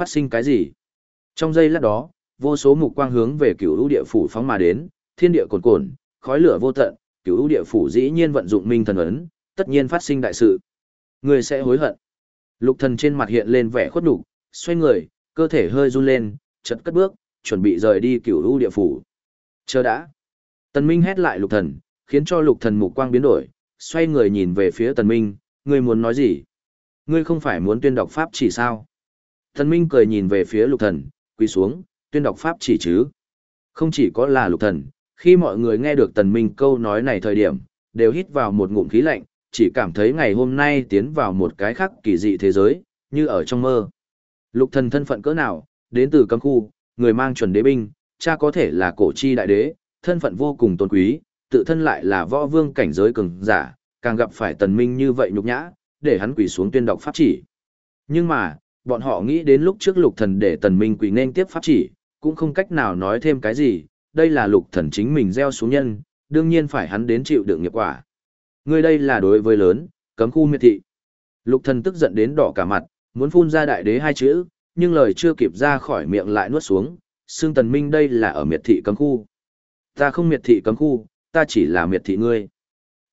Phát sinh cái gì? Trong giây lát đó, vô số mục quang hướng về cửu lũ địa phủ phóng mà đến, thiên địa cồn cồn, khói lửa vô tận, cửu lũ địa phủ dĩ nhiên vận dụng minh thần ấn, tất nhiên phát sinh đại sự. Người sẽ hối hận. Lục thần trên mặt hiện lên vẻ khuất nhục, xoay người, cơ thể hơi run lên, chợt cất bước, chuẩn bị rời đi cửu lũ địa phủ. Chờ đã. Tần Minh hét lại lục thần, khiến cho lục thần mục quang biến đổi, xoay người nhìn về phía Tần Minh, ngươi muốn nói gì? Ngươi không phải muốn tuyên đọc pháp chỉ sao? Tần Minh cười nhìn về phía lục thần, quỳ xuống, tuyên đọc pháp chỉ chứ. Không chỉ có là lục thần, khi mọi người nghe được Tần Minh câu nói này thời điểm, đều hít vào một ngụm khí lạnh, chỉ cảm thấy ngày hôm nay tiến vào một cái khác kỳ dị thế giới, như ở trong mơ. Lục thần thân phận cỡ nào, đến từ cấm khu, người mang chuẩn đế binh, cha có thể là cổ chi đại đế, thân phận vô cùng tôn quý, tự thân lại là võ vương cảnh giới cường giả, càng gặp phải tần minh như vậy nhục nhã, để hắn quỳ xuống tuyên đọc pháp chỉ. Nhưng mà, bọn họ nghĩ đến lúc trước lục thần để tần minh quỳ nên tiếp pháp chỉ, cũng không cách nào nói thêm cái gì, đây là lục thần chính mình gieo xuống nhân, đương nhiên phải hắn đến chịu đựng nghiệp quả. Người đây là đối với lớn, cấm khu miệt thị. Lục thần tức giận đến đỏ cả mặt, muốn phun ra đại đế hai chữ, nhưng lời chưa kịp ra khỏi miệng lại nuốt xuống, xương tần minh đây là ở miệt thị cấm khu. Ta không miệt thị cấm khu, ta chỉ là miệt thị ngươi.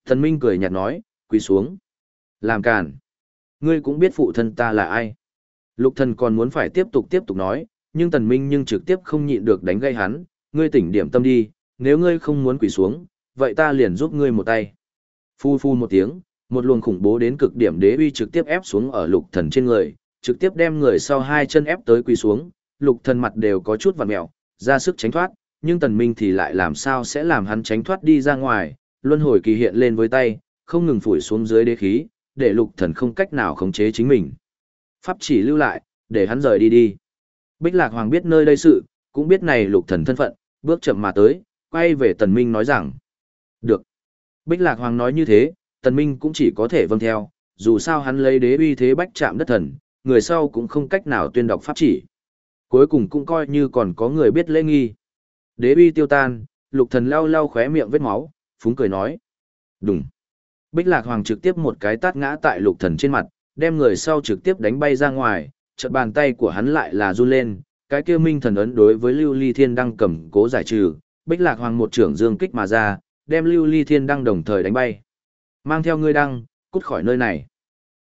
Tần minh cười nhạt nói, quỳ xuống. Làm càn. Ngươi cũng biết phụ thân ta là ai. Lục thần còn muốn phải tiếp tục tiếp tục nói, nhưng tần minh nhưng trực tiếp không nhịn được đánh gây hắn, ngươi tỉnh điểm tâm đi, nếu ngươi không muốn quỳ xuống, vậy ta liền giúp ngươi một tay. Phu phu một tiếng, một luồng khủng bố đến cực điểm đế uy trực tiếp ép xuống ở lục thần trên người, trực tiếp đem người sau hai chân ép tới quỳ xuống, lục thần mặt đều có chút vặn mẹo, ra sức tránh thoát, nhưng tần minh thì lại làm sao sẽ làm hắn tránh thoát đi ra ngoài, luân hồi kỳ hiện lên với tay, không ngừng phủi xuống dưới đế khí, để lục thần không cách nào khống chế chính mình. Pháp chỉ lưu lại, để hắn rời đi đi. Bích Lạc Hoàng biết nơi đây sự, cũng biết này lục thần thân phận, bước chậm mà tới, quay về tần minh nói rằng. Được. Bích Lạc Hoàng nói như thế, tần minh cũng chỉ có thể vâng theo, dù sao hắn lấy đế uy thế bách chạm đất thần, người sau cũng không cách nào tuyên đọc pháp chỉ. Cuối cùng cũng coi như còn có người biết lễ nghi. Đế uy tiêu tan, lục thần lau lau khóe miệng vết máu, phúng cười nói. Đúng. Bích Lạc Hoàng trực tiếp một cái tát ngã tại lục thần trên mặt, đem người sau trực tiếp đánh bay ra ngoài, chợt bàn tay của hắn lại là run lên, cái kia minh thần ấn đối với Lưu Ly Thiên Đăng cầm cố giải trừ, Bích Lạc Hoàng một trưởng dương kích mà ra, đem Lưu Ly Thiên Đăng đồng thời đánh bay. Mang theo ngươi đăng, cút khỏi nơi này.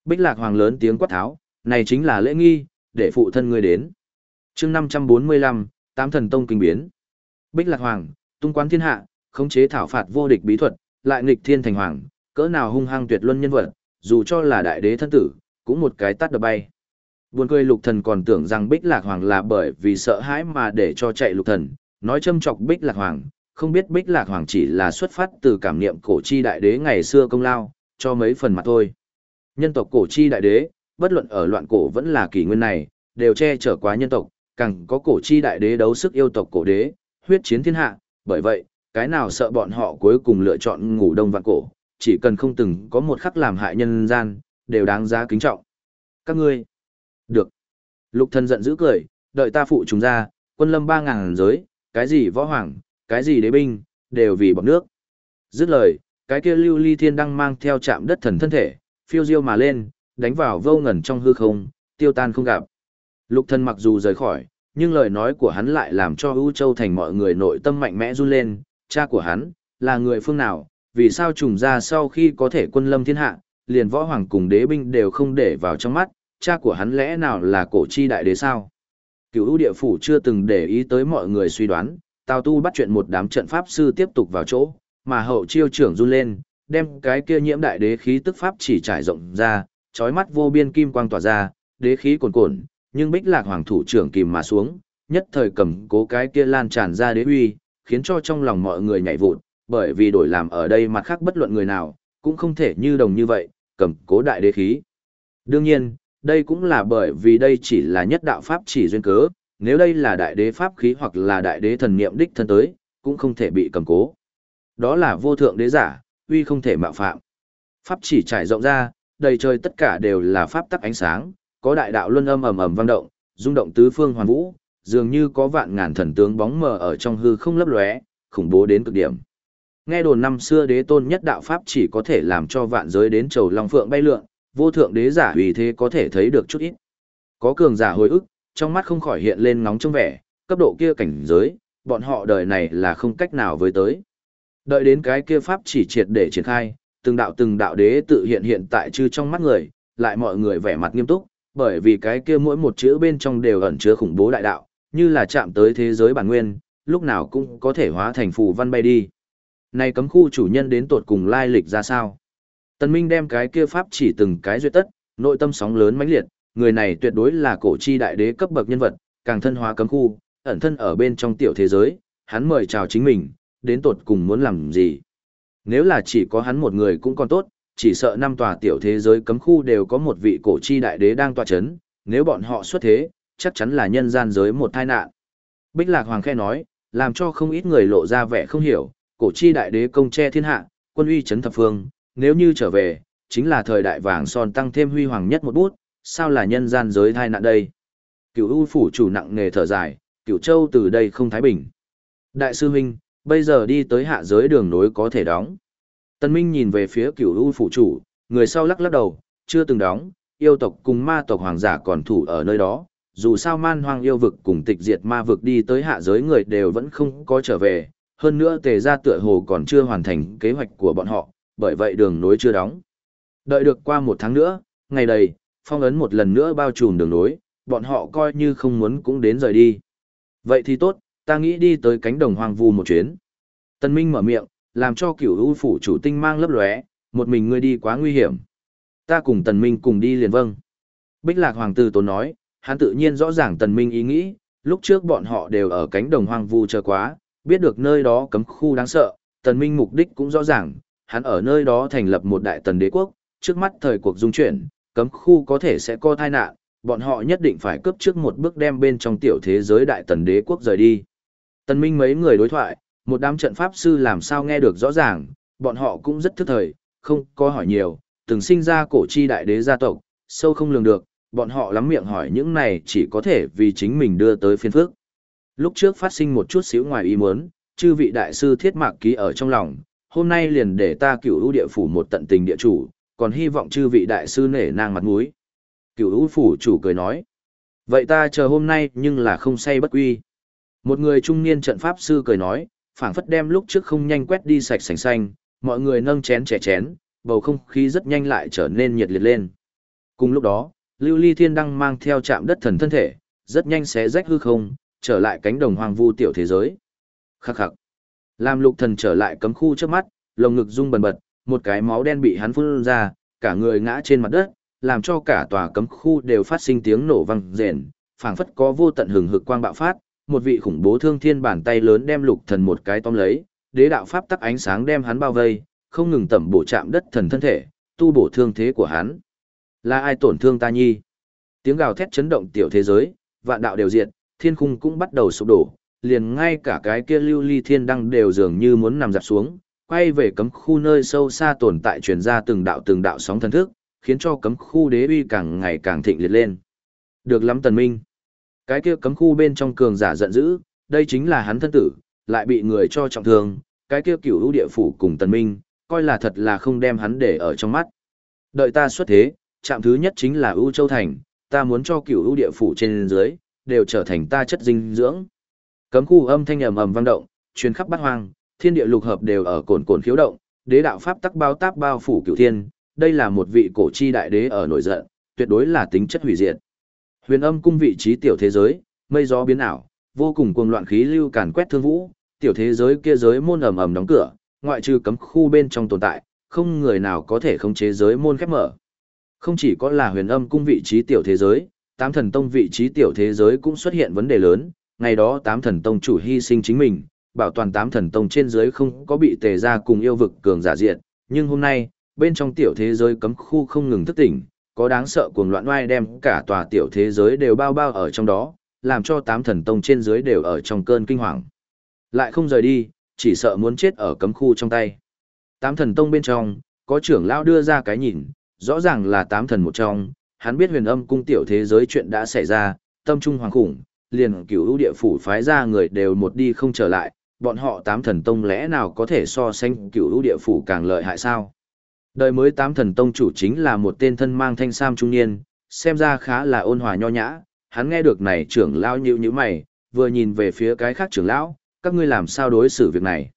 Bích Lạc Hoàng lớn tiếng quát tháo, này chính là lễ nghi, để phụ thân ngươi đến. chương 545, Tám Thần Tông Kinh Biến. Bích Lạc Hoàng, tung quán thiên hạ, khống chế thảo phạt vô địch bí thuật, lại nghịch thiên thành hoàng, cỡ nào hung hăng tuyệt luân nhân vật, dù cho là đại đế thân tử, cũng một cái tát đập bay. Buồn cười lục thần còn tưởng rằng Bích Lạc Hoàng là bởi vì sợ hãi mà để cho chạy lục thần, nói châm chọc Bích Lạc Hoàng, không biết Bích Lạc Hoàng chỉ là xuất phát từ cảm niệm cổ chi đại đế ngày xưa công lao, cho mấy phần mặt thôi. Nhân tộc cổ chi đại đế, bất luận ở loạn cổ vẫn là kỷ nguyên này, đều che chở quá nhân tộc, càng có cổ chi đại đế đấu sức yêu tộc cổ đế, huyết chiến thiên hạ, bởi vậy, cái nào sợ bọn họ cuối cùng lựa chọn ngủ đông vạn cổ, chỉ cần không từng có một khắc làm hại nhân gian, đều đáng giá kính trọng. Các ngươi, được. Lục thần giận dữ cười, đợi ta phụ chúng ra, quân lâm ba ngàn giới, cái gì võ hoàng, cái gì đế binh, đều vì bọc nước. Dứt lời, cái kia lưu ly thiên đăng mang theo chạm đất thần thân thể, phiêu diêu mà lên, đánh vào vô ngẩn trong hư không, tiêu tan không gặp. Lục thần mặc dù rời khỏi, nhưng lời nói của hắn lại làm cho ưu châu thành mọi người nội tâm mạnh mẽ run lên, cha của hắn, là người phương nào, vì sao trùng ra sau khi có thể quân lâm thiên hạ, liền võ hoàng cùng đế binh đều không để vào trong mắt, cha của hắn lẽ nào là cổ chi đại đế sao? Cửu ưu địa phủ chưa từng để ý tới mọi người suy đoán, Tào Tu bắt chuyện một đám trận pháp sư tiếp tục vào chỗ, mà hậu chiêu trưởng run lên, đem cái kia nhiễm đại đế khí tức pháp chỉ trải rộng ra, chói mắt vô biên kim quang tỏa ra, đế khí cuồn cuộn, nhưng Bích Lạc hoàng thủ trưởng kìm mà xuống, nhất thời cầm cố cái kia lan tràn ra đế uy, khiến cho trong lòng mọi người nhảy vụt, bởi vì đổi làm ở đây mặt khác bất luận người nào, cũng không thể như đồng như vậy, cầm cố đại đế khí. Đương nhiên, đây cũng là bởi vì đây chỉ là nhất đạo pháp chỉ duyên cớ, nếu đây là đại đế pháp khí hoặc là đại đế thần niệm đích thân tới, cũng không thể bị cầm cố. Đó là vô thượng đế giả, uy không thể mạo phạm. Pháp chỉ trải rộng ra, đầy trời tất cả đều là pháp tắc ánh sáng, có đại đạo luân âm ầm ầm vang động, rung động tứ phương hoàn vũ, dường như có vạn ngàn thần tướng bóng mờ ở trong hư không lấp lóe, khủng bố đến cực điểm. Nghe đồn năm xưa đế tôn nhất đạo pháp chỉ có thể làm cho vạn giới đến chầu long phượng bay lượn, vô thượng đế giả vì thế có thể thấy được chút ít. Có cường giả hồi ức, trong mắt không khỏi hiện lên ngóng trông vẻ, cấp độ kia cảnh giới, bọn họ đời này là không cách nào với tới. Đợi đến cái kia pháp chỉ triệt để triển khai, từng đạo từng đạo đế tự hiện hiện tại chư trong mắt người, lại mọi người vẻ mặt nghiêm túc, bởi vì cái kia mỗi một chữ bên trong đều ẩn chứa khủng bố đại đạo, như là chạm tới thế giới bản nguyên, lúc nào cũng có thể hóa thành phù văn bay đi. Này cấm khu chủ nhân đến tột cùng lai lịch ra sao? Tần Minh đem cái kia pháp chỉ từng cái duyệt tất, nội tâm sóng lớn mãnh liệt, người này tuyệt đối là cổ chi đại đế cấp bậc nhân vật, càng thân hóa cấm khu, ẩn thân ở bên trong tiểu thế giới, hắn mời chào chính mình, đến tột cùng muốn làm gì. Nếu là chỉ có hắn một người cũng còn tốt, chỉ sợ năm tòa tiểu thế giới cấm khu đều có một vị cổ chi đại đế đang tòa chấn, nếu bọn họ xuất thế, chắc chắn là nhân gian giới một tai nạn. Bích Lạc Hoàng khe nói, làm cho không ít người lộ ra vẻ không hiểu, cổ chi đại đế công che thiên hạ, quân uy chấn thập phương, nếu như trở về, chính là thời đại vàng son tăng thêm huy hoàng nhất một bút, sao là nhân gian giới thai nạn đây? Cửu U phủ chủ nặng nghề thở dài, Cửu Châu từ đây không thái bình. Đại sư huynh, bây giờ đi tới hạ giới đường nối có thể đóng. Tân Minh nhìn về phía Cửu U phủ chủ, người sau lắc lắc đầu, chưa từng đóng, yêu tộc cùng ma tộc hoàng giả còn thủ ở nơi đó, dù sao man hoang yêu vực cùng tịch diệt ma vực đi tới hạ giới người đều vẫn không có trở về, hơn nữa tề gia tựa hồ còn chưa hoàn thành kế hoạch của bọn họ, bởi vậy đường nối chưa đóng. Đợi được qua một tháng nữa, ngày đầy, phong ấn một lần nữa bao trùm đường nối, bọn họ coi như không muốn cũng đến rời đi. Vậy thì tốt, ta nghĩ đi tới cánh đồng hoang vu một chuyến. Tân Minh mở miệng, làm cho cửu u phủ chủ tinh mang lấp lóe, một mình ngươi đi quá nguy hiểm. Ta cùng Tần Minh cùng đi liền vâng. Bích Lạc Hoàng tử tốn nói, hắn tự nhiên rõ ràng Tần Minh ý nghĩ, lúc trước bọn họ đều ở cánh đồng hoang vu chờ quá, biết được nơi đó cấm khu đáng sợ, Tần Minh mục đích cũng rõ ràng, hắn ở nơi đó thành lập một đại tần đế quốc, trước mắt thời cuộc dung chuyển, cấm khu có thể sẽ có tai nạn, bọn họ nhất định phải cướp trước một bước đem bên trong tiểu thế giới đại tần đế quốc rời đi. Tần Minh mấy người đối thoại, một đám trận pháp sư làm sao nghe được rõ ràng, bọn họ cũng rất thức thời, không có hỏi nhiều, từng sinh ra cổ chi đại đế gia tộc, sâu không lường được, bọn họ lắm miệng hỏi những này chỉ có thể vì chính mình đưa tới phiên phước. Lúc trước phát sinh một chút xíu ngoài ý muốn, chư vị đại sư thiết mạc ký ở trong lòng, hôm nay liền để ta cửu ưu địa phủ một tận tình địa chủ, còn hy vọng chư vị đại sư nể nang mặt mũi. Cửu ưu phủ chủ cười nói, vậy ta chờ hôm nay nhưng là không say bất quy. Một người trung niên trận pháp sư cười nói, phảng phất đem lúc trước không nhanh quét đi sạch sành xanh, mọi người nâng chén trẻ chén, bầu không khí rất nhanh lại trở nên nhiệt liệt lên. Cùng lúc đó, Lưu Ly Thiên Đăng mang theo chạm đất thần thân thể, rất nhanh sẽ rách hư không, trở lại cánh đồng hoang vu tiểu thế giới. Khắc khắc. Làm lục thần trở lại cấm khu trước mắt, lồng ngực rung bần bật, một cái máu đen bị hắn phun ra, cả người ngã trên mặt đất, làm cho cả tòa cấm khu đều phát sinh tiếng nổ vang rền, phảng phất có vô tận hừng hực quang bạo phát, một vị khủng bố thương thiên bàn tay lớn đem lục thần một cái tóm lấy, đế đạo pháp tắc ánh sáng đem hắn bao vây, không ngừng tẩm bổ chạm đất thần thân thể, tu bổ thương thế của hắn. Là ai tổn thương ta nhi? Tiếng gào thét chấn động tiểu thế giới, vạn đạo đều diệt, thiên khung cũng bắt đầu sụp đổ, liền ngay cả cái kia lưu ly thiên đăng đều dường như muốn nằm dạp xuống, quay về cấm khu nơi sâu xa tồn tại truyền ra từng đạo từng đạo sóng thần thức, khiến cho cấm khu đế uy càng ngày càng thịnh liệt lên. Được lắm tần minh. Cái kia cấm khu bên trong cường giả giận dữ, đây chính là hắn thân tử, lại bị người cho trọng thương, cái kia cửu lũ địa phủ cùng tần minh, coi là thật là không đem hắn để ở trong mắt. Đợi ta xuất thế, chạm thứ nhất chính là ưu châu thành, ta muốn cho cửu lũ địa phủ trên dưới, đều trở thành ta chất dinh dưỡng. Cấm khu âm thanh ầm ầm vang động, truyền khắp bát hoang, thiên địa lục hợp đều ở cồn cồn khiếu động, đế đạo pháp tắc bao táp bao phủ cửu thiên, đây là một vị cổ chi đại đế ở nổi giận, tuyệt đối là tính chất hủy diệt. Huyền âm cung vị trí tiểu thế giới, mây gió biến ảo, vô cùng cuồng loạn khí lưu càn quét thương vũ, tiểu thế giới kia giới môn ầm ầm đóng cửa, ngoại trừ cấm khu bên trong tồn tại, không người nào có thể khống chế giới môn khép mở. Không chỉ có là huyền âm cung vị trí tiểu thế giới, tám thần tông vị trí tiểu thế giới cũng xuất hiện vấn đề lớn, ngày đó tám thần tông chủ hy sinh chính mình, bảo toàn tám thần tông trên dưới không có bị tề ra cùng yêu vực cường giả diện, nhưng hôm nay, bên trong tiểu thế giới cấm khu không ngừng thức tỉnh, có đáng sợ cuồng loạn oai đem cả tòa tiểu thế giới đều bao bao ở trong đó, làm cho tám thần tông trên dưới đều ở trong cơn kinh hoàng. Lại không rời đi, chỉ sợ muốn chết ở cấm khu trong tay. Tám thần tông bên trong, có trưởng lão đưa ra cái nhìn, rõ ràng là tám thần một trong, hắn biết huyền âm cung tiểu thế giới chuyện đã xảy ra, tâm trung hoàng khủng, liền cửu ưu địa phủ phái ra người đều một đi không trở lại, bọn họ tám thần tông lẽ nào có thể so sánh cửu ưu địa phủ càng lợi hại sao? Đời mới tám thần tông chủ chính là một tên thân mang thanh sam trung niên, xem ra khá là ôn hòa nho nhã, hắn nghe được này trưởng lão nhíu nhíu mày, vừa nhìn về phía cái khác trưởng lão, các ngươi làm sao đối xử việc này.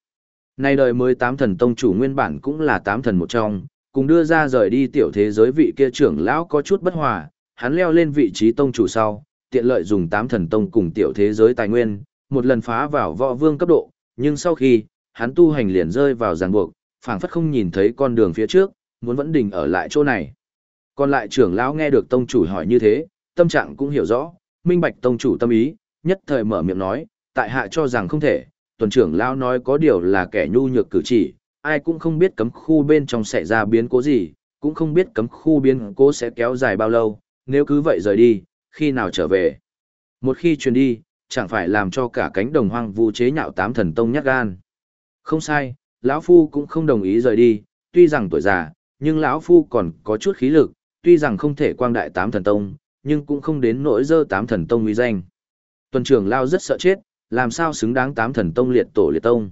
Nay đời mới tám thần tông chủ nguyên bản cũng là tám thần một trong, cùng đưa ra rời đi tiểu thế giới vị kia trưởng lão có chút bất hòa, hắn leo lên vị trí tông chủ sau, tiện lợi dùng tám thần tông cùng tiểu thế giới tài nguyên, một lần phá vào võ vương cấp độ, nhưng sau khi, hắn tu hành liền rơi vào ràng buộc, phảng phất không nhìn thấy con đường phía trước, muốn vẫn đình ở lại chỗ này. Còn lại trưởng lão nghe được tông chủ hỏi như thế, tâm trạng cũng hiểu rõ, minh bạch tông chủ tâm ý, nhất thời mở miệng nói, tại hạ cho rằng không thể, tuần trưởng lão nói có điều là kẻ nhu nhược cử chỉ, ai cũng không biết cấm khu bên trong sẽ ra biến cố gì, cũng không biết cấm khu biến cố sẽ kéo dài bao lâu, nếu cứ vậy rời đi, khi nào trở về. Một khi truyền đi, chẳng phải làm cho cả cánh đồng hoang vu chế nhạo tám thần tông nhát gan. Không sai, lão phu cũng không đồng ý rời đi, tuy rằng tuổi già, nhưng lão phu còn có chút khí lực, tuy rằng không thể quang đại tám thần tông, nhưng cũng không đến nỗi dơ tám thần tông uy danh. Tuần trưởng lao rất sợ chết, làm sao xứng đáng tám thần tông liệt tổ liệt tông.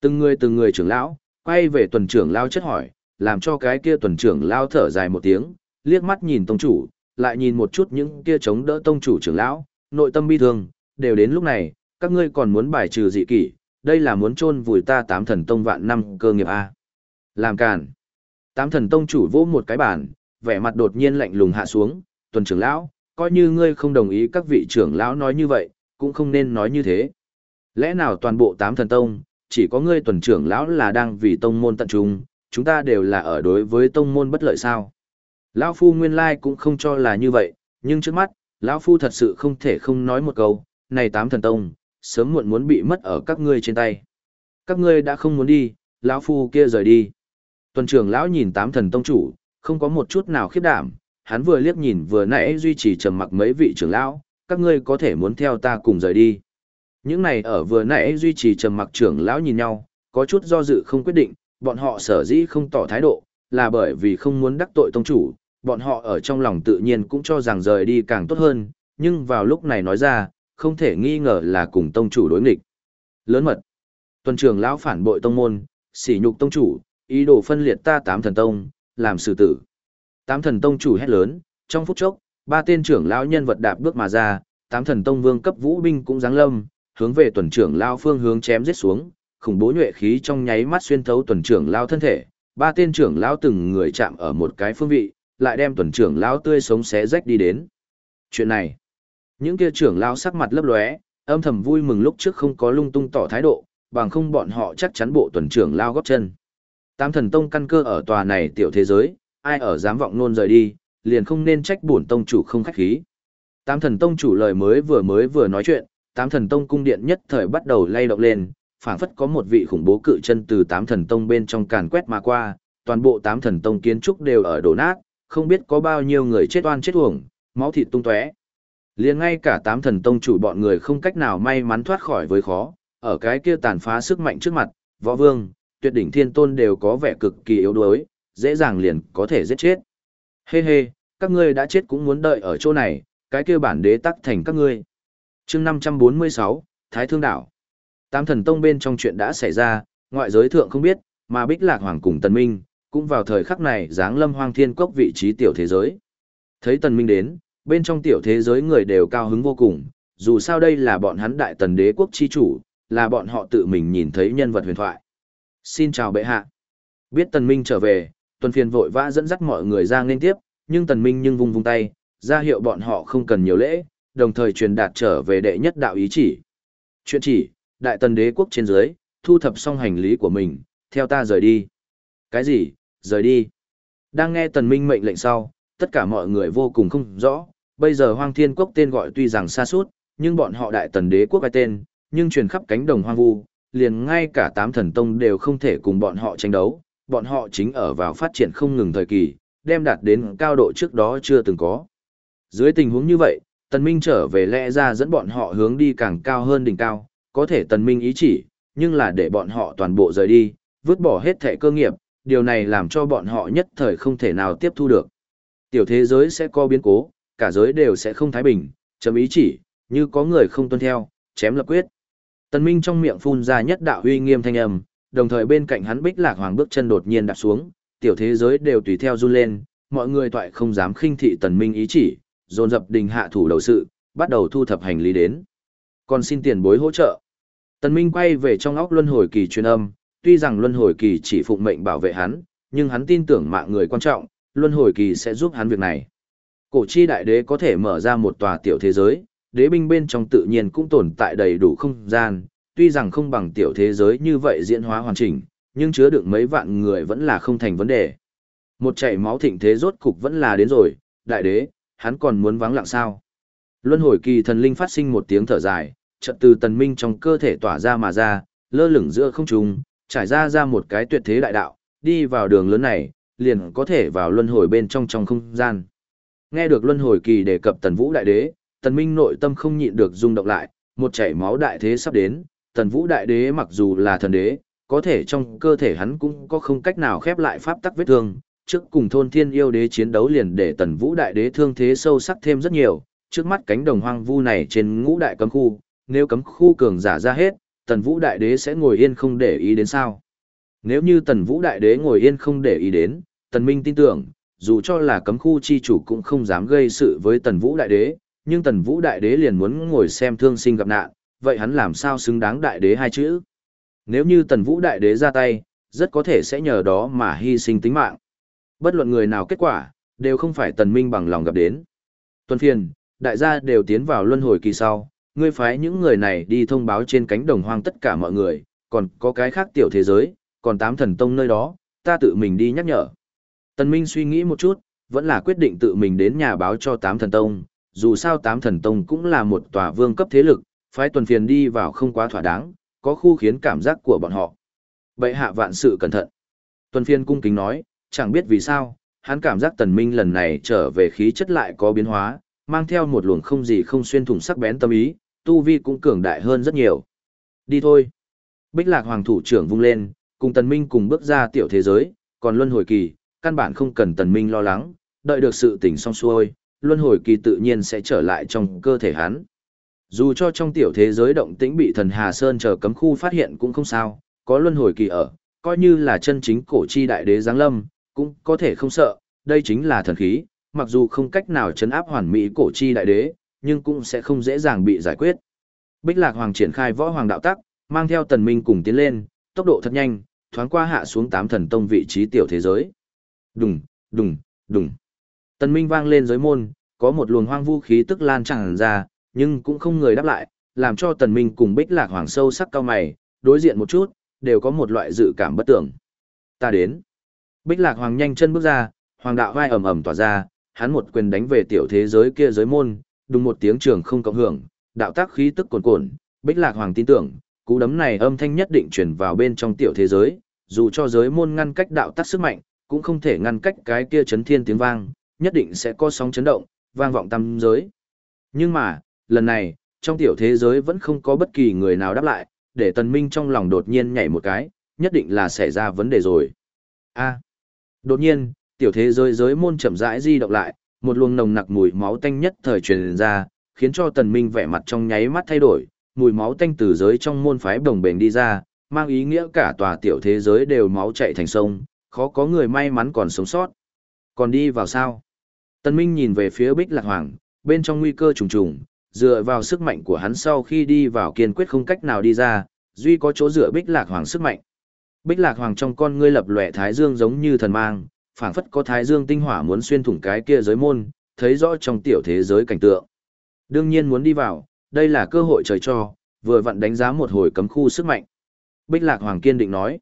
Từng người từng người trưởng lão, quay về tuần trưởng lao chất hỏi, làm cho cái kia tuần trưởng lao thở dài một tiếng, liếc mắt nhìn tông chủ, lại nhìn một chút những kia chống đỡ tông chủ trưởng lão, nội tâm bi thương, đều đến lúc này, các ngươi còn muốn bài trừ dị kỷ, đây là muốn chôn vùi ta tám thần tông vạn năm cơ nghiệp a. Làm cản. Tám thần tông chủ vỗ một cái bàn, vẻ mặt đột nhiên lạnh lùng hạ xuống, tuần trưởng lão, coi như ngươi không đồng ý các vị trưởng lão nói như vậy, cũng không nên nói như thế. Lẽ nào toàn bộ tám thần tông, chỉ có ngươi tuần trưởng lão là đang vì tông môn tận trung, chúng ta đều là ở đối với tông môn bất lợi sao? Lão phu nguyên lai cũng không cho là như vậy, nhưng trước mắt, lão phu thật sự không thể không nói một câu, này tám thần tông, sớm muộn muốn bị mất ở các ngươi trên tay. Các ngươi đã không muốn đi, lão phu kia rời đi. Tuần trưởng lão nhìn tám thần tông chủ, không có một chút nào khiếp đảm, hắn vừa liếc nhìn vừa nãy duy trì trầm mặc mấy vị trưởng lão, các ngươi có thể muốn theo ta cùng rời đi. Những này ở vừa nãy duy trì trầm mặc trưởng lão nhìn nhau, có chút do dự không quyết định, bọn họ sở dĩ không tỏ thái độ, là bởi vì không muốn đắc tội tông chủ, bọn họ ở trong lòng tự nhiên cũng cho rằng rời đi càng tốt hơn, nhưng vào lúc này nói ra, không thể nghi ngờ là cùng tông chủ đối nghịch. Lớn mật. Tuần trưởng lão phản bội tông môn, sỉ nhục tông chủ, ý đồ phân liệt ta tám thần tông, làm xử tử. Tám thần tông chủ hét lớn, trong phút chốc, ba tên trưởng lão nhân vật đạp bước mà ra, tám thần tông vương cấp vũ binh cũng giáng lâm, hướng về tuần trưởng lao phương hướng chém giết xuống, khủng bố nhuệ khí trong nháy mắt xuyên thấu tuần trưởng lao thân thể, ba tên trưởng lao từng người chạm ở một cái phương vị, lại đem tuần trưởng lao tươi sống xé rách đi đến. Chuyện này, những kia trưởng lao sắc mặt lấp lóe, âm thầm vui mừng lúc trước không có lung tung tỏ thái độ, bằng không bọn họ chắc chắn bộ tuần trưởng lao góp chân. tam thần tông căn cơ ở tòa này tiểu thế giới, ai ở dám vọng nôn rời đi, liền không nên trách bổn tông chủ không khách khí. tam thần tông chủ lời mới vừa mới vừa nói chuyện, tám thần tông cung điện nhất thời bắt đầu lay động lên, phảng phất có một vị khủng bố cự chân từ tám thần tông bên trong càn quét mà qua, toàn bộ tám thần tông kiến trúc đều ở đổ nát, không biết có bao nhiêu người chết oan chết uổng, máu thịt tung tóe. Liền ngay cả tám thần tông chủ bọn người không cách nào may mắn thoát khỏi với khó, ở cái kia tàn phá sức mạnh trước mặt, võ vương, tuyệt đỉnh thiên tôn đều có vẻ cực kỳ yếu đuối, dễ dàng liền có thể giết chết. Hê hê, các ngươi đã chết cũng muốn đợi ở chỗ này, cái kia bản đế tắc thành các ngươi chương 546, Thái Thương Đảo. Tam thần tông bên trong chuyện đã xảy ra, ngoại giới thượng không biết, mà Bích Lạc Hoàng cùng Tần Minh, cũng vào thời khắc này giáng lâm hoang thiên cốc vị trí tiểu thế giới. Thấy Tần Minh đến, bên trong tiểu thế giới người đều cao hứng vô cùng, dù sao đây là bọn hắn đại tần đế quốc chi chủ, là bọn họ tự mình nhìn thấy nhân vật huyền thoại. Xin chào bệ hạ. Biết Tần Minh trở về, Tuần Phiền vội vã dẫn dắt mọi người ra nên tiếp, nhưng Tần Minh nhưng vung vung tay, ra hiệu bọn họ không cần nhiều lễ, đồng thời truyền đạt trở về đệ nhất đạo ý chỉ. Chuyện chỉ, đại tần đế quốc trên dưới, thu thập xong hành lý của mình, theo ta rời đi. Cái gì, rời đi? Đang nghe Tần Minh mệnh lệnh sau, tất cả mọi người vô cùng không rõ, bây giờ Hoang Thiên Quốc tên gọi tuy rằng xa suốt, nhưng bọn họ đại tần đế quốc ai tên, nhưng truyền khắp cánh đồng hoang vu, liền ngay cả tám thần tông đều không thể cùng bọn họ tranh đấu, bọn họ chính ở vào phát triển không ngừng thời kỳ, đem đạt đến cao độ trước đó chưa từng có. Dưới tình huống như vậy, Tần Minh trở về lẽ ra dẫn bọn họ hướng đi càng cao hơn đỉnh cao, có thể Tần Minh ý chỉ, nhưng là để bọn họ toàn bộ rời đi, vứt bỏ hết thể cơ nghiệp, điều này làm cho bọn họ nhất thời không thể nào tiếp thu được. Tiểu thế giới sẽ có biến cố, cả giới đều sẽ không thái bình, chấm ý chỉ, như có người không tuân theo, chém lập quyết. Tần Minh trong miệng phun ra nhất đạo uy nghiêm thanh âm, đồng thời bên cạnh hắn Bích Lạc Hoàng bước chân đột nhiên đạp xuống, tiểu thế giới đều tùy theo run lên, mọi người toại không dám khinh thị Tần Minh ý chỉ, dồn dập đình hạ thủ đầu sự, bắt đầu thu thập hành lý đến. Còn xin tiền bối hỗ trợ. Tần Minh quay về trong óc luân hồi kỳ truyền âm, tuy rằng luân hồi kỳ chỉ phụng mệnh bảo vệ hắn, nhưng hắn tin tưởng mạng người quan trọng, luân hồi kỳ sẽ giúp hắn việc này. Cổ chi đại đế có thể mở ra một tòa tiểu thế giới, đế binh bên trong tự nhiên cũng tồn tại đầy đủ không gian, tuy rằng không bằng tiểu thế giới như vậy diễn hóa hoàn chỉnh, nhưng chứa đựng mấy vạn người vẫn là không thành vấn đề. Một chảy máu thịnh thế rốt cục vẫn là đến rồi, đại đế, hắn còn muốn vắng lặng sao. Luân hồi kỳ thần linh phát sinh một tiếng thở dài, chợt từ tần minh trong cơ thể tỏa ra mà ra, lơ lửng giữa không trung, trải ra ra một cái tuyệt thế đại đạo, đi vào đường lớn này, liền có thể vào luân hồi bên trong trong không gian. Nghe được luân hồi kỳ đề cập tần vũ đại đế, tần minh nội tâm không nhịn được rung động lại, một chảy máu đại thế sắp đến, tần vũ đại đế mặc dù là thần đế, có thể trong cơ thể hắn cũng có không cách nào khép lại pháp tắc vết thương, trước cùng thôn thiên yêu đế chiến đấu liền để tần vũ đại đế thương thế sâu sắc thêm rất nhiều, trước mắt cánh đồng hoang vu này trên ngũ đại cấm khu, nếu cấm khu cường giả ra hết, tần vũ đại đế sẽ ngồi yên không để ý đến sao. Nếu như tần vũ đại đế ngồi yên không để ý đến, tần minh tin tưởng, dù cho là cấm khu chi chủ cũng không dám gây sự với tần vũ đại đế, nhưng tần vũ đại đế liền muốn ngồi xem thương sinh gặp nạn, vậy hắn làm sao xứng đáng đại đế hai chữ. Nếu như tần vũ đại đế ra tay, rất có thể sẽ nhờ đó mà hy sinh tính mạng. Bất luận người nào kết quả, đều không phải tần minh bằng lòng gặp đến. Tuần phiền, đại gia đều tiến vào luân hồi kỳ sau, ngươi phái những người này đi thông báo trên cánh đồng hoang tất cả mọi người, còn có cái khác tiểu thế giới, còn tám thần tông nơi đó, ta tự mình đi nhắc nhở. Tần Minh suy nghĩ một chút, vẫn là quyết định tự mình đến nhà báo cho tám thần tông, dù sao tám thần tông cũng là một tòa vương cấp thế lực, phái tuần phiền đi vào không quá thỏa đáng, có khu khiến cảm giác của bọn họ. Bệ hạ vạn sự cẩn thận. Tuần phiền cung kính nói, chẳng biết vì sao, hắn cảm giác tần minh lần này trở về khí chất lại có biến hóa, mang theo một luồng không gì không xuyên thủng sắc bén tâm ý, tu vi cũng cường đại hơn rất nhiều. Đi thôi. Bích lạc hoàng thủ trưởng vung lên, cùng tần minh cùng bước ra tiểu thế giới, còn luân hồi kỳ, căn bản không cần tần minh lo lắng, đợi được sự tỉnh xong xuôi, luân hồi kỳ tự nhiên sẽ trở lại trong cơ thể hắn. Dù cho trong tiểu thế giới động tĩnh bị thần Hà Sơn chờ cấm khu phát hiện cũng không sao, có luân hồi kỳ ở, coi như là chân chính cổ chi đại đế giáng lâm, cũng có thể không sợ, đây chính là thần khí, mặc dù không cách nào chấn áp hoàn mỹ cổ chi đại đế, nhưng cũng sẽ không dễ dàng bị giải quyết. Bích Lạc Hoàng triển khai võ hoàng đạo tắc, mang theo tần minh cùng tiến lên, tốc độ thật nhanh, thoáng qua hạ xuống tám thần tông vị trí tiểu thế giới. Đùng, đùng, đùng. Tần minh vang lên giới môn, có một luồng hoang vu khí tức lan tràn ra, nhưng cũng không người đáp lại, làm cho tần minh cùng Bích Lạc Hoàng sâu sắc cao mày, đối diện một chút, đều có một loại dự cảm bất tưởng. Ta đến. Bích Lạc Hoàng nhanh chân bước ra, hoàng đạo vai ầm ầm tỏa ra, hắn một quyền đánh về tiểu thế giới kia giới môn, đùng một tiếng trường không cộng hưởng, đạo tác khí tức cuồn cuộn, Bích Lạc Hoàng tin tưởng, cú đấm này âm thanh nhất định truyền vào bên trong tiểu thế giới, dù cho giới môn ngăn cách đạo tác sức mạnh, cũng không thể ngăn cách cái kia chấn thiên tiếng vang, nhất định sẽ có sóng chấn động, vang vọng tâm giới. Nhưng mà, lần này, trong tiểu thế giới vẫn không có bất kỳ người nào đáp lại, để Tần Minh trong lòng đột nhiên nhảy một cái, nhất định là xảy ra vấn đề rồi. A. Đột nhiên, tiểu thế giới giới môn chậm rãi di động lại, một luồng nồng nặc mùi máu tanh nhất thời truyền ra, khiến cho Tần Minh vẻ mặt trong nháy mắt thay đổi, mùi máu tanh từ giới trong môn phái đồng bền đi ra, mang ý nghĩa cả tòa tiểu thế giới đều máu chảy thành sông, khó có người may mắn còn sống sót. Còn đi vào sao? Tần Minh nhìn về phía Bích Lạc Hoàng, bên trong nguy cơ trùng trùng, dựa vào sức mạnh của hắn sau khi đi vào kiên quyết không cách nào đi ra, duy có chỗ dựa Bích Lạc Hoàng sức mạnh. Bích Lạc Hoàng trong con ngươi lập lòe thái dương giống như thần mang, phảng phất có thái dương tinh hỏa muốn xuyên thủng cái kia giới môn, thấy rõ trong tiểu thế giới cảnh tượng. Đương nhiên muốn đi vào, đây là cơ hội trời cho, vừa vặn đánh giá một hồi cấm khu sức mạnh. Bích Lạc Hoàng kiên định nói.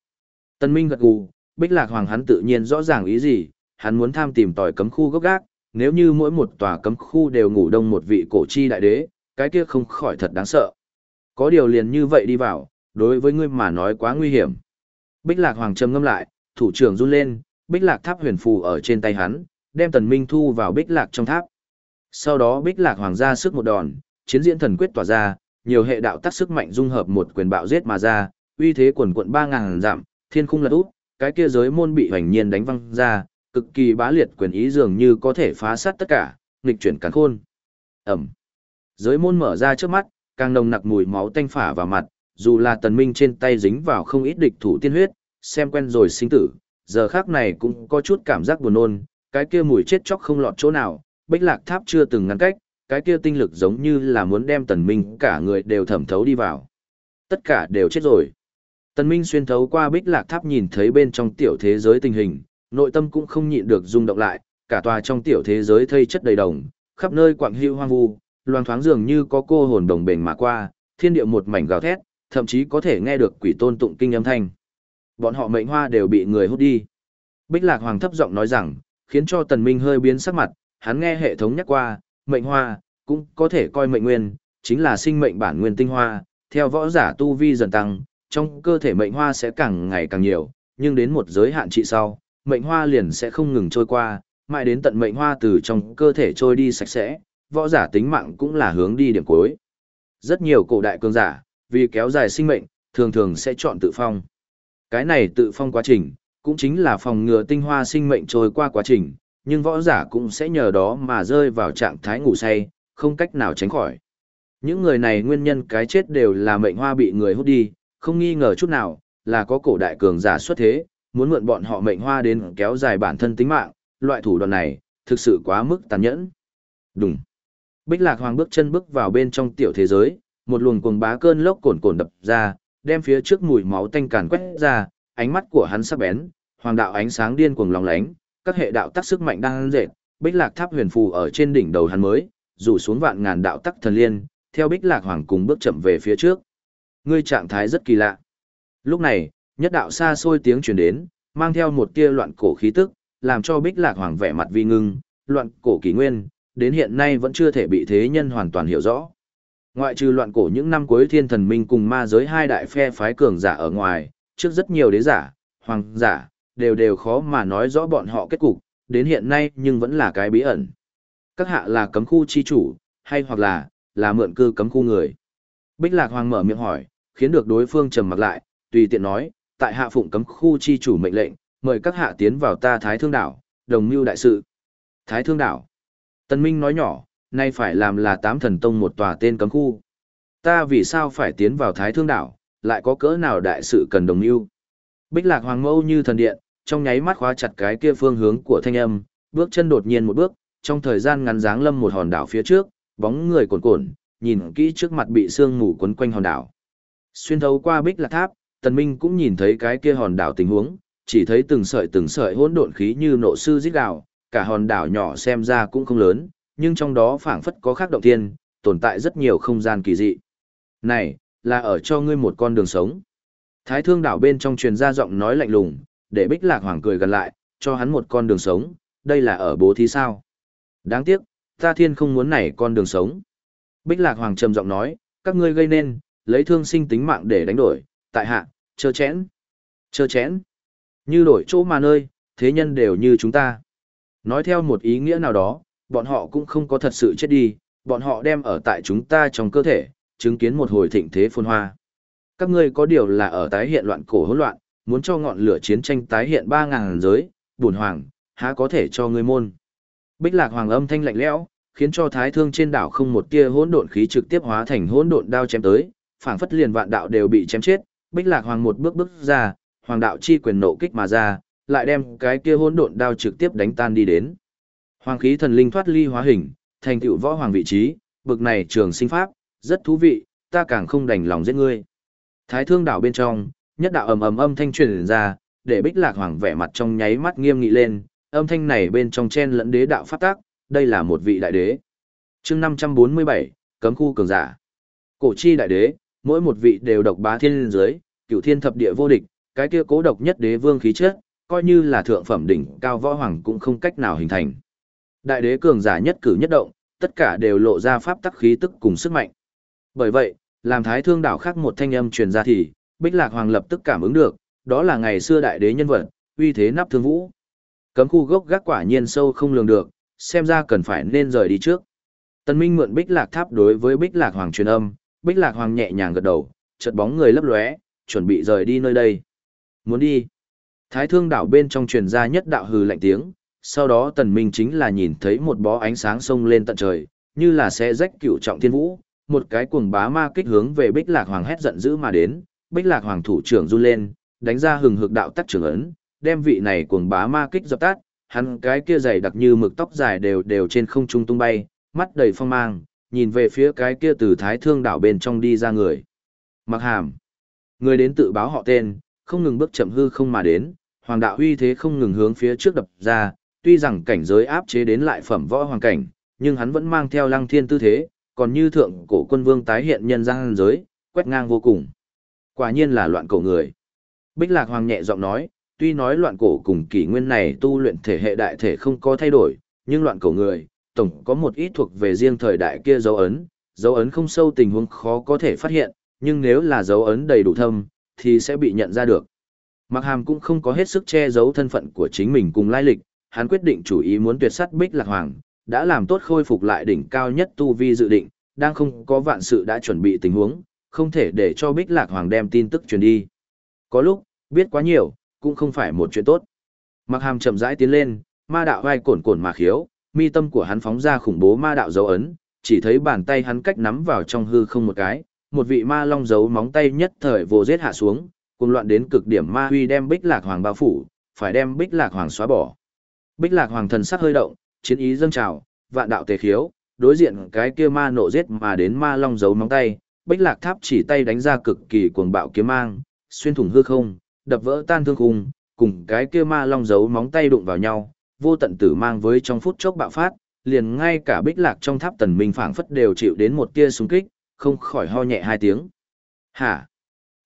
Tân Minh gật gù, Bích Lạc Hoàng hắn tự nhiên rõ ràng ý gì, hắn muốn tham tìm tòi cấm khu gốc gác, nếu như mỗi một tòa cấm khu đều ngủ đông một vị cổ chi đại đế, cái kia không khỏi thật đáng sợ. Có điều liền như vậy đi vào, đối với ngươi mà nói quá nguy hiểm. Bích Lạc Hoàng trầm ngâm lại, thủ trưởng run lên, Bích Lạc Tháp huyền phù ở trên tay hắn, đem Tần Minh thu vào Bích Lạc trong tháp. Sau đó Bích Lạc Hoàng ra sức một đòn, chiến diễn thần quyết tỏa ra, nhiều hệ đạo tác sức mạnh dung hợp một quyền bạo giết mà ra, uy thế quần quận 3000 giảm, thiên khung lật úp, cái kia giới môn bị hoành nhiên đánh văng ra, cực kỳ bá liệt quyền ý dường như có thể phá sát tất cả, nghịch chuyển càn khôn. Ẩm. Giới môn mở ra trước mắt, càng nồng nặc mùi máu tanh phả vào mặt, dù là tần minh trên tay dính vào không ít địch thủ tiên huyết, xem quen rồi sinh tử, giờ khác này cũng có chút cảm giác buồn nôn, cái kia mùi chết chóc không lọt chỗ nào, bích lạc tháp chưa từng ngăn cách, cái kia tinh lực giống như là muốn đem tần minh cả người đều thẩm thấu đi vào. Tất cả đều chết rồi. Tần minh xuyên thấu qua bích lạc tháp nhìn thấy bên trong tiểu thế giới tình hình, nội tâm cũng không nhịn được rung động lại, cả tòa trong tiểu thế giới thây chất đầy đồng, khắp nơi quạng hưu hoang vu, loang thoáng dường như có cô hồn đồng bền mà qua, thiên địa một mảnh gào thét, thậm chí có thể nghe được quỷ tôn tụng kinh âm thanh. Bọn họ mệnh hoa đều bị người hút đi. Bích Lạc Hoàng thấp giọng nói rằng, khiến cho Tần Minh hơi biến sắc mặt, hắn nghe hệ thống nhắc qua, mệnh hoa, cũng có thể coi mệnh nguyên, chính là sinh mệnh bản nguyên tinh hoa, theo võ giả tu vi dần tăng, trong cơ thể mệnh hoa sẽ càng ngày càng nhiều, nhưng đến một giới hạn trị sau, mệnh hoa liền sẽ không ngừng trôi qua, mãi đến tận mệnh hoa từ trong cơ thể trôi đi sạch sẽ, võ giả tính mạng cũng là hướng đi điểm cuối. Rất nhiều cổ đại cường giả, vì kéo dài sinh mệnh, thường thường sẽ chọn tự phong. Cái này tự phong quá trình, cũng chính là phòng ngừa tinh hoa sinh mệnh trôi qua quá trình, nhưng võ giả cũng sẽ nhờ đó mà rơi vào trạng thái ngủ say, không cách nào tránh khỏi. Những người này nguyên nhân cái chết đều là mệnh hoa bị người hút đi, không nghi ngờ chút nào, là có cổ đại cường giả xuất thế, muốn mượn bọn họ mệnh hoa đến kéo dài bản thân tính mạng, loại thủ đoạn này, thực sự quá mức tàn nhẫn. Đúng. Bích Lạc Hoàng bước chân bước vào bên trong tiểu thế giới, một luồng cuồng bá cơn lốc cồn cồn đập ra, đem phía trước mùi máu tanh càn quét ra, ánh mắt của hắn sắc bén, hoàng đạo ánh sáng điên cuồng lóng lánh, các hệ đạo tắc sức mạnh đang dệt, Bích Lạc Tháp huyền phù ở trên đỉnh đầu hắn mới, rủ xuống vạn ngàn đạo tắc thần liên, theo Bích Lạc Hoàng cùng bước chậm về phía trước. Ngươi trạng thái rất kỳ lạ. Lúc này, nhất đạo xa xôi tiếng truyền đến, mang theo một tia loạn cổ khí tức, làm cho Bích Lạc Hoàng vẻ mặt vi ngưng, loạn cổ kỳ nguyên, đến hiện nay vẫn chưa thể bị thế nhân hoàn toàn hiểu rõ. Ngoại trừ loạn cổ những năm cuối thiên thần minh cùng ma giới hai đại phe phái cường giả ở ngoài, trước rất nhiều đế giả, hoàng giả, đều đều khó mà nói rõ bọn họ kết cục, đến hiện nay nhưng vẫn là cái bí ẩn. Các hạ là cấm khu chi chủ, hay hoặc là, là mượn cư cấm khu người. Bích Lạc Hoàng mở miệng hỏi, khiến được đối phương trầm mặc lại, tùy tiện nói, tại hạ phụng cấm khu chi chủ mệnh lệnh, mời các hạ tiến vào ta Thái Thương Đảo, đồng mưu đại sự. Thái Thương Đảo. Tân Minh nói nhỏ, nay phải làm là tám thần tông một tòa tên cấm khu. Ta vì sao phải tiến vào Thái Thương Đảo, lại có cỡ nào đại sự cần đồng mưu. Bích Lạc Hoàng mâu như thần điện, trong nháy mắt khóa chặt cái kia phương hướng của thanh âm, bước chân đột nhiên một bước, trong thời gian ngắn dáng lâm một hòn đảo phía trước, bóng người cồn cồn, nhìn kỹ trước mặt bị sương mù quấn quanh hòn đảo. Xuyên thấu qua Bích Lạc Tháp, Tần Minh cũng nhìn thấy cái kia hòn đảo tình huống, chỉ thấy từng sợi từng sợi hỗn độn khí như nộ sư rít gào, cả hòn đảo nhỏ xem ra cũng không lớn, nhưng trong đó phảng phất có khác động thiên, tồn tại rất nhiều không gian kỳ dị. Này, là ở cho ngươi một con đường sống. Thái thương đảo bên trong truyền ra giọng nói lạnh lùng, để bích lạc hoàng cười gần lại, cho hắn một con đường sống, đây là ở bố thí sao. Đáng tiếc, ta thiên không muốn này con đường sống. Bích lạc hoàng trầm giọng nói, các ngươi gây nên, lấy thương sinh tính mạng để đánh đổi, tại hạ, chơ chẽn. Chơ chẽn. Như đổi chỗ mà nơi, thế nhân đều như chúng ta. Nói theo một ý nghĩa nào đó, bọn họ cũng không có thật sự chết đi, bọn họ đem ở tại chúng ta trong cơ thể, chứng kiến một hồi thịnh thế phồn hoa. Các ngươi có điều là ở tái hiện loạn cổ hỗn loạn, muốn cho ngọn lửa chiến tranh tái hiện 3.000 giới, buồn hoàng, há có thể cho ngươi môn. Bích lạc hoàng âm thanh lạnh lẽo, khiến cho thái thương trên đảo không một tia hỗn độn khí trực tiếp hóa thành hỗn độn đao chém tới, phảng phất liền vạn đạo đều bị chém chết. Bích lạc hoàng một bước bước ra, hoàng đạo chi quyền nộ kích mà ra, lại đem cái kia hỗn độn đao trực tiếp đánh tan đi đến. Hoàng khí thần linh thoát ly hóa hình, thành tựu võ hoàng vị trí, bực này trường sinh pháp, rất thú vị, ta càng không đành lòng giết ngươi. Thái thương đảo bên trong, nhất đạo ầm ầm âm thanh truyền ra, để Bích Lạc Hoàng vẻ mặt trong nháy mắt nghiêm nghị lên, âm thanh này bên trong chen lẫn đế đạo phát tác, đây là một vị đại đế. Chương 547, cấm khu cường giả. Cổ chi đại đế, mỗi một vị đều độc bá thiên giới, cửu thiên thập địa vô địch, cái kia cố độc nhất đế vương khí chất, coi như là thượng phẩm đỉnh cao võ hoàng cũng không cách nào hình thành. Đại đế cường giả nhất cử nhất động, tất cả đều lộ ra pháp tắc khí tức cùng sức mạnh. Bởi vậy, làm thái thương đảo khác một thanh âm truyền ra thì, Bích Lạc Hoàng lập tức cảm ứng được, đó là ngày xưa đại đế nhân vật, uy thế nắp thương vũ. Cấm khu gốc gác quả nhiên sâu không lường được, xem ra cần phải nên rời đi trước. Tân Minh mượn Bích Lạc Tháp đối với Bích Lạc Hoàng truyền âm, Bích Lạc Hoàng nhẹ nhàng gật đầu, chợt bóng người lấp lóe, chuẩn bị rời đi nơi đây. Muốn đi. Thái thương đảo bên trong truyền ra nhất đạo hừ lạnh tiếng, sau đó Tần Minh chính là nhìn thấy một bó ánh sáng sông lên tận trời, như là sẽ rách cửu trọng thiên vũ, một cái cuồng bá ma kích hướng về Bích Lạc Hoàng hét giận dữ mà đến, Bích Lạc Hoàng thủ trưởng run lên, đánh ra hừng hực đạo tắc trưởng ấn, đem vị này cuồng bá ma kích dập tắt, hắn cái kia dày đặc như mực tóc dài đều đều trên không trung tung bay, mắt đầy phong mang, nhìn về phía cái kia từ thái thương đảo bên trong đi ra người. Mặc hàm. Người đến tự báo họ tên, không ngừng bước chậm hư không mà đến, hoàng đạo uy thế không ngừng hướng phía trước đập ra, tuy rằng cảnh giới áp chế đến lại phẩm võ hoàng cảnh, nhưng hắn vẫn mang theo lăng thiên tư thế, còn như thượng cổ quân vương tái hiện nhân gian giới, quét ngang vô cùng. Quả nhiên là loạn cổ người. Bích Lạc Hoàng nhẹ giọng nói, tuy nói loạn cổ cùng kỷ nguyên này tu luyện thể hệ đại thể không có thay đổi, nhưng loạn cổ người, tổng có một ít thuộc về riêng thời đại kia dấu ấn, dấu ấn không sâu tình huống khó có thể phát hiện, nhưng nếu là dấu ấn đầy đủ thâm, thì sẽ bị nhận ra được. Mạc Hàm cũng không có hết sức che giấu thân phận của chính mình cùng lai lịch, hắn quyết định chủ ý muốn tuyệt sát Bích Lạc Hoàng, đã làm tốt khôi phục lại đỉnh cao nhất tu vi dự định, đang không có vạn sự đã chuẩn bị tình huống, không thể để cho Bích Lạc Hoàng đem tin tức truyền đi. Có lúc, biết quá nhiều, cũng không phải một chuyện tốt. Mặc Hàm chậm rãi tiến lên, ma đạo vai cồn cồn mà khiếu, mi tâm của hắn phóng ra khủng bố ma đạo dấu ấn, chỉ thấy bàn tay hắn cách nắm vào trong hư không một cái, một vị ma long dấu móng tay nhất thời vô giết hạ xuống, cùng loạn đến cực điểm ma huy đem Bích Lạc Hoàng bao phủ, phải đem Bích Lạc Hoàng xóa bỏ. Bích Lạc Hoàng thần sắc hơi động, chiến ý dâng trào, vạn đạo tề khiếu, đối diện cái kia ma nộ giết mà đến ma long giấu móng tay, Bích Lạc Tháp chỉ tay đánh ra cực kỳ cuồng bạo kiếm mang, xuyên thủng hư không, đập vỡ tan thương khung, cùng cái kia ma long giấu móng tay đụng vào nhau, vô tận tử mang với trong phút chốc bạo phát, liền ngay cả Bích Lạc trong tháp tần minh phảng phất đều chịu đến một tia xung kích, không khỏi ho nhẹ hai tiếng. Hả?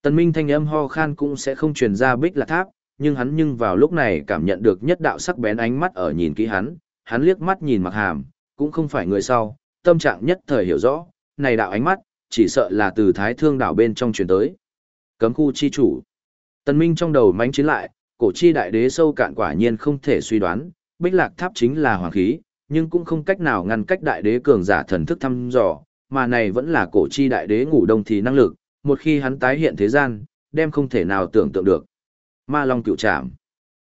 Tần minh thanh âm ho khan cũng sẽ không truyền ra Bích Lạc tháp, nhưng hắn nhưng vào lúc này cảm nhận được nhất đạo sắc bén ánh mắt ở nhìn kỹ hắn, hắn liếc mắt nhìn mặc hàm, cũng không phải người sau, tâm trạng nhất thời hiểu rõ, này đạo ánh mắt, chỉ sợ là từ thái thương đảo bên trong truyền tới. Cấm khu chi chủ. tân Minh trong đầu mánh chiến lại, cổ chi đại đế sâu cạn quả nhiên không thể suy đoán, bích lạc tháp chính là hoàng khí, nhưng cũng không cách nào ngăn cách đại đế cường giả thần thức thăm dò, mà này vẫn là cổ chi đại đế ngủ đông thì năng lực, một khi hắn tái hiện thế gian, đem không thể nào tưởng tượng được. Ma Long cựu trảm.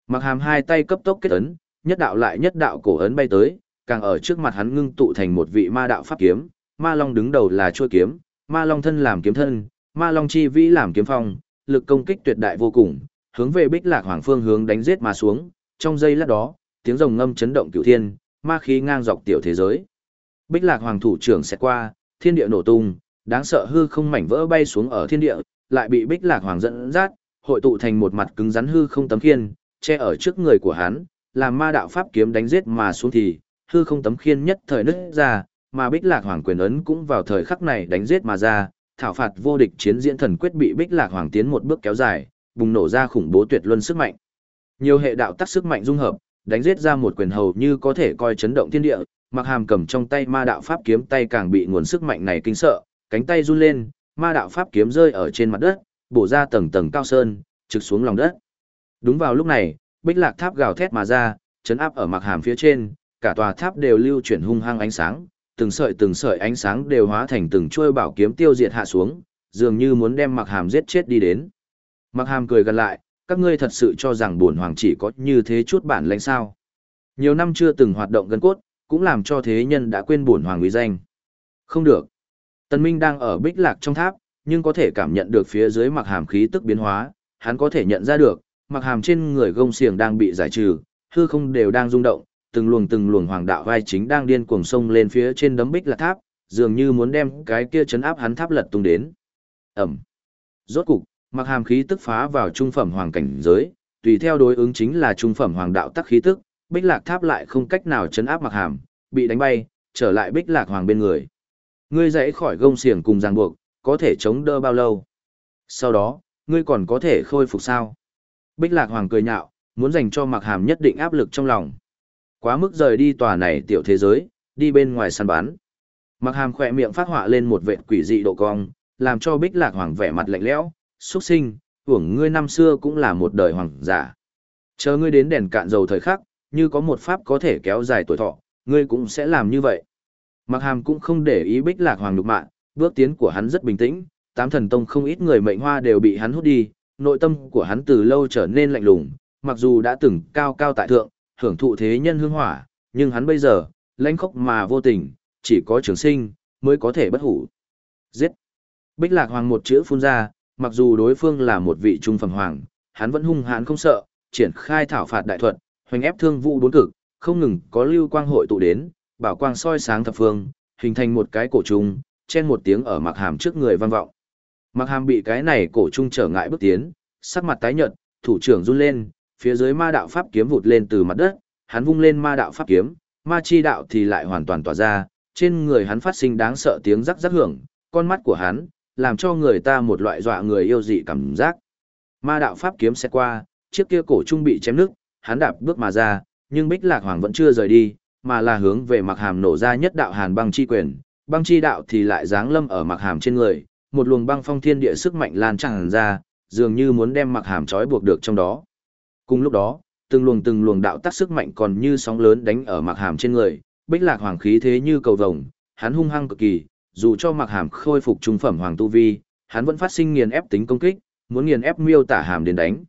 Mặc hàm hai tay cấp tốc kết ấn, nhất đạo lại nhất đạo cổ ấn bay tới, càng ở trước mặt hắn ngưng tụ thành một vị ma đạo pháp kiếm, ma long đứng đầu là chuôi kiếm, ma long thân làm kiếm thân, ma long chi vĩ làm kiếm phong, lực công kích tuyệt đại vô cùng, hướng về Bích Lạc Hoàng phương hướng đánh giết mà xuống, trong giây lát đó, tiếng rồng ngâm chấn động cửu thiên, ma khí ngang dọc tiểu thế giới. Bích Lạc Hoàng thủ trưởng sẽ qua, thiên địa nổ tung, đáng sợ hư không mảnh vỡ bay xuống ở thiên địa, lại bị Bích Lạc Hoàng dẫn dắt, hội tụ thành một mặt cứng rắn hư không tấm khiên, che ở trước người của hắn, làm ma đạo pháp kiếm đánh giết mà xuống thì, hư không tấm khiên nhất thời nứt ra, mà Bích Lạc Hoàng quyền ấn cũng vào thời khắc này đánh giết mà ra, thảo phạt vô địch chiến diễn thần quyết bị Bích Lạc Hoàng tiến một bước kéo dài, bùng nổ ra khủng bố tuyệt luân sức mạnh. Nhiều hệ đạo tác sức mạnh dung hợp, đánh giết ra một quyền hầu như có thể coi chấn động thiên địa, Mặc Hàm cầm trong tay ma đạo pháp kiếm tay càng bị nguồn sức mạnh này kinh sợ, cánh tay run lên, ma đạo pháp kiếm rơi ở trên mặt đất, bổ ra tầng tầng cao sơn, trực xuống lòng đất. Đúng vào lúc này, Bích Lạc Tháp gào thét mà ra, chấn áp ở Mặc Hàm phía trên, cả tòa tháp đều lưu chuyển hung hăng ánh sáng, từng sợi từng sợi ánh sáng đều hóa thành từng chuôi bảo kiếm tiêu diệt hạ xuống, dường như muốn đem Mặc Hàm giết chết đi đến. Mặc Hàm cười gần lại, các ngươi thật sự cho rằng bổn hoàng chỉ có như thế chút bản lãnh sao? Nhiều năm chưa từng hoạt động gần cốt, cũng làm cho thế nhân đã quên bổn hoàng uy danh. Không được. Tần Minh đang ở bích lạc trong tháp, nhưng có thể cảm nhận được phía dưới Mặc Hàm khí tức biến hóa, hắn có thể nhận ra được, Mặc Hàm trên người gông xiềng đang bị giải trừ, hư không đều đang rung động, từng luồng từng luồng hoàng đạo vai chính đang điên cuồng sông lên phía trên đấm bích lạc tháp, dường như muốn đem cái kia chấn áp hắn tháp lật tung đến. Ẩm. Rốt cục, mặc hàm khí tức phá vào trung phẩm hoàng cảnh giới, tùy theo đối ứng chính là trung phẩm hoàng đạo tắc khí tức, bích lạc tháp lại không cách nào chấn áp mặc hàm, bị đánh bay, trở lại bích lạc hoàng bên người. Ngươi dãy khỏi gông xiềng cùng ràng buộc, có thể chống đỡ bao lâu? Sau đó, ngươi còn có thể khôi phục sao? Bích lạc hoàng cười nhạo, muốn dành cho mặc hàm nhất định áp lực trong lòng. Quá mức rời đi tòa này tiểu thế giới, đi bên ngoài săn bán. Mặc hàm khỏe miệng phát họa lên một vệt quỷ dị độ cong, làm cho bích lạc hoàng vẻ mặt lạnh lẽo, xuất sinh, hưởng ngươi năm xưa cũng là một đời hoàng giả. Chờ ngươi đến đèn cạn dầu thời khắc, như có một pháp có thể kéo dài tuổi thọ, ngươi cũng sẽ làm như vậy. Mặc hàm cũng không để ý bích lạc hoàng lục mạng, bước tiến của hắn rất bình tĩnh, tám thần tông không ít người mệnh hoa đều bị hắn hút đi, nội tâm của hắn từ lâu trở nên lạnh lùng, mặc dù đã từng cao cao tại thượng, hưởng thụ thế nhân hương hỏa, nhưng hắn bây giờ, lãnh khốc mà vô tình, chỉ có trường sinh, mới có thể bất hủ. Giết! Bích lạc hoàng một chữ phun ra, mặc dù đối phương là một vị trung phẩm hoàng, hắn vẫn hung hãn không sợ, triển khai thảo phạt đại thuật, hoành ép thương vụ bốn cực, không ngừng có lưu quang hội tụ đến, bảo quang soi sáng thập phương, hình thành một cái cổ trùng chen một tiếng ở mặc hàm trước người vang vọng. Mặc hàm bị cái này cổ trung trở ngại bước tiến, sắc mặt tái nhợt, thủ trưởng run lên, phía dưới ma đạo pháp kiếm vụt lên từ mặt đất, hắn vung lên ma đạo pháp kiếm, ma chi đạo thì lại hoàn toàn tỏa ra, trên người hắn phát sinh đáng sợ tiếng rắc rắc hưởng, con mắt của hắn, làm cho người ta một loại dọa người yêu dị cảm giác. Ma đạo pháp kiếm sẽ qua, chiếc kia cổ trung bị chém nước, hắn đạp bước mà ra, nhưng Bích Lạc Hoàng vẫn chưa rời đi, mà là hướng về Mặc Hàm nổ ra nhất đạo Hàn băng chi quyền, băng chi đạo thì lại giáng lâm ở Mặc Hàm trên người, một luồng băng phong thiên địa sức mạnh lan tràn ra, dường như muốn đem Mặc Hàm trói buộc được trong đó. Cùng lúc đó, từng luồng từng luồng đạo tác sức mạnh còn như sóng lớn đánh ở Mặc Hàm trên người, Bích Lạc Hoàng khí thế như cầu vồng, hắn hung hăng cực kỳ, dù cho Mặc Hàm khôi phục trung phẩm hoàng tu vi, hắn vẫn phát sinh nghiền ép tính công kích, muốn nghiền ép miêu tả hàm đến đánh.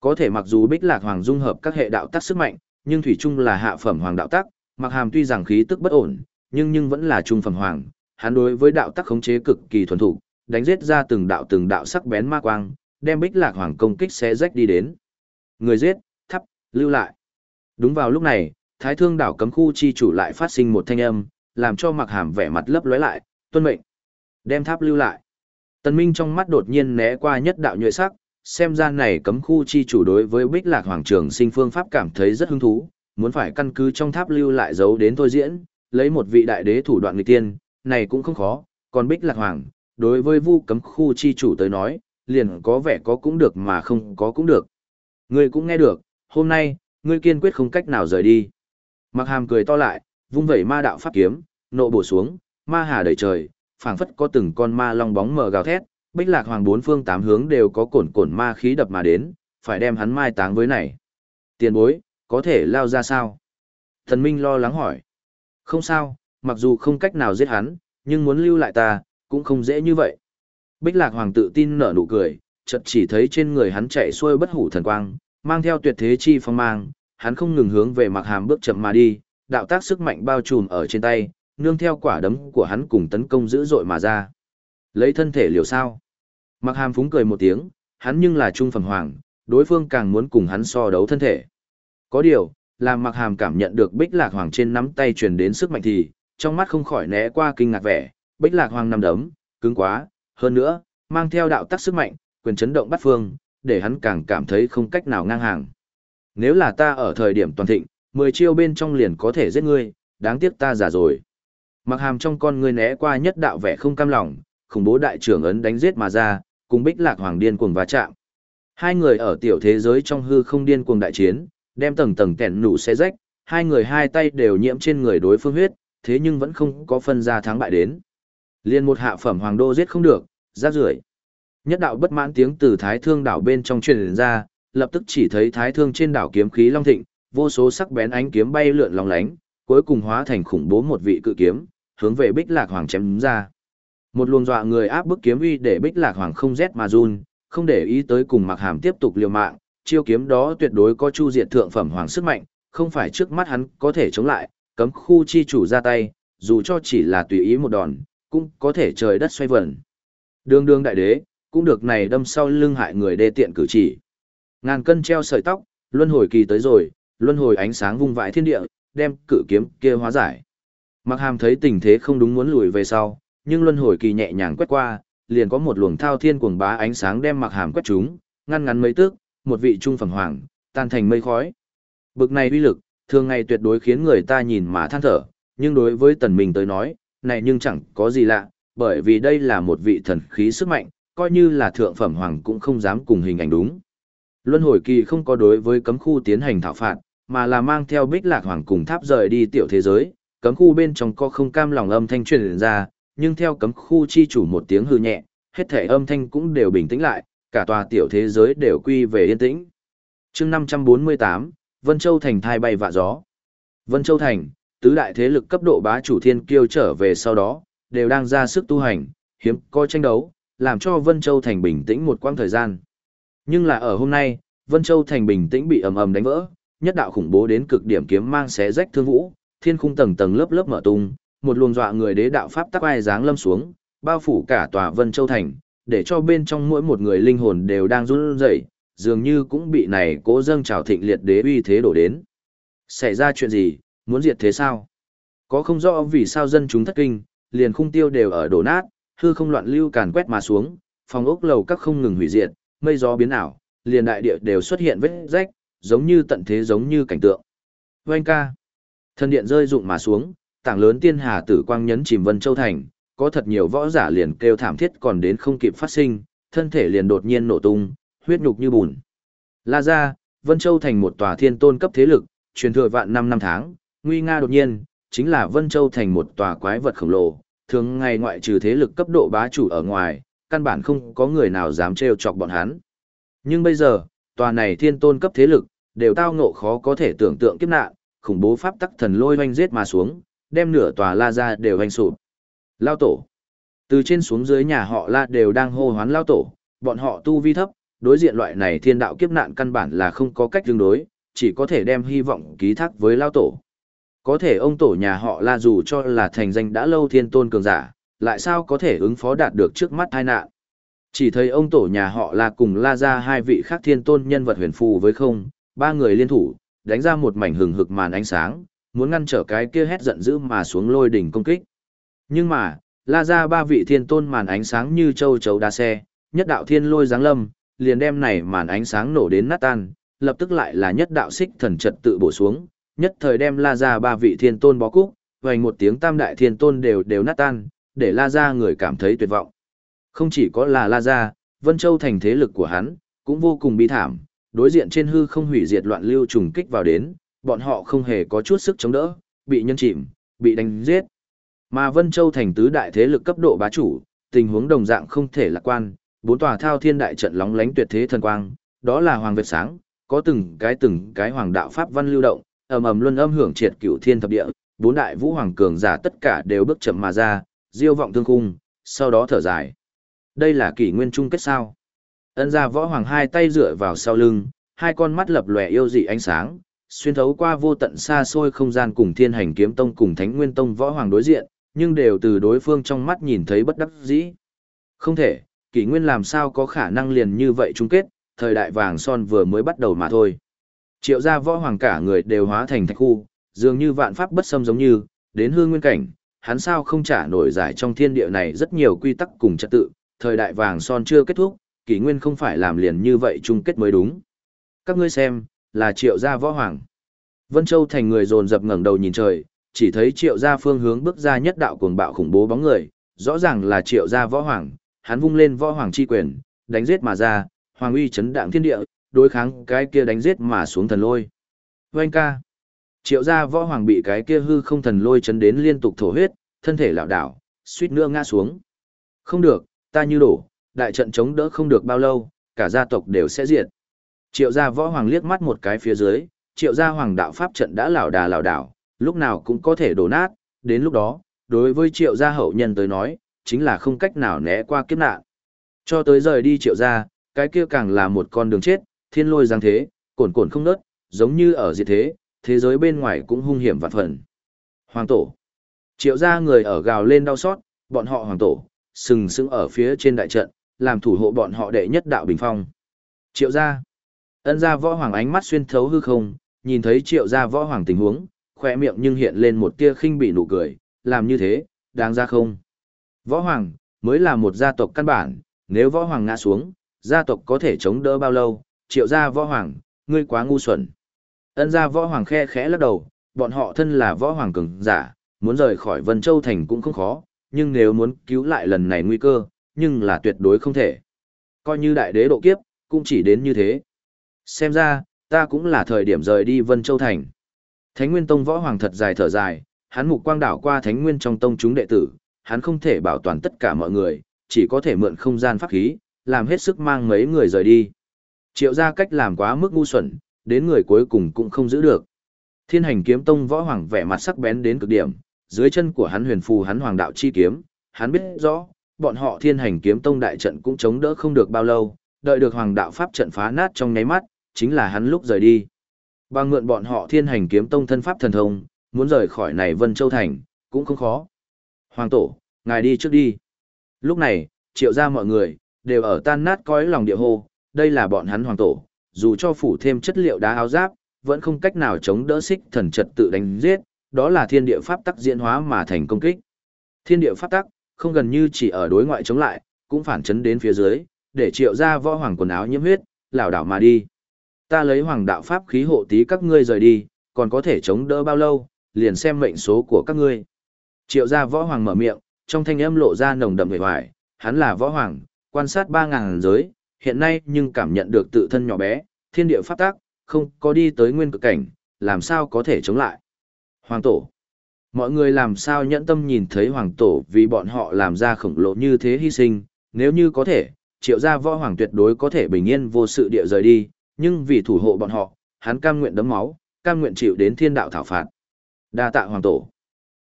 Có thể mặc dù Bích Lạc Hoàng dung hợp các hệ đạo tác sức mạnh, nhưng thủy chung là hạ phẩm hoàng đạo tác, mặc hàm tuy rằng khí tức bất ổn, nhưng nhưng vẫn là trung phẩm hoàng, hắn đối với đạo tắc khống chế cực kỳ thuần thục, đánh giết ra từng đạo từng đạo sắc bén ma quang, đem Bích Lạc Hoàng công kích xé rách đi đến. Người giết, thắp, lưu lại. Đúng vào lúc này, Thái Thương đảo cấm khu chi chủ lại phát sinh một thanh âm, làm cho Mặc Hàm vẻ mặt lấp lóe lại, tuân mệnh, đem tháp lưu lại. Tần Minh trong mắt đột nhiên né qua nhất đạo nhuệ sắc, xem ra này cấm khu chi chủ đối với Bích Lạc Hoàng Trường sinh phương pháp cảm thấy rất hứng thú, muốn phải căn cứ trong tháp lưu lại dấu đến thôi diễn, lấy một vị đại đế thủ đoạn nghịch tiên, này cũng không khó, còn Bích Lạc Hoàng, đối với vu cấm khu chi chủ tới nói, liền có vẻ có cũng được mà không có cũng được. Ngươi cũng nghe được, hôm nay, ngươi kiên quyết không cách nào rời đi. Mặc hàm cười to lại, vung vẩy ma đạo pháp kiếm, nộ bổ xuống, ma hà đầy trời, phảng phất có từng con ma long bóng mờ gào thét, Bích Lạc Hoàng bốn phương tám hướng đều có cồn cồn ma khí đập mà đến, phải đem hắn mai táng với này. Tiền bối, có thể lao ra sao? Thần Minh lo lắng hỏi. Không sao, mặc dù không cách nào giết hắn, nhưng muốn lưu lại ta, cũng không dễ như vậy. Bích Lạc Hoàng tự tin nở nụ cười, chợt chỉ thấy trên người hắn chạy xuôi bất hủ thần quang, mang theo tuyệt thế chi phong mang, hắn không ngừng hướng về mặc hàm bước chậm mà đi, đạo tác sức mạnh bao trùm ở trên tay, nương theo quả đấm của hắn cùng tấn công dữ dội mà ra. Lấy thân thể liều sao? Mặc hàm phúng cười một tiếng, hắn nhưng là trung phần hoàng, đối phương càng muốn cùng hắn so đấu thân thể. Có điều, làm mặc hàm cảm nhận được bích lạc hoàng trên nắm tay truyền đến sức mạnh thì, trong mắt không khỏi né qua kinh ngạc vẻ, bích lạc hoàng nằm đấm, cứng quá, hơn nữa, mang theo đạo tắc sức mạnh, quyền chấn động bắt phương, để hắn càng cảm thấy không cách nào ngang hàng. Nếu là ta ở thời điểm toàn thịnh, mười chiêu bên trong liền có thể giết ngươi, đáng tiếc ta già rồi. Mặc hàm trong con ngươi né qua nhất đạo vẻ không cam lòng, khủng bố đại trưởng ấn đánh giết mà ra, cùng bích lạc hoàng điên cuồng va chạm. Hai người ở tiểu thế giới trong hư không điên cuồng đại chiến, đem tầng tầng kẹn nụ xe rách, hai người hai tay đều nhiễm trên người đối phương huyết, thế nhưng vẫn không có phân ra thắng bại đến. Liên một hạ phẩm hoàng đô giết không được, rác rưởi. Nhất đạo bất mãn tiếng từ thái thương đảo bên trong truyền ra, lập tức chỉ thấy thái thương trên đảo kiếm khí long thịnh, vô số sắc bén ánh kiếm bay lượn long lánh, cuối cùng hóa thành khủng bố một vị cự kiếm, hướng về Bích Lạc Hoàng chém ra. Một luồng dọa người áp bức kiếm uy để Bích Lạc Hoàng không rét mà run, không để ý tới cùng Mặc Hàm tiếp tục liều mạng, chiêu kiếm đó tuyệt đối có chu diệt thượng phẩm hoàng sức mạnh, không phải trước mắt hắn có thể chống lại, cấm khu chi chủ ra tay, dù cho chỉ là tùy ý một đòn, cũng có thể trời đất xoay vần. Đường đường đại đế, cũng được này đâm sau lưng hại người đê tiện cử chỉ. Ngàn cân treo sợi tóc, luân hồi kỳ tới rồi, luân hồi ánh sáng vung vãi thiên địa, đem cử kiếm kia hóa giải. Mặc hàm thấy tình thế không đúng muốn lùi về sau, nhưng luân hồi kỳ nhẹ nhàng quét qua, liền có một luồng thao thiên cuồng bá ánh sáng đem mặc hàm quét chúng, ngăn ngắn mấy tước, một vị trung phẩm hoàng, tan thành mây khói. Bực này uy lực, thường ngày tuyệt đối khiến người ta nhìn mà than thở, nhưng đối với tần mình tới nói, này nhưng chẳng có gì lạ, bởi vì đây là một vị thần khí sức mạnh, coi như là thượng phẩm hoàng cũng không dám cùng hình ảnh đúng. Luân hồi kỳ không có đối với cấm khu tiến hành thảo phạt, mà là mang theo bích lạc hoàng cùng tháp rời đi tiểu thế giới, cấm khu bên trong có không cam lòng âm thanh truyền ra, nhưng theo cấm khu chi chủ một tiếng hư nhẹ, hết thể âm thanh cũng đều bình tĩnh lại, cả tòa tiểu thế giới đều quy về yên tĩnh. chương 548, Vân Châu Thành thai bay vạ gió. Vân Châu Thành, tứ đại thế lực cấp độ bá chủ thiên kiêu trở về sau đó, đều đang ra sức tu hành, hiếm có tranh đấu, làm cho Vân Châu Thành bình tĩnh một quãng thời gian. Nhưng là ở hôm nay, Vân Châu Thành bình tĩnh bị ầm ầm đánh vỡ, nhất đạo khủng bố đến cực điểm kiếm mang xé rách thương vũ, thiên khung tầng tầng lớp lớp mở tung, một luồng dọa người đế đạo pháp tắc ai dáng lâm xuống, bao phủ cả tòa Vân Châu thành, để cho bên trong mỗi một người linh hồn đều đang run rẩy, dường như cũng bị này cố dâng trào thịnh liệt đế uy thế đổ đến. Xảy ra chuyện gì, muốn diệt thế sao? Có không rõ vì sao dân chúng thất kinh, liền khung tiêu đều ở đổ nát, hư không loạn lưu càn quét mà xuống, phòng ốc lầu các không ngừng hủy diệt, mây gió biến ảo, liền đại địa đều xuất hiện vết rách, giống như tận thế giống như cảnh tượng. Vâng ca. thân điện rơi rụng mà xuống, tảng lớn tiên hà tử quang nhấn chìm Vân Châu Thành, có thật nhiều võ giả liền kêu thảm thiết còn đến không kịp phát sinh, thân thể liền đột nhiên nổ tung, huyết nhục như bùn. La ra, Vân Châu Thành một tòa thiên tôn cấp thế lực, truyền thừa vạn năm năm tháng, nguy nga đột nhiên, chính là Vân Châu Thành một tòa quái vật khổng lồ, thường ngày ngoại trừ thế lực cấp độ bá chủ ở ngoài, căn bản không có người nào dám trêu chọc bọn hắn. Nhưng bây giờ, tòa này thiên tôn cấp thế lực, đều tao ngộ khó có thể tưởng tượng kiếp nạn, khủng bố pháp tắc thần lôi hoanh giết mà xuống, đem nửa tòa la ra đều hoanh sụp. Lao tổ. Từ trên xuống dưới nhà họ la đều đang hô hoán lao tổ, bọn họ tu vi thấp, đối diện loại này thiên đạo kiếp nạn căn bản là không có cách tương đối, chỉ có thể đem hy vọng ký thác với lao tổ. Có thể ông tổ nhà họ la dù cho là thành danh đã lâu thiên tôn cường giả, lại sao có thể ứng phó đạt được trước mắt tai nạn. Chỉ thấy ông tổ nhà họ la cùng la ra hai vị khác thiên tôn nhân vật huyền phù với không, ba người liên thủ, đánh ra một mảnh hừng hực màn ánh sáng, muốn ngăn trở cái kia hét giận dữ mà xuống lôi đỉnh công kích. Nhưng mà, la ra ba vị thiên tôn màn ánh sáng như châu chấu đa xe, nhất đạo thiên lôi giáng lâm, liền đem này màn ánh sáng nổ đến nát tan, lập tức lại là nhất đạo xích thần trật tự bổ xuống, nhất thời đem la ra ba vị thiên tôn bó cúc, vành một tiếng tam đại thiên tôn đều đều nát tan, để la ra người cảm thấy tuyệt vọng. Không chỉ có là la ra, Vân Châu thành thế lực của hắn, cũng vô cùng bi thảm, đối diện trên hư không hủy diệt loạn lưu trùng kích vào đến, bọn họ không hề có chút sức chống đỡ, bị nhân chìm, bị đánh giết. Mà Vân Châu thành tứ đại thế lực cấp độ bá chủ, tình huống đồng dạng không thể lạc quan, bốn tòa thao thiên đại trận lóng lánh tuyệt thế thần quang, đó là hoàng việt sáng, có từng cái từng cái hoàng đạo pháp văn lưu động, ầm ầm luân âm hưởng triệt cửu thiên thập địa, bốn đại vũ hoàng cường giả tất cả đều bước chậm mà ra, diêu vọng thương khung, sau đó thở dài. Đây là kỷ nguyên chung kết sao? Ân gia võ hoàng hai tay dựa vào sau lưng, hai con mắt lập lòe yêu dị ánh sáng, xuyên thấu qua vô tận xa xôi không gian cùng thiên hành kiếm tông cùng thánh nguyên tông võ hoàng đối diện, nhưng đều từ đối phương trong mắt nhìn thấy bất đắc dĩ. Không thể, kỷ nguyên làm sao có khả năng liền như vậy chung kết, thời đại vàng son vừa mới bắt đầu mà thôi. Triệu gia võ hoàng cả người đều hóa thành thạch khu, dường như vạn pháp bất xâm giống như, đến hương nguyên cảnh, hắn sao không trả nổi giải trong thiên địa này rất nhiều quy tắc cùng trật tự, thời đại vàng son chưa kết thúc, kỷ nguyên không phải làm liền như vậy chung kết mới đúng. Các ngươi xem, là triệu gia võ hoàng. Vân Châu thành người dồn dập ngẩng đầu nhìn trời, chỉ thấy triệu gia phương hướng bước ra nhất đạo cuồng bạo khủng bố bóng người, rõ ràng là triệu gia võ hoàng, hắn vung lên võ hoàng chi quyền, đánh giết mà ra, hoàng uy chấn đạm thiên địa, đối kháng cái kia đánh giết mà xuống thần lôi. Vâng ca. Triệu gia võ hoàng bị cái kia hư không thần lôi chấn đến liên tục thổ huyết, thân thể lảo đảo, suýt nữa ngã xuống. Không được, ta như đổ, đại trận chống đỡ không được bao lâu, cả gia tộc đều sẽ diệt. Triệu gia võ hoàng liếc mắt một cái phía dưới, triệu gia hoàng đạo pháp trận đã lảo đà lảo đảo, lúc nào cũng có thể đổ nát, đến lúc đó, đối với triệu gia hậu nhân tới nói, chính là không cách nào né qua kiếp nạn. Cho tới rời đi triệu gia, cái kia càng là một con đường chết, thiên lôi giáng thế, cồn cồn không nớt, giống như ở diệt thế, thế giới bên ngoài cũng hung hiểm vạn phần. Hoàng tổ. Triệu gia người ở gào lên đau xót, bọn họ hoàng tổ, sừng sững ở phía trên đại trận, làm thủ hộ bọn họ đệ nhất đạo bình phong. Triệu gia. Ân gia võ hoàng ánh mắt xuyên thấu hư không, nhìn thấy triệu gia võ hoàng tình huống, khoe miệng nhưng hiện lên một tia khinh bị nụ cười, làm như thế, đáng ra không? Võ hoàng, mới là một gia tộc căn bản, nếu võ hoàng ngã xuống, gia tộc có thể chống đỡ bao lâu, triệu gia võ hoàng, ngươi quá ngu xuẩn. Ân gia võ hoàng khe khẽ lắc đầu, bọn họ thân là võ hoàng cường giả, muốn rời khỏi Vân Châu Thành cũng không khó, nhưng nếu muốn cứu lại lần này nguy cơ, nhưng là tuyệt đối không thể. Coi như đại đế độ kiếp, cũng chỉ đến như thế. Xem ra, ta cũng là thời điểm rời đi Vân Châu Thành. Thánh Nguyên Tông võ hoàng thật dài thở dài, hắn mục quang đảo qua Thánh Nguyên trong tông chúng đệ tử, hắn không thể bảo toàn tất cả mọi người, chỉ có thể mượn không gian pháp khí, làm hết sức mang mấy người rời đi. Triệu ra cách làm quá mức ngu xuẩn, đến người cuối cùng cũng không giữ được. Thiên hành kiếm tông võ hoàng vẻ mặt sắc bén đến cực điểm, dưới chân của hắn huyền phù hắn hoàng đạo chi kiếm, hắn biết rõ, bọn họ thiên hành kiếm tông đại trận cũng chống đỡ không được bao lâu, đợi được hoàng đạo pháp trận phá nát trong nháy mắt, chính là hắn lúc rời đi. Bằng mượn bọn họ thiên hành kiếm tông thân pháp thần thông, muốn rời khỏi này Vân Châu Thành, cũng không khó. Hoàng tổ, ngài đi trước đi. Lúc này, triệu ra mọi người, đều ở tan nát cõi lòng địa hô, đây là bọn hắn hoàng tổ, dù cho phủ thêm chất liệu đá áo giáp, vẫn không cách nào chống đỡ xích thần trật tự đánh giết, đó là thiên địa pháp tắc diễn hóa mà thành công kích. Thiên địa pháp tắc, không gần như chỉ ở đối ngoại chống lại, cũng phản chấn đến phía dưới, để triệu ra võ hoàng quần áo nhiễm huyết, lảo đảo mà đi. Ta lấy hoàng đạo pháp khí hộ tí các ngươi rời đi, còn có thể chống đỡ bao lâu, liền xem mệnh số của các ngươi. Triệu gia võ hoàng mở miệng, trong thanh âm lộ ra nồng đậm vẻ hoài, hắn là võ hoàng, quan sát 3.000 giới, hiện nay nhưng cảm nhận được tự thân nhỏ bé, thiên địa pháp tác, không có đi tới nguyên cực cảnh, làm sao có thể chống lại. Hoàng tổ. Mọi người làm sao nhẫn tâm nhìn thấy hoàng tổ vì bọn họ làm ra khổng lồ như thế hy sinh, nếu như có thể, triệu gia võ hoàng tuyệt đối có thể bình yên vô sự địa rời đi, nhưng vì thủ hộ bọn họ, hắn cam nguyện đấm máu, cam nguyện chịu đến thiên đạo thảo phạt. Đa tạ hoàng tổ.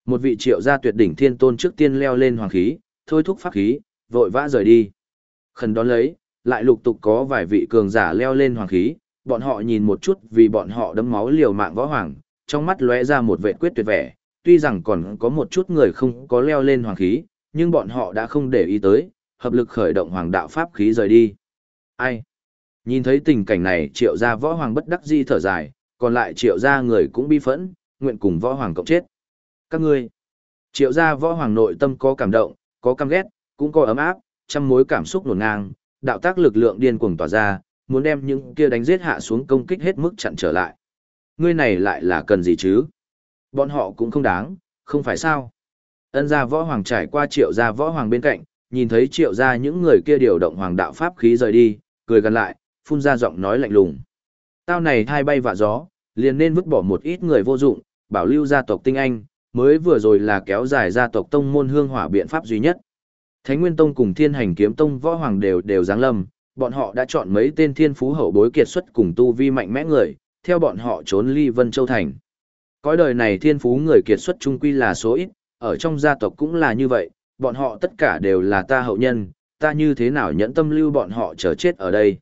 Một vị triệu gia tuyệt đỉnh thiên tôn trước tiên leo lên hoàng khí, thôi thúc pháp khí, vội vã rời đi. Khẩn đón lấy, lại lục tục có vài vị cường giả leo lên hoàng khí, bọn họ nhìn một chút vì bọn họ đấm máu liều mạng võ hoàng, trong mắt lóe ra một vệ quyết tuyệt vẻ, tuy rằng còn có một chút người không có leo lên hoàng khí, nhưng bọn họ đã không để ý tới, hợp lực khởi động hoàng đạo pháp khí rời đi. Ai? Nhìn thấy tình cảnh này triệu gia võ hoàng bất đắc di thở dài, còn lại triệu gia người cũng bi phẫn, nguyện cùng võ hoàng cộng chết. Các ngươi, triệu gia võ hoàng nội tâm có cảm động, có căm ghét, cũng có ấm áp, trăm mối cảm xúc nổn ngang, đạo tác lực lượng điên cuồng tỏa ra, muốn đem những kia đánh giết hạ xuống công kích hết mức chặn trở lại. Ngươi này lại là cần gì chứ? Bọn họ cũng không đáng, không phải sao? Ân gia võ hoàng trải qua triệu gia võ hoàng bên cạnh, nhìn thấy triệu gia những người kia điều động hoàng đạo pháp khí rời đi, cười gần lại, phun ra giọng nói lạnh lùng. Tao này thai bay vạ gió, liền nên vứt bỏ một ít người vô dụng, bảo lưu gia tộc tinh anh, mới vừa rồi là kéo dài gia tộc tông môn hương hỏa biện pháp duy nhất. Thánh Nguyên Tông cùng Thiên Hành Kiếm Tông võ hoàng đều đều giáng lâm, bọn họ đã chọn mấy tên thiên phú hậu bối kiệt xuất cùng tu vi mạnh mẽ người, theo bọn họ trốn ly Vân Châu Thành. Cõi đời này thiên phú người kiệt xuất trung quy là số ít, ở trong gia tộc cũng là như vậy, bọn họ tất cả đều là ta hậu nhân, ta như thế nào nhẫn tâm lưu bọn họ chờ chết ở đây.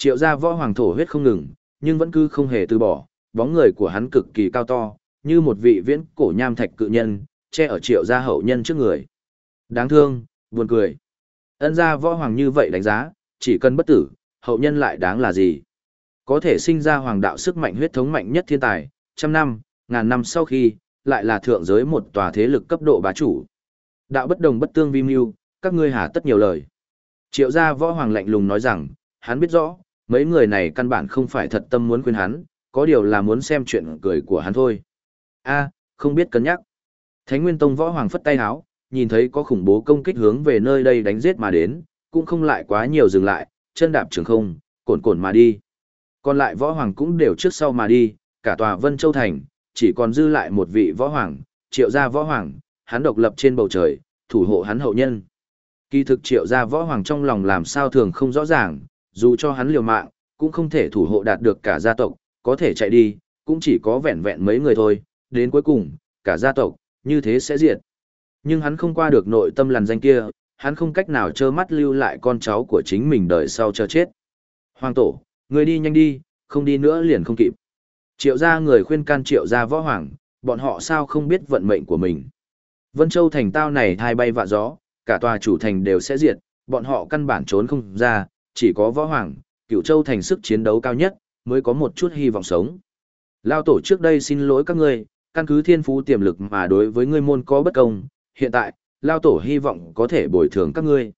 Triệu gia võ hoàng thổ huyết không ngừng, nhưng vẫn cứ không hề từ bỏ, bóng người của hắn cực kỳ cao to, như một vị viễn cổ nham thạch cự nhân, che ở triệu gia hậu nhân trước người. Đáng thương, buồn cười. Ân gia võ hoàng như vậy đánh giá, chỉ cần bất tử, hậu nhân lại đáng là gì? Có thể sinh ra hoàng đạo sức mạnh huyết thống mạnh nhất thiên tài, trăm năm, ngàn năm sau khi, lại là thượng giới một tòa thế lực cấp độ bá chủ. Đạo bất đồng bất tương vi mưu, các ngươi hà tất nhiều lời. Triệu gia võ hoàng lạnh lùng nói rằng, hắn biết rõ, mấy người này căn bản không phải thật tâm muốn khuyên hắn, có điều là muốn xem chuyện cười của hắn thôi. A, không biết cân nhắc. Thánh Nguyên Tông võ hoàng phất tay háo, nhìn thấy có khủng bố công kích hướng về nơi đây đánh giết mà đến, cũng không lại quá nhiều dừng lại, chân đạp trường không, cồn cồn mà đi. Còn lại võ hoàng cũng đều trước sau mà đi, cả tòa Vân Châu Thành, chỉ còn dư lại một vị võ hoàng, triệu gia võ hoàng, hắn độc lập trên bầu trời, thủ hộ hắn hậu nhân. Kỳ thực triệu gia võ hoàng trong lòng làm sao thường không rõ ràng, dù cho hắn liều mạng, cũng không thể thủ hộ đạt được cả gia tộc, có thể chạy đi, cũng chỉ có vẹn vẹn mấy người thôi, đến cuối cùng, cả gia tộc, như thế sẽ diệt. Nhưng hắn không qua được nội tâm lằn danh kia, hắn không cách nào trơ mắt lưu lại con cháu của chính mình đợi sau cho chết. Hoàng tổ, người đi nhanh đi, không đi nữa liền không kịp. Triệu gia người khuyên can triệu gia võ hoàng, bọn họ sao không biết vận mệnh của mình. Vân Châu thành tao này thai bay vạ gió, cả tòa chủ thành đều sẽ diệt, bọn họ căn bản trốn không ra, chỉ có võ hoàng, cựu châu thành sức chiến đấu cao nhất, mới có một chút hy vọng sống. Lao tổ trước đây xin lỗi các ngươi, căn cứ thiên phú tiềm lực mà đối với ngươi môn có bất công, hiện tại, Lao tổ hy vọng có thể bồi thường các ngươi.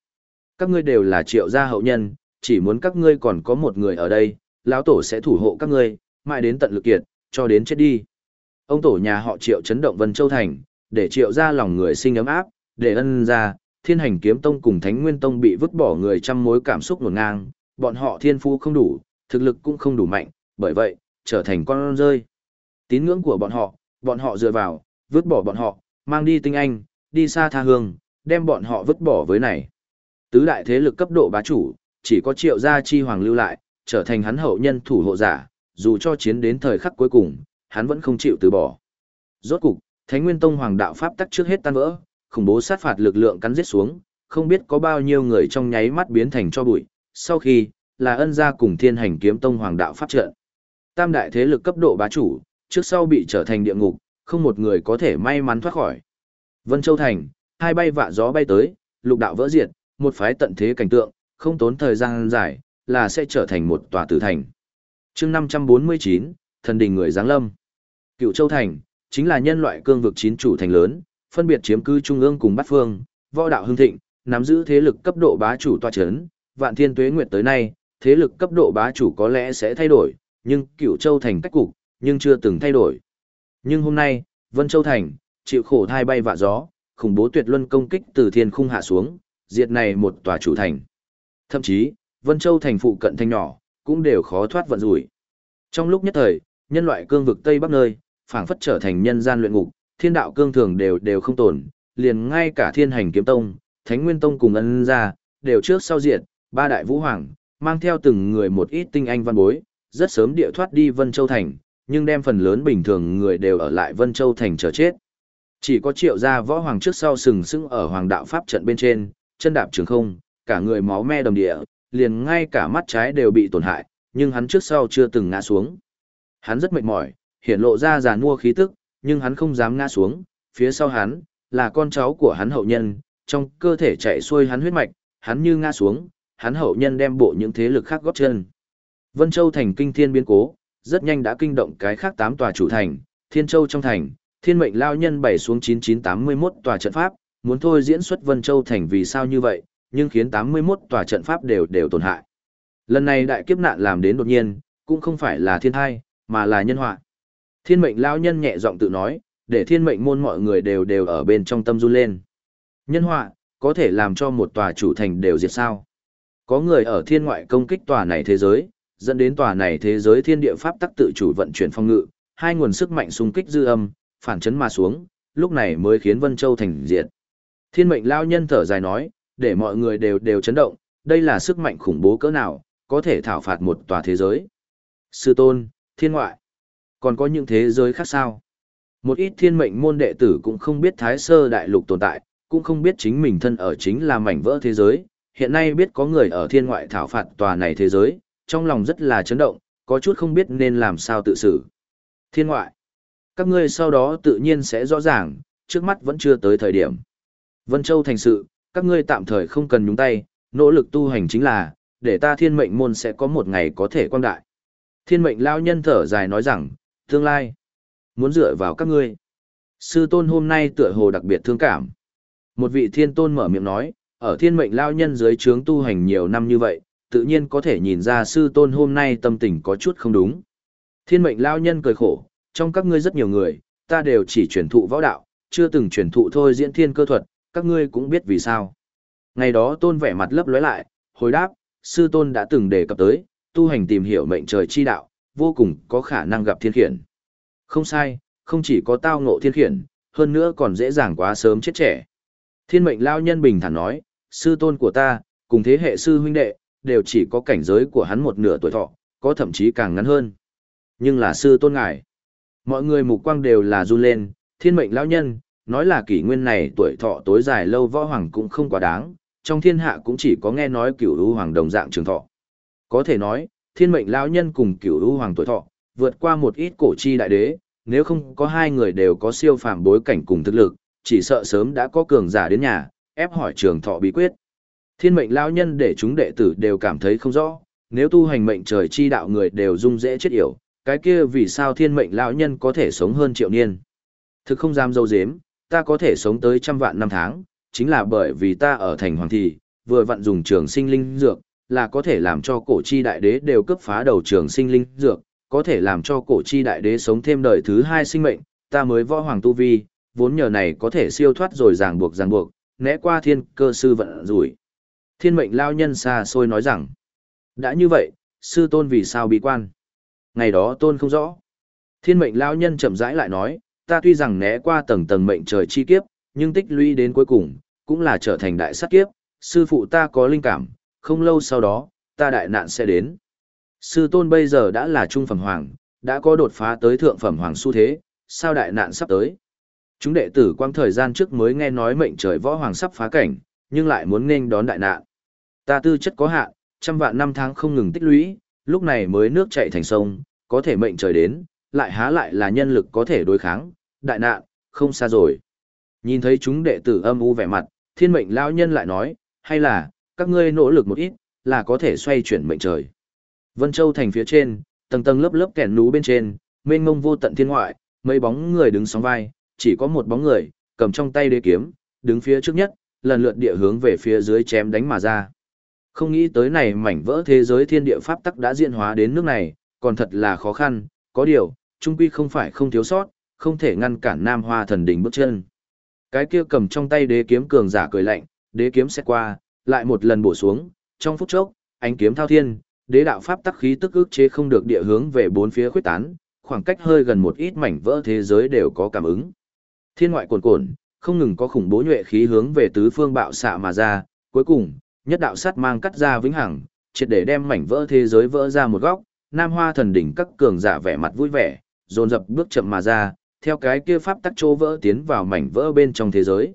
Các ngươi đều là triệu gia hậu nhân, chỉ muốn các ngươi còn có một người ở đây, lão tổ sẽ thủ hộ các ngươi, mãi đến tận lực kiệt, cho đến chết đi. Ông tổ nhà họ triệu chấn động Vân Châu Thành, để triệu ra lòng người sinh ấm áp, để ân ra, thiên hành kiếm tông cùng thánh nguyên tông bị vứt bỏ người trăm mối cảm xúc ngổn ngang, bọn họ thiên phú không đủ, thực lực cũng không đủ mạnh, bởi vậy, trở thành con rơi. Tín ngưỡng của bọn họ, bọn họ dựa vào, vứt bỏ bọn họ, mang đi tinh anh, đi xa tha hương, đem bọn họ vứt bỏ với này. Tứ đại thế lực cấp độ bá chủ, chỉ có triệu gia chi hoàng lưu lại, trở thành hắn hậu nhân thủ hộ giả, dù cho chiến đến thời khắc cuối cùng, hắn vẫn không chịu từ bỏ. Rốt cục, Thánh Nguyên Tông Hoàng đạo pháp tắc trước hết tan vỡ, khủng bố sát phạt lực lượng cắn giết xuống, không biết có bao nhiêu người trong nháy mắt biến thành cho bụi. Sau khi, là ân gia cùng Thiên Hành Kiếm Tông Hoàng đạo pháp trận. Tam đại thế lực cấp độ bá chủ, trước sau bị trở thành địa ngục, không một người có thể may mắn thoát khỏi. Vân Châu Thành, hai bay vạ gió bay tới, lục đạo vỡ diệt, một phái tận thế cảnh tượng, không tốn thời gian dài, là sẽ trở thành một tòa tử thành. chương 549, thần đình người giáng lâm. Cựu Châu Thành, chính là nhân loại cương vực chín chủ thành lớn, phân biệt chiếm cứ trung ương cùng bát phương, võ đạo hưng thịnh, nắm giữ thế lực cấp độ bá chủ tọa chấn, vạn thiên tuế nguyệt tới nay, thế lực cấp độ bá chủ có lẽ sẽ thay đổi, nhưng cửu châu thành cách cục, nhưng chưa từng thay đổi. Nhưng hôm nay, Vân Châu thành, chịu khổ thai bay vạ gió, khủng bố tuyệt luân công kích từ thiên khung hạ xuống, diệt này một tòa chủ thành. Thậm chí, Vân Châu thành phụ cận thành nhỏ, cũng đều khó thoát vận rủi. Trong lúc nhất thời, nhân loại cương vực Tây Bắc nơi, phảng phất trở thành nhân gian luyện ngục, thiên đạo cương thường đều đều không tồn, liền ngay cả thiên hành kiếm tông, thánh nguyên tông cùng ân ra, đều trước sau diện, ba đại vũ hoàng, mang theo từng người một ít tinh anh văn bối, rất sớm địa thoát đi Vân Châu Thành, nhưng đem phần lớn bình thường người đều ở lại Vân Châu Thành chờ chết. Chỉ có triệu gia võ hoàng trước sau sừng sững ở hoàng đạo pháp trận bên trên, chân đạp trường không, cả người máu me đồng địa, liền ngay cả mắt trái đều bị tổn hại, nhưng hắn trước sau chưa từng ngã xuống. Hắn rất mệt mỏi, hiện lộ ra giàn mua khí tức, nhưng hắn không dám ngã xuống, phía sau hắn, là con cháu của hắn hậu nhân, trong cơ thể chạy xuôi hắn huyết mạch, hắn như ngã xuống, hắn hậu nhân đem bộ những thế lực khác góp chân. Vân Châu thành kinh thiên biến cố, rất nhanh đã kinh động cái khác tám tòa chủ thành, Thiên Châu trong thành, Thiên mệnh lao nhân bày xuống 9981 tòa trận pháp, muốn thôi diễn xuất Vân Châu thành vì sao như vậy, nhưng khiến 81 tòa trận pháp đều đều tổn hại. Lần này đại kiếp nạn làm đến đột nhiên, cũng không phải là thiên tai mà là nhân họa. Thiên mệnh lao nhân nhẹ giọng tự nói, để thiên mệnh môn mọi người đều đều ở bên trong tâm run lên. Nhân họa, có thể làm cho một tòa chủ thành đều diệt sao. Có người ở thiên ngoại công kích tòa này thế giới, dẫn đến tòa này thế giới thiên địa pháp tắc tự chủ vận chuyển phong ngự, hai nguồn sức mạnh xung kích dư âm, phản chấn mà xuống, lúc này mới khiến Vân Châu thành diệt. Thiên mệnh lao nhân thở dài nói, để mọi người đều đều chấn động, đây là sức mạnh khủng bố cỡ nào, có thể thảo phạt một tòa thế giới. Sư tôn, thiên ngoại, còn có những thế giới khác sao? Một ít thiên mệnh môn đệ tử cũng không biết Thái Sơ Đại Lục tồn tại, cũng không biết chính mình thân ở chính là mảnh vỡ thế giới, hiện nay biết có người ở thiên ngoại thảo phạt tòa này thế giới, trong lòng rất là chấn động, có chút không biết nên làm sao tự xử. Thiên ngoại, các ngươi sau đó tự nhiên sẽ rõ ràng, trước mắt vẫn chưa tới thời điểm. Vân Châu thành sự, các ngươi tạm thời không cần nhúng tay, nỗ lực tu hành chính là, để ta thiên mệnh môn sẽ có một ngày có thể quang đại. Thiên mệnh lao nhân thở dài nói rằng, tương lai, muốn dựa vào các ngươi. Sư tôn hôm nay tựa hồ đặc biệt thương cảm. Một vị thiên tôn mở miệng nói, ở thiên mệnh lao nhân dưới trướng tu hành nhiều năm như vậy, tự nhiên có thể nhìn ra sư tôn hôm nay tâm tình có chút không đúng. Thiên mệnh lao nhân cười khổ, trong các ngươi rất nhiều người, ta đều chỉ truyền thụ võ đạo, chưa từng truyền thụ thôi diễn thiên cơ thuật, các ngươi cũng biết vì sao. Ngày đó tôn vẻ mặt lấp lóe lại, hồi đáp, sư tôn đã từng đề cập tới, tu hành tìm hiểu mệnh trời chi đạo, vô cùng có khả năng gặp thiên khiển. Không sai, không chỉ có tao ngộ thiên khiển, hơn nữa còn dễ dàng quá sớm chết trẻ. Thiên mệnh lao nhân bình thản nói, sư tôn của ta, cùng thế hệ sư huynh đệ, đều chỉ có cảnh giới của hắn một nửa tuổi thọ, có thậm chí càng ngắn hơn. Nhưng là sư tôn ngài. Mọi người mục quang đều là run lên, thiên mệnh lão nhân, nói là kỷ nguyên này tuổi thọ tối dài lâu võ hoàng cũng không quá đáng, trong thiên hạ cũng chỉ có nghe nói cửu u hoàng đồng dạng trường thọ. Có thể nói, thiên mệnh lão nhân cùng cửu u hoàng tuổi thọ, vượt qua một ít cổ chi đại đế, nếu không có hai người đều có siêu phàm bối cảnh cùng thực lực, chỉ sợ sớm đã có cường giả đến nhà, ép hỏi trường thọ bí quyết. Thiên mệnh lão nhân để chúng đệ tử đều cảm thấy không rõ, nếu tu hành mệnh trời chi đạo người đều dung dễ chết yểu, cái kia vì sao thiên mệnh lão nhân có thể sống hơn triệu niên. Thực không dám dâu dếm, ta có thể sống tới trăm vạn năm tháng, chính là bởi vì ta ở thành hoàng thị, vừa vặn dùng trường sinh linh dược, là có thể làm cho cổ chi đại đế đều cấp phá đầu trường sinh linh dược, có thể làm cho cổ chi đại đế sống thêm đời thứ hai sinh mệnh, ta mới võ hoàng tu vi, vốn nhờ này có thể siêu thoát rồi ràng buộc ràng buộc, né qua thiên cơ sư vận rủi. Thiên mệnh lao nhân xa xôi nói rằng, đã như vậy, sư tôn vì sao bị quan? Ngày đó tôn không rõ. Thiên mệnh lao nhân chậm rãi lại nói, ta tuy rằng né qua tầng tầng mệnh trời chi kiếp, nhưng tích lũy đến cuối cùng, cũng là trở thành đại sát kiếp, sư phụ ta có linh cảm, không lâu sau đó, ta đại nạn sẽ đến. Sư tôn bây giờ đã là trung phẩm hoàng, đã có đột phá tới thượng phẩm hoàng xu thế, sao đại nạn sắp tới. Chúng đệ tử quang thời gian trước mới nghe nói mệnh trời võ hoàng sắp phá cảnh, nhưng lại muốn nên đón đại nạn. Ta tư chất có hạn, trăm vạn năm tháng không ngừng tích lũy, lúc này mới nước chảy thành sông, có thể mệnh trời đến, lại há lại là nhân lực có thể đối kháng, đại nạn, không xa rồi. Nhìn thấy chúng đệ tử âm u vẻ mặt, thiên mệnh lão nhân lại nói, hay là, các ngươi nỗ lực một ít, là có thể xoay chuyển mệnh trời. Vân Châu thành phía trên, tầng tầng lớp lớp kẻ nú bên trên, mênh mông vô tận thiên ngoại, mấy bóng người đứng sóng vai, chỉ có một bóng người, cầm trong tay đế kiếm, đứng phía trước nhất, lần lượt địa hướng về phía dưới chém đánh mà ra. Không nghĩ tới này mảnh vỡ thế giới thiên địa pháp tắc đã diễn hóa đến nước này, còn thật là khó khăn, có điều, trung quy không phải không thiếu sót, không thể ngăn cản Nam Hoa thần đỉnh bước chân. Cái kia cầm trong tay đế kiếm cường giả cười lạnh, đế kiếm sẽ qua, lại một lần bổ xuống, trong phút chốc, ánh kiếm thao thiên, đế đạo pháp tắc khí tức ức chế không được địa hướng về bốn phía khuyết tán, khoảng cách hơi gần một ít mảnh vỡ thế giới đều có cảm ứng. Thiên ngoại cuồn cuộn, không ngừng có khủng bố nhuệ khí hướng về tứ phương bạo xạ mà ra, cuối cùng, nhất đạo sát mang cắt ra vĩnh hằng, triệt để đem mảnh vỡ thế giới vỡ ra một góc, Nam Hoa thần đỉnh các cường giả vẻ mặt vui vẻ, dồn dập bước chậm mà ra, theo cái kia pháp tắc chô vỡ tiến vào mảnh vỡ bên trong thế giới.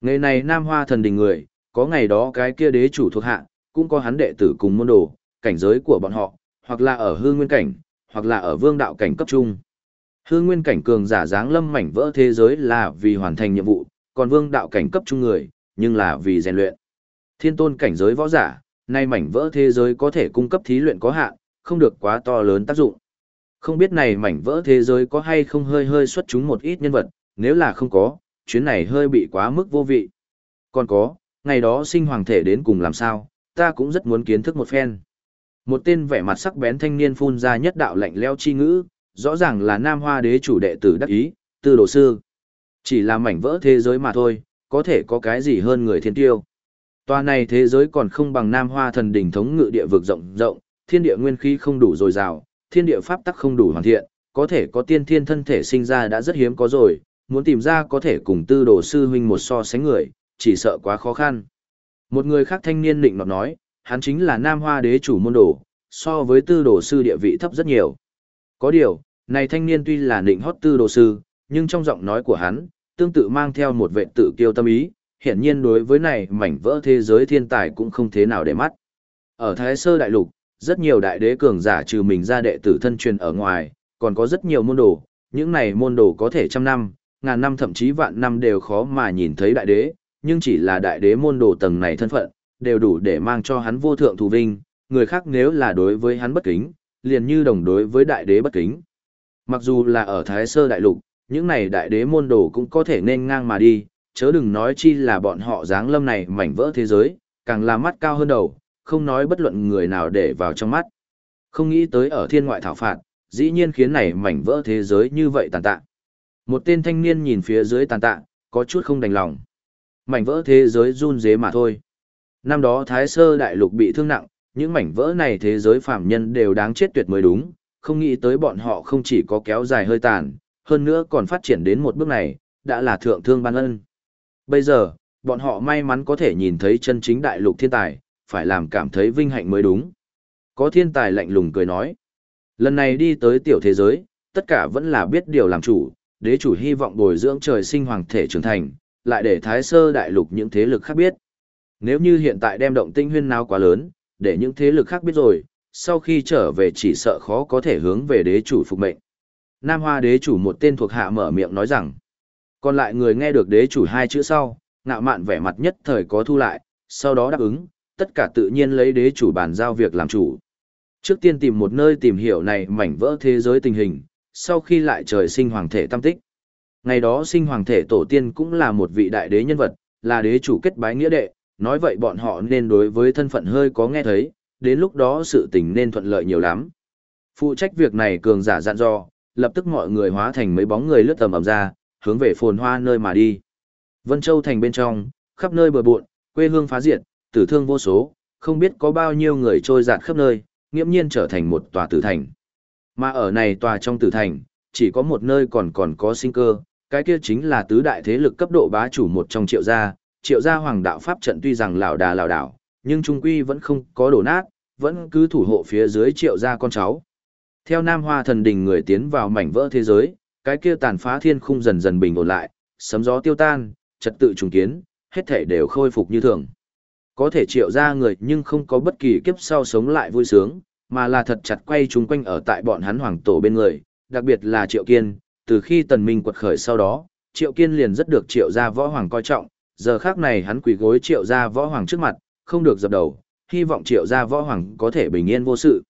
Ngày này Nam Hoa thần đỉnh người, có ngày đó cái kia đế chủ thuộc hạ, cũng có hắn đệ tử cùng môn đồ, cảnh giới của bọn họ, hoặc là ở hư nguyên cảnh, hoặc là ở vương đạo cảnh cấp trung. Hư nguyên cảnh cường giả dáng lâm mảnh vỡ thế giới là vì hoàn thành nhiệm vụ, còn vương đạo cảnh cấp trung người, nhưng là vì rèn luyện. Thiên tôn cảnh giới võ giả, nay mảnh vỡ thế giới có thể cung cấp thí luyện có hạn, không được quá to lớn tác dụng. Không biết này mảnh vỡ thế giới có hay không hơi hơi xuất chúng một ít nhân vật, nếu là không có, chuyến này hơi bị quá mức vô vị. Còn có, ngày đó sinh hoàng thể đến cùng làm sao, ta cũng rất muốn kiến thức một phen. Một tên vẻ mặt sắc bén thanh niên phun ra nhất đạo lạnh leo chi ngữ, rõ ràng là nam hoa đế chủ đệ tử đắc ý, tư đồ sư. Chỉ là mảnh vỡ thế giới mà thôi, có thể có cái gì hơn người thiên tiêu. Tòa này thế giới còn không bằng nam hoa thần đỉnh thống ngự địa vực rộng rộng, thiên địa nguyên khí không đủ dồi dào, thiên địa pháp tắc không đủ hoàn thiện, có thể có tiên thiên thân thể sinh ra đã rất hiếm có rồi, muốn tìm ra có thể cùng tư đồ sư huynh một so sánh người, chỉ sợ quá khó khăn. Một người khác thanh niên định nọt nói, hắn chính là nam hoa đế chủ môn đồ, so với tư đồ sư địa vị thấp rất nhiều. Có điều, này thanh niên tuy là định hót tư đồ sư, nhưng trong giọng nói của hắn, tương tự mang theo một vệ tự kiêu tâm ý, hiển nhiên đối với này mảnh vỡ thế giới thiên tài cũng không thế nào để mắt. Ở Thái Sơ Đại Lục, rất nhiều đại đế cường giả trừ mình ra đệ tử thân truyền ở ngoài, còn có rất nhiều môn đồ, những này môn đồ có thể trăm năm, ngàn năm thậm chí vạn năm đều khó mà nhìn thấy đại đế, nhưng chỉ là đại đế môn đồ tầng này thân phận, đều đủ để mang cho hắn vô thượng thù vinh, người khác nếu là đối với hắn bất kính, liền như đồng đối với đại đế bất kính. Mặc dù là ở Thái Sơ Đại Lục, những này đại đế môn đồ cũng có thể nên ngang mà đi, chớ đừng nói chi là bọn họ dáng lâm này mảnh vỡ thế giới, càng là mắt cao hơn đầu, không nói bất luận người nào để vào trong mắt. Không nghĩ tới ở thiên ngoại thảo phạt, dĩ nhiên khiến này mảnh vỡ thế giới như vậy tàn tạ. Một tên thanh niên nhìn phía dưới tàn tạ, có chút không đành lòng. Mảnh vỡ thế giới run dế mà thôi. Năm đó Thái Sơ Đại Lục bị thương nặng, những mảnh vỡ này thế giới phạm nhân đều đáng chết tuyệt mới đúng, không nghĩ tới bọn họ không chỉ có kéo dài hơi tàn, hơn nữa còn phát triển đến một bước này, đã là thượng thương ban ân. Bây giờ, bọn họ may mắn có thể nhìn thấy chân chính đại lục thiên tài, phải làm cảm thấy vinh hạnh mới đúng. Có thiên tài lạnh lùng cười nói. Lần này đi tới tiểu thế giới, tất cả vẫn là biết điều làm chủ, đế chủ hy vọng bồi dưỡng trời sinh hoàng thể trưởng thành, lại để thái sơ đại lục những thế lực khác biết. Nếu như hiện tại đem động tinh huyên nào quá lớn, để những thế lực khác biết rồi, sau khi trở về chỉ sợ khó có thể hướng về đế chủ phục mệnh. Nam Hoa đế chủ một tên thuộc hạ mở miệng nói rằng, còn lại người nghe được đế chủ hai chữ sau, ngạo mạn vẻ mặt nhất thời có thu lại, sau đó đáp ứng, tất cả tự nhiên lấy đế chủ bàn giao việc làm chủ. Trước tiên tìm một nơi tìm hiểu này mảnh vỡ thế giới tình hình, sau khi lại trời sinh hoàng thể tam tích. Ngày đó sinh hoàng thể tổ tiên cũng là một vị đại đế nhân vật, là đế chủ kết bái nghĩa đệ, nói vậy bọn họ nên đối với thân phận hơi có nghe thấy, đến lúc đó sự tình nên thuận lợi nhiều lắm. Phụ trách việc này cường giả dặn dò, lập tức mọi người hóa thành mấy bóng người lướt tầm ầm ra, hướng về phồn hoa nơi mà đi. Vân Châu thành bên trong, khắp nơi bờ bộn quê hương phá diệt, tử thương vô số, không biết có bao nhiêu người trôi dạt khắp nơi, nghiễm nhiên trở thành một tòa tử thành. Mà ở này tòa trong tử thành, chỉ có một nơi còn còn có sinh cơ, cái kia chính là tứ đại thế lực cấp độ bá chủ một trong triệu gia, triệu gia hoàng đạo pháp trận tuy rằng lão đà lão đảo, nhưng trung quy vẫn không có đổ nát, vẫn cứ thủ hộ phía dưới triệu gia con cháu. Theo Nam Hoa thần đình người tiến vào mảnh vỡ thế giới, cái kia tàn phá thiên khung dần dần bình ổn lại, sấm gió tiêu tan, trật tự trùng kiến, hết thể đều khôi phục như thường. Có thể triệu ra người nhưng không có bất kỳ kiếp sau sống lại vui sướng, mà là thật chặt quay chúng quanh ở tại bọn hắn hoàng tổ bên người, đặc biệt là triệu kiên, từ khi tần minh quật khởi sau đó, triệu kiên liền rất được triệu gia võ hoàng coi trọng, giờ khác này hắn quỳ gối triệu gia võ hoàng trước mặt, không được dập đầu, hy vọng triệu gia võ hoàng có thể bình yên vô sự.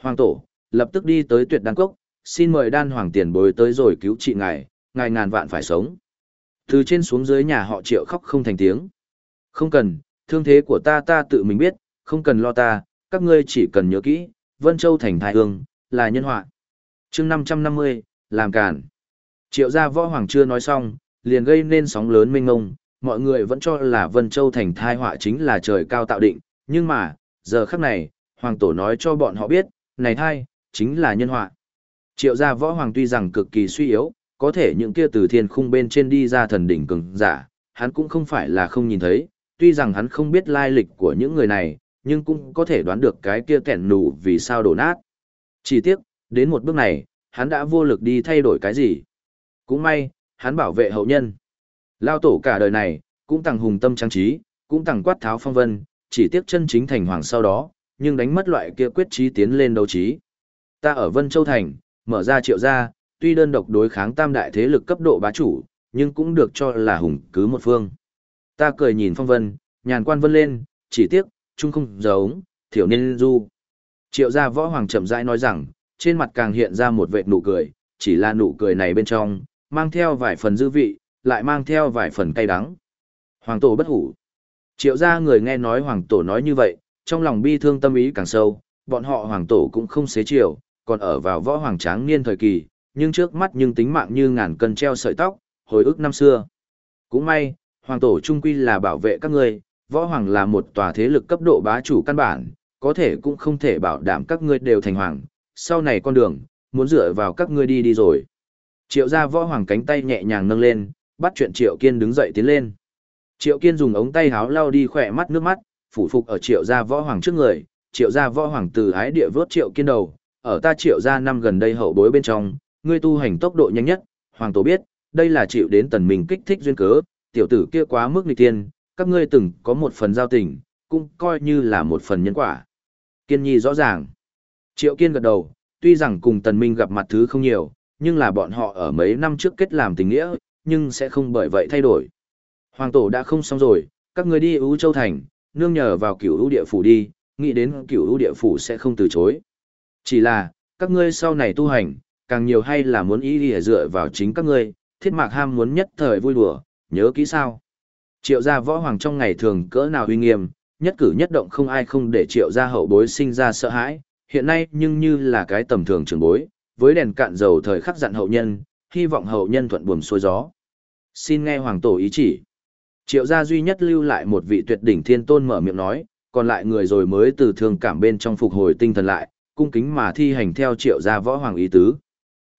Hoàng tổ, lập tức đi tới tuyệt đan cốc, xin mời đan hoàng tiền bối tới rồi cứu trị ngài, ngài ngàn vạn phải sống. Từ trên xuống dưới nhà họ triệu khóc không thành tiếng. Không cần, thương thế của ta ta tự mình biết, không cần lo ta, các ngươi chỉ cần nhớ kỹ, Vân Châu thành thái hương, là nhân họa. chương 550, làm cản. Triệu gia võ hoàng chưa nói xong, liền gây nên sóng lớn mênh ngông, mọi người vẫn cho là Vân Châu thành thai họa chính là trời cao tạo định, nhưng mà, giờ khắc này, hoàng tổ nói cho bọn họ biết, này thai, chính là nhân họa. Triệu gia võ hoàng tuy rằng cực kỳ suy yếu, có thể những kia từ thiên khung bên trên đi ra thần đỉnh cường giả, hắn cũng không phải là không nhìn thấy, tuy rằng hắn không biết lai lịch của những người này, nhưng cũng có thể đoán được cái kia kẻn nụ vì sao đổ nát. Chỉ tiếc, đến một bước này, hắn đã vô lực đi thay đổi cái gì. Cũng may, hắn bảo vệ hậu nhân. Lao tổ cả đời này, cũng tặng hùng tâm trang trí, cũng tặng quát tháo phong vân, chỉ tiếc chân chính thành hoàng sau đó, nhưng đánh mất loại kia quyết trí tiến lên đấu trí. Ta ở Vân Châu Thành, mở ra triệu gia, tuy đơn độc đối kháng tam đại thế lực cấp độ bá chủ, nhưng cũng được cho là hùng cứ một phương. Ta cười nhìn phong vân, nhàn quan vân lên, chỉ tiếc, chung không giống, thiểu nên du. Triệu gia võ hoàng chậm rãi nói rằng, trên mặt càng hiện ra một vệt nụ cười, chỉ là nụ cười này bên trong, mang theo vài phần dư vị, lại mang theo vài phần cay đắng. Hoàng tổ bất hủ. Triệu gia người nghe nói hoàng tổ nói như vậy, trong lòng bi thương tâm ý càng sâu, bọn họ hoàng tổ cũng không xế chiều, còn ở vào võ hoàng tráng niên thời kỳ, nhưng trước mắt nhưng tính mạng như ngàn cân treo sợi tóc, hồi ức năm xưa. Cũng may, hoàng tổ trung quy là bảo vệ các ngươi, võ hoàng là một tòa thế lực cấp độ bá chủ căn bản, có thể cũng không thể bảo đảm các ngươi đều thành hoàng, sau này con đường, muốn dựa vào các ngươi đi đi rồi. Triệu gia võ hoàng cánh tay nhẹ nhàng nâng lên, bắt chuyện Triệu Kiên đứng dậy tiến lên. Triệu Kiên dùng ống tay háo lau đi khỏe mắt nước mắt, phủ phục ở Triệu gia võ hoàng trước người, Triệu gia võ hoàng từ ái địa vớt Triệu Kiên đầu, ở ta Triệu gia năm gần đây hậu bối bên trong, ngươi tu hành tốc độ nhanh nhất, hoàng tổ biết, đây là chịu đến tần mình kích thích duyên cớ, tiểu tử kia quá mức nghịch tiên, các ngươi từng có một phần giao tình, cũng coi như là một phần nhân quả. Kiên nhi rõ ràng. Triệu Kiên gật đầu, tuy rằng cùng tần minh gặp mặt thứ không nhiều, nhưng là bọn họ ở mấy năm trước kết làm tình nghĩa, nhưng sẽ không bởi vậy thay đổi. Hoàng tổ đã không xong rồi, các ngươi đi Ú châu thành, nương nhờ vào cửu ưu địa phủ đi, nghĩ đến cửu ưu địa phủ sẽ không từ chối. Chỉ là, các ngươi sau này tu hành, càng nhiều hay là muốn ý đi dựa vào chính các ngươi, thiết mạc ham muốn nhất thời vui đùa, nhớ kỹ sao. Triệu gia võ hoàng trong ngày thường cỡ nào uy nghiêm, nhất cử nhất động không ai không để triệu gia hậu bối sinh ra sợ hãi, hiện nay nhưng như là cái tầm thường trường bối, với đèn cạn dầu thời khắc dặn hậu nhân, hy vọng hậu nhân thuận buồm xuôi gió. Xin nghe hoàng tổ ý chỉ. Triệu gia duy nhất lưu lại một vị tuyệt đỉnh thiên tôn mở miệng nói, còn lại người rồi mới từ thương cảm bên trong phục hồi tinh thần lại, cung kính mà thi hành theo triệu gia võ hoàng ý tứ.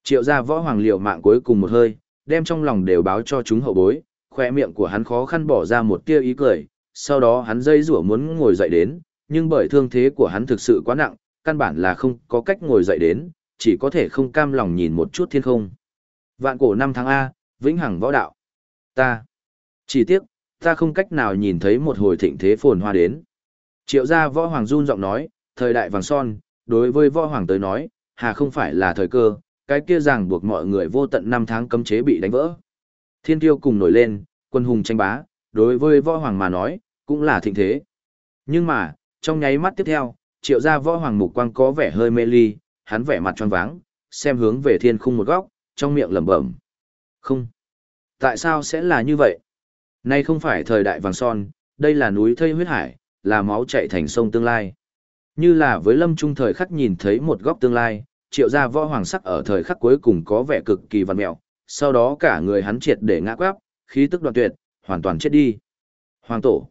Triệu gia võ hoàng liều mạng cuối cùng một hơi, đem trong lòng đều báo cho chúng hậu bối, khoe miệng của hắn khó khăn bỏ ra một tia ý cười, sau đó hắn dây rủa muốn ngồi dậy đến, nhưng bởi thương thế của hắn thực sự quá nặng, căn bản là không có cách ngồi dậy đến, chỉ có thể không cam lòng nhìn một chút thiên không. Vạn cổ năm tháng A, vĩnh hằng võ đạo. Ta. Chỉ tiếc, ta không cách nào nhìn thấy một hồi thịnh thế phồn hoa đến. Triệu gia võ hoàng run giọng nói, thời đại vàng son, đối với võ hoàng tới nói, hà không phải là thời cơ, cái kia ràng buộc mọi người vô tận năm tháng cấm chế bị đánh vỡ. Thiên tiêu cùng nổi lên, quân hùng tranh bá, đối với võ hoàng mà nói, cũng là thịnh thế. Nhưng mà, trong nháy mắt tiếp theo, triệu gia võ hoàng mục quang có vẻ hơi mê ly, hắn vẻ mặt tròn váng, xem hướng về thiên khung một góc, trong miệng lẩm bẩm. Không. Tại sao sẽ là như vậy? Nay không phải thời đại vàng son, đây là núi thây huyết hải, là máu chạy thành sông tương lai. Như là với lâm trung thời khắc nhìn thấy một góc tương lai, triệu gia võ hoàng sắc ở thời khắc cuối cùng có vẻ cực kỳ văn mẹo, sau đó cả người hắn triệt để ngã quáp, khí tức đoạn tuyệt, hoàn toàn chết đi. Hoàng tổ.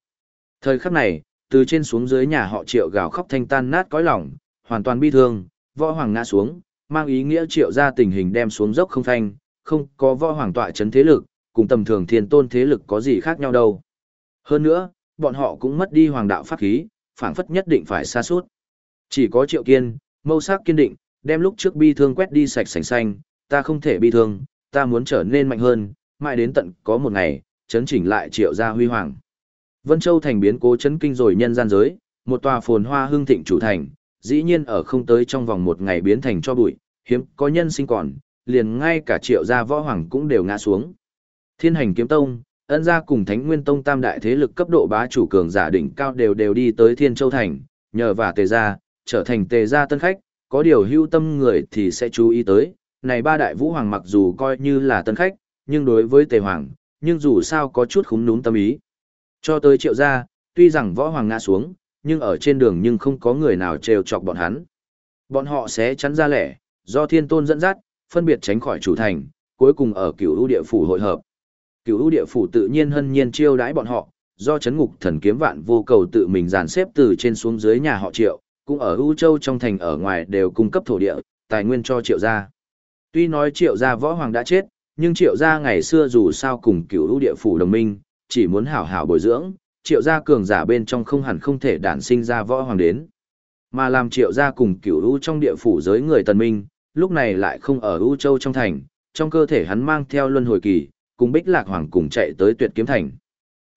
Thời khắc này, từ trên xuống dưới nhà họ triệu gào khóc thanh tan nát cõi lòng, hoàn toàn bi thương, võ hoàng ngã xuống, mang ý nghĩa triệu ra tình hình đem xuống dốc không thanh, không có võ hoàng tọa chấn thế lực, cùng tầm thường thiên tôn thế lực có gì khác nhau đâu. Hơn nữa, bọn họ cũng mất đi hoàng đạo pháp khí, phảng phất nhất định phải xa suốt. Chỉ có triệu kiên, mâu sắc kiên định, đem lúc trước bi thương quét đi sạch sành xanh, ta không thể bi thương, ta muốn trở nên mạnh hơn, mãi đến tận có một ngày, chấn chỉnh lại triệu gia huy hoàng. Vân Châu thành biến cố chấn kinh rồi nhân gian giới, một tòa phồn hoa hương thịnh chủ thành, dĩ nhiên ở không tới trong vòng một ngày biến thành cho bụi, hiếm có nhân sinh còn, liền ngay cả triệu gia võ hoàng cũng đều ngã xuống. Thiên hành kiếm tông, ân gia cùng thánh nguyên tông tam đại thế lực cấp độ bá chủ cường giả đỉnh cao đều đều đi tới thiên châu thành, nhờ và tề gia, trở thành tề gia tân khách, có điều hưu tâm người thì sẽ chú ý tới, này ba đại vũ hoàng mặc dù coi như là tân khách, nhưng đối với tề hoàng, nhưng dù sao có chút khúng núm tâm ý. Cho tới triệu gia, tuy rằng võ hoàng ngã xuống, nhưng ở trên đường nhưng không có người nào trêu chọc bọn hắn. Bọn họ sẽ chắn ra lẻ, do thiên tôn dẫn dắt, phân biệt tránh khỏi chủ thành, cuối cùng ở cửu ưu địa phủ hội hợp. Cửu ưu địa phủ tự nhiên hân nhiên chiêu đãi bọn họ, do chấn ngục thần kiếm vạn vô cầu tự mình dàn xếp từ trên xuống dưới nhà họ triệu, cũng ở ưu châu trong thành ở ngoài đều cung cấp thổ địa, tài nguyên cho triệu gia. Tuy nói triệu gia võ hoàng đã chết, nhưng triệu gia ngày xưa dù sao cùng cửu ưu địa phủ đồng minh, chỉ muốn hảo hảo bồi dưỡng, triệu gia cường giả bên trong không hẳn không thể đản sinh ra võ hoàng đến. Mà làm triệu gia cùng cửu ưu trong địa phủ giới người tần minh, lúc này lại không ở ưu châu trong thành, trong cơ thể hắn mang theo luân hồi kỳ, cùng bích lạc hoàng cùng chạy tới tuyệt kiếm thành.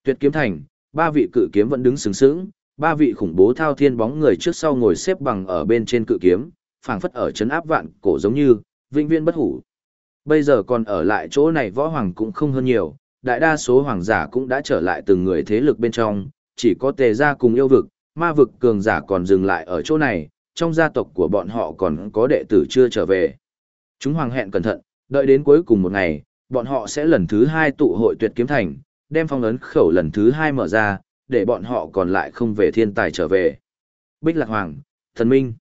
Tuyệt kiếm thành, ba vị cự kiếm vẫn đứng sừng sững, ba vị khủng bố thao thiên bóng người trước sau ngồi xếp bằng ở bên trên cự kiếm, phảng phất ở chấn áp vạn cổ giống như, vĩnh viên bất hủ. Bây giờ còn ở lại chỗ này võ hoàng cũng không hơn nhiều, đại đa số hoàng giả cũng đã trở lại từng người thế lực bên trong, chỉ có tề gia cùng yêu vực, ma vực cường giả còn dừng lại ở chỗ này, trong gia tộc của bọn họ còn có đệ tử chưa trở về. Chúng hoàng hẹn cẩn thận, đợi đến cuối cùng một ngày, bọn họ sẽ lần thứ hai tụ hội tuyệt kiếm thành, đem phong ấn khẩu lần thứ hai mở ra, để bọn họ còn lại không về thiên tài trở về. Bích Lạc Hoàng, Thần Minh.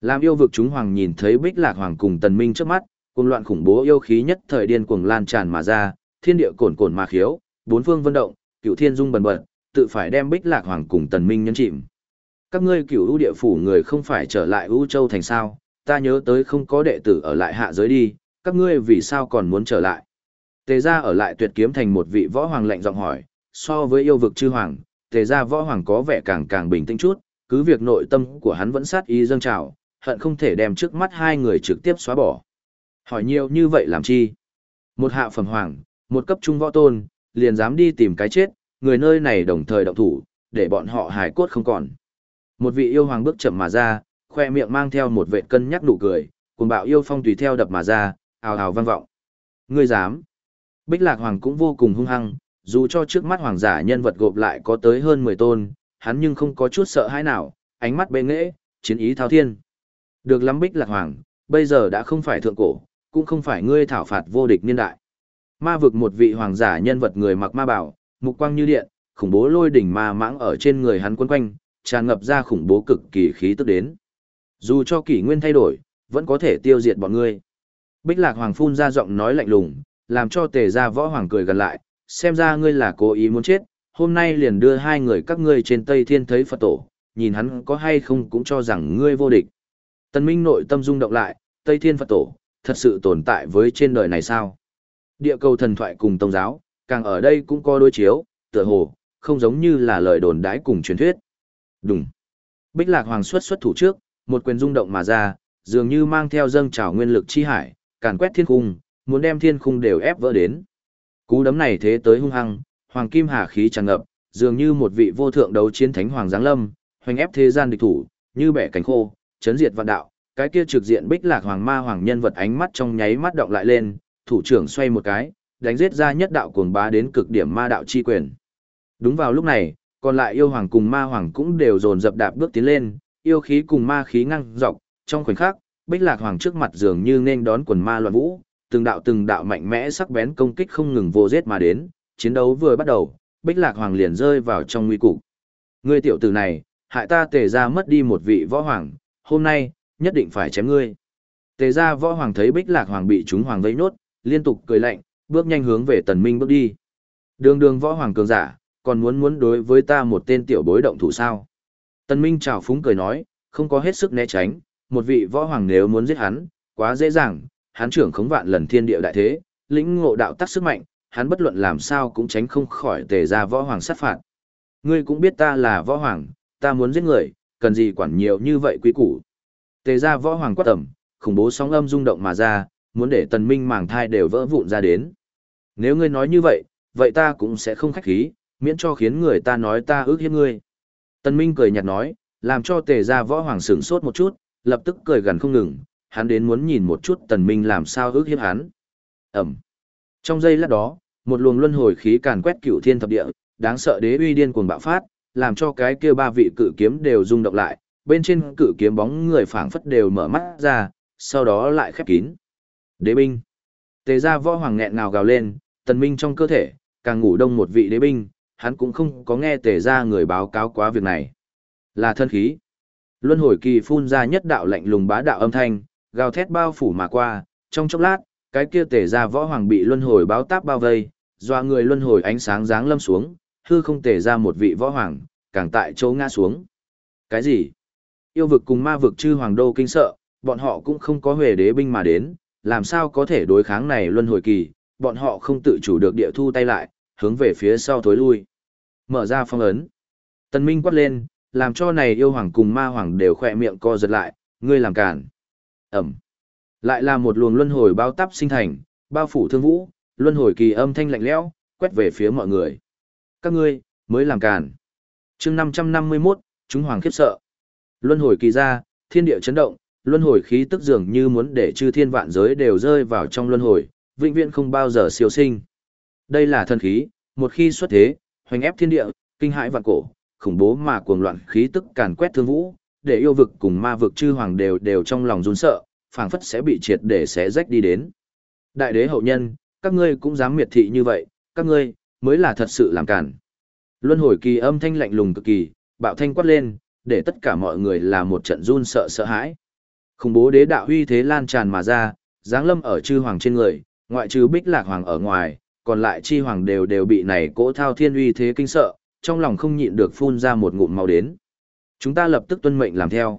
Làm yêu vực chúng hoàng nhìn thấy Bích Lạc Hoàng cùng Tần Minh trước mắt, cùng loạn khủng bố yêu khí nhất thời điên cuồng lan tràn mà ra, thiên địa cồn cồn mà khiếu, bốn phương vân động, cửu thiên dung bần bật, tự phải đem Bích Lạc Hoàng cùng Tần Minh nhân chìm. Các ngươi cửu ưu địa phủ người không phải trở lại ưu châu thành sao, ta nhớ tới không có đệ tử ở lại hạ giới đi, các ngươi vì sao còn muốn trở lại. Tề gia ở lại tuyệt kiếm thành một vị võ hoàng lạnh giọng hỏi, so với yêu vực chư hoàng, tề gia võ hoàng có vẻ càng càng bình tĩnh chút, cứ việc nội tâm của hắn vẫn sát ý dâng trào, hận không thể đem trước mắt hai người trực tiếp xóa bỏ. Hỏi nhiều như vậy làm chi? Một hạ phẩm hoàng, một cấp trung võ tôn, liền dám đi tìm cái chết, người nơi này đồng thời động thủ, để bọn họ hài cốt không còn. Một vị yêu hoàng bước chậm mà ra, khoe miệng mang theo một vệ cân nhắc nụ cười, cùng bạo yêu phong tùy theo đập mà ra, ào ào vang vọng. Ngươi dám? Bích Lạc Hoàng cũng vô cùng hung hăng, dù cho trước mắt hoàng giả nhân vật gộp lại có tới hơn 10 tôn, hắn nhưng không có chút sợ hãi nào, ánh mắt bệ nghệ, chiến ý thao thiên. Được lắm Bích Lạc Hoàng, bây giờ đã không phải thượng cổ, cũng không phải ngươi thảo phạt vô địch niên đại. Ma vực một vị hoàng giả nhân vật người mặc ma bảo, mục quang như điện, khủng bố lôi đỉnh ma mãng ở trên người hắn quấn quanh, tràn ngập ra khủng bố cực kỳ khí tức đến. Dù cho kỷ nguyên thay đổi, vẫn có thể tiêu diệt bọn ngươi. Bích Lạc Hoàng phun ra giọng nói lạnh lùng, làm cho tề gia võ hoàng cười gần lại, xem ra ngươi là cố ý muốn chết, hôm nay liền đưa hai người các ngươi trên Tây Thiên thấy Phật tổ, nhìn hắn có hay không cũng cho rằng ngươi vô địch. Tần Minh nội tâm rung động lại, Tây Thiên Phật tổ, thật sự tồn tại với trên đời này sao? Địa cầu thần thoại cùng tông giáo, càng ở đây cũng có đối chiếu, tựa hồ, không giống như là lời đồn đãi cùng truyền thuyết. Đúng. Bích Lạc Hoàng xuất xuất thủ trước, một quyền rung động mà ra, dường như mang theo dâng trào nguyên lực chi hải, càn quét thiên cung, muốn đem thiên khung đều ép vỡ đến. Cú đấm này thế tới hung hăng, hoàng kim hà khí tràn ngập, dường như một vị vô thượng đấu chiến thánh hoàng giáng lâm, hoành ép thế gian địch thủ, như bẻ cánh khô, chấn diệt vạn đạo. Cái kia trực diện bích lạc hoàng ma hoàng nhân vật ánh mắt trong nháy mắt động lại lên, thủ trưởng xoay một cái, đánh giết ra nhất đạo cuồng bá đến cực điểm ma đạo chi quyền. Đúng vào lúc này, còn lại yêu hoàng cùng ma hoàng cũng đều dồn dập đạp bước tiến lên, yêu khí cùng ma khí ngăng dọc, trong khoảnh khắc, Bích Lạc Hoàng trước mặt dường như nên đón quần ma loạn vũ, từng đạo từng đạo mạnh mẽ sắc bén công kích không ngừng vô giết mà đến, chiến đấu vừa bắt đầu, Bích Lạc Hoàng liền rơi vào trong nguy cục. Ngươi tiểu tử này, hại ta tề ra mất đi một vị võ hoàng, hôm nay, nhất định phải chém ngươi. Tề ra võ hoàng thấy Bích Lạc Hoàng bị chúng hoàng vây nốt, liên tục cười lạnh, bước nhanh hướng về tần minh bước đi. Đường đường võ hoàng cường giả, còn muốn muốn đối với ta một tên tiểu bối động thủ sao. Tần minh chào phúng cười nói, không có hết sức né tránh, một vị võ hoàng nếu muốn giết hắn, quá dễ dàng, hắn trưởng khống vạn lần thiên địa đại thế, lĩnh ngộ đạo tắc sức mạnh, hắn bất luận làm sao cũng tránh không khỏi tề ra võ hoàng sát phạt. Ngươi cũng biết ta là võ hoàng, ta muốn giết người, cần gì quản nhiều như vậy quý củ. Tề ra võ hoàng quát tầm, khủng bố sóng âm rung động mà ra, muốn để tần minh màng thai đều vỡ vụn ra đến. Nếu ngươi nói như vậy, vậy ta cũng sẽ không khách khí, miễn cho khiến người ta nói ta ước hiếp ngươi. Tần minh cười nhạt nói, làm cho tề gia võ hoàng sửng sốt một chút, lập tức cười gần không ngừng, hắn đến muốn nhìn một chút tần minh làm sao ước hiếp hắn. Ẩm. Trong giây lát đó, một luồng luân hồi khí càn quét cửu thiên thập địa, đáng sợ đế uy điên cuồng bạo phát, làm cho cái kia ba vị cự kiếm đều rung động lại, bên trên cự kiếm bóng người phảng phất đều mở mắt ra, sau đó lại khép kín. Đế binh. Tề gia võ hoàng nghẹn ngào gào lên, tần minh trong cơ thể, càng ngủ đông một vị đế binh, hắn cũng không có nghe tề gia người báo cáo quá việc này. Là thân khí. Luân hồi kỳ phun ra nhất đạo lạnh lùng bá đạo âm thanh, gào thét bao phủ mà qua, trong chốc lát, cái kia tề gia võ hoàng bị luân hồi báo táp bao vây, doa người luân hồi ánh sáng giáng lâm xuống, hư không tề ra một vị võ hoàng, càng tại chỗ ngã xuống. Cái gì? Yêu vực cùng ma vực chư hoàng đô kinh sợ, bọn họ cũng không có huề đế binh mà đến, làm sao có thể đối kháng này luân hồi kỳ, bọn họ không tự chủ được địa thu tay lại, hướng về phía sau thối lui. Mở ra phong ấn. Tần Minh quát lên, làm cho này yêu hoàng cùng ma hoàng đều khỏe miệng co giật lại, ngươi làm cản. Ẩm. Lại là một luồng luân hồi bao táp sinh thành, bao phủ thương vũ, luân hồi kỳ âm thanh lạnh lẽo, quét về phía mọi người. Các ngươi, mới làm cản. chương 551, chúng hoàng khiếp sợ. Luân hồi kỳ ra, thiên địa chấn động, luân hồi khí tức dường như muốn để chư thiên vạn giới đều rơi vào trong luân hồi, vĩnh viễn không bao giờ siêu sinh. Đây là thần khí, một khi xuất thế, hoành ép thiên địa, kinh hãi vạn cổ, khủng bố mà cuồng loạn khí tức càn quét thương vũ, để yêu vực cùng ma vực chư hoàng đều đều trong lòng run sợ, phảng phất sẽ bị triệt để xé rách đi đến. Đại đế hậu nhân, các ngươi cũng dám miệt thị như vậy, các ngươi mới là thật sự làm cản. Luân hồi kỳ âm thanh lạnh lùng cực kỳ, bạo thanh quát lên, để tất cả mọi người là một trận run sợ sợ hãi. Khủng bố đế đạo huy thế lan tràn mà ra, giáng lâm ở chư hoàng trên người, ngoại trừ bích lạc hoàng ở ngoài, còn lại chi hoàng đều đều bị này cỗ thao thiên uy thế kinh sợ, trong lòng không nhịn được phun ra một ngụm máu đến. Chúng ta lập tức tuân mệnh làm theo.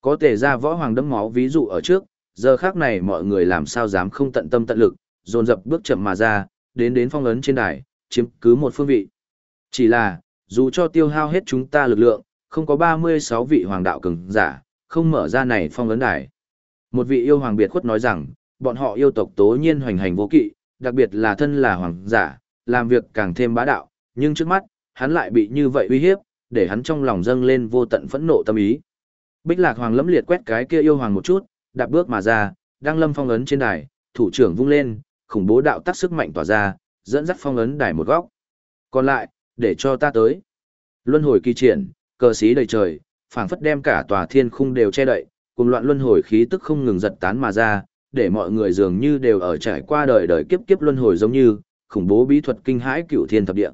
Có thể ra võ hoàng đấm máu ví dụ ở trước, giờ khác này mọi người làm sao dám không tận tâm tận lực, dồn dập bước chậm mà ra, đến đến phong ấn trên đài, chiếm cứ một phương vị. Chỉ là, dù cho tiêu hao hết chúng ta lực lượng, không có 36 vị hoàng đạo cường giả, không mở ra này phong ấn đài. Một vị yêu hoàng biệt khuất nói rằng, bọn họ yêu tộc tố nhiên hoành hành vô kỵ, đặc biệt là thân là hoàng giả, làm việc càng thêm bá đạo, nhưng trước mắt, hắn lại bị như vậy uy hiếp, để hắn trong lòng dâng lên vô tận phẫn nộ tâm ý. Bích Lạc Hoàng lẫm liệt quét cái kia yêu hoàng một chút, đạp bước mà ra, đang lâm phong ấn trên đài, thủ trưởng vung lên, khủng bố đạo tắc sức mạnh tỏa ra, dẫn dắt phong ấn đài một góc. Còn lại, để cho ta tới. Luân hồi kỳ triển, cờ xí đầy trời, phảng phất đem cả tòa thiên khung đều che đậy, cùng loạn luân hồi khí tức không ngừng giật tán mà ra, để mọi người dường như đều ở trải qua đời đời kiếp kiếp luân hồi giống như, khủng bố bí thuật kinh hãi cửu thiên thập địa.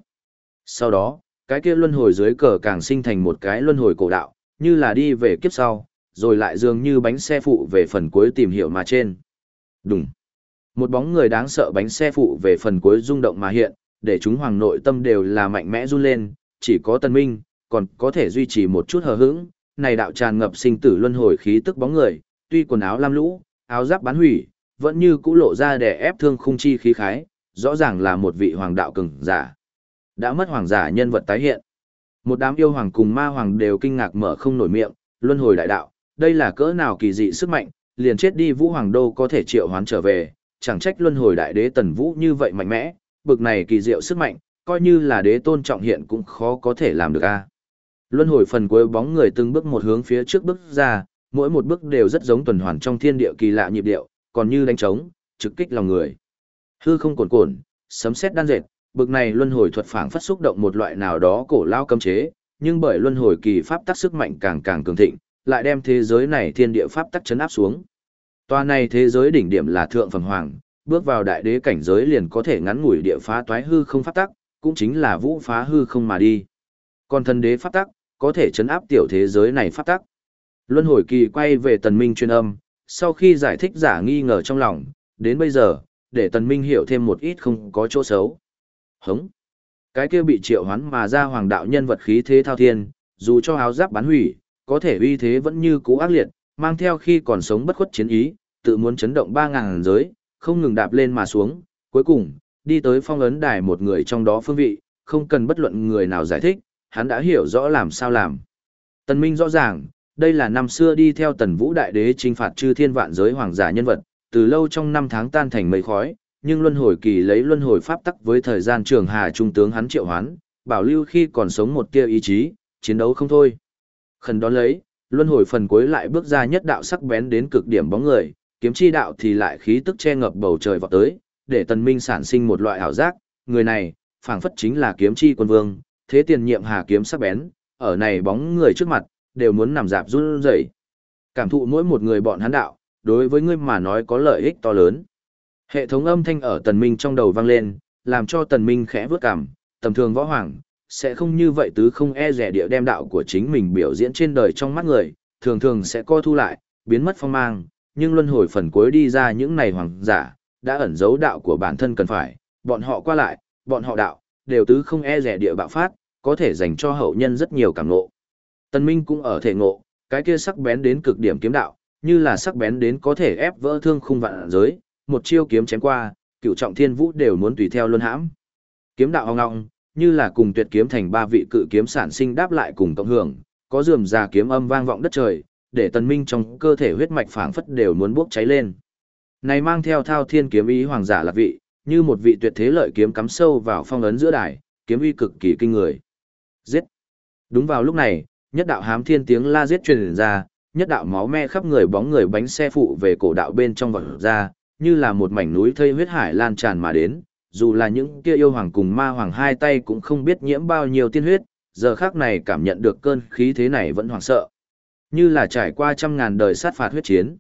Sau đó, cái kia luân hồi dưới cờ càng sinh thành một cái luân hồi cổ đạo, như là đi về kiếp sau, rồi lại dường như bánh xe phụ về phần cuối tìm hiểu mà trên. Đúng. Một bóng người đáng sợ bánh xe phụ về phần cuối rung động mà hiện, để chúng hoàng nội tâm đều là mạnh mẽ run lên, chỉ có tân minh, còn có thể duy trì một chút hờ hững, này đạo tràn ngập sinh tử luân hồi khí tức bóng người, tuy quần áo lam lũ, áo giáp bán hủy, vẫn như cũ lộ ra để ép thương khung chi khí khái, rõ ràng là một vị hoàng đạo cường giả. Đã mất hoàng giả nhân vật tái hiện. Một đám yêu hoàng cùng ma hoàng đều kinh ngạc mở không nổi miệng, luân hồi đại đạo, đây là cỡ nào kỳ dị sức mạnh, liền chết đi vũ hoàng đô có thể triệu hoán trở về, chẳng trách luân hồi đại đế tần vũ như vậy mạnh mẽ, bực này kỳ diệu sức mạnh, coi như là đế tôn trọng hiện cũng khó có thể làm được a. Luân hồi phần cuối bóng người từng bước một hướng phía trước bước ra, mỗi một bước đều rất giống tuần hoàn trong thiên địa kỳ lạ nhịp điệu, còn như đánh trống, trực kích lòng người. Hư không cuồn cuộn, sấm sét đan dệt, bực này luân hồi thuật phảng phát xúc động một loại nào đó cổ lao cấm chế, nhưng bởi luân hồi kỳ pháp tắc sức mạnh càng càng cường thịnh, lại đem thế giới này thiên địa pháp tắc chấn áp xuống. Toa này thế giới đỉnh điểm là thượng phẩm hoàng, bước vào đại đế cảnh giới liền có thể ngắn ngủi địa phá toái hư không pháp tắc, cũng chính là vũ phá hư không mà đi. Còn thần đế pháp tắc, có thể chấn áp tiểu thế giới này pháp tắc. Luân hồi kỳ quay về tần minh truyền âm, sau khi giải thích giả nghi ngờ trong lòng, đến bây giờ, để tần minh hiểu thêm một ít không có chỗ xấu. Hống! Cái kia bị triệu hoán mà ra hoàng đạo nhân vật khí thế thao thiên, dù cho áo giáp bán hủy, có thể uy thế vẫn như cũ ác liệt, mang theo khi còn sống bất khuất chiến ý, tự muốn chấn động ba ngàn giới, không ngừng đạp lên mà xuống, cuối cùng, đi tới phong ấn đài một người trong đó phương vị, không cần bất luận người nào giải thích, hắn đã hiểu rõ làm sao làm. Tần Minh rõ ràng, đây là năm xưa đi theo tần vũ đại đế trinh phạt chư thiên vạn giới hoàng giả nhân vật, từ lâu trong năm tháng tan thành mây khói, nhưng luân hồi kỳ lấy luân hồi pháp tắc với thời gian trường hà trung tướng hắn triệu hoán, bảo lưu khi còn sống một tia ý chí, chiến đấu không thôi. Khẩn đón lấy, luân hồi phần cuối lại bước ra nhất đạo sắc bén đến cực điểm bóng người, kiếm chi đạo thì lại khí tức che ngập bầu trời vọt tới, để tần minh sản sinh một loại ảo giác, người này, phảng phất chính là kiếm chi quân vương, thế tiền nhiệm hà kiếm sắc bén, ở này bóng người trước mặt, đều muốn nằm dạp run rẩy. Cảm thụ mỗi một người bọn hắn đạo, đối với ngươi mà nói có lợi ích to lớn. Hệ thống âm thanh ở tần minh trong đầu vang lên, làm cho tần minh khẽ vươn cằm, tầm thường võ hoàng, sẽ không như vậy tứ không e rẻ địa đem đạo của chính mình biểu diễn trên đời trong mắt người, thường thường sẽ co thu lại, biến mất phong mang, nhưng luân hồi phần cuối đi ra những này hoàng giả, đã ẩn giấu đạo của bản thân cần phải, bọn họ qua lại, bọn họ đạo, đều tứ không e rẻ địa bạo phát, có thể dành cho hậu nhân rất nhiều cảm ngộ. Tần Minh cũng ở thể ngộ, cái kia sắc bén đến cực điểm kiếm đạo, như là sắc bén đến có thể ép vỡ thương khung vạn giới, một chiêu kiếm chém qua, cựu trọng thiên vũ đều muốn tùy theo luân hãm. Kiếm đạo hong ngọng, như là cùng tuyệt kiếm thành ba vị cự kiếm sản sinh đáp lại cùng cộng hưởng, có rườm rà kiếm âm vang vọng đất trời, để tần minh trong cơ thể huyết mạch phảng phất đều muốn bốc cháy lên. Này mang theo thao thiên kiếm ý hoàng giả là vị, như một vị tuyệt thế lợi kiếm cắm sâu vào phong ấn giữa đài, kiếm uy cực kỳ kinh người. Giết! Đúng vào lúc này, nhất đạo hám thiên tiếng la giết truyền ra, nhất đạo máu me khắp người bóng người bánh xe phụ về cổ đạo bên trong vật ra, như là một mảnh núi thây huyết hải lan tràn mà đến, dù là những kia yêu hoàng cùng ma hoàng hai tay cũng không biết nhiễm bao nhiêu tiên huyết, giờ khác này cảm nhận được cơn khí thế này vẫn hoảng sợ. Như là trải qua trăm ngàn đời sát phạt huyết chiến.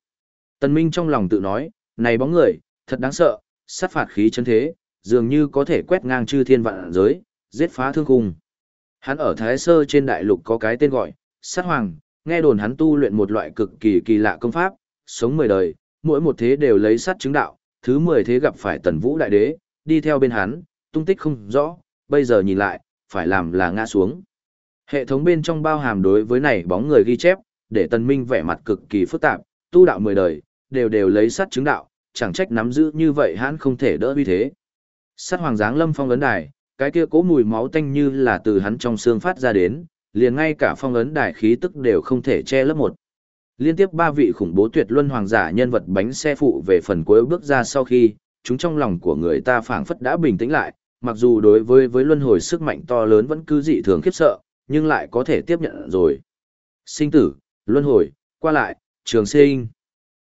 Tần Minh trong lòng tự nói, này bóng người, thật đáng sợ, sát phạt khí chân thế, dường như có thể quét ngang chư thiên vạn giới, giết phá thương khung. Hắn ở Thái Sơ trên đại lục có cái tên gọi, sát hoàng, nghe đồn hắn tu luyện một loại cực kỳ kỳ lạ công pháp, sống mười đời, mỗi một thế đều lấy sát chứng đạo, thứ mười thế gặp phải tần vũ đại đế, đi theo bên hắn, tung tích không rõ, bây giờ nhìn lại, phải làm là ngã xuống. Hệ thống bên trong bao hàm đối với này bóng người ghi chép, để tần minh vẻ mặt cực kỳ phức tạp, tu đạo mười đời, đều đều lấy sát chứng đạo, chẳng trách nắm giữ như vậy hắn không thể đỡ uy thế. Sát hoàng giáng lâm phong ấn đài, cái kia cố mùi máu tanh như là từ hắn trong xương phát ra đến, liền ngay cả phong ấn đài khí tức đều không thể che lấp một. Liên tiếp ba vị khủng bố tuyệt luân hoàng giả nhân vật bánh xe phụ về phần cuối bước ra sau khi, chúng trong lòng của người ta phảng phất đã bình tĩnh lại, mặc dù đối với với luân hồi sức mạnh to lớn vẫn cứ dị thường khiếp sợ, nhưng lại có thể tiếp nhận rồi. Sinh tử, luân hồi, qua lại, trường sinh.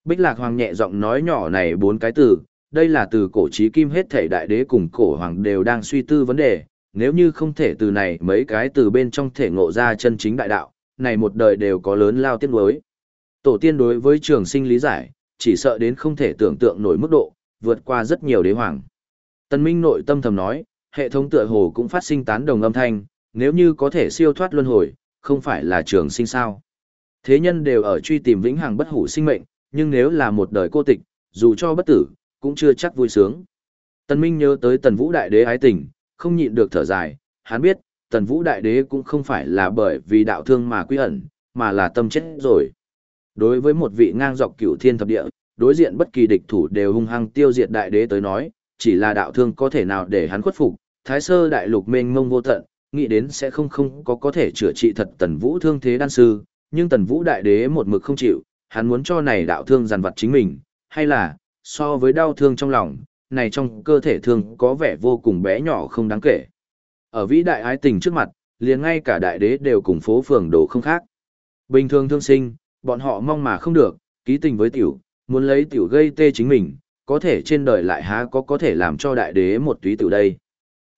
Bích Lạc Hoàng nhẹ giọng nói nhỏ này bốn cái từ, đây là từ cổ trí kim hết thể đại đế cùng cổ hoàng đều đang suy tư vấn đề, nếu như không thể từ này mấy cái từ bên trong thể ngộ ra chân chính đại đạo, này một đời đều có lớn lao tiết đối. Tổ tiên đối với trường sinh lý giải, chỉ sợ đến không thể tưởng tượng nổi mức độ, vượt qua rất nhiều đế hoàng. Tân Minh nội tâm thầm nói, hệ thống tựa hồ cũng phát sinh tán đồng âm thanh, nếu như có thể siêu thoát luân hồi, không phải là trường sinh sao. Thế nhân đều ở truy tìm vĩnh hằng bất hủ sinh mệnh, nhưng nếu là một đời cô tịch, dù cho bất tử, cũng chưa chắc vui sướng. Tần Minh nhớ tới Tần Vũ Đại Đế ái tình, không nhịn được thở dài, hắn biết, Tần Vũ Đại Đế cũng không phải là bởi vì đạo thương mà quy ẩn, mà là tâm chết rồi. Đối với một vị ngang dọc cửu thiên thập địa, đối diện bất kỳ địch thủ đều hung hăng tiêu diệt đại đế tới nói, chỉ là đạo thương có thể nào để hắn khuất phục, thái sơ đại lục mênh mông vô tận, nghĩ đến sẽ không không có có thể chữa trị thật tần vũ thương thế đan sư, nhưng tần vũ đại đế một mực không chịu, hắn muốn cho này đạo thương giàn vật chính mình, hay là, so với đau thương trong lòng, này trong cơ thể thương có vẻ vô cùng bé nhỏ không đáng kể. Ở vĩ đại ái tình trước mặt, liền ngay cả đại đế đều cùng phố phường đồ không khác. Bình thường thương sinh, bọn họ mong mà không được, ký tình với tiểu, muốn lấy tiểu gây tê chính mình, có thể trên đời lại há có có thể làm cho đại đế một túy tiểu đây.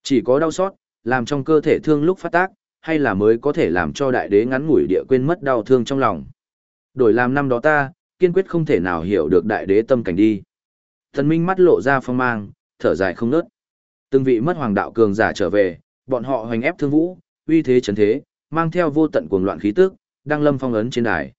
Chỉ có đau xót, làm trong cơ thể thương lúc phát tác, hay là mới có thể làm cho đại đế ngắn ngủi địa quên mất đau thương trong lòng. Đổi làm năm đó ta, kiên quyết không thể nào hiểu được đại đế tâm cảnh đi. Thần minh mắt lộ ra phong mang, thở dài không nớt. Từng vị mất hoàng đạo cường giả trở về, bọn họ hoành ép thương vũ, uy thế chấn thế, mang theo vô tận cuồng loạn khí tức, đang lâm phong ấn trên đài.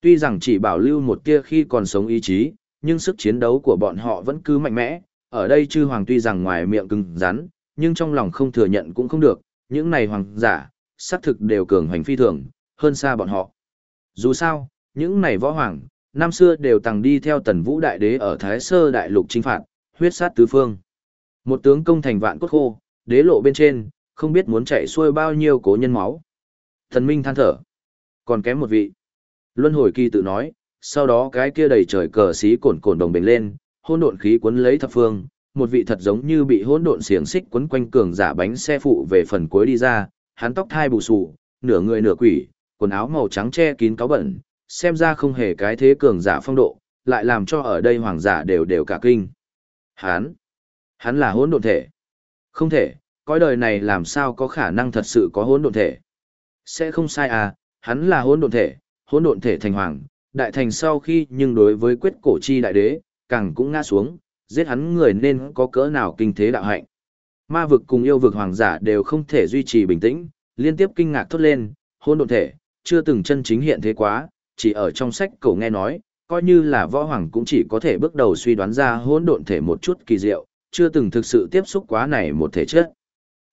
Tuy rằng chỉ bảo lưu một tia khi còn sống ý chí, nhưng sức chiến đấu của bọn họ vẫn cứ mạnh mẽ. Ở đây chư hoàng tuy rằng ngoài miệng cứng rắn, nhưng trong lòng không thừa nhận cũng không được, những này hoàng giả, xác thực đều cường hành phi thường, hơn xa bọn họ. Dù sao, những này võ hoàng, năm xưa đều từng đi theo tần vũ đại đế ở Thái Sơ đại lục chinh phạt, huyết sát tứ phương. Một tướng công thành vạn cốt khô, đế lộ bên trên, không biết muốn chạy xuôi bao nhiêu cố nhân máu. Thần Minh than thở. Còn kém một vị. Luân hồi kỳ tự nói, sau đó cái kia đầy trời cờ xí cồn cồn đồng bình lên, hôn độn khí cuốn lấy thập phương, một vị thật giống như bị hỗn độn xiềng xích quấn quanh cường giả bánh xe phụ về phần cuối đi ra, hắn tóc thai bù xù, nửa người nửa quỷ, quần áo màu trắng che kín cáo bẩn, xem ra không hề cái thế cường giả phong độ, lại làm cho ở đây hoàng giả đều đều cả kinh. Hắn, hắn là hỗn độn thể. Không thể, cõi đời này làm sao có khả năng thật sự có hỗn độn thể. Sẽ không sai à, hắn là hỗn độn thể, hỗn độn thể thành hoàng, đại thành sau khi nhưng đối với quyết cổ chi đại đế, càng cũng ngã xuống, giết hắn người nên có cỡ nào kinh thế đạo hạnh. Ma vực cùng yêu vực hoàng giả đều không thể duy trì bình tĩnh, liên tiếp kinh ngạc thốt lên, hỗn độn thể, chưa từng chân chính hiện thế quá, chỉ ở trong sách cổ nghe nói, coi như là võ hoàng cũng chỉ có thể bước đầu suy đoán ra hỗn độn thể một chút kỳ diệu, chưa từng thực sự tiếp xúc quá này một thể chất.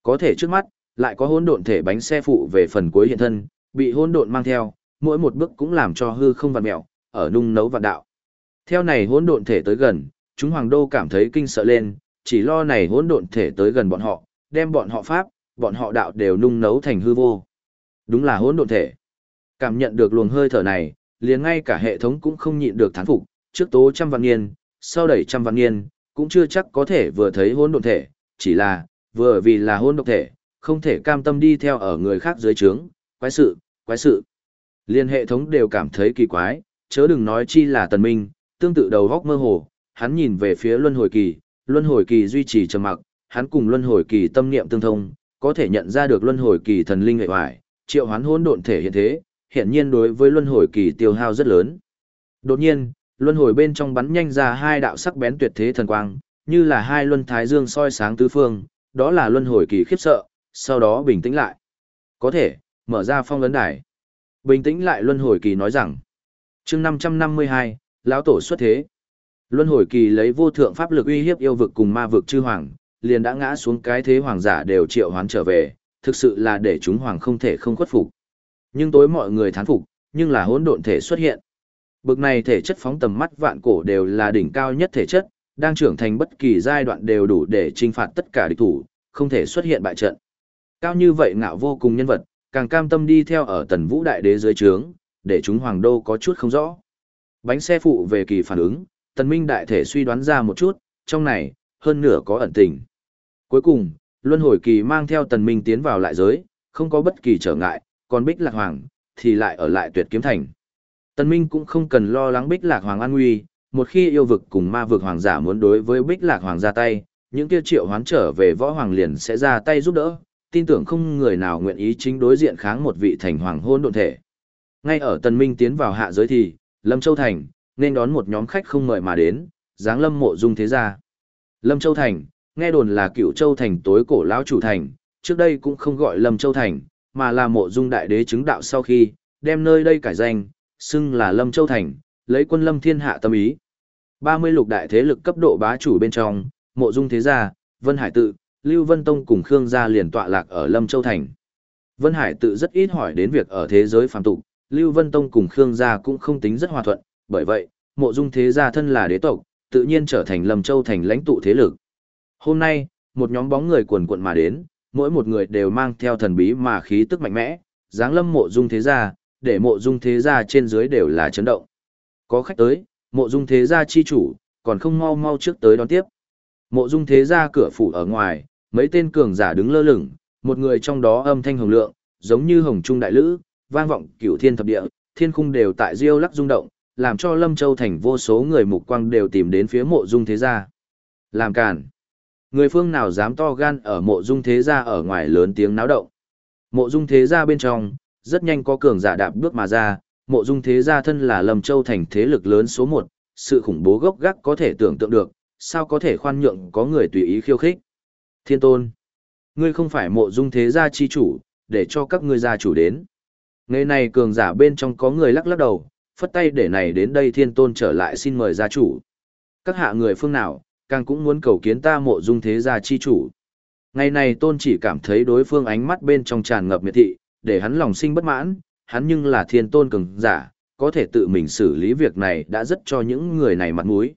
Có thể trước mắt, lại có hỗn độn thể bánh xe phụ về phần cuối hiện thân, bị hỗn độn mang theo, mỗi một bước cũng làm cho hư không vặn mèo ở nung nấu vạn đạo. Theo này hỗn độn thể tới gần, chúng hoàng đô cảm thấy kinh sợ lên, chỉ lo này hỗn độn thể tới gần bọn họ, đem bọn họ pháp, bọn họ đạo đều nung nấu thành hư vô. Đúng là hỗn độn thể. Cảm nhận được luồng hơi thở này, liền ngay cả hệ thống cũng không nhịn được thán phục, trước tố trăm vạn niên, sau đẩy trăm vạn niên, cũng chưa chắc có thể vừa thấy hôn độn thể, chỉ là, vừa vì là hôn độn thể, không thể cam tâm đi theo ở người khác dưới trướng, quái sự, quái sự. Liên hệ thống đều cảm thấy kỳ quái, chớ đừng nói chi là tần minh, tương tự đầu góc mơ hồ, hắn nhìn về phía luân hồi kỳ, luân hồi kỳ duy trì trầm mặc, hắn cùng luân hồi kỳ tâm niệm tương thông, có thể nhận ra được luân hồi kỳ thần linh hệ hoài, triệu hoán hỗn độn thể hiện thế, hiện nhiên đối với luân hồi kỳ tiêu hao rất lớn. Đột nhiên, luân hồi bên trong bắn nhanh ra hai đạo sắc bén tuyệt thế thần quang, như là hai luân thái dương soi sáng tứ phương, đó là luân hồi kỳ khiếp sợ, sau đó bình tĩnh lại. Có thể, mở ra phong ấn đài. Bình tĩnh lại luân hồi kỳ nói rằng, chương 552, lão tổ xuất thế. Luân hồi kỳ lấy vô thượng pháp lực uy hiếp yêu vực cùng ma vực chư hoàng, liền đã ngã xuống cái thế hoàng giả đều triệu hoán trở về, thực sự là để chúng hoàng không thể không khuất phục. Nhưng tối mọi người thán phục, nhưng là hỗn độn thể xuất hiện. Bực này thể chất phóng tầm mắt vạn cổ đều là đỉnh cao nhất thể chất, đang trưởng thành bất kỳ giai đoạn đều đủ để trinh phạt tất cả địch thủ, không thể xuất hiện bại trận. Cao như vậy ngạo vô cùng nhân vật, càng cam tâm đi theo ở tần vũ đại đế dưới trướng, để chúng hoàng đô có chút không rõ. Bánh xe phụ về kỳ phản ứng, tần minh đại thể suy đoán ra một chút, trong này, hơn nửa có ẩn tình. Cuối cùng, luân hồi kỳ mang theo tần minh tiến vào lại giới, không có bất kỳ trở ngại, còn bích lạc hoàng, thì lại ở lại tuyệt kiếm thành. Tần minh cũng không cần lo lắng bích lạc hoàng an nguy, một khi yêu vực cùng ma vực hoàng giả muốn đối với bích lạc hoàng ra tay, những kia triệu hoán trở về võ hoàng liền sẽ ra tay giúp đỡ, tin tưởng không người nào nguyện ý chính đối diện kháng một vị thành hoàng hôn độn thể. Ngay ở tần minh tiến vào hạ giới thì, Lâm Châu Thành, nên đón một nhóm khách không mời mà đến, dáng lâm mộ dung thế gia. Lâm Châu Thành, nghe đồn là cựu Châu Thành tối cổ lão chủ thành, trước đây cũng không gọi Lâm Châu Thành, mà là mộ dung đại đế chứng đạo sau khi, đem nơi đây cải danh, xưng là Lâm Châu Thành, lấy quân lâm thiên hạ tâm ý. 30 lục đại thế lực cấp độ bá chủ bên trong, mộ dung thế gia, Vân Hải tự, Lưu Vân Tông cùng Khương gia liền tọa lạc ở Lâm Châu Thành. Vân Hải tự rất ít hỏi đến việc ở thế giới phàm tục, Lưu Vân Tông cùng Khương gia cũng không tính rất hòa thuận, bởi vậy, mộ dung thế gia thân là đế tộc, tự nhiên trở thành Lâm Châu thành lãnh tụ thế lực. Hôm nay, một nhóm bóng người quần quận mà đến, mỗi một người đều mang theo thần bí mà khí tức mạnh mẽ, dáng lâm mộ dung thế gia, để mộ dung thế gia trên dưới đều là chấn động. Có khách tới, mộ dung thế gia chi chủ, còn không mau mau trước tới đón tiếp. Mộ dung thế gia cửa phủ ở ngoài, mấy tên cường giả đứng lơ lửng, một người trong đó âm thanh hồng lượng, giống như hồng trung đại lữ, vang vọng cửu thiên thập địa, thiên khung đều tại diêu lắc rung động, làm cho Lâm Châu thành vô số người mục quang đều tìm đến phía mộ dung thế gia. Làm cản. Người phương nào dám to gan ở mộ dung thế gia ở ngoài lớn tiếng náo động. Mộ dung thế gia bên trong, rất nhanh có cường giả đạp bước mà ra, mộ dung thế gia thân là Lâm Châu thành thế lực lớn số một, sự khủng bố gốc gác có thể tưởng tượng được, sao có thể khoan nhượng có người tùy ý khiêu khích. Thiên tôn, ngươi không phải mộ dung thế gia chi chủ, để cho các ngươi gia chủ đến. Ngày này cường giả bên trong có người lắc lắc đầu, phất tay để này đến đây thiên tôn trở lại xin mời gia chủ. Các hạ người phương nào, càng cũng muốn cầu kiến ta mộ dung thế gia chi chủ. Ngày này tôn chỉ cảm thấy đối phương ánh mắt bên trong tràn ngập miệt thị, để hắn lòng sinh bất mãn, hắn nhưng là thiên tôn cường giả, có thể tự mình xử lý việc này đã rất cho những người này mặt mũi.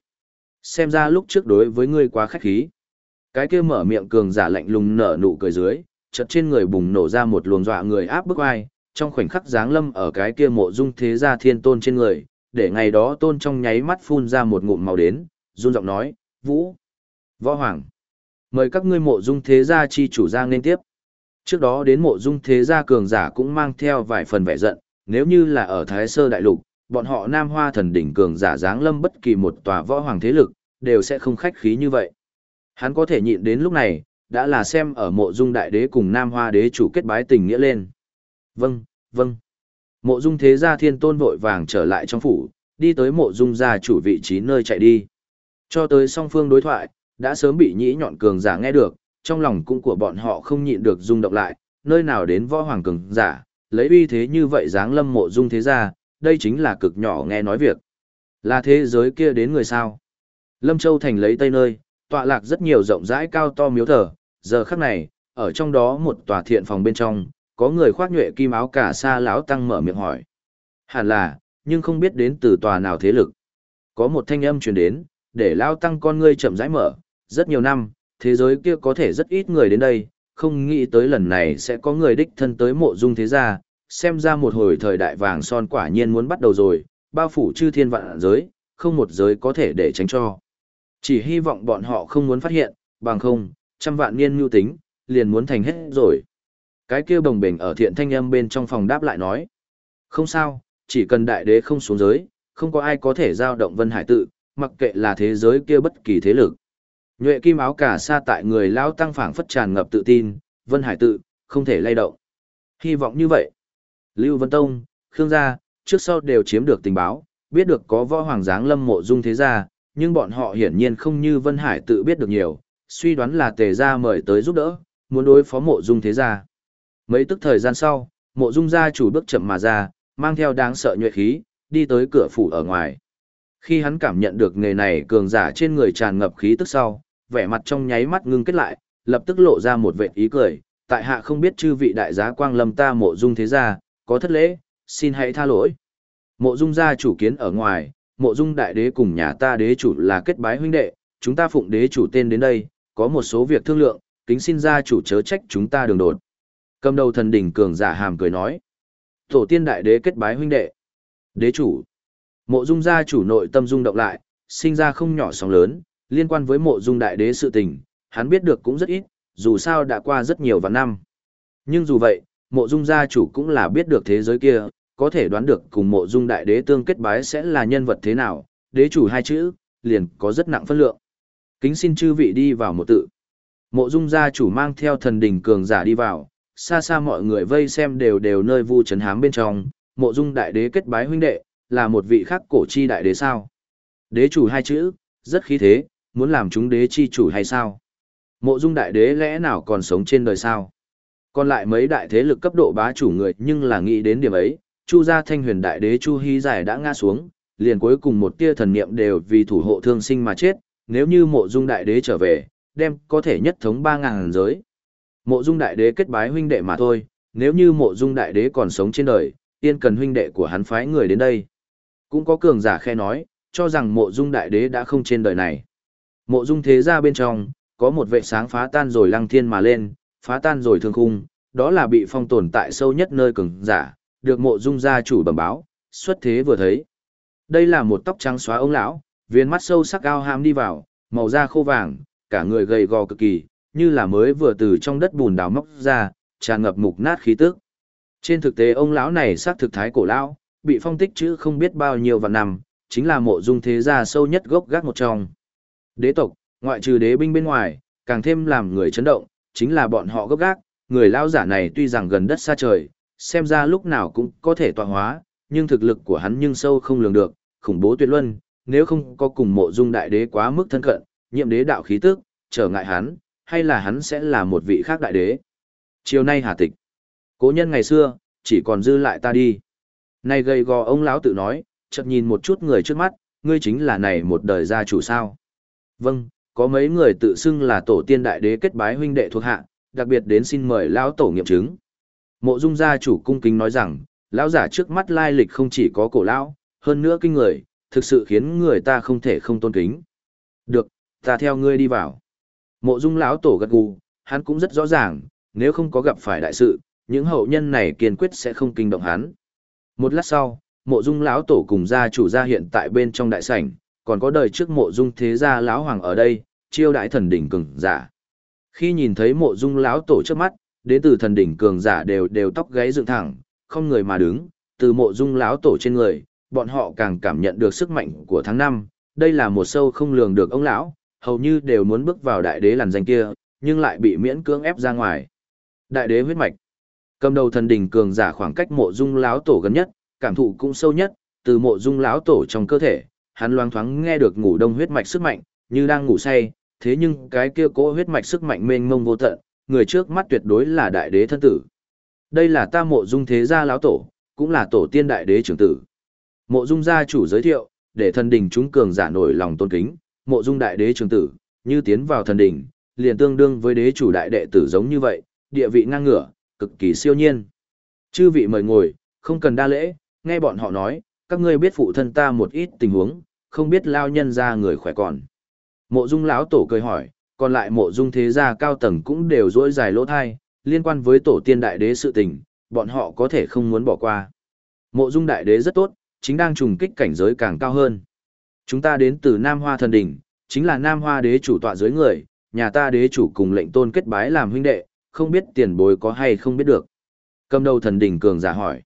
Xem ra lúc trước đối với ngươi quá khách khí. Cái kia mở miệng cường giả lạnh lùng nở nụ cười dưới, chợt trên người bùng nổ ra một luồng dọa người áp bức ai, trong khoảnh khắc giáng lâm ở cái kia mộ dung thế gia thiên tôn trên người, để ngày đó tôn trong nháy mắt phun ra một ngụm màu đến, run giọng nói, Vũ, Võ Hoàng, mời các ngươi mộ dung thế gia chi chủ ra nên tiếp. Trước đó đến mộ dung thế gia cường giả cũng mang theo vài phần vẻ giận, nếu như là ở Thái Sơ Đại Lục, bọn họ Nam Hoa thần đỉnh cường giả giáng lâm bất kỳ một tòa võ hoàng thế lực, đều sẽ không khách khí như vậy. Hắn có thể nhịn đến lúc này, đã là xem ở mộ dung đại đế cùng Nam Hoa đế chủ kết bái tình nghĩa lên. Vâng, vâng. Mộ dung thế gia thiên tôn vội vàng trở lại trong phủ, đi tới mộ dung gia chủ vị trí nơi chạy đi. Cho tới song phương đối thoại, đã sớm bị nhĩ nhọn cường giả nghe được, trong lòng cũng của bọn họ không nhịn được rung động lại, nơi nào đến võ hoàng cường giả, lấy uy thế như vậy dáng lâm mộ dung thế ra, đây chính là cực nhỏ nghe nói việc. Là thế giới kia đến người sao? Lâm Châu Thành lấy tây nơi, tọa lạc rất nhiều rộng rãi cao to miếu thờ, giờ khắc này, ở trong đó một tòa thiện phòng bên trong, có người khoác nhuệ kim áo cả sa lão tăng mở miệng hỏi. Hẳn là, nhưng không biết đến từ tòa nào thế lực. Có một thanh âm truyền đến, để lao tăng con ngươi chậm rãi mở, rất nhiều năm, thế giới kia có thể rất ít người đến đây, không nghĩ tới lần này sẽ có người đích thân tới mộ dung thế gia, xem ra một hồi thời đại vàng son quả nhiên muốn bắt đầu rồi, bao phủ chư thiên vạn giới, không một giới có thể để tránh cho. Chỉ hy vọng bọn họ không muốn phát hiện, bằng không, trăm vạn niên mưu tính, liền muốn thành hết rồi. Cái kia bồng bềnh ở thiện thanh âm bên trong phòng đáp lại nói. Không sao, chỉ cần đại đế không xuống giới, không có ai có thể giao động vân hải tự, mặc kệ là thế giới kia bất kỳ thế lực. Nhuệ kim áo cả xa tại người lão tăng phảng phất tràn ngập tự tin, vân hải tự, không thể lay động. Hy vọng như vậy. Lưu Vân Tông, Khương gia, trước sau đều chiếm được tình báo, biết được có võ hoàng giáng lâm mộ dung thế gia, nhưng bọn họ hiển nhiên không như Vân Hải tự biết được nhiều, suy đoán là tề gia mời tới giúp đỡ, muốn đối phó mộ dung thế gia. Mấy tức thời gian sau, mộ dung gia chủ bước chậm mà ra, mang theo đáng sợ nhuệ khí, đi tới cửa phủ ở ngoài. Khi hắn cảm nhận được nghề này cường giả trên người tràn ngập khí tức sau, vẻ mặt trong nháy mắt ngưng kết lại, lập tức lộ ra một vệt ý cười, tại hạ không biết chư vị đại giá quang lâm ta mộ dung thế gia, có thất lễ, xin hãy tha lỗi. Mộ dung gia chủ kiến ở ngoài, mộ dung đại đế cùng nhà ta đế chủ là kết bái huynh đệ, chúng ta phụng đế chủ tên đến đây, có một số việc thương lượng, kính xin gia chủ chớ trách chúng ta đường đột. Cầm đầu thần đỉnh cường giả hàm cười nói. Tổ tiên đại đế kết bái huynh đệ. Đế chủ. Mộ dung gia chủ nội tâm dung động lại, sinh ra không nhỏ sóng lớn, liên quan với mộ dung đại đế sự tình, hắn biết được cũng rất ít, dù sao đã qua rất nhiều vạn năm. Nhưng dù vậy, mộ dung gia chủ cũng là biết được thế giới kia, có thể đoán được cùng mộ dung đại đế tương kết bái sẽ là nhân vật thế nào, đế chủ hai chữ, liền có rất nặng phân lượng. Kính xin chư vị đi vào một tự. Mộ dung gia chủ mang theo thần đình cường giả đi vào, xa xa mọi người vây xem đều đều nơi vu trấn hám bên trong, mộ dung đại đế kết bái huynh đệ, là một vị khác cổ chi đại đế sao. Đế chủ hai chữ, rất khí thế, muốn làm chúng đế chi chủ hay sao? Mộ dung đại đế lẽ nào còn sống trên đời sao? Còn lại mấy đại thế lực cấp độ bá chủ người nhưng là nghĩ đến điểm ấy, Chu gia thanh huyền đại đế Chu Hy Giải đã ngã xuống, liền cuối cùng một tia thần niệm đều vì thủ hộ thương sinh mà chết, nếu như mộ dung đại đế trở về, đem có thể nhất thống ba ngàn giới. Mộ dung đại đế kết bái huynh đệ mà thôi, nếu như mộ dung đại đế còn sống trên đời, tiên cần huynh đệ của hắn phái người đến đây. Cũng có cường giả khe nói, cho rằng mộ dung đại đế đã không trên đời này. Mộ dung thế ra bên trong, có một vệ sáng phá tan rồi lăng thiên mà lên, phá tan rồi thương khung, đó là bị phong tồn tại sâu nhất nơi cường giả, được mộ dung gia chủ bẩm báo, xuất thế vừa thấy. Đây là một tóc trắng xóa ông lão, viên mắt sâu sắc ao ham đi vào, màu da khô vàng, cả người gầy gò cực kỳ, như là mới vừa từ trong đất bùn đào móc ra, tràn ngập mục nát khí tức. Trên thực tế ông lão này xác thực thái cổ lão, bị phong tích chữ không biết bao nhiêu vạn năm, chính là mộ dung thế gia sâu nhất gốc gác một trong. Đế tộc, ngoại trừ đế binh bên ngoài, càng thêm làm người chấn động, chính là bọn họ gốc gác, người lao giả này tuy rằng gần đất xa trời, xem ra lúc nào cũng có thể tọa hóa, nhưng thực lực của hắn nhưng sâu không lường được, khủng bố tuyệt luân, nếu không có cùng mộ dung đại đế quá mức thân cận, nhiệm đế đạo khí tức, trở ngại hắn, hay là hắn sẽ là một vị khác đại đế. Chiều nay hà tịch, cố nhân ngày xưa, chỉ còn dư lại ta đi. Này gầy gò ông lão tự nói, chợt nhìn một chút người trước mắt, ngươi chính là này một đời gia chủ sao. Vâng, có mấy người tự xưng là tổ tiên đại đế kết bái huynh đệ thuộc hạ, đặc biệt đến xin mời lão tổ nghiệm chứng. Mộ Dung gia chủ cung kính nói rằng, lão giả trước mắt lai lịch không chỉ có cổ lão, hơn nữa kinh người, thực sự khiến người ta không thể không tôn kính. Được, ta theo ngươi đi vào. Mộ Dung lão tổ gật gù, hắn cũng rất rõ ràng, nếu không có gặp phải đại sự, những hậu nhân này kiên quyết sẽ không kinh động hắn. Một lát sau, Mộ Dung lão tổ cùng gia chủ gia hiện tại bên trong đại sảnh, còn có đời trước Mộ Dung thế gia lão hoàng ở đây, chiêu đại thần đỉnh cường giả. Khi nhìn thấy Mộ Dung lão tổ trước mắt, đến từ thần đỉnh cường giả đều đều tóc gáy dựng thẳng, không người mà đứng, từ mộ dung lão tổ trên người, bọn họ càng cảm nhận được sức mạnh của tháng năm, đây là một sâu không lường được ông lão, hầu như đều muốn bước vào đại đế làn danh kia, nhưng lại bị miễn cưỡng ép ra ngoài. Đại đế huyết mạch. Cầm đầu thần đỉnh cường giả khoảng cách mộ dung láo tổ gần nhất, cảm thụ cũng sâu nhất, từ mộ dung láo tổ trong cơ thể, hắn loang thoáng nghe được ngủ đông huyết mạch sức mạnh, như đang ngủ say, thế nhưng cái kia cỗ huyết mạch sức mạnh mênh mông vô tận, người trước mắt tuyệt đối là đại đế thân tử. Đây là ta mộ dung thế gia lão tổ, cũng là tổ tiên đại đế trưởng tử. Mộ dung gia chủ giới thiệu, để thần đình chúng cường giả nổi lòng tôn kính, mộ dung đại đế trưởng tử, như tiến vào thần đình, liền tương đương với đế chủ đại đệ tử giống như vậy, địa vị ngang ngửa, cực kỳ siêu nhiên. Chư vị mời ngồi, không cần đa lễ, nghe bọn họ nói, các ngươi biết phụ thân ta một ít tình huống, không biết lao nhân ra người khỏe còn. Mộ dung lão tổ cười hỏi, còn lại mộ dung thế gia cao tầng cũng đều dỗi dài lỗ thai, liên quan với tổ tiên đại đế sự tình, bọn họ có thể không muốn bỏ qua. Mộ dung đại đế rất tốt, chính đang trùng kích cảnh giới càng cao hơn. Chúng ta đến từ Nam Hoa thần đỉnh, chính là Nam Hoa đế chủ tọa dưới người, nhà ta đế chủ cùng lệnh tôn kết bái làm huynh đệ, không biết tiền bối có hay không biết được. Cầm đầu thần đỉnh cường giả hỏi.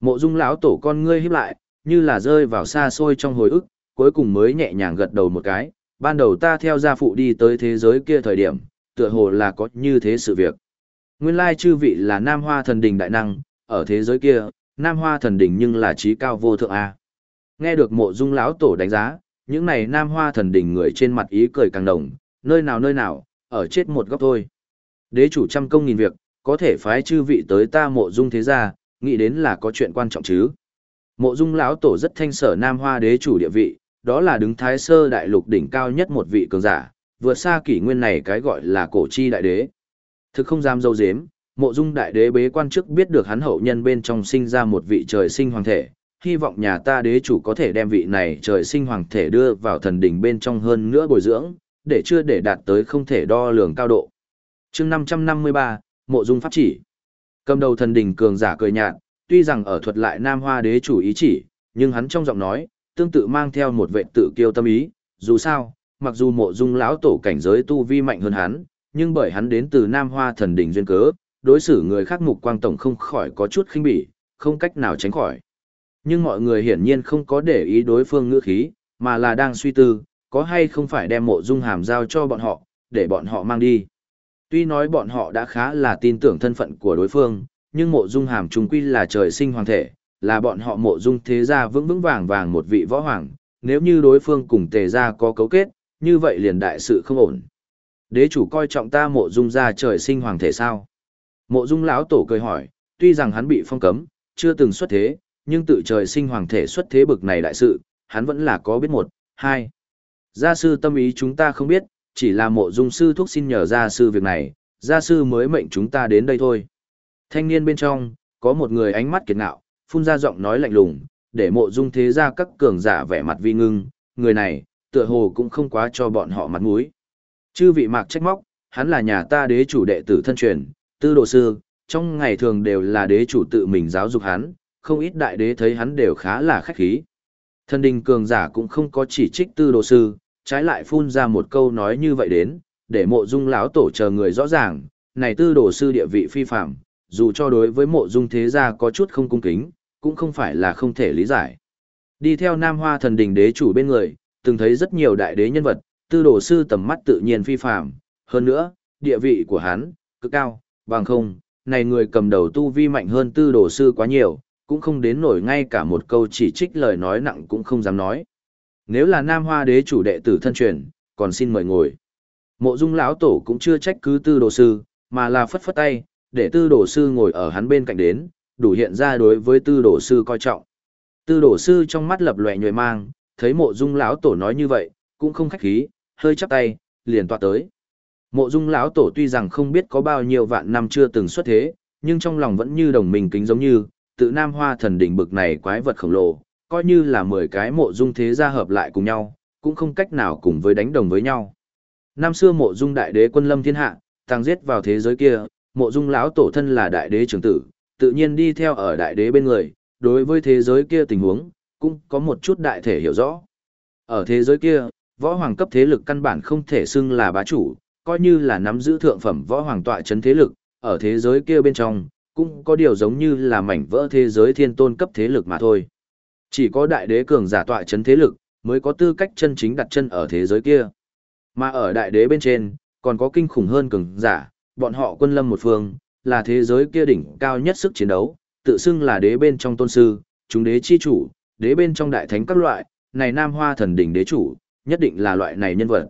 Mộ dung lão tổ con ngươi híp lại, như là rơi vào xa xôi trong hồi ức, cuối cùng mới nhẹ nhàng gật đầu một cái, ban đầu ta theo gia phụ đi tới thế giới kia thời điểm, tựa hồ là có như thế sự việc. Nguyên lai chư vị là Nam Hoa thần đình đại năng, ở thế giới kia, Nam Hoa thần đình nhưng là trí cao vô thượng a. Nghe được Mộ Dung lão tổ đánh giá, những này Nam Hoa thần đình người trên mặt ý cười càng đồng, nơi nào nơi nào, ở chết một góc thôi. Đế chủ trăm công nghìn việc, có thể phái chư vị tới ta Mộ Dung thế gia, nghĩ đến là có chuyện quan trọng chứ. Mộ Dung lão tổ rất thanh sở Nam Hoa đế chủ địa vị, đó là đứng thái sơ đại lục đỉnh cao nhất một vị cường giả, vượt xa kỷ nguyên này cái gọi là cổ chi đại đế. Thực không dám dâu dếm, mộ dung đại đế bế quan chức biết được hắn hậu nhân bên trong sinh ra một vị trời sinh hoàng thể, hy vọng nhà ta đế chủ có thể đem vị này trời sinh hoàng thể đưa vào thần đỉnh bên trong hơn nữa bồi dưỡng, để chưa để đạt tới không thể đo lường cao độ chương 553, mộ dung pháp chỉ. Cầm đầu thần đỉnh cường giả cười nhạt, tuy rằng ở thuật lại nam hoa đế chủ ý chỉ, nhưng hắn trong giọng nói, tương tự mang theo một vệ tự kiêu tâm ý, dù sao, mặc dù mộ dung lão tổ cảnh giới tu vi mạnh hơn hắn, nhưng bởi hắn đến từ Nam Hoa thần đỉnh duyên cớ, đối xử người khác mục quang tổng không khỏi có chút khinh bỉ, không cách nào tránh khỏi. Nhưng mọi người hiển nhiên không có để ý đối phương ngữ khí, mà là đang suy tư, có hay không phải đem mộ dung hàm giao cho bọn họ, để bọn họ mang đi. Tuy nói bọn họ đã khá là tin tưởng thân phận của đối phương, nhưng mộ dung hàm trùng quy là trời sinh hoàng thể, là bọn họ mộ dung thế gia vững vững vàng vàng một vị võ hoàng, nếu như đối phương cùng tề gia có cấu kết, như vậy liền đại sự không ổn. Đế chủ coi trọng ta mộ dung gia trời sinh hoàng thể sao? Mộ dung lão tổ cười hỏi, tuy rằng hắn bị phong cấm, chưa từng xuất thế, nhưng tự trời sinh hoàng thể xuất thế bực này đại sự, hắn vẫn là có biết một, hai. Gia sư tâm ý chúng ta không biết, chỉ là mộ dung sư thúc xin nhờ gia sư việc này, gia sư mới mệnh chúng ta đến đây thôi. Thanh niên bên trong, có một người ánh mắt kiệt ngạo, phun ra giọng nói lạnh lùng, để mộ dung thế ra các cường giả vẻ mặt vi ngưng, người này, tựa hồ cũng không quá cho bọn họ mặt mũi. Chư vị mạc trách móc, hắn là nhà ta đế chủ đệ tử thân truyền, tư đồ sư, trong ngày thường đều là đế chủ tự mình giáo dục hắn, không ít đại đế thấy hắn đều khá là khách khí. Thân đình cường giả cũng không có chỉ trích tư đồ sư, trái lại phun ra một câu nói như vậy đến, để mộ dung lão tổ chờ người rõ ràng, này tư đồ sư địa vị phi phạm, dù cho đối với mộ dung thế gia có chút không cung kính, cũng không phải là không thể lý giải. Đi theo Nam Hoa thần đình đế chủ bên người, từng thấy rất nhiều đại đế nhân vật, tư đồ sư tầm mắt tự nhiên phi phàm, hơn nữa, địa vị của hắn, cực cao, bằng không, này người cầm đầu tu vi mạnh hơn tư đồ sư quá nhiều, cũng không đến nổi ngay cả một câu chỉ trích lời nói nặng cũng không dám nói. Nếu là Nam Hoa đế chủ đệ tử thân truyền, còn xin mời ngồi. Mộ Dung lão tổ cũng chưa trách cứ tư đồ sư, mà là phất phất tay, để tư đồ sư ngồi ở hắn bên cạnh đến, đủ hiện ra đối với tư đồ sư coi trọng. Tư đồ sư trong mắt lập lòe nhuệ mang, thấy mộ dung lão tổ nói như vậy, cũng không khách khí, hơi chắp tay, liền toa tới. Mộ dung lão tổ tuy rằng không biết có bao nhiêu vạn năm chưa từng xuất thế, nhưng trong lòng vẫn như đồng minh kính giống như, tự nam hoa thần đỉnh bực này quái vật khổng lồ, coi như là 10 cái mộ dung thế gia hợp lại cùng nhau, cũng không cách nào cùng với đánh đồng với nhau. Năm xưa mộ dung đại đế quân lâm thiên hạ, tăng giết vào thế giới kia, mộ dung lão tổ thân là đại đế trưởng tử, tự nhiên đi theo ở đại đế bên người, đối với thế giới kia tình huống, cũng có một chút đại thể hiểu rõ. Ở thế giới kia, võ hoàng cấp thế lực căn bản không thể xưng là bá chủ, coi như là nắm giữ thượng phẩm võ hoàng tọa chấn thế lực, ở thế giới kia bên trong, cũng có điều giống như là mảnh vỡ thế giới thiên tôn cấp thế lực mà thôi. Chỉ có đại đế cường giả tọa chấn thế lực, mới có tư cách chân chính đặt chân ở thế giới kia. Mà ở đại đế bên trên, còn có kinh khủng hơn cường giả, bọn họ quân lâm một phương, là thế giới kia đỉnh cao nhất sức chiến đấu, tự xưng là đế bên trong tôn sư, chúng đế chi chủ, đế bên trong đại thánh các loại, này nam hoa thần đỉnh đế chủ, nhất định là loại này nhân vật.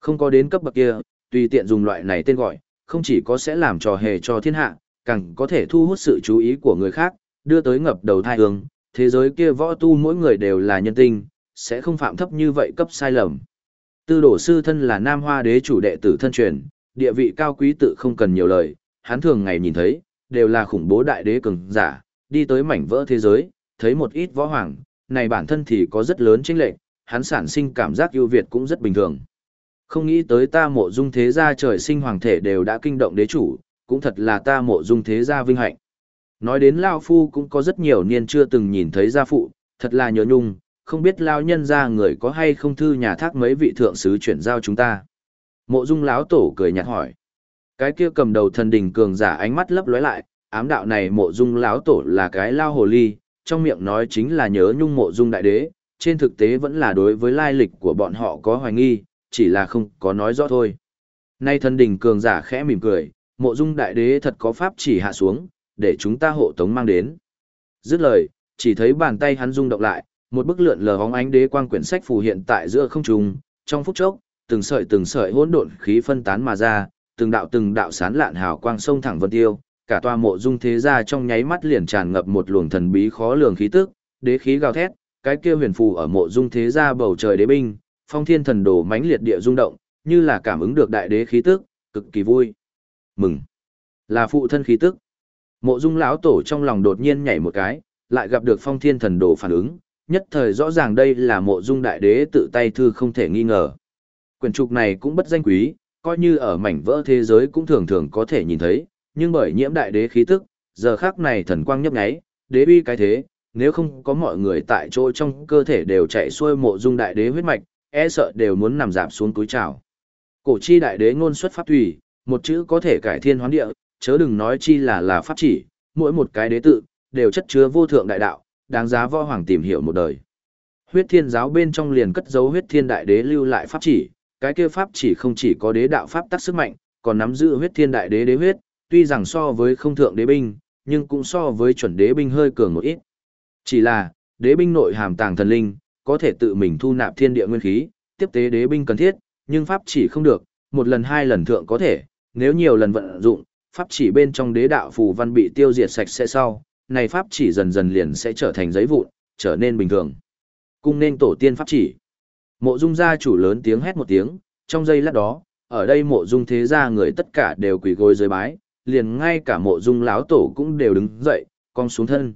Không có đến cấp bậc kia, tùy tiện dùng loại này tên gọi, không chỉ có sẽ làm trò hề cho thiên hạ, càng có thể thu hút sự chú ý của người khác, đưa tới ngập đầu thai hương, thế giới kia võ tu mỗi người đều là nhân tinh, sẽ không phạm thấp như vậy cấp sai lầm. Tư đổ sư thân là nam hoa đế chủ đệ tử thân truyền, địa vị cao quý tự không cần nhiều lời, hắn thường ngày nhìn thấy, đều là khủng bố đại đế cường giả, đi tới mảnh vỡ thế giới, thấy một ít võ hoàng, này bản thân thì có rất lớn chênh lệch, hắn sản sinh cảm giác ưu việt cũng rất bình thường. Không nghĩ tới ta mộ dung thế gia trời sinh hoàng thể đều đã kinh động đế chủ, cũng thật là ta mộ dung thế gia vinh hạnh. Nói đến Lao Phu cũng có rất nhiều niên chưa từng nhìn thấy gia phụ, thật là nhớ nhung, không biết Lao nhân gia người có hay không thư nhà thác mấy vị thượng sứ chuyển giao chúng ta. Mộ dung lão tổ cười nhạt hỏi. Cái kia cầm đầu thần đình cường giả ánh mắt lấp lóe lại, ám đạo này mộ dung lão tổ là cái lao hồ ly, trong miệng nói chính là nhớ nhung mộ dung đại đế, trên thực tế vẫn là đối với lai lịch của bọn họ có hoài nghi, chỉ là không có nói rõ thôi. Nay thần đình cường giả khẽ mỉm cười, mộ dung đại đế thật có pháp chỉ hạ xuống, để chúng ta hộ tống mang đến. Dứt lời, chỉ thấy bàn tay hắn rung động lại, một bức lượn lờ hóng ánh đế quang quyển sách phù hiện tại giữa không trung, trong phút chốc, từng sợi từng sợi hỗn độn khí phân tán mà ra, từng đạo từng đạo sán lạn hào quang sông thẳng vân tiêu, cả tòa mộ dung thế gia trong nháy mắt liền tràn ngập một luồng thần bí khó lường khí tức, đế khí gào thét, cái kia huyền phù ở mộ dung thế gia bầu trời đế binh, phong thiên thần đồ mãnh liệt địa rung động, như là cảm ứng được đại đế khí tức, cực kỳ vui. Mừng. Là phụ thân khí tức. Mộ Dung lão tổ trong lòng đột nhiên nhảy một cái, lại gặp được Phong Thiên Thần Đồ phản ứng, nhất thời rõ ràng đây là Mộ Dung đại đế tự tay thư không thể nghi ngờ. Quyển trục này cũng bất danh quý, coi như ở mảnh vỡ thế giới cũng thường thường có thể nhìn thấy, nhưng bởi nhiễm đại đế khí tức, giờ khắc này thần quang nhấp nháy, đế uy cái thế, nếu không có mọi người tại chỗ trong cơ thể đều chạy xuôi Mộ Dung đại đế huyết mạch, e sợ đều muốn nằm giảm xuống túi trào. Cổ chi đại đế ngôn xuất pháp thủy, một chữ có thể cải thiên hoán địa, chớ đừng nói chi là là pháp chỉ, mỗi một cái đế tự, đều chất chứa vô thượng đại đạo, đáng giá võ hoàng tìm hiểu một đời. Huyết thiên giáo bên trong liền cất dấu huyết thiên đại đế lưu lại pháp chỉ, cái kia pháp chỉ không chỉ có đế đạo pháp tác sức mạnh, còn nắm giữ huyết thiên đại đế đế huyết, tuy rằng so với không thượng đế binh, nhưng cũng so với chuẩn đế binh hơi cường một ít. Chỉ là, đế binh nội hàm tàng thần linh, có thể tự mình thu nạp thiên địa nguyên khí, tiếp tế đế binh cần thiết, nhưng pháp chỉ không được, một lần hai lần thượng có thể, nếu nhiều lần vận dụng, pháp chỉ bên trong đế đạo phù văn bị tiêu diệt sạch sẽ sau, này pháp chỉ dần dần liền sẽ trở thành giấy vụn, trở nên bình thường. Cung nên tổ tiên pháp chỉ. Mộ Dung gia chủ lớn tiếng hét một tiếng, trong giây lát đó, ở đây Mộ Dung thế gia người tất cả đều quỳ gối dưới bái, liền ngay cả Mộ Dung lão tổ cũng đều đứng dậy, cong xuống thân.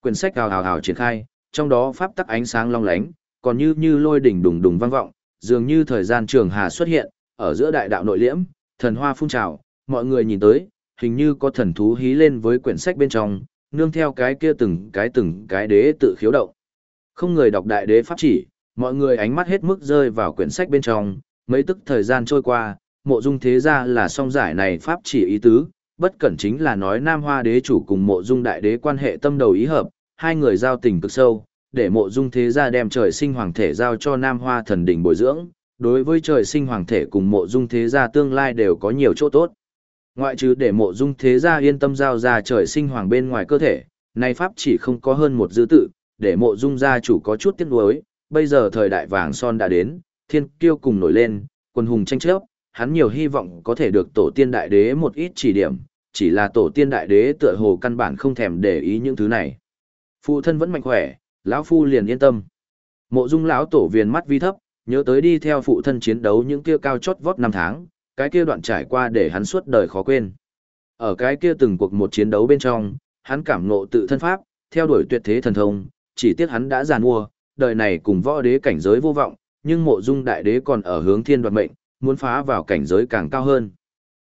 Quyển sách hào hào hào triển khai, trong đó pháp tắc ánh sáng long lánh, còn như như lôi đỉnh đùng đùng vang vọng, dường như thời gian trường hà xuất hiện, ở giữa đại đạo nội liễm, thần hoa phun trào, mọi người nhìn tới, hình như có thần thú hí lên với quyển sách bên trong, nương theo cái kia từng cái từng cái đế tự khiếu động. Không người đọc đại đế pháp chỉ, mọi người ánh mắt hết mức rơi vào quyển sách bên trong, mấy tức thời gian trôi qua, mộ dung thế ra là song giải này pháp chỉ ý tứ, bất cẩn chính là nói Nam Hoa đế chủ cùng mộ dung đại đế quan hệ tâm đầu ý hợp, hai người giao tình cực sâu, để mộ dung thế gia đem trời sinh hoàng thể giao cho Nam Hoa thần đỉnh bồi dưỡng, đối với trời sinh hoàng thể cùng mộ dung thế gia tương lai đều có nhiều chỗ tốt. Ngoại trừ để mộ dung thế gia yên tâm giao ra trời sinh hoàng bên ngoài cơ thể, nay pháp chỉ không có hơn một dư tự, để mộ dung gia chủ có chút tiếc nuối, bây giờ thời đại vàng son đã đến, thiên kiêu cùng nổi lên, quân hùng tranh chấp, hắn nhiều hy vọng có thể được tổ tiên đại đế một ít chỉ điểm, chỉ là tổ tiên đại đế tựa hồ căn bản không thèm để ý những thứ này. Phụ thân vẫn mạnh khỏe, lão phu liền yên tâm. Mộ Dung lão tổ viền mắt vi thấp, nhớ tới đi theo phụ thân chiến đấu những kia cao chót vót năm tháng, cái kia đoạn trải qua để hắn suốt đời khó quên. Ở cái kia từng cuộc một chiến đấu bên trong, hắn cảm ngộ tự thân pháp, theo đuổi tuyệt thế thần thông, chỉ tiếc hắn đã giàn mua, đời này cùng võ đế cảnh giới vô vọng, nhưng mộ dung đại đế còn ở hướng thiên đoạt mệnh, muốn phá vào cảnh giới càng cao hơn.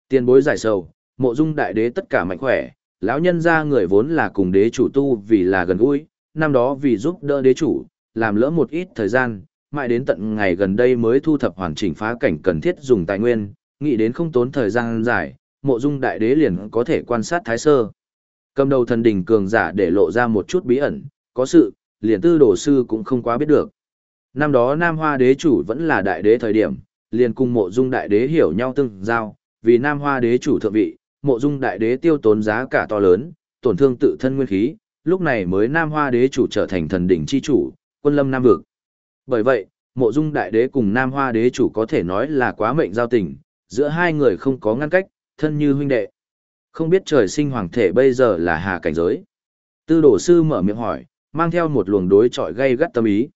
Tiên bối giải sầu, mộ dung đại đế tất cả mạnh khỏe, lão nhân ra người vốn là cùng đế chủ tu vì là gần gũi, năm đó vì giúp đỡ đế chủ, làm lỡ một ít thời gian, mãi đến tận ngày gần đây mới thu thập hoàn chỉnh phá cảnh cần thiết dùng tài nguyên, nghĩ đến không tốn thời gian dài, mộ dung đại đế liền có thể quan sát thái sơ. Cầm đầu thần đỉnh cường giả để lộ ra một chút bí ẩn, có sự, liền tư đồ sư cũng không quá biết được. Năm đó Nam Hoa đế chủ vẫn là đại đế thời điểm, liền cùng mộ dung đại đế hiểu nhau tương giao, vì Nam Hoa đế chủ thượng vị, mộ dung đại đế tiêu tốn giá cả to lớn, tổn thương tự thân nguyên khí, lúc này mới Nam Hoa đế chủ trở thành thần đỉnh chi chủ, quân lâm Nam vực. Bởi vậy, mộ dung đại đế cùng Nam Hoa đế chủ có thể nói là quá mệnh giao tình, giữa hai người không có ngăn cách, thân như huynh đệ. Không biết trời sinh hoàng thể bây giờ là hà cảnh giới. Tư đổ sư mở miệng hỏi, mang theo một luồng đối trọi gây gắt tâm ý.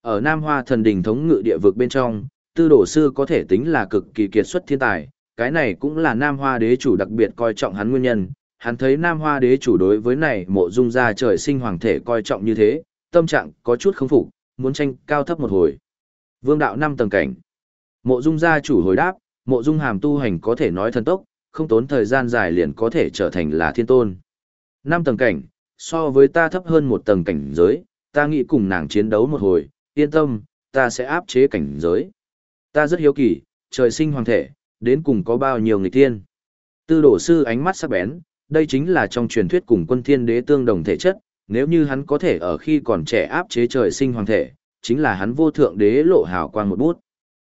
Ở Nam Hoa thần đình thống ngự địa vực bên trong, tư đổ sư có thể tính là cực kỳ kiệt xuất thiên tài, cái này cũng là Nam Hoa đế chủ đặc biệt coi trọng hắn nguyên nhân. Hắn thấy Nam Hoa đế chủ đối với này mộ dung ra trời sinh hoàng thể coi trọng như thế, tâm trạng có chút không phục, muốn tranh cao thấp một hồi. Vương đạo năm tầng cảnh. Mộ dung gia chủ hồi đáp, mộ dung hàm tu hành có thể nói thần tốc, không tốn thời gian dài liền có thể trở thành là thiên tôn. Năm tầng cảnh, so với ta thấp hơn một tầng cảnh giới, ta nghĩ cùng nàng chiến đấu một hồi, yên tâm, ta sẽ áp chế cảnh giới. Ta rất hiếu kỳ, trời sinh hoàng thể, đến cùng có bao nhiêu người tiên. Tư đổ sư ánh mắt sắc bén, đây chính là trong truyền thuyết cùng quân thiên đế tương đồng thể chất, nếu như hắn có thể ở khi còn trẻ áp chế trời sinh hoàng thể, chính là hắn vô thượng đế lộ hào quang một bút.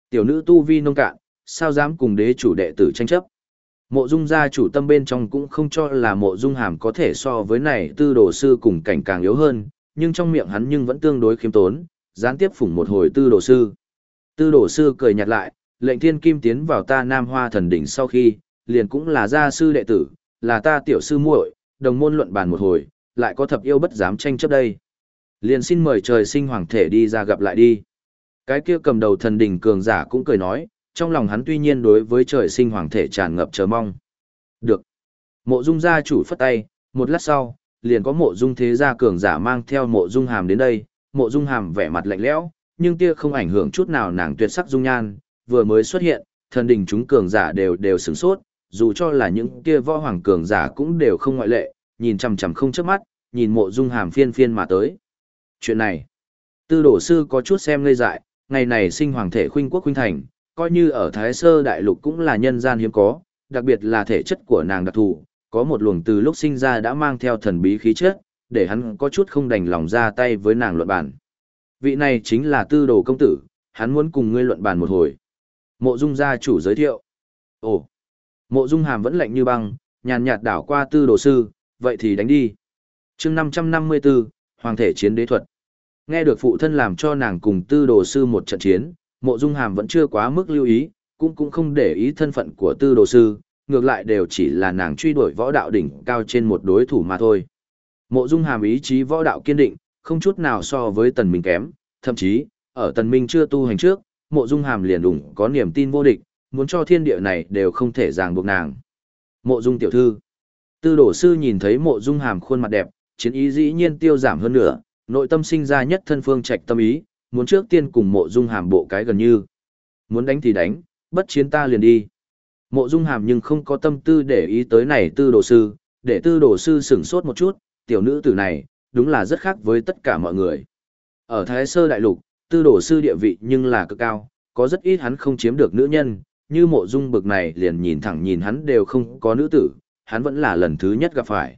Tiểu nữ tu vi nông cạn, sao dám cùng đế chủ đệ tử tranh chấp. Mộ dung gia chủ tâm bên trong cũng không cho là mộ dung hàm có thể so với này tư đồ sư cùng cảnh càng yếu hơn, nhưng trong miệng hắn nhưng vẫn tương đối khiêm tốn, gián tiếp phủng một hồi tư đồ sư. Tư đồ sư cười nhạt lại, lệnh thiên kim tiến vào ta nam hoa thần đỉnh sau khi, liền cũng là gia sư đệ tử, là ta tiểu sư muội, đồng môn luận bàn một hồi, lại có thập yêu bất dám tranh chấp đây. Liền xin mời trời sinh hoàng thể đi ra gặp lại đi. Cái kia cầm đầu thần đỉnh cường giả cũng cười nói, trong lòng hắn tuy nhiên đối với trời sinh hoàng thể tràn ngập chờ mong. Được. Mộ dung gia chủ phất tay, một lát sau, liền có mộ dung thế gia cường giả mang theo mộ dung hàm đến đây, mộ dung hàm vẻ mặt lạnh lẽo, nhưng kia không ảnh hưởng chút nào nàng tuyệt sắc dung nhan, vừa mới xuất hiện, thần đình chúng cường giả đều đều sửng sốt, dù cho là những kia võ hoàng cường giả cũng đều không ngoại lệ, nhìn chằm chằm không chớp mắt, nhìn mộ dung hàm phiên phiên mà tới. Chuyện này, tư đổ sư có chút xem ngây dại, ngày này sinh hoàng thể khuynh quốc khuynh thành, coi như ở Thái Sơ Đại Lục cũng là nhân gian hiếm có, đặc biệt là thể chất của nàng đặc thù, có một luồng từ lúc sinh ra đã mang theo thần bí khí chất, để hắn có chút không đành lòng ra tay với nàng luận bàn. Vị này chính là tư đồ công tử, hắn muốn cùng ngươi luận bàn một hồi. Mộ Dung gia chủ giới thiệu. Ồ, mộ Dung hàm vẫn lạnh như băng, nhàn nhạt đảo qua tư đồ sư, vậy thì đánh đi. chương 554, Hoàng thể chiến đế thuật. Nghe được phụ thân làm cho nàng cùng tư đồ sư một trận chiến, mộ dung hàm vẫn chưa quá mức lưu ý, cũng cũng không để ý thân phận của tư đồ sư, ngược lại đều chỉ là nàng truy đuổi võ đạo đỉnh cao trên một đối thủ mà thôi. Mộ dung hàm ý chí võ đạo kiên định, không chút nào so với tần minh kém, thậm chí, ở tần minh chưa tu hành trước, mộ dung hàm liền đủng có niềm tin vô địch, muốn cho thiên địa này đều không thể ràng buộc nàng. Mộ dung tiểu thư. Tư đổ sư nhìn thấy mộ dung hàm khuôn mặt đẹp, chiến ý dĩ nhiên tiêu giảm hơn nữa, nội tâm sinh ra nhất thân phương trạch tâm ý, muốn trước tiên cùng mộ dung hàm bộ cái gần như. Muốn đánh thì đánh, bất chiến ta liền đi. Mộ dung hàm nhưng không có tâm tư để ý tới này tư đồ sư, để tư đồ sư sửng sốt một chút, tiểu nữ tử này, đúng là rất khác với tất cả mọi người. Ở Thái Sơ Đại Lục, tư đồ sư địa vị nhưng là cực cao, có rất ít hắn không chiếm được nữ nhân, như mộ dung bực này liền nhìn thẳng nhìn hắn đều không có nữ tử, hắn vẫn là lần thứ nhất gặp phải.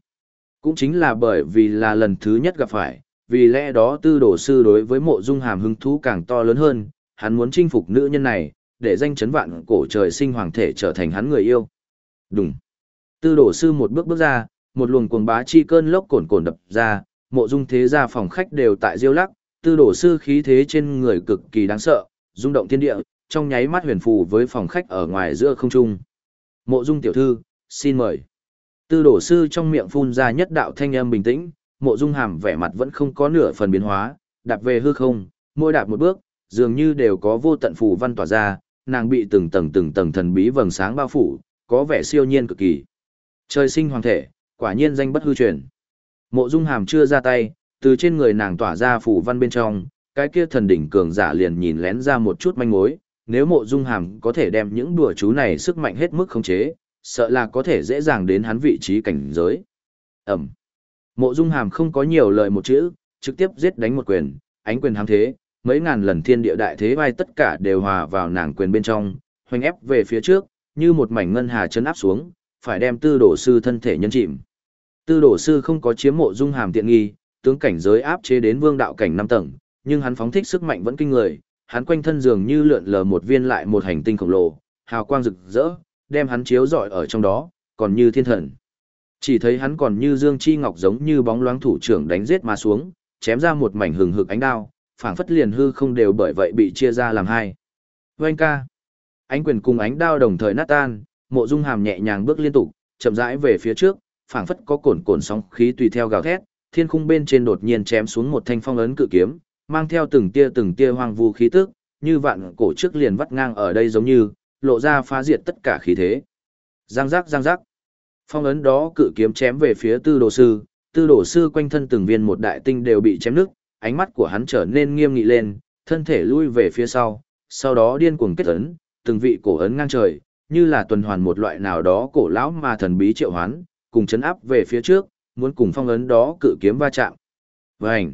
Cũng chính là bởi vì là lần thứ nhất gặp phải, vì lẽ đó tư đồ sư đối với mộ dung hàm hứng thú càng to lớn hơn, hắn muốn chinh phục nữ nhân này, để danh chấn vạn cổ trời sinh hoàng thể trở thành hắn người yêu. Đúng. Tư đồ sư một bước bước ra, một luồng cuồng bá chi cơn lốc cồn cồn đập ra, mộ dung thế gia phòng khách đều tại diêu lắc, tư đồ sư khí thế trên người cực kỳ đáng sợ, rung động thiên địa, trong nháy mắt huyền phù với phòng khách ở ngoài giữa không trung. Mộ dung tiểu thư, xin mời. Tư đồ sư trong miệng phun ra nhất đạo thanh âm bình tĩnh, mộ dung hàm vẻ mặt vẫn không có nửa phần biến hóa, đạp về hư không, môi đạp một bước, dường như đều có vô tận phù văn tỏa ra, nàng bị từng tầng từng tầng thần bí vầng sáng bao phủ, có vẻ siêu nhiên cực kỳ. Trời sinh hoàng thể, quả nhiên danh bất hư truyền. Mộ dung hàm chưa ra tay, từ trên người nàng tỏa ra phù văn bên trong, cái kia thần đỉnh cường giả liền nhìn lén ra một chút manh mối, nếu mộ dung hàm có thể đem những đùa chú này sức mạnh hết mức khống chế, sợ là có thể dễ dàng đến hắn vị trí cảnh giới. Ẩm. Mộ Dung Hàm không có nhiều lời một chữ, trực tiếp giết đánh một quyền, ánh quyền hám thế, mấy ngàn lần thiên địa đại thế vai tất cả đều hòa vào nàng quyền bên trong, hoành ép về phía trước, như một mảnh ngân hà chấn áp xuống, phải đem tư đổ sư thân thể nhân chìm. Tư đổ sư không có chiếm mộ Dung Hàm tiện nghi, tướng cảnh giới áp chế đến vương đạo cảnh năm tầng, nhưng hắn phóng thích sức mạnh vẫn kinh người, hắn quanh thân dường như lượn lờ một viên lại một hành tinh khổng lồ, hào quang rực rỡ, đem hắn chiếu rọi ở trong đó, còn như thiên thần. Chỉ thấy hắn còn như Dương Chi Ngọc giống như bóng loáng thủ trưởng đánh giết mà xuống, chém ra một mảnh hừng hực ánh đao, phảng phất liền hư không đều bởi vậy bị chia ra làm hai. Oanh ca. Ánh quyền cùng ánh đao đồng thời nát tan, mộ dung hàm nhẹ nhàng bước liên tục, chậm rãi về phía trước, phảng phất có cồn cồn sóng khí tùy theo gào thét, thiên khung bên trên đột nhiên chém xuống một thanh phong ấn cự kiếm, mang theo từng tia từng tia hoang vu khí tức, như vạn cổ trước liền vắt ngang ở đây giống như, lộ ra phá diệt tất cả khí thế. Giang giác giang giác. Phong ấn đó cự kiếm chém về phía tư đồ sư, tư đồ sư quanh thân từng viên một đại tinh đều bị chém nước, ánh mắt của hắn trở nên nghiêm nghị lên, thân thể lui về phía sau, sau đó điên cuồng kết ấn, từng vị cổ ấn ngang trời, như là tuần hoàn một loại nào đó cổ lão mà thần bí triệu hoán, cùng chấn áp về phía trước, muốn cùng phong ấn đó cự kiếm va chạm. Vành,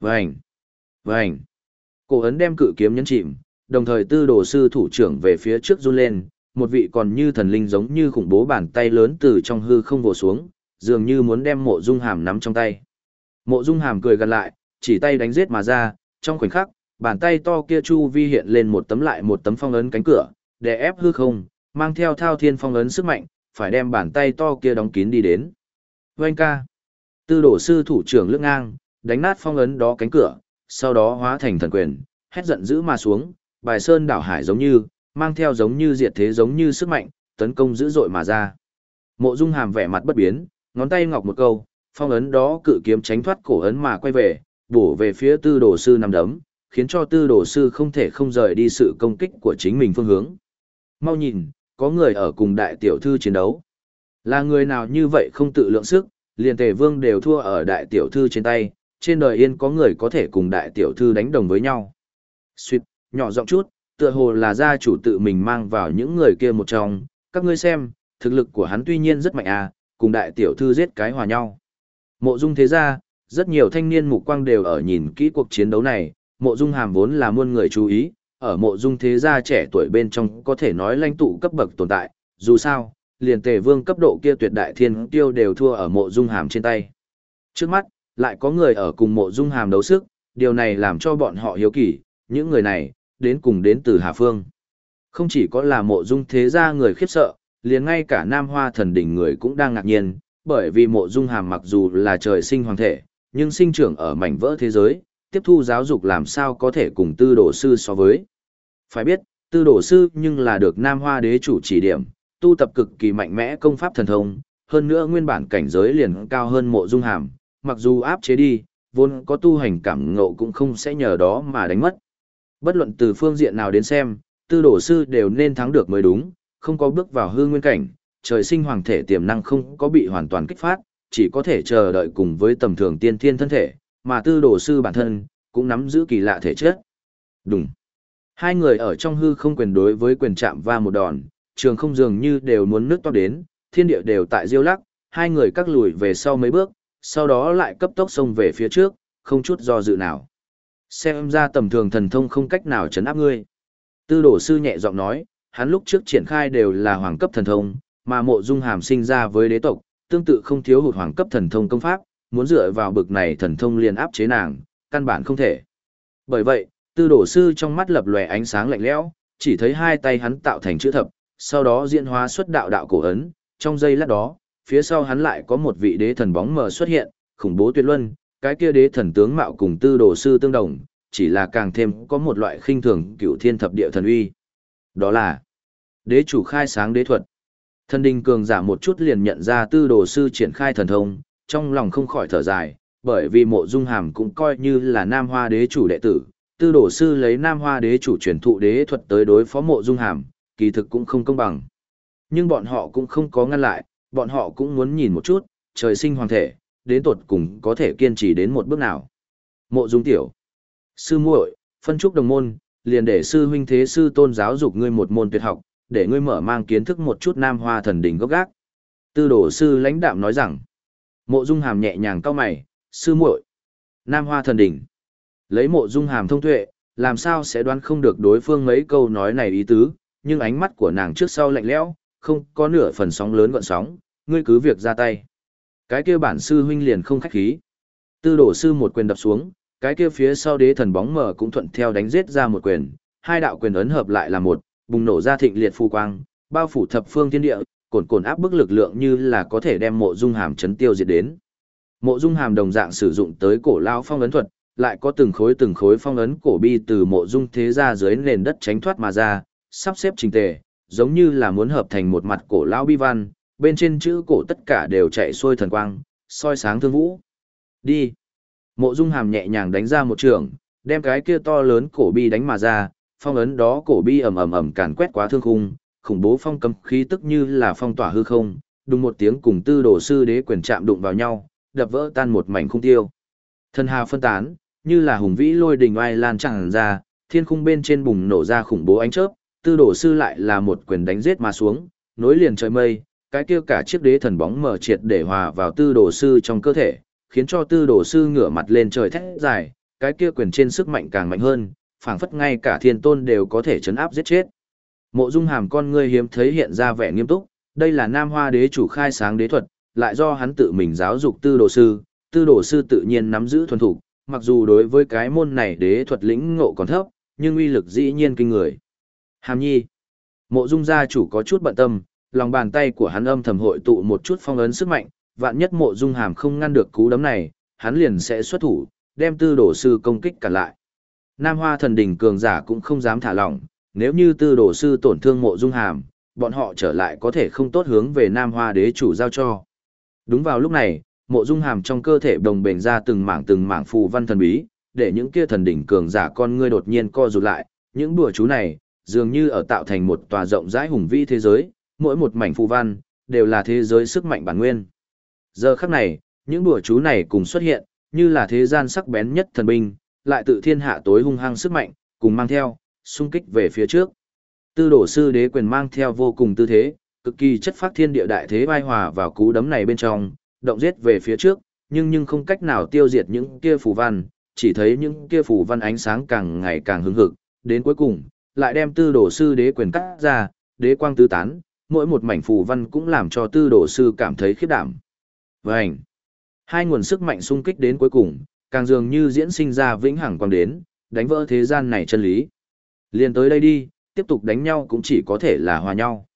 vành, vành. Cổ ấn đem cự kiếm nhấn chìm, đồng thời tư đồ sư thủ trưởng về phía trước run lên, một vị còn như thần linh giống như khủng bố bàn tay lớn từ trong hư không vồ xuống, dường như muốn đem mộ dung hàm nắm trong tay. Mộ dung hàm cười gần lại, chỉ tay đánh giết mà ra, trong khoảnh khắc, bàn tay to kia chu vi hiện lên một tấm lại một tấm phong ấn cánh cửa, để ép hư không, mang theo thao thiên phong ấn sức mạnh, phải đem bàn tay to kia đóng kín đi đến. Vâng ca. Tư đổ sư thủ trưởng lưỡng ngang, đánh nát phong ấn đó cánh cửa, sau đó hóa thành thần quyền, hét giận dữ mà xuống, bài sơn đảo hải giống như, mang theo giống như diệt thế giống như sức mạnh, tấn công dữ dội mà ra. Mộ Dung Hàm vẻ mặt bất biến, ngón tay ngọc một câu, phong ấn đó cự kiếm tránh thoát cổ ấn mà quay về, bổ về phía tư đồ sư nằm đấm, khiến cho tư đồ sư không thể không rời đi sự công kích của chính mình phương hướng. Mau nhìn, có người ở cùng đại tiểu thư chiến đấu. Là người nào như vậy không tự lượng sức, liền tề vương đều thua ở đại tiểu thư trên tay, trên đời yên có người có thể cùng đại tiểu thư đánh đồng với nhau. Xuyệt, nhỏ giọng chút, tựa hồ là gia chủ tự mình mang vào những người kia một trong, các ngươi xem, thực lực của hắn tuy nhiên rất mạnh à, cùng đại tiểu thư giết cái hòa nhau. Mộ dung thế ra, rất nhiều thanh niên mục quang đều ở nhìn kỹ cuộc chiến đấu này, mộ dung hàm vốn là muôn người chú ý, ở mộ dung thế gia trẻ tuổi bên trong có thể nói lãnh tụ cấp bậc tồn tại, dù sao, liền tề vương cấp độ kia tuyệt đại thiên tiêu đều thua ở mộ dung hàm trên tay. Trước mắt, lại có người ở cùng mộ dung hàm đấu sức, điều này làm cho bọn họ hiếu kỳ, những người này, đến cùng đến từ Hà Phương. Không chỉ có là mộ dung thế gia người khiếp sợ, liền ngay cả Nam Hoa thần đỉnh người cũng đang ngạc nhiên, bởi vì mộ dung hàm mặc dù là trời sinh hoàng thể, nhưng sinh trưởng ở mảnh vỡ thế giới, tiếp thu giáo dục làm sao có thể cùng tư đồ sư so với. Phải biết, tư đồ sư nhưng là được Nam Hoa đế chủ chỉ điểm, tu tập cực kỳ mạnh mẽ công pháp thần thông, hơn nữa nguyên bản cảnh giới liền cao hơn mộ dung hàm, mặc dù áp chế đi, vốn có tu hành cảm ngộ cũng không sẽ nhờ đó mà đánh mất. Bất luận từ phương diện nào đến xem, tư đồ sư đều nên thắng được mới đúng, không có bước vào hư nguyên cảnh, trời sinh hoàng thể tiềm năng không có bị hoàn toàn kích phát, chỉ có thể chờ đợi cùng với tầm thường tiên thiên thân thể, mà tư đồ sư bản thân, cũng nắm giữ kỳ lạ thể chất. Đúng. Hai người ở trong hư không quyền đối với quyền chạm va một đòn, trường không dường như đều muốn nước to đến, thiên địa đều tại diêu lắc, hai người cắt lùi về sau mấy bước, sau đó lại cấp tốc xông về phía trước, không chút do dự nào. Xem ra tầm thường thần thông không cách nào chấn áp ngươi. Tư đổ sư nhẹ giọng nói, hắn lúc trước triển khai đều là hoàng cấp thần thông, mà mộ dung hàm sinh ra với đế tộc, tương tự không thiếu hụt hoàng cấp thần thông công pháp, muốn dựa vào bực này thần thông liền áp chế nàng, căn bản không thể. Bởi vậy, tư đổ sư trong mắt lập lòe ánh sáng lạnh lẽo, chỉ thấy hai tay hắn tạo thành chữ thập, sau đó diễn hóa xuất đạo đạo cổ ấn, trong giây lát đó, phía sau hắn lại có một vị đế thần bóng mờ xuất hiện, khủng bố tuyệt luân, cái kia đế thần tướng mạo cùng tư đồ sư tương đồng, chỉ là càng thêm có một loại khinh thường cựu thiên thập địa thần uy. Đó là đế chủ khai sáng đế thuật. Thần đình cường giả một chút liền nhận ra tư đồ sư triển khai thần thông, trong lòng không khỏi thở dài, bởi vì mộ dung hàm cũng coi như là nam hoa đế chủ đệ tử, tư đồ sư lấy nam hoa đế chủ truyền thụ đế thuật tới đối phó mộ dung hàm, kỳ thực cũng không công bằng. Nhưng bọn họ cũng không có ngăn lại, bọn họ cũng muốn nhìn một chút, trời sinh hoàng thể, đến tột cùng có thể kiên trì đến một bước nào. Mộ dung tiểu, sư muội, phân trúc đồng môn, liền để sư huynh thế sư tôn giáo dục ngươi một môn tuyệt học, để ngươi mở mang kiến thức một chút nam hoa thần đỉnh gốc gác. Tư đồ sư lãnh đạm nói rằng, mộ dung hàm nhẹ nhàng cao mày, sư muội, nam hoa thần đỉnh. Lấy mộ dung hàm thông tuệ, làm sao sẽ đoán không được đối phương mấy câu nói này ý tứ, nhưng ánh mắt của nàng trước sau lạnh lẽo, không có nửa phần sóng lớn gọn sóng, ngươi cứ việc ra tay. Cái kia bản sư huynh liền không khách khí. Tư đổ sư một quyền đập xuống, cái kia phía sau đế thần bóng mờ cũng thuận theo đánh giết ra một quyền, hai đạo quyền ấn hợp lại là một, bùng nổ ra thịnh liệt phù quang, bao phủ thập phương thiên địa, cồn cồn áp bức lực lượng như là có thể đem mộ dung hàm chấn tiêu diệt đến. Mộ dung hàm đồng dạng sử dụng tới cổ lao phong ấn thuật, lại có từng khối từng khối phong ấn cổ bi từ mộ dung thế ra dưới nền đất tránh thoát mà ra, sắp xếp trình tề, giống như là muốn hợp thành một mặt cổ lão bi văn, bên trên chữ cổ tất cả đều chạy xuôi thần quang, soi sáng thương vũ. Đi. Mộ Dung Hàm nhẹ nhàng đánh ra một trường, đem cái kia to lớn cổ bi đánh mà ra, phong ấn đó cổ bi ầm ầm ầm càn quét quá thương khung, khủng bố phong cầm khí tức như là phong tỏa hư không, đùng một tiếng cùng tư đồ sư đế quyền chạm đụng vào nhau, đập vỡ tan một mảnh khung tiêu. thần hà phân tán, như là hùng vĩ lôi đình oai lan tràn ra, thiên khung bên trên bùng nổ ra khủng bố ánh chớp, tư đồ sư lại là một quyền đánh giết mà xuống, nối liền trời mây, cái kia cả chiếc đế thần bóng mở triệt để hòa vào tư đồ sư trong cơ thể, khiến cho tư đồ sư ngửa mặt lên trời thét dài, cái kia quyền trên sức mạnh càng mạnh hơn, phảng phất ngay cả thiên tôn đều có thể chấn áp giết chết. Mộ Dung Hàm con ngươi hiếm thấy hiện ra vẻ nghiêm túc, đây là Nam Hoa đế chủ khai sáng đế thuật, lại do hắn tự mình giáo dục tư đồ sư, tư đồ sư tự nhiên nắm giữ thuần thủ, mặc dù đối với cái môn này đế thuật lĩnh ngộ còn thấp, nhưng uy lực dĩ nhiên kinh người. Hàm Nhi, Mộ Dung gia chủ có chút bận tâm, lòng bàn tay của hắn âm thầm hội tụ một chút phong ấn sức mạnh, vạn nhất Mộ Dung Hàm không ngăn được cú đấm này, hắn liền sẽ xuất thủ, đem tư đồ sư công kích cả lại. Nam Hoa thần đỉnh cường giả cũng không dám thả lỏng, nếu như tư đồ sư tổn thương Mộ Dung Hàm, bọn họ trở lại có thể không tốt hướng về Nam Hoa đế chủ giao cho. Đúng vào lúc này, mộ dung hàm trong cơ thể đồng bền ra từng mảng từng mảng phù văn thần bí, để những kia thần đỉnh cường giả con ngươi đột nhiên co rụt lại, những đùa chú này, dường như ở tạo thành một tòa rộng rãi hùng vĩ thế giới, mỗi một mảnh phù văn, đều là thế giới sức mạnh bản nguyên. Giờ khắc này, những đùa chú này cùng xuất hiện, như là thế gian sắc bén nhất thần binh, lại tự thiên hạ tối hung hăng sức mạnh, cùng mang theo, xung kích về phía trước. Tư đổ sư đế quyền mang theo vô cùng tư thế, cực kỳ chất phát thiên địa đại thế vai hòa vào cú đấm này bên trong, động giết về phía trước, nhưng nhưng không cách nào tiêu diệt những kia phù văn, chỉ thấy những kia phù văn ánh sáng càng ngày càng hứng hực, đến cuối cùng, lại đem tư đổ sư đế quyền cắt ra, đế quang tứ tán, mỗi một mảnh phù văn cũng làm cho tư đồ sư cảm thấy khiếp đảm. Vânh! Hai nguồn sức mạnh xung kích đến cuối cùng, càng dường như diễn sinh ra vĩnh hằng quang đến, đánh vỡ thế gian này chân lý. Liên tới đây đi, tiếp tục đánh nhau cũng chỉ có thể là hòa nhau.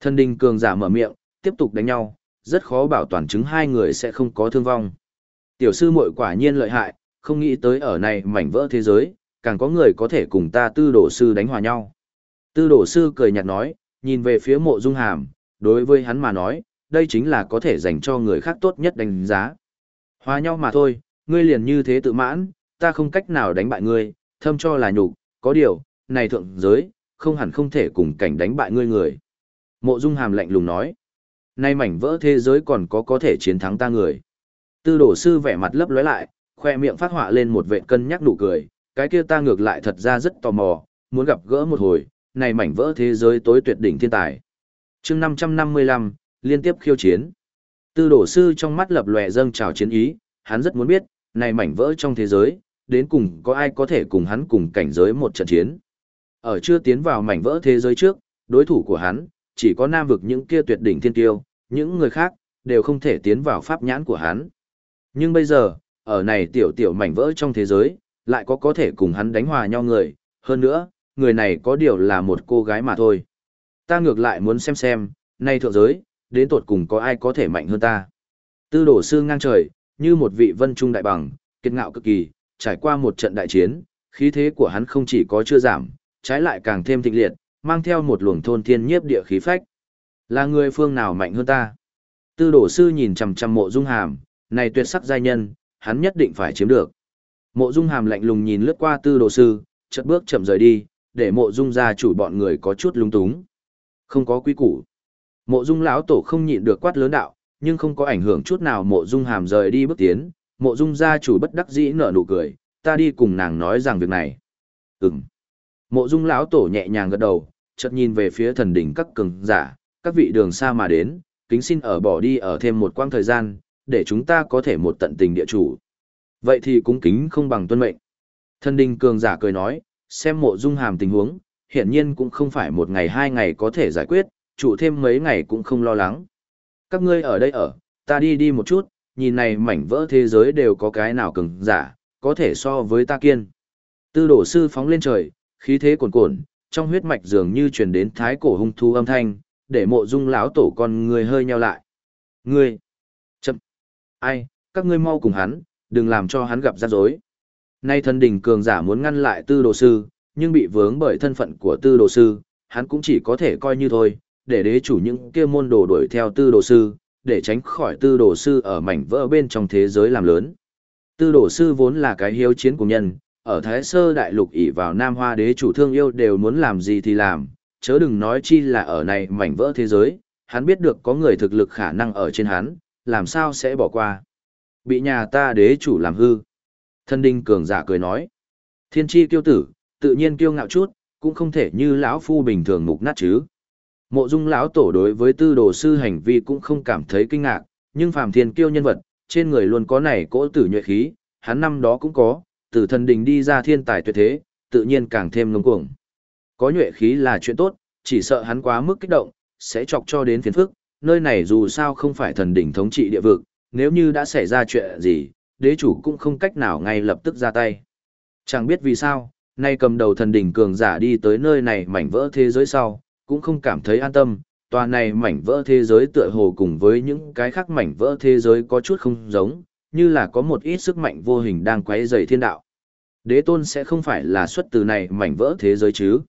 Thân đình cường giả mở miệng, tiếp tục đánh nhau, rất khó bảo toàn chứng hai người sẽ không có thương vong. Tiểu sư muội quả nhiên lợi hại, không nghĩ tới ở này mảnh vỡ thế giới, càng có người có thể cùng ta tư đổ sư đánh hòa nhau. Tư đổ sư cười nhạt nói, nhìn về phía mộ dung hàm, đối với hắn mà nói, đây chính là có thể dành cho người khác tốt nhất đánh giá. Hòa nhau mà thôi, ngươi liền như thế tự mãn, ta không cách nào đánh bại ngươi, thâm cho là nhục, có điều, này thượng giới, không hẳn không thể cùng cảnh đánh bại ngươi người. Mộ Dung Hàm lạnh lùng nói, nay mảnh vỡ thế giới còn có có thể chiến thắng ta người. Tư đổ sư vẻ mặt lấp lóe lại, khoe miệng phát họa lên một vệ cân nhắc nụ cười, cái kia ta ngược lại thật ra rất tò mò, muốn gặp gỡ một hồi, này mảnh vỡ thế giới tối tuyệt đỉnh thiên tài. chương 555, liên tiếp khiêu chiến. Tư đổ sư trong mắt lập lòe dâng trào chiến ý, hắn rất muốn biết, này mảnh vỡ trong thế giới, đến cùng có ai có thể cùng hắn cùng cảnh giới một trận chiến. Ở chưa tiến vào mảnh vỡ thế giới trước, đối thủ của hắn, chỉ có nam vực những kia tuyệt đỉnh thiên tiêu, những người khác, đều không thể tiến vào pháp nhãn của hắn. Nhưng bây giờ, ở này tiểu tiểu mảnh vỡ trong thế giới, lại có có thể cùng hắn đánh hòa nhau người, hơn nữa, người này có điều là một cô gái mà thôi. Ta ngược lại muốn xem xem, nay thượng giới, đến tột cùng có ai có thể mạnh hơn ta. Tư đổ sư ngang trời, như một vị vân trung đại bằng, kiệt ngạo cực kỳ, trải qua một trận đại chiến, khí thế của hắn không chỉ có chưa giảm, trái lại càng thêm thịnh liệt, mang theo một luồng thôn thiên nhiếp địa khí phách. Là người phương nào mạnh hơn ta? Tư đổ sư nhìn chằm chằm mộ dung hàm, này tuyệt sắc giai nhân, hắn nhất định phải chiếm được. Mộ dung hàm lạnh lùng nhìn lướt qua tư đồ sư, chợt bước chậm rời đi, để mộ dung gia chủ bọn người có chút lung túng. Không có quý củ. Mộ dung lão tổ không nhịn được quát lớn đạo, nhưng không có ảnh hưởng chút nào mộ dung hàm rời đi bước tiến, mộ dung gia chủ bất đắc dĩ nở nụ cười, ta đi cùng nàng nói rằng việc này. Ừm. Mộ Dung lão tổ nhẹ nhàng gật đầu, chợt nhìn về phía thần đỉnh các cường giả, các vị đường xa mà đến, kính xin ở bỏ đi ở thêm một quãng thời gian, để chúng ta có thể một tận tình địa chủ. Vậy thì cũng kính không bằng tuân mệnh. Thần đình cường giả cười nói, xem mộ dung hàm tình huống, hiển nhiên cũng không phải một ngày hai ngày có thể giải quyết, chủ thêm mấy ngày cũng không lo lắng. Các ngươi ở đây ở, ta đi đi một chút, nhìn này mảnh vỡ thế giới đều có cái nào cứng, giả, có thể so với ta kiên. Tư đổ sư phóng lên trời, khí thế cuồn cuộn, trong huyết mạch dường như truyền đến thái cổ hung thú âm thanh, để mộ dung lão tổ con người hơi nheo lại. Ngươi! Chậm! Ai, các ngươi mau cùng hắn, đừng làm cho hắn gặp rắc rối. Nay thần đình cường giả muốn ngăn lại tư đồ sư, nhưng bị vướng bởi thân phận của tư đồ sư, hắn cũng chỉ có thể coi như thôi, để đế chủ những kia môn đồ đuổi theo tư đồ sư, để tránh khỏi tư đồ sư ở mảnh vỡ bên trong thế giới làm lớn. Tư đồ sư vốn là cái hiếu chiến của nhân, ở Thái Sơ Đại Lục ỷ vào Nam Hoa đế chủ thương yêu đều muốn làm gì thì làm, chớ đừng nói chi là ở này mảnh vỡ thế giới, hắn biết được có người thực lực khả năng ở trên hắn, làm sao sẽ bỏ qua. Bị nhà ta đế chủ làm hư. Thân đinh cường giả cười nói. Thiên tri kiêu tử, tự nhiên kiêu ngạo chút, cũng không thể như lão phu bình thường mục nát chứ. Mộ dung lão tổ đối với tư đồ sư hành vi cũng không cảm thấy kinh ngạc, nhưng phàm thiên kiêu nhân vật, trên người luôn có này cỗ tử nhuệ khí, hắn năm đó cũng có, từ thần đình đi ra thiên tài tuyệt thế, tự nhiên càng thêm ngông cuồng. Có nhuệ khí là chuyện tốt, chỉ sợ hắn quá mức kích động, sẽ chọc cho đến phiền phức, nơi này dù sao không phải thần đỉnh thống trị địa vực, nếu như đã xảy ra chuyện gì, đế chủ cũng không cách nào ngay lập tức ra tay. Chẳng biết vì sao, nay cầm đầu thần đỉnh cường giả đi tới nơi này mảnh vỡ thế giới sau, cũng không cảm thấy an tâm, tòa này mảnh vỡ thế giới tựa hồ cùng với những cái khác mảnh vỡ thế giới có chút không giống, như là có một ít sức mạnh vô hình đang quấy rầy thiên đạo. Đế tôn sẽ không phải là xuất từ này mảnh vỡ thế giới chứ.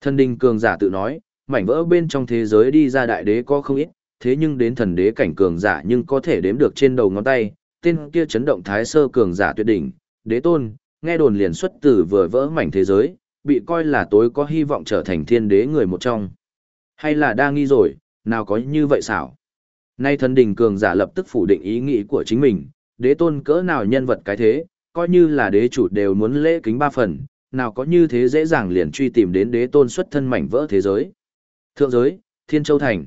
Thần đình cường giả tự nói, mảnh vỡ bên trong thế giới đi ra đại đế có không ít, thế nhưng đến thần đế cảnh cường giả nhưng có thể đếm được trên đầu ngón tay, tên kia chấn động thái sơ cường giả tuyệt đỉnh, đế tôn, nghe đồn liền xuất từ vừa vỡ mảnh thế giới, bị coi là tối có hy vọng trở thành thiên đế người một trong. Hay là đa nghi rồi, nào có như vậy xảo. Nay thần đỉnh cường giả lập tức phủ định ý nghĩ của chính mình, đế tôn cỡ nào nhân vật cái thế, coi như là đế chủ đều muốn lễ kính ba phần, nào có như thế dễ dàng liền truy tìm đến đế tôn xuất thân mảnh vỡ thế giới. Thượng giới, Thiên Châu Thành.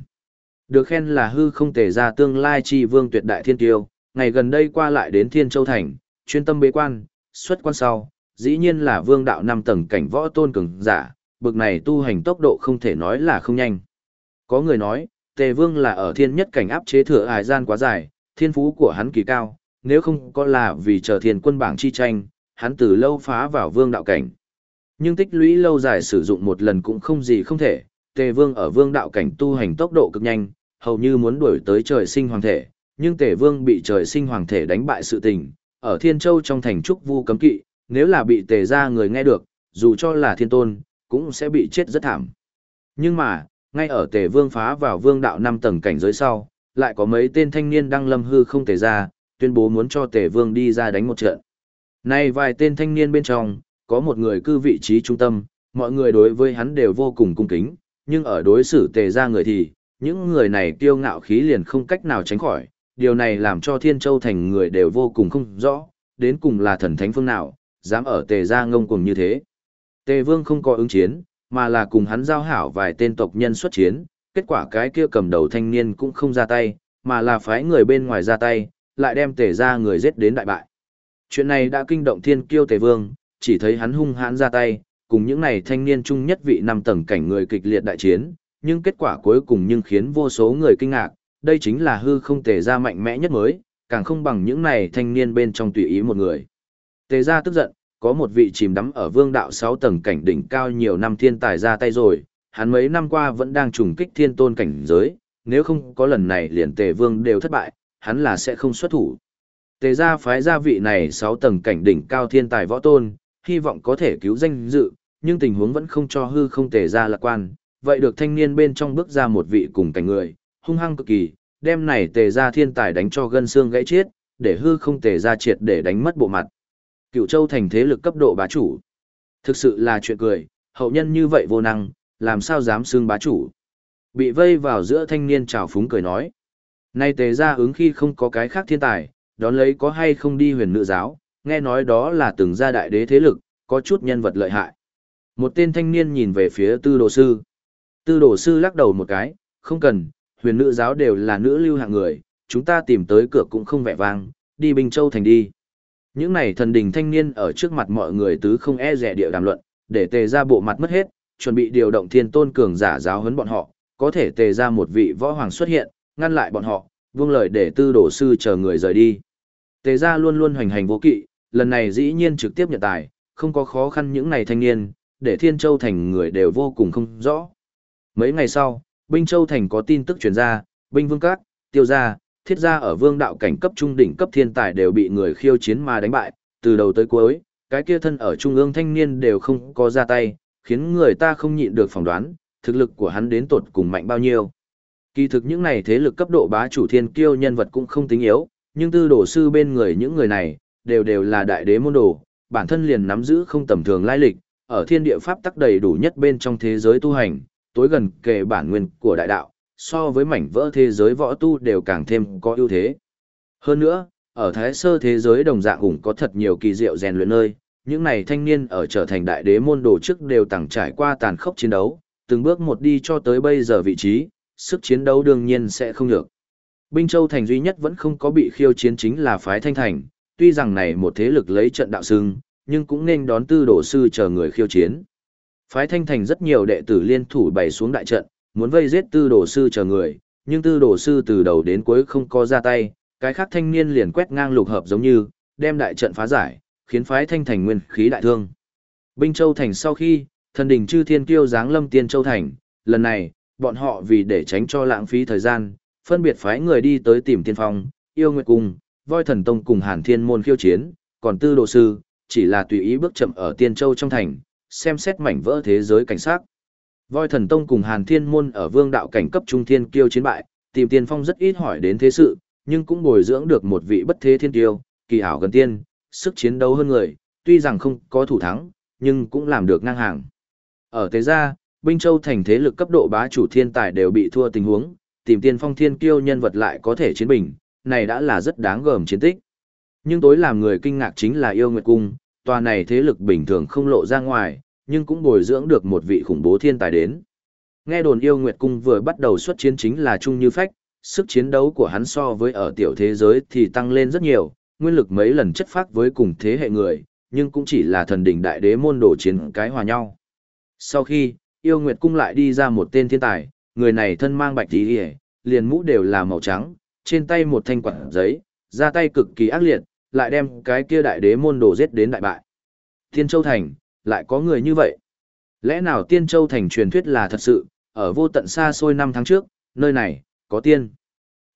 Được khen là hư không thể ra tương lai chi vương tuyệt đại thiên tiêu, ngày gần đây qua lại đến Thiên Châu Thành, chuyên tâm bế quan, xuất quan sau, dĩ nhiên là vương đạo năm tầng cảnh võ tôn cường giả, bực này tu hành tốc độ không thể nói là không nhanh. Có người nói, tề vương là ở thiên nhất cảnh áp chế thừa hài gian quá dài, thiên phú của hắn kỳ cao, nếu không có là vì chờ thiên quân bảng chi tranh, hắn từ lâu phá vào vương đạo cảnh. Nhưng tích lũy lâu dài sử dụng một lần cũng không gì không thể, tề vương ở vương đạo cảnh tu hành tốc độ cực nhanh, hầu như muốn đuổi tới trời sinh hoàng thể, nhưng tề vương bị trời sinh hoàng thể đánh bại sự tình, ở thiên châu trong thành trúc vu cấm kỵ, nếu là bị tề ra người nghe được, dù cho là thiên tôn, cũng sẽ bị chết rất thảm. Nhưng mà, ngay ở tề vương phá vào vương đạo năm tầng cảnh giới sau, lại có mấy tên thanh niên đang lâm hư không tề ra, tuyên bố muốn cho tề vương đi ra đánh một trận. Nay vài tên thanh niên bên trong, có một người cư vị trí trung tâm, mọi người đối với hắn đều vô cùng cung kính, nhưng ở đối xử tề ra người thì, những người này kiêu ngạo khí liền không cách nào tránh khỏi, điều này làm cho Thiên Châu thành người đều vô cùng không rõ, đến cùng là thần thánh phương nào, dám ở tề gia ngông cuồng như thế. Tề vương không có ứng chiến, mà là cùng hắn giao hảo vài tên tộc nhân xuất chiến, kết quả cái kia cầm đầu thanh niên cũng không ra tay, mà là phái người bên ngoài ra tay, lại đem tề gia người giết đến đại bại. Chuyện này đã kinh động thiên kiêu tề vương, chỉ thấy hắn hung hãn ra tay, cùng những này thanh niên chung nhất vị năm tầng cảnh người kịch liệt đại chiến, nhưng kết quả cuối cùng nhưng khiến vô số người kinh ngạc, đây chính là hư không tề ra mạnh mẽ nhất mới, càng không bằng những này thanh niên bên trong tùy ý một người. Tề ra tức giận, có một vị chìm đắm ở vương đạo 6 tầng cảnh đỉnh cao nhiều năm thiên tài ra tay rồi, hắn mấy năm qua vẫn đang trùng kích thiên tôn cảnh giới, nếu không có lần này liền tề vương đều thất bại, hắn là sẽ không xuất thủ. Tề ra phái gia vị này 6 tầng cảnh đỉnh cao thiên tài võ tôn, hy vọng có thể cứu danh dự, nhưng tình huống vẫn không cho hư không tề ra lạc quan, vậy được thanh niên bên trong bước ra một vị cùng cảnh người, hung hăng cực kỳ, đem này tề ra thiên tài đánh cho gân xương gãy chết, để hư không tề ra triệt để đánh mất bộ mặt. Cựu châu thành thế lực cấp độ bá chủ. Thực sự là chuyện cười, hậu nhân như vậy vô năng, làm sao dám xương bá chủ. Bị vây vào giữa thanh niên trào phúng cười nói. Nay tề ra ứng khi không có cái khác thiên tài, đón lấy có hay không đi huyền nữ giáo, nghe nói đó là từng gia đại đế thế lực, có chút nhân vật lợi hại. Một tên thanh niên nhìn về phía tư đồ sư. Tư đồ sư lắc đầu một cái, không cần, huyền nữ giáo đều là nữ lưu hạng người, chúng ta tìm tới cửa cũng không vẻ vang, đi Bình Châu thành đi. Những này thần đình thanh niên ở trước mặt mọi người tứ không e rẻ địa đàm luận, để tề ra bộ mặt mất hết, chuẩn bị điều động thiên tôn cường giả giáo huấn bọn họ, có thể tề ra một vị võ hoàng xuất hiện, ngăn lại bọn họ, vương lời để tư đổ sư chờ người rời đi. Tề ra luôn luôn hoành hành vô kỵ, lần này dĩ nhiên trực tiếp nhận tài, không có khó khăn những này thanh niên, để Thiên Châu Thành người đều vô cùng không rõ. Mấy ngày sau, Binh Châu Thành có tin tức truyền ra, Binh Vương Các, Tiêu Gia, Thiết Gia ở vương đạo cảnh cấp trung đỉnh cấp thiên tài đều bị người khiêu chiến mà đánh bại, từ đầu tới cuối, cái kia thân ở trung ương thanh niên đều không có ra tay, khiến người ta không nhịn được phỏng đoán, thực lực của hắn đến tột cùng mạnh bao nhiêu. Kỳ thực những này thế lực cấp độ bá chủ thiên kiêu nhân vật cũng không tính yếu, nhưng tư đồ sư bên người những người này, đều đều là đại đế môn đồ, bản thân liền nắm giữ không tầm thường lai lịch, ở thiên địa pháp tắc đầy đủ nhất bên trong thế giới tu hành, tối gần kề bản nguyên của đại đạo, so với mảnh vỡ thế giới võ tu đều càng thêm có ưu thế. Hơn nữa, ở thái sơ thế giới đồng dạng cũng có thật nhiều kỳ diệu rèn luyện nơi, những này thanh niên ở trở thành đại đế môn đồ trước đều từng trải qua tàn khốc chiến đấu, từng bước một đi cho tới bây giờ vị trí, sức chiến đấu đương nhiên sẽ không được. Binh Châu Thành duy nhất vẫn không có bị khiêu chiến chính là phái Thanh Thành, tuy rằng này một thế lực lấy trận đạo sưng, nhưng cũng nên đón tư đổ sư chờ người khiêu chiến. Phái Thanh Thành rất nhiều đệ tử liên thủ bày xuống đại trận, muốn vây giết tư Đồ sư chờ người, nhưng tư Đồ sư từ đầu đến cuối không có ra tay, cái khác thanh niên liền quét ngang lục hợp giống như, đem đại trận phá giải, khiến phái Thanh Thành nguyên khí đại thương. Binh Châu Thành sau khi, thần đỉnh chư thiên kiêu giáng lâm tiên Châu Thành, lần này, bọn họ vì để tránh cho lãng phí thời gian, phân biệt phái người đi tới tìm tiên phong, yêu nguyệt cung, voi thần tông cùng hàn thiên môn khiêu chiến, còn tư đồ sư, chỉ là tùy ý bước chậm ở tiên châu trong thành, xem xét mảnh vỡ thế giới cảnh sát. Voi thần tông cùng hàn thiên môn ở vương đạo cảnh cấp trung thiên kiêu chiến bại, tìm tiên phong rất ít hỏi đến thế sự, nhưng cũng bồi dưỡng được một vị bất thế thiên kiêu, kỳ ảo gần tiên, sức chiến đấu hơn người, tuy rằng không có thủ thắng, nhưng cũng làm được ngang hàng. Ở thế gia, Binh Châu thành thế lực cấp độ bá chủ thiên tài đều bị thua tình huống, tìm tiên phong thiên kiêu nhân vật lại có thể chiến bình, này đã là rất đáng gờm chiến tích. Nhưng tối làm người kinh ngạc chính là yêu nguyệt cung, tòa này thế lực bình thường không lộ ra ngoài, nhưng cũng bồi dưỡng được một vị khủng bố thiên tài đến. Nghe đồn yêu nguyệt cung vừa bắt đầu xuất chiến chính là Trung Như Phách, sức chiến đấu của hắn so với ở tiểu thế giới thì tăng lên rất nhiều, nguyên lực mấy lần chất phát với cùng thế hệ người, nhưng cũng chỉ là thần đỉnh đại đế môn đồ chiến cái hòa nhau. Sau khi, yêu nguyệt cung lại đi ra một tên thiên tài, người này thân mang bạch tí hề, liền mũ đều là màu trắng, trên tay một thanh quạt giấy, ra tay cực kỳ ác liệt, lại đem cái kia đại đế môn đồ giết đến đại bại. Tiên Châu Thành, lại có người như vậy. Lẽ nào Tiên Châu Thành truyền thuyết là thật sự, ở vô tận xa xôi năm tháng trước, nơi này, có tiên.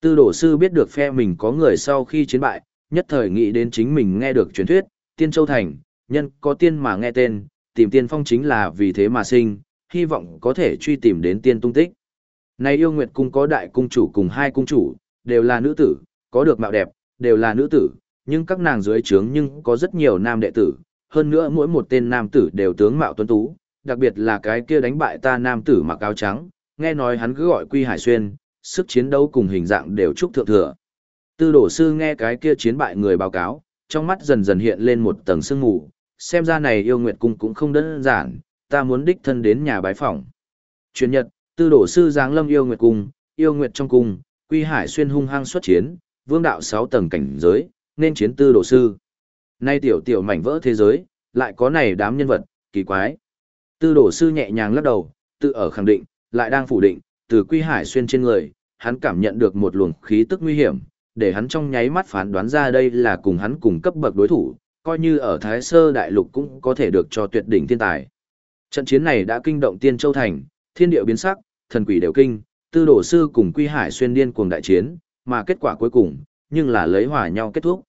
Tư đổ sư biết được phe mình có người sau khi chiến bại, nhất thời nghĩ đến chính mình nghe được truyền thuyết, Tiên Châu Thành, nhân có tiên mà nghe tên, tìm tiên phong chính là vì thế mà sinh, hy vọng có thể truy tìm đến tiên tung tích. Này yêu nguyệt cung có đại cung chủ cùng hai cung chủ, đều là nữ tử, có được mạo đẹp, đều là nữ tử, nhưng các nàng dưới trướng nhưng có rất nhiều nam đệ tử, hơn nữa mỗi một tên nam tử đều tướng mạo tuấn tú, đặc biệt là cái kia đánh bại ta nam tử mặc áo trắng, nghe nói hắn cứ gọi Quy Hải Xuyên, sức chiến đấu cùng hình dạng đều chúc thượng thừa. Tư đổ sư nghe cái kia chiến bại người báo cáo, trong mắt dần dần hiện lên một tầng sương mù, xem ra này yêu nguyệt cung cũng không đơn giản, ta muốn đích thân đến nhà bái phỏng. Truyền nhật, tư đổ sư giáng lâm yêu nguyệt cung, yêu nguyệt trong cung, quy hải xuyên hung hăng xuất chiến, vương đạo 6 tầng cảnh giới, nên chiến tư đồ sư. Nay tiểu tiểu mảnh vỡ thế giới, lại có này đám nhân vật, kỳ quái. Tư đồ sư nhẹ nhàng lắc đầu, tự ở khẳng định, lại đang phủ định, từ quy hải xuyên trên người, hắn cảm nhận được một luồng khí tức nguy hiểm, để hắn trong nháy mắt phán đoán ra đây là cùng hắn cùng cấp bậc đối thủ, coi như ở Thái Sơ Đại Lục cũng có thể được cho tuyệt đỉnh thiên tài. Trận chiến này đã kinh động Tiên Châu Thành, thiên địa biến sắc, thần quỷ đều kinh, tư đồ sư cùng Quy Hải xuyên điên cuồng đại chiến, mà kết quả cuối cùng, nhưng là lấy hòa nhau kết thúc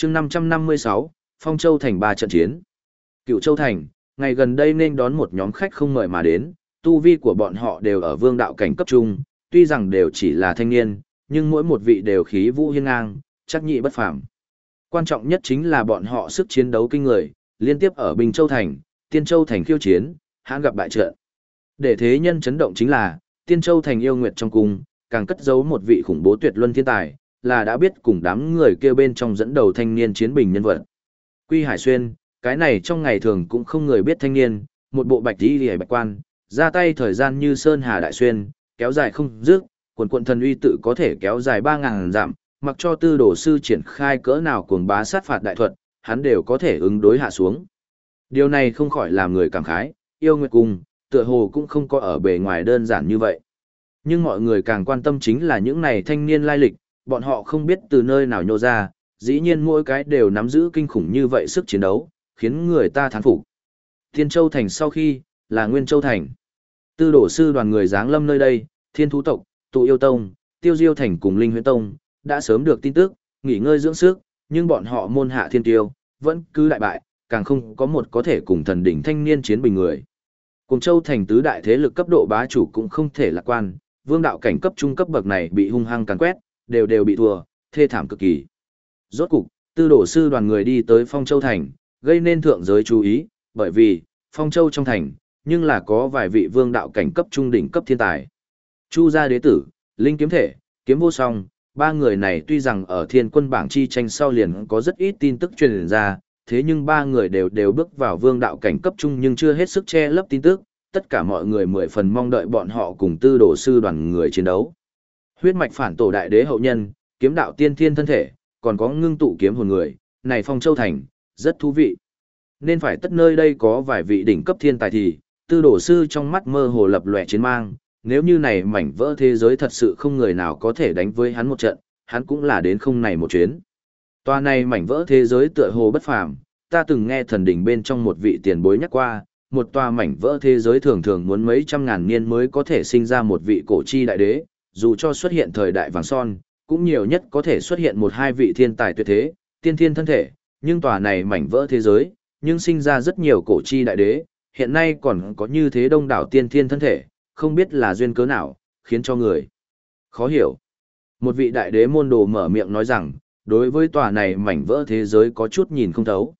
chương 556, Phong Châu Thành ba trận chiến. Cựu Châu Thành, ngày gần đây nên đón một nhóm khách không mời mà đến, tu vi của bọn họ đều ở vương đạo cảnh cấp trung, tuy rằng đều chỉ là thanh niên, nhưng mỗi một vị đều khí vũ hiên ngang, chắc nhị bất phàm. Quan trọng nhất chính là bọn họ sức chiến đấu kinh người, liên tiếp ở Bình Châu Thành, Tiên Châu Thành khiêu chiến, hãng gặp bại trận. Để thế nhân chấn động chính là, Tiên Châu Thành yêu nguyệt trong cung, càng cất giấu một vị khủng bố tuyệt luân thiên tài, là đã biết cùng đám người kia bên trong dẫn đầu thanh niên chiến bình nhân vật. Quy Hải Xuyên, cái này trong ngày thường cũng không người biết thanh niên, một bộ bạch y liễu bạch quan, ra tay thời gian như sơn hà đại xuyên, kéo dài không dứt, quần quận thần uy tự có thể kéo dài 3000 dặm, mặc cho tư đồ sư triển khai cỡ nào cuồng bá sát phạt đại thuật, hắn đều có thể ứng đối hạ xuống. Điều này không khỏi làm người cảm khái, yêu nguyệt cung, tựa hồ cũng không có ở bề ngoài đơn giản như vậy. Nhưng mọi người càng quan tâm chính là những này thanh niên lai lịch, bọn họ không biết từ nơi nào nhô ra, dĩ nhiên mỗi cái đều nắm giữ kinh khủng như vậy sức chiến đấu, khiến người ta thán phục. Thiên Châu Thành sau khi, là Nguyên Châu Thành. Tư đổ sư đoàn người giáng lâm nơi đây, Thiên Thú Tộc, Tụ Yêu Tông, Tiêu Diêu Thành cùng Linh Huyễn Tông, đã sớm được tin tức, nghỉ ngơi dưỡng sức, nhưng bọn họ môn hạ thiên tiêu, vẫn cứ đại bại, càng không có một có thể cùng thần đỉnh thanh niên chiến bình người. Cùng châu thành tứ đại thế lực cấp độ bá chủ cũng không thể lạc quan, vương đạo cảnh cấp trung cấp bậc này bị hung hăng càn quét, đều đều bị thua, thê thảm cực kỳ. Rốt cục, tư đổ sư đoàn người đi tới Phong Châu Thành, gây nên thượng giới chú ý, bởi vì, Phong Châu trong thành, nhưng là có vài vị vương đạo cảnh cấp trung đỉnh cấp thiên tài. Chu gia đế tử, Linh kiếm thể, kiếm vô song, ba người này tuy rằng ở thiên quân bảng chi tranh sau liền có rất ít tin tức truyền ra, thế nhưng ba người đều đều bước vào vương đạo cảnh cấp trung nhưng chưa hết sức che lấp tin tức, tất cả mọi người mười phần mong đợi bọn họ cùng tư Đồ sư đoàn người chiến đấu. Huyết mạch phản tổ đại đế hậu nhân, kiếm đạo tiên thiên thân thể, còn có ngưng tụ kiếm hồn người, này phong châu thành, rất thú vị. Nên phải tất nơi đây có vài vị đỉnh cấp thiên tài thì, tư đổ sư trong mắt mơ hồ lập lòe chiến mang, nếu như này mảnh vỡ thế giới thật sự không người nào có thể đánh với hắn một trận, hắn cũng là đến không này một chuyến. tòa này mảnh vỡ thế giới tựa hồ bất phàm, ta từng nghe thần đỉnh bên trong một vị tiền bối nhắc qua, một tòa mảnh vỡ thế giới thường thường muốn mấy trăm ngàn niên mới có thể sinh ra một vị cổ chi đại đế, dù cho xuất hiện thời đại vàng son, cũng nhiều nhất có thể xuất hiện một hai vị thiên tài tuyệt thế, tiên thiên thân thể, nhưng tòa này mảnh vỡ thế giới, nhưng sinh ra rất nhiều cổ chi đại đế, hiện nay còn có như thế đông đảo tiên thiên thân thể, không biết là duyên cớ nào, khiến cho người khó hiểu. Một vị đại đế môn đồ mở miệng nói rằng, đối với tòa này mảnh vỡ thế giới có chút nhìn không thấu.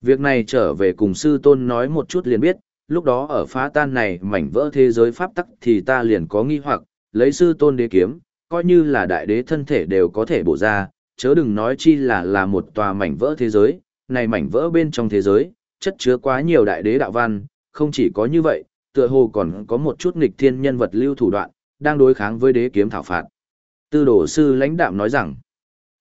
Việc này trở về cùng sư tôn nói một chút liền biết, lúc đó ở phá tan này mảnh vỡ thế giới pháp tắc thì ta liền có nghi hoặc, lấy sư tôn đế kiếm, coi như là đại đế thân thể đều có thể bổ ra, chớ đừng nói chi là là một tòa mảnh vỡ thế giới, này mảnh vỡ bên trong thế giới, chất chứa quá nhiều đại đế đạo văn, không chỉ có như vậy, tựa hồ còn có một chút nghịch thiên nhân vật lưu thủ đoạn, đang đối kháng với đế kiếm thảo phạt. Tư đồ sư lãnh đạm nói rằng,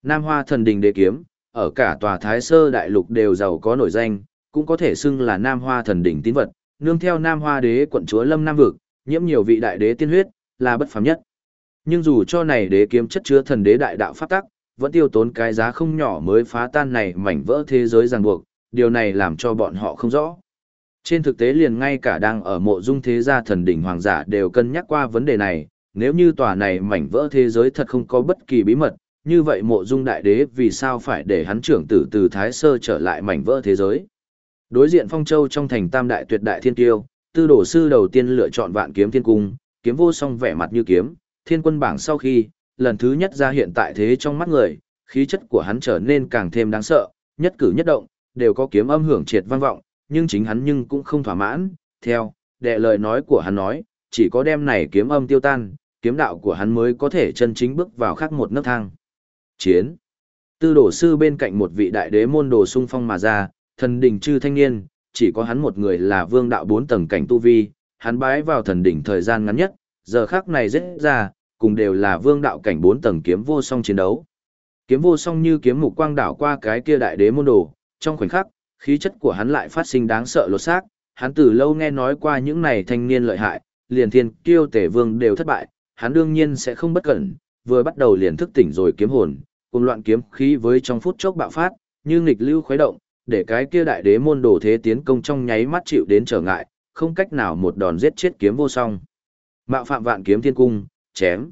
Nam Hoa thần đình đế kiếm, ở cả tòa Thái Sơ Đại Lục đều giàu có nổi danh, cũng có thể xưng là Nam Hoa thần đỉnh tín vật, nương theo Nam Hoa đế quận chúa Lâm Nam Vực, nhiễm nhiều vị đại đế tiên huyết, là bất phàm nhất. Nhưng dù cho này đế kiếm chất chứa thần đế đại đạo pháp tắc, vẫn tiêu tốn cái giá không nhỏ mới phá tan này mảnh vỡ thế giới ràng buộc, điều này làm cho bọn họ không rõ. Trên thực tế liền ngay cả đang ở mộ dung thế gia thần đỉnh hoàng giả đều cân nhắc qua vấn đề này, nếu như tòa này mảnh vỡ thế giới thật không có bất kỳ bí mật, như vậy mộ dung đại đế vì sao phải để hắn trưởng tử từ Thái Sơ trở lại mảnh vỡ thế giới. Đối diện Phong Châu trong thành tam đại tuyệt đại thiên tiêu, tư đổ sư đầu tiên lựa chọn vạn kiếm thiên cung, kiếm vô song vẻ mặt như kiếm, thiên quân bảng sau khi, lần thứ nhất ra hiện tại thế trong mắt người, khí chất của hắn trở nên càng thêm đáng sợ, nhất cử nhất động, đều có kiếm âm hưởng triệt vang vọng, nhưng chính hắn nhưng cũng không thỏa mãn, theo, đệ lời nói của hắn nói, chỉ có đem này kiếm âm tiêu tan, kiếm đạo của hắn mới có thể chân chính bước vào khác một nấc thang. Chiến. Tư đổ sư bên cạnh một vị đại đế môn đồ sung phong mà ra, thần đình chư thanh niên, chỉ có hắn một người là vương đạo bốn tầng cảnh tu vi, hắn bái vào thần đỉnh thời gian ngắn nhất, giờ khắc này rất ra, cùng đều là vương đạo cảnh bốn tầng kiếm vô song chiến đấu. Kiếm vô song như kiếm mục quang đảo qua cái kia đại đế môn đồ, trong khoảnh khắc, khí chất của hắn lại phát sinh đáng sợ lột xác, hắn từ lâu nghe nói qua những này thanh niên lợi hại, liền thiên kiêu tể vương đều thất bại, hắn đương nhiên sẽ không bất cẩn, vừa bắt đầu liền thức tỉnh rồi kiếm hồn, cùng loạn kiếm khí với trong phút chốc bạo phát, như nghịch lưu khuấy động, để cái kia đại đế môn đồ thế tiến công trong nháy mắt chịu đến trở ngại, không cách nào một đòn giết chết kiếm vô song. Mạo phạm vạn kiếm thiên cung, chém.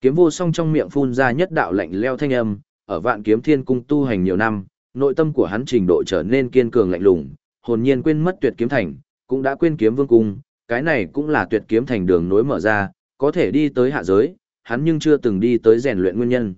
Kiếm vô song trong miệng phun ra nhất đạo lạnh leo thanh âm, ở vạn kiếm thiên cung tu hành nhiều năm, nội tâm của hắn trình độ trở nên kiên cường lạnh lùng, hồn nhiên quên mất tuyệt kiếm thành, cũng đã quên kiếm vương cung, cái này cũng là tuyệt kiếm thành đường nối mở ra, có thể đi tới hạ giới, hắn nhưng chưa từng đi tới rèn luyện nguyên nhân.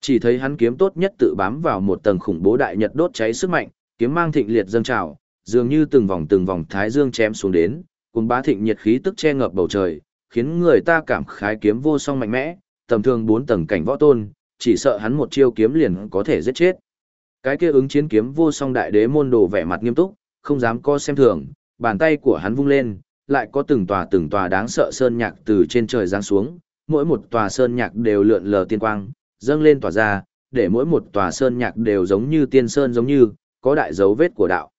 Chỉ thấy hắn kiếm tốt nhất tự bám vào một tầng khủng bố đại nhật đốt cháy sức mạnh, kiếm mang thịnh liệt dâng trào, dường như từng vòng từng vòng thái dương chém xuống đến, cùng bá thịnh nhiệt khí tức che ngập bầu trời, khiến người ta cảm khái kiếm vô song mạnh mẽ, tầm thường bốn tầng cảnh võ tôn, chỉ sợ hắn một chiêu kiếm liền có thể giết chết. Cái kia ứng chiến kiếm vô song đại đế môn đồ vẻ mặt nghiêm túc, không dám co xem thường, bàn tay của hắn vung lên, lại có từng tòa từng tòa đáng sợ sơn nhạc từ trên trời giáng xuống, mỗi một tòa sơn nhạc đều lượn lờ tiên quang, dâng lên tỏa ra, để mỗi một tòa sơn nhạc đều giống như tiên sơn giống như, có đại dấu vết của đạo.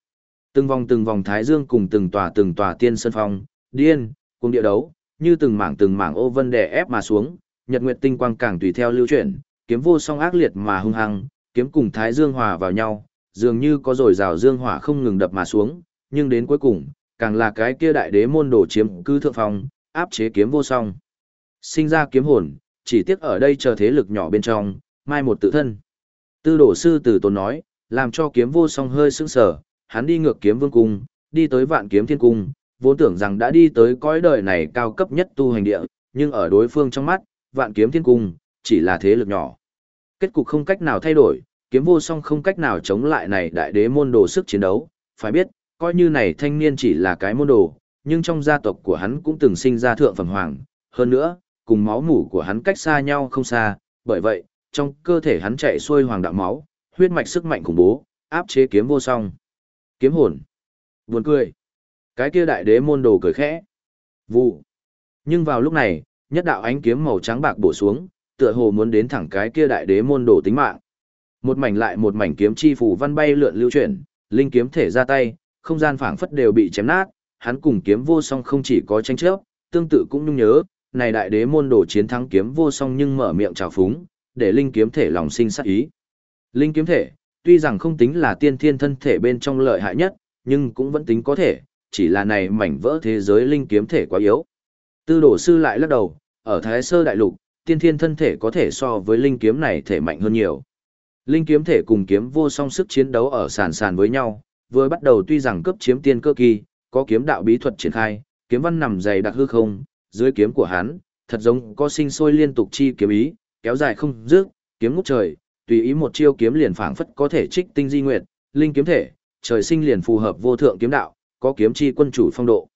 Từng vòng từng vòng thái dương cùng từng tòa từng tòa tiên sơn phong, điên, cùng địa đấu, như từng mảng từng mảng ô vân đè ép mà xuống, nhật nguyệt tinh quang càng tùy theo lưu chuyển, kiếm vô song ác liệt mà hung hăng, kiếm cùng thái dương hòa vào nhau, dường như có rồi rào dương hỏa không ngừng đập mà xuống, nhưng đến cuối cùng, càng là cái kia đại đế môn đồ chiếm cư thượng phong, áp chế kiếm vô song. Sinh ra kiếm hồn, chỉ tiếc ở đây chờ thế lực nhỏ bên trong, mai một tự thân. Tư đổ sư tử tốn nói, làm cho kiếm vô song hơi sững sờ, hắn đi ngược kiếm vương cung, đi tới vạn kiếm thiên cung, vốn tưởng rằng đã đi tới cõi đời này cao cấp nhất tu hành địa, nhưng ở đối phương trong mắt, vạn kiếm thiên cung, chỉ là thế lực nhỏ. Kết cục không cách nào thay đổi, kiếm vô song không cách nào chống lại này đại đế môn đồ sức chiến đấu, phải biết, coi như này thanh niên chỉ là cái môn đồ, nhưng trong gia tộc của hắn cũng từng sinh ra thượng phẩm hoàng, hơn nữa, cùng máu mủ của hắn cách xa nhau không xa, bởi vậy, trong cơ thể hắn chạy xuôi hoàng đạo máu, huyết mạch sức mạnh khủng bố, áp chế kiếm vô song. Kiếm hồn. Buồn cười. Cái kia đại đế môn đồ cười khẽ. Vụ. Nhưng vào lúc này, nhất đạo ánh kiếm màu trắng bạc bổ xuống, tựa hồ muốn đến thẳng cái kia đại đế môn đồ tính mạng. Một mảnh lại một mảnh kiếm chi phủ văn bay lượn lưu chuyển, linh kiếm thể ra tay, không gian phảng phất đều bị chém nát, hắn cùng kiếm vô song không chỉ có tranh chấp, tương tự cũng nhung nhớ, này đại đế môn đồ chiến thắng kiếm vô song nhưng mở miệng trào phúng, để linh kiếm thể lòng sinh sát ý. Linh kiếm thể, tuy rằng không tính là tiên thiên thân thể bên trong lợi hại nhất, nhưng cũng vẫn tính có thể, chỉ là này mảnh vỡ thế giới linh kiếm thể quá yếu. Tư đổ sư lại lắc đầu, ở Thái Sơ Đại Lục, tiên thiên thân thể có thể so với linh kiếm này thể mạnh hơn nhiều. Linh kiếm thể cùng kiếm vô song sức chiến đấu ở sàn sàn với nhau, vừa bắt đầu tuy rằng cấp chiếm tiên cơ kỳ, có kiếm đạo bí thuật triển khai, kiếm văn nằm dày đặc hư không, dưới kiếm của hắn, thật giống có sinh sôi liên tục chi kiếm ý, kéo dài không dứt, kiếm ngút trời, tùy ý một chiêu kiếm liền phảng phất có thể trích tinh di nguyệt, linh kiếm thể, trời sinh liền phù hợp vô thượng kiếm đạo, có kiếm chi quân chủ phong độ.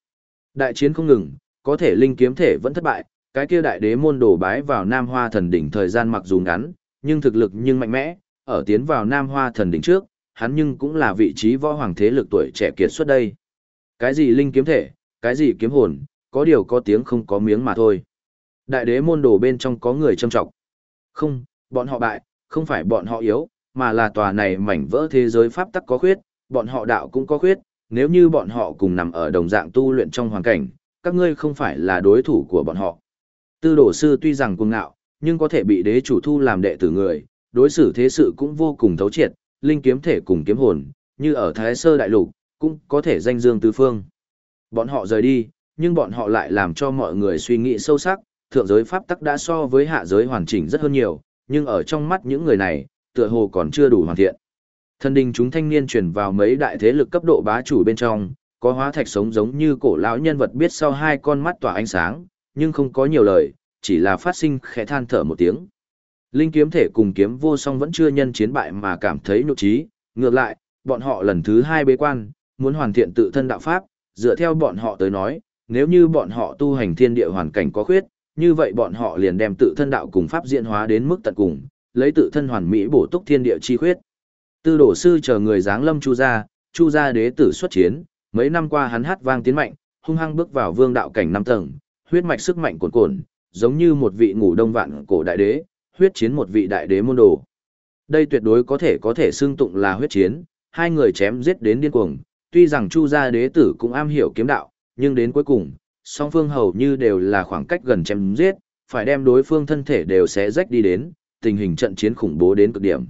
Đại chiến không ngừng, có thể linh kiếm thể vẫn thất bại, cái kia đại đế môn đổ bái vào Nam Hoa thần đỉnh thời gian mặc dù ngắn, nhưng thực lực nhưng mạnh mẽ, ở tiến vào Nam Hoa thần đỉnh trước, hắn nhưng cũng là vị trí võ hoàng thế lực tuổi trẻ kiệt xuất đây. Cái gì linh kiếm thể, cái gì kiếm hồn, có điều có tiếng không có miếng mà thôi. Đại đế môn đồ bên trong có người châm trọng. Không, bọn họ bại, không phải bọn họ yếu, mà là tòa này mảnh vỡ thế giới pháp tắc có khuyết, bọn họ đạo cũng có khuyết, nếu như bọn họ cùng nằm ở đồng dạng tu luyện trong hoàn cảnh, các ngươi không phải là đối thủ của bọn họ. Tư đổ sư tuy rằng cuồng ngạo, nhưng có thể bị đế chủ thu làm đệ tử người, đối xử thế sự cũng vô cùng thấu triệt, linh kiếm thể cùng kiếm hồn, như ở Thái Sơ Đại Lục, cũng có thể danh dương tứ phương. Bọn họ rời đi, nhưng bọn họ lại làm cho mọi người suy nghĩ sâu sắc, thượng giới pháp tắc đã so với hạ giới hoàn chỉnh rất hơn nhiều, nhưng ở trong mắt những người này, tựa hồ còn chưa đủ hoàn thiện. Thần đình chúng thanh niên chuyển vào mấy đại thế lực cấp độ bá chủ bên trong, có hóa thạch sống giống như cổ lão nhân vật biết sau hai con mắt tỏa ánh sáng, nhưng không có nhiều lời, chỉ là phát sinh khẽ than thở một tiếng. Linh kiếm thể cùng kiếm vô song vẫn chưa nhân chiến bại mà cảm thấy nhục trí, ngược lại, bọn họ lần thứ hai bế quan, muốn hoàn thiện tự thân đạo pháp, dựa theo bọn họ tới nói, nếu như bọn họ tu hành thiên địa hoàn cảnh có khuyết, như vậy bọn họ liền đem tự thân đạo cùng pháp diễn hóa đến mức tận cùng, lấy tự thân hoàn mỹ bổ túc thiên địa chi khuyết. Tư đổ sư chờ người giáng lâm chu gia, chu gia đế tử xuất chiến, mấy năm qua hắn hát vang tiến mạnh, hung hăng bước vào vương đạo cảnh năm tầng, huyết mạch sức mạnh cuồn cuộn, giống như một vị ngủ đông vạn cổ đại đế, huyết chiến một vị đại đế môn đồ. Đây tuyệt đối có thể có thể xưng tụng là huyết chiến, hai người chém giết đến điên cuồng, tuy rằng Chu gia đế tử cũng am hiểu kiếm đạo, nhưng đến cuối cùng, song phương hầu như đều là khoảng cách gần chém giết, phải đem đối phương thân thể đều xé rách đi đến, tình hình trận chiến khủng bố đến cực điểm.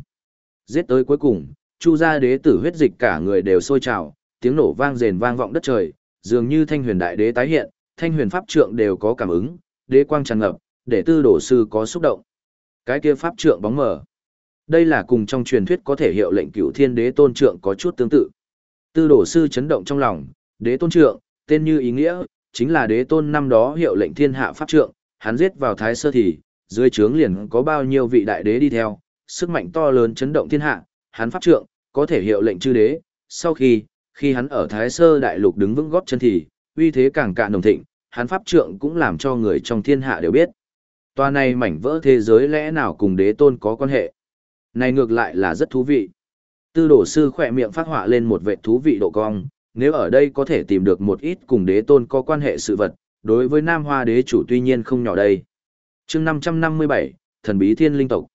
Giết tới cuối cùng, Chu gia đế tử huyết dịch cả người đều sôi trào, tiếng nổ vang rền vang vọng đất trời, dường như thanh huyền đại đế tái hiện, thanh huyền pháp trượng đều có cảm ứng, đế quang tràn ngập, để tư đổ sư có xúc động. Cái kia pháp trượng bóng mờ. Đây là cùng trong truyền thuyết có thể hiệu lệnh cửu thiên đế tôn trượng có chút tương tự. Tư đổ sư chấn động trong lòng, đế tôn trượng, tên như ý nghĩa, chính là đế tôn năm đó hiệu lệnh thiên hạ pháp trượng, hắn giết vào thái sơ thì, dưới trướng liền có bao nhiêu vị đại đế đi theo, sức mạnh to lớn chấn động thiên hạ, hắn pháp trượng, có thể hiệu lệnh chư đế, sau khi, khi hắn ở thái sơ đại lục đứng vững góp chân thì, uy thế càng cạn đồng thịnh, hắn pháp trượng cũng làm cho người trong thiên hạ đều biết. Toa này mảnh vỡ thế giới lẽ nào cùng đế tôn có quan hệ. Này ngược lại là rất thú vị. Tư đổ sư khỏe miệng phát họa lên một vệ thú vị độ cong, nếu ở đây có thể tìm được một ít cùng đế tôn có quan hệ sự vật, đối với Nam Hoa đế chủ tuy nhiên không nhỏ đây. chương 557, thần bí thiên linh tộc.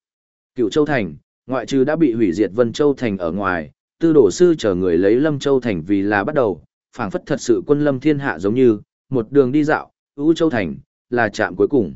Cựu Châu Thành, ngoại trừ đã bị hủy diệt Vân Châu Thành ở ngoài, tư đổ sư chờ người lấy Lâm Châu Thành vì là bắt đầu, phảng phất thật sự quân lâm thiên hạ giống như, một đường đi dạo, Ú Châu Thành, là trạm cuối cùng.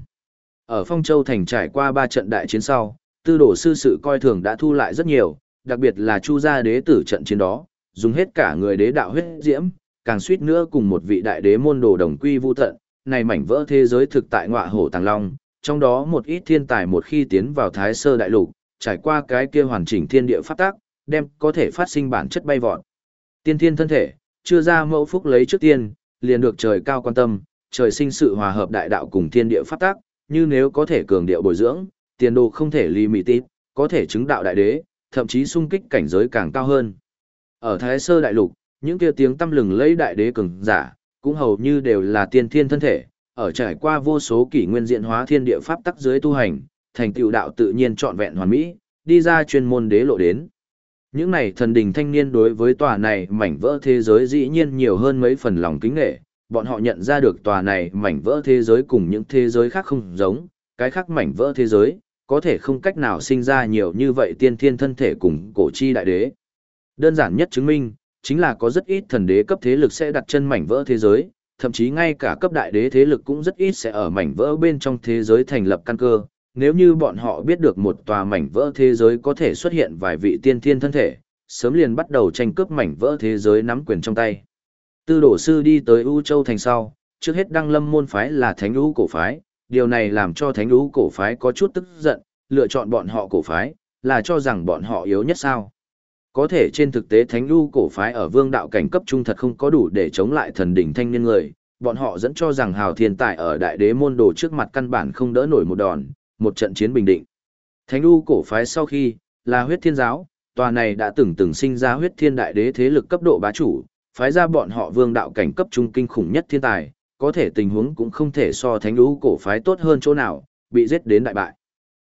Ở Phong Châu Thành trải qua ba trận đại chiến sau, tư đổ sư sự coi thường đã thu lại rất nhiều, đặc biệt là Chu gia đế tử trận chiến đó, dùng hết cả người đế đạo huyết diễm, càng suýt nữa cùng một vị đại đế môn đồ đồng quy vu tận, này mảnh vỡ thế giới thực tại ngọa hổ tàng long, trong đó một ít thiên tài một khi tiến vào thái sơ đại lục, trải qua cái kia hoàn chỉnh thiên địa pháp tác, đem có thể phát sinh bản chất bay vọt. Tiên thiên thân thể, chưa ra mẫu phúc lấy trước tiên, liền được trời cao quan tâm, trời sinh sự hòa hợp đại đạo cùng thiên địa pháp tác, như nếu có thể cường điệu bồi dưỡng, tiền đồ không thể ly mị tít, có thể chứng đạo đại đế, thậm chí sung kích cảnh giới càng cao hơn. Ở Thái Sơ Đại Lục, những kia tiếng tâm lừng lấy đại đế cường giả, cũng hầu như đều là tiên thiên thân thể, ở trải qua vô số kỷ nguyên diện hóa thiên địa pháp tắc dưới tu hành, thành tựu đạo tự nhiên trọn vẹn hoàn mỹ, đi ra chuyên môn đế lộ đến. Những này thần đình thanh niên đối với tòa này mảnh vỡ thế giới dĩ nhiên nhiều hơn mấy phần lòng kính nghệ, bọn họ nhận ra được tòa này mảnh vỡ thế giới cùng những thế giới khác không giống, cái khác mảnh vỡ thế giới, có thể không cách nào sinh ra nhiều như vậy tiên thiên thân thể cùng cổ chi đại đế. Đơn giản nhất chứng minh, chính là có rất ít thần đế cấp thế lực sẽ đặt chân mảnh vỡ thế giới, thậm chí ngay cả cấp đại đế thế lực cũng rất ít sẽ ở mảnh vỡ bên trong thế giới thành lập căn cơ. Nếu như bọn họ biết được một tòa mảnh vỡ thế giới có thể xuất hiện vài vị tiên thiên thân thể, sớm liền bắt đầu tranh cướp mảnh vỡ thế giới nắm quyền trong tay. Tư đổ sư đi tới U Châu thành sau, trước hết đăng lâm môn phái là thánh lũ cổ phái, điều này làm cho thánh lũ cổ phái có chút tức giận, lựa chọn bọn họ cổ phái, là cho rằng bọn họ yếu nhất sao. Có thể trên thực tế thánh lưu cổ phái ở vương đạo cảnh cấp trung thật không có đủ để chống lại thần đỉnh thanh niên người, bọn họ dẫn cho rằng hào thiên tài ở đại đế môn đồ trước mặt căn bản không đỡ nổi một đòn, một trận chiến bình định. Thánh lưu cổ phái sau khi, là huyết thiên giáo, tòa này đã từng từng sinh ra huyết thiên đại đế thế lực cấp độ bá chủ, phái ra bọn họ vương đạo cảnh cấp trung kinh khủng nhất thiên tài, có thể tình huống cũng không thể so thánh lũ cổ phái tốt hơn chỗ nào, bị giết đến đại bại.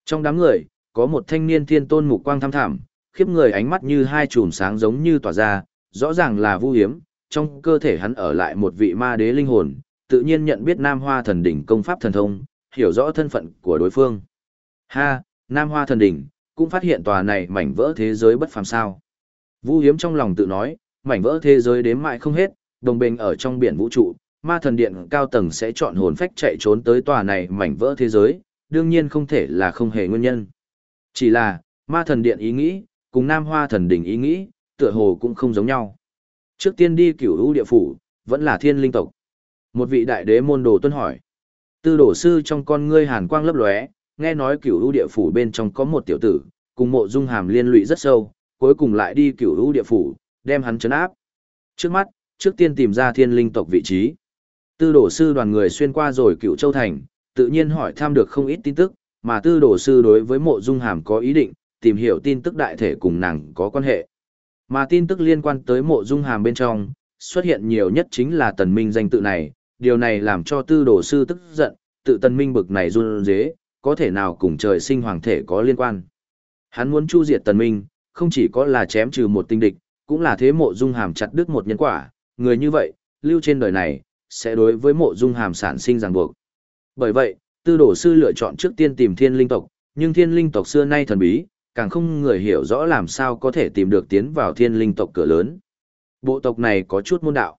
Trong đám người, có một thanh niên thiên tôn mục quang tham thảm, khiếp người ánh mắt như hai chùm sáng giống như tỏa ra, rõ ràng là vu hiếm, trong cơ thể hắn ở lại một vị ma đế linh hồn, tự nhiên nhận biết Nam Hoa thần đỉnh công pháp thần thông, hiểu rõ thân phận của đối phương. Ha, Nam Hoa thần đỉnh, cũng phát hiện tòa này mảnh vỡ thế giới bất phàm sao. Vu hiếm trong lòng tự nói, mảnh vỡ thế giới đếm mãi không hết, đồng bình ở trong biển vũ trụ, ma thần điện cao tầng sẽ chọn hồn phách chạy trốn tới tòa này mảnh vỡ thế giới, đương nhiên không thể là không hề nguyên nhân. Chỉ là, ma thần điện ý nghĩ, cùng nam hoa thần đỉnh ý nghĩ, tựa hồ cũng không giống nhau. Trước tiên đi cửu u địa phủ, vẫn là thiên linh tộc. Một vị đại đế môn đồ tuân hỏi. Tư đổ sư trong con ngươi hàn quang lấp lóe, nghe nói cửu u địa phủ bên trong có một tiểu tử, cùng mộ dung hàm liên lụy rất sâu, cuối cùng lại đi cửu u địa phủ, đem hắn chấn áp. Trước mắt, trước tiên tìm ra thiên linh tộc vị trí. Tư đổ sư đoàn người xuyên qua rồi cửu châu thành, tự nhiên hỏi thăm được không ít tin tức, mà tư đổ sư đối với mộ dung hàm có ý định, tìm hiểu tin tức đại thể cùng nàng có quan hệ. Mà tin tức liên quan tới mộ dung hàm bên trong, xuất hiện nhiều nhất chính là tần minh danh tự này, điều này làm cho tư đồ sư tức giận, tự tần minh bực này run dế, có thể nào cùng trời sinh hoàng thể có liên quan. Hắn muốn chu diệt tần minh, không chỉ có là chém trừ một tinh địch, cũng là thế mộ dung hàm chặt đứt một nhân quả, người như vậy, lưu trên đời này, sẽ đối với mộ dung hàm sản sinh ràng buộc. Bởi vậy, tư đồ sư lựa chọn trước tiên tìm thiên linh tộc, nhưng thiên linh tộc xưa nay thần bí, càng không người hiểu rõ làm sao có thể tìm được tiến vào thiên linh tộc cửa lớn. Bộ tộc này có chút môn đạo.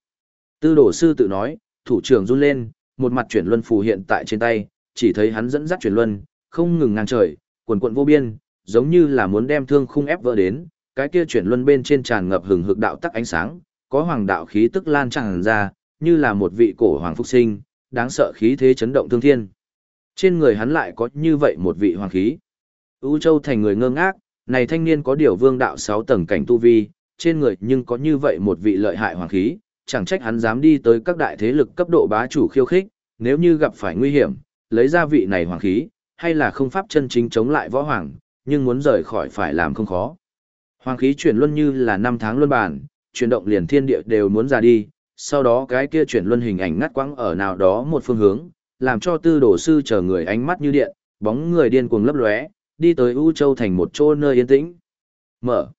Tư đổ sư tự nói, thủ trưởng run lên, một mặt chuyển luân phù hiện tại trên tay, chỉ thấy hắn dẫn dắt chuyển luân, không ngừng ngang trời, quần quận vô biên, giống như là muốn đem thương khung ép vỡ đến, cái kia chuyển luân bên trên tràn ngập hừng hực đạo tắc ánh sáng, có hoàng đạo khí tức lan tràn ra, như là một vị cổ hoàng phúc sinh, đáng sợ khí thế chấn động thương thiên. Trên người hắn lại có như vậy một vị hoàng khí. U Châu thành người ngơ ngác, này thanh niên có điều vương đạo 6 tầng cảnh tu vi, trên người nhưng có như vậy một vị lợi hại hoàng khí, chẳng trách hắn dám đi tới các đại thế lực cấp độ bá chủ khiêu khích, nếu như gặp phải nguy hiểm, lấy ra vị này hoàng khí, hay là không pháp chân chính chống lại võ hoàng, nhưng muốn rời khỏi phải làm không khó. Hoàng khí chuyển luân như là năm tháng luân bản, chuyển động liền thiên địa đều muốn ra đi, sau đó cái kia chuyển luân hình ảnh ngắt quãng ở nào đó một phương hướng, làm cho tư đồ sư chờ người ánh mắt như điện, bóng người điên cuồng lấp lóe, đi tới U Châu thành một chỗ nơi yên tĩnh. Mở.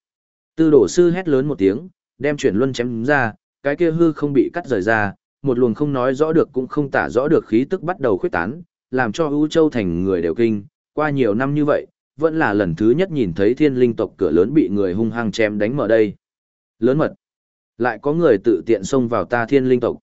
Tư đồ sư hét lớn một tiếng, đem chuyển luân chém ra, cái kia hư không bị cắt rời ra, một luồng không nói rõ được cũng không tả rõ được khí tức bắt đầu khuyết tán, làm cho U Châu thành người đều kinh, qua nhiều năm như vậy, vẫn là lần thứ nhất nhìn thấy thiên linh tộc cửa lớn bị người hung hăng chém đánh mở đây. Lớn mật. Lại có người tự tiện xông vào ta thiên linh tộc.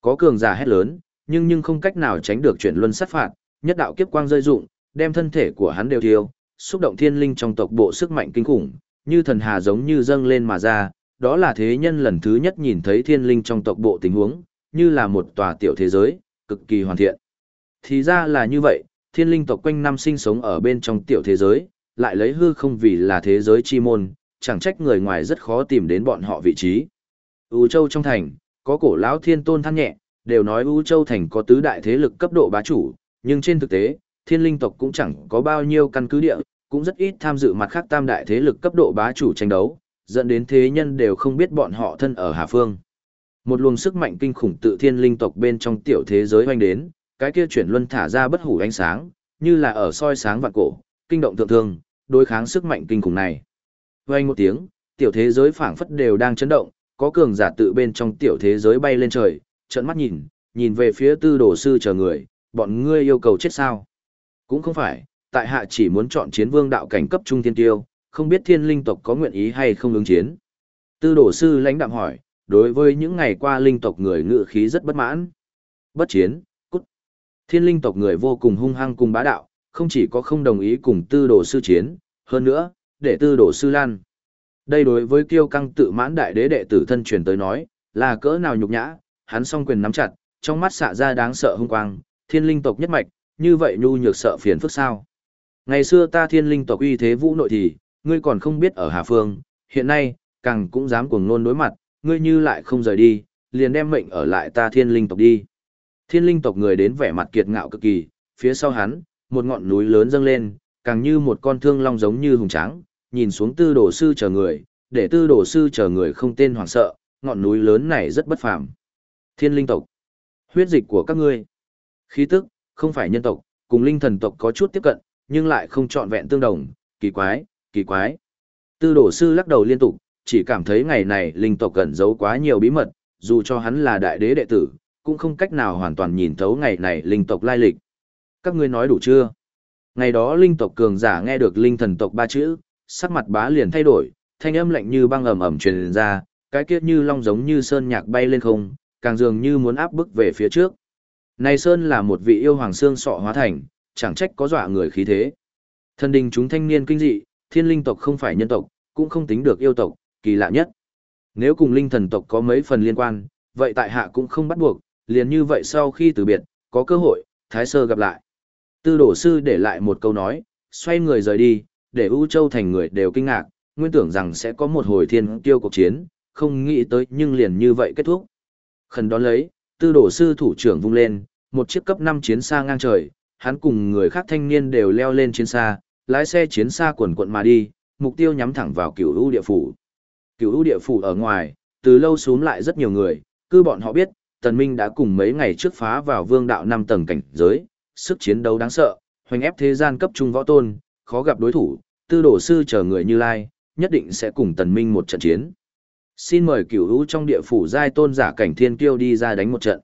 Có cường giả hét lớn, nhưng nhưng không cách nào tránh được chuyển luân sát phạt, nhất đạo kiếp quang rơi dụng, đem thân thể của hắn đều thiêu, xúc động thiên linh trong tộc bộ sức mạnh kinh khủng, như thần hà giống như dâng lên mà ra, đó là thế nhân lần thứ nhất nhìn thấy thiên linh trong tộc bộ tình huống, như là một tòa tiểu thế giới, cực kỳ hoàn thiện. Thì ra là như vậy, thiên linh tộc quanh năm sinh sống ở bên trong tiểu thế giới, lại lấy hư không vì là thế giới chi môn, chẳng trách người ngoài rất khó tìm đến bọn họ vị trí. U Châu trong thành, có cổ lão thiên tôn than nhẹ, đều nói U Châu thành có tứ đại thế lực cấp độ bá chủ, nhưng trên thực tế, thiên linh tộc cũng chẳng có bao nhiêu căn cứ địa, cũng rất ít tham dự mặt khác tam đại thế lực cấp độ bá chủ tranh đấu, dẫn đến thế nhân đều không biết bọn họ thân ở Hà Phương. Một luồng sức mạnh kinh khủng tự thiên linh tộc bên trong tiểu thế giới hoành đến, cái kia chuyển luân thả ra bất hủ ánh sáng, như là ở soi sáng vạn cổ, kinh động thượng thương, đối kháng sức mạnh kinh khủng này. Vang một tiếng, tiểu thế giới phảng phất đều đang chấn động, có cường giả tự bên trong tiểu thế giới bay lên trời, trợn mắt nhìn, nhìn về phía tư đồ sư chờ người, bọn ngươi yêu cầu chết sao? Cũng không phải, tại hạ chỉ muốn chọn chiến vương đạo cảnh cấp trung thiên tiêu, không biết thiên linh tộc có nguyện ý hay không ứng chiến. Tư đồ sư lãnh đạm hỏi, đối với những ngày qua linh tộc người ngự khí rất bất mãn. Bất chiến, cút. Thiên linh tộc người vô cùng hung hăng cùng bá đạo, không chỉ có không đồng ý cùng tư đồ sư chiến, hơn nữa, để tư đồ sư lan. Đây đối với kiêu căng tự mãn đại đế đệ tử thân truyền tới nói, là cỡ nào nhục nhã, hắn song quyền nắm chặt, trong mắt xạ ra đáng sợ hung quang, thiên linh tộc nhất mạch, như vậy nhu nhược sợ phiền phức sao. Ngày xưa ta thiên linh tộc uy thế vũ nội thì, ngươi còn không biết ở Hà Phương, hiện nay, càng cũng dám cuồng nôn đối mặt, ngươi như lại không rời đi, liền đem mệnh ở lại ta thiên linh tộc đi. Thiên linh tộc người đến vẻ mặt kiệt ngạo cực kỳ, phía sau hắn, một ngọn núi lớn dâng lên, càng như một con thương long giống như hùng tráng, nhìn xuống tư đồ sư chờ người, để tư đồ sư chờ người không tên hoảng sợ, ngọn núi lớn này rất bất phàm. Thiên linh tộc, huyết dịch của các ngươi, khí tức, không phải nhân tộc, cùng linh thần tộc có chút tiếp cận, nhưng lại không trọn vẹn tương đồng, kỳ quái, kỳ quái. Tư đồ sư lắc đầu liên tục, chỉ cảm thấy ngày này linh tộc cẩn giấu quá nhiều bí mật, dù cho hắn là đại đế đệ tử, cũng không cách nào hoàn toàn nhìn thấu ngày này linh tộc lai lịch. Các ngươi nói đủ chưa? Ngày đó linh tộc cường giả nghe được linh thần tộc ba chữ, sắc mặt bá liền thay đổi, thanh âm lạnh như băng ầm ầm truyền ra, cái kiết như long giống như sơn nhạc bay lên không, càng dường như muốn áp bức về phía trước. Này sơn là một vị yêu hoàng xương sọ hóa thành, chẳng trách có dọa người khí thế. Thần đình chúng thanh niên kinh dị, thiên linh tộc không phải nhân tộc, cũng không tính được yêu tộc, kỳ lạ nhất. Nếu cùng linh thần tộc có mấy phần liên quan, vậy tại hạ cũng không bắt buộc, liền như vậy sau khi từ biệt, có cơ hội, Thái Sơ gặp lại. Tư đổ sư để lại một câu nói, xoay người rời đi, để U Châu thành người đều kinh ngạc, nguyên tưởng rằng sẽ có một hồi thiên tiêu cuộc chiến, không nghĩ tới nhưng liền như vậy kết thúc. Khẩn đón lấy, tư đổ sư thủ trưởng vung lên, một chiếc cấp 5 chiến xa ngang trời, hắn cùng người khác thanh niên đều leo lên chiến xa, lái xe chiến xa quần quận mà đi, mục tiêu nhắm thẳng vào cửu u địa phủ. Cửu u địa phủ ở ngoài, từ lâu xuống lại rất nhiều người, cứ bọn họ biết, Tần Minh đã cùng mấy ngày trước phá vào vương đạo năm tầng cảnh giới, sức chiến đấu đáng sợ, hoành ép thế gian cấp trung võ tôn, khó gặp đối thủ, tư đổ sư chờ người như lai, nhất định sẽ cùng Tần Minh một trận chiến. Xin mời cửu u trong địa phủ giai tôn giả cảnh thiên kiêu đi ra đánh một trận.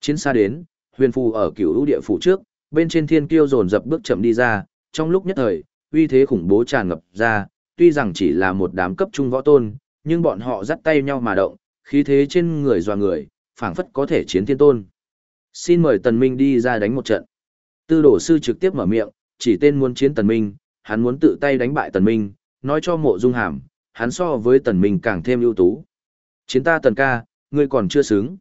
Chiến xa đến, huyền phù ở cửu u địa phủ trước, bên trên thiên kiêu dồn dập bước chậm đi ra, trong lúc nhất thời, uy thế khủng bố tràn ngập ra, tuy rằng chỉ là một đám cấp trung võ tôn, nhưng bọn họ dắt tay nhau mà động, khí thế trên người dò người, phảng phất có thể chiến thiên tôn. Xin mời Tần Minh đi ra đánh một trận. Tư đổ sư trực tiếp mở miệng, chỉ tên muốn chiến Tần Minh, hắn muốn tự tay đánh bại Tần Minh, nói cho mộ dung hàm, hắn so với Tần Minh càng thêm ưu tú. Chiến ta Tần ca, ngươi còn chưa xứng.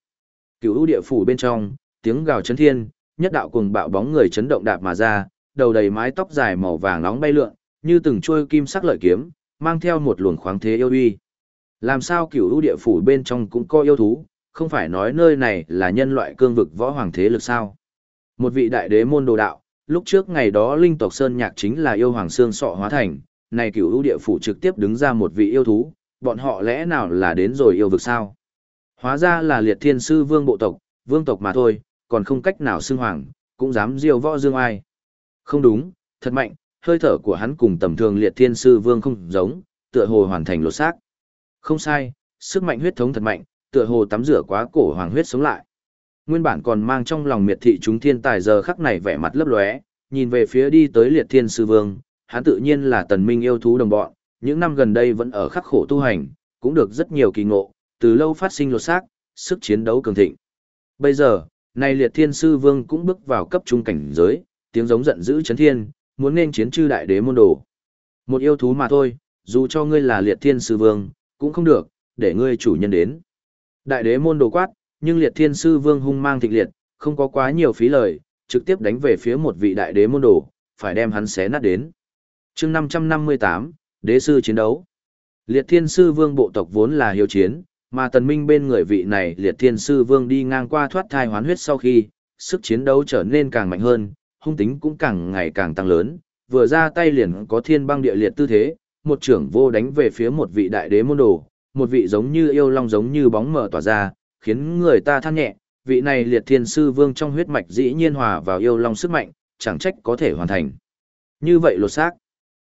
Cửu ưu địa phủ bên trong, tiếng gào chấn thiên, nhất đạo cùng bạo bóng người chấn động đạp mà ra, đầu đầy mái tóc dài màu vàng nóng bay lượn, như từng chuôi kim sắc lợi kiếm, mang theo một luồng khoáng thế yêu uy. Làm sao cửu ưu địa phủ bên trong cũng có yêu thú, không phải nói nơi này là nhân loại cương vực võ hoàng thế lực sao? Một vị đại đế môn đồ đạo, lúc trước ngày đó linh tộc sơn nhạc chính là yêu hoàng xương sọ hóa thành, này cửu ưu địa phủ trực tiếp đứng ra một vị yêu thú, bọn họ lẽ nào là đến rồi yêu vực sao? Hóa ra là liệt thiên sư vương bộ tộc, vương tộc mà thôi, còn không cách nào xưng hoàng, cũng dám diêu võ dương ai. Không đúng, thật mạnh, hơi thở của hắn cùng tầm thường liệt thiên sư vương không giống, tựa hồ hoàn thành lột xác. Không sai, sức mạnh huyết thống thật mạnh, tựa hồ tắm rửa quá cổ hoàng huyết sống lại. Nguyên bản còn mang trong lòng miệt thị chúng thiên tài giờ khắc này vẻ mặt lấp lóe, nhìn về phía đi tới liệt thiên sư vương, hắn tự nhiên là tần minh yêu thú đồng bọn, những năm gần đây vẫn ở khắc khổ tu hành, cũng được rất nhiều kỳ ngộ, từ lâu phát sinh lột xác, sức chiến đấu cường thịnh. Bây giờ, này liệt thiên sư vương cũng bước vào cấp trung cảnh giới, tiếng giống giận dữ chấn thiên, muốn nên chiến chư đại đế môn đồ. Một yêu thú mà thôi, dù cho ngươi là liệt thiên sư vương, cũng không được, để ngươi chủ nhân đến. Đại đế môn đồ quát, nhưng liệt thiên sư vương hung mang thịnh liệt, không có quá nhiều phí lời, trực tiếp đánh về phía một vị đại đế môn đồ, phải đem hắn xé nát đến. chương 558, đế sư chiến đấu. Liệt thiên sư vương bộ tộc vốn là hiếu chiến, mà tần minh bên người vị này liệt thiên sư vương đi ngang qua thoát thai hoán huyết sau khi, sức chiến đấu trở nên càng mạnh hơn, hung tính cũng càng ngày càng tăng lớn, vừa ra tay liền có thiên băng địa liệt tư thế, một trưởng vô đánh về phía một vị đại đế môn đồ, một vị giống như yêu long giống như bóng mờ tỏa ra, khiến người ta than nhẹ, vị này liệt thiên sư vương trong huyết mạch dĩ nhiên hòa vào yêu long sức mạnh, chẳng trách có thể hoàn thành. Như vậy lột xác.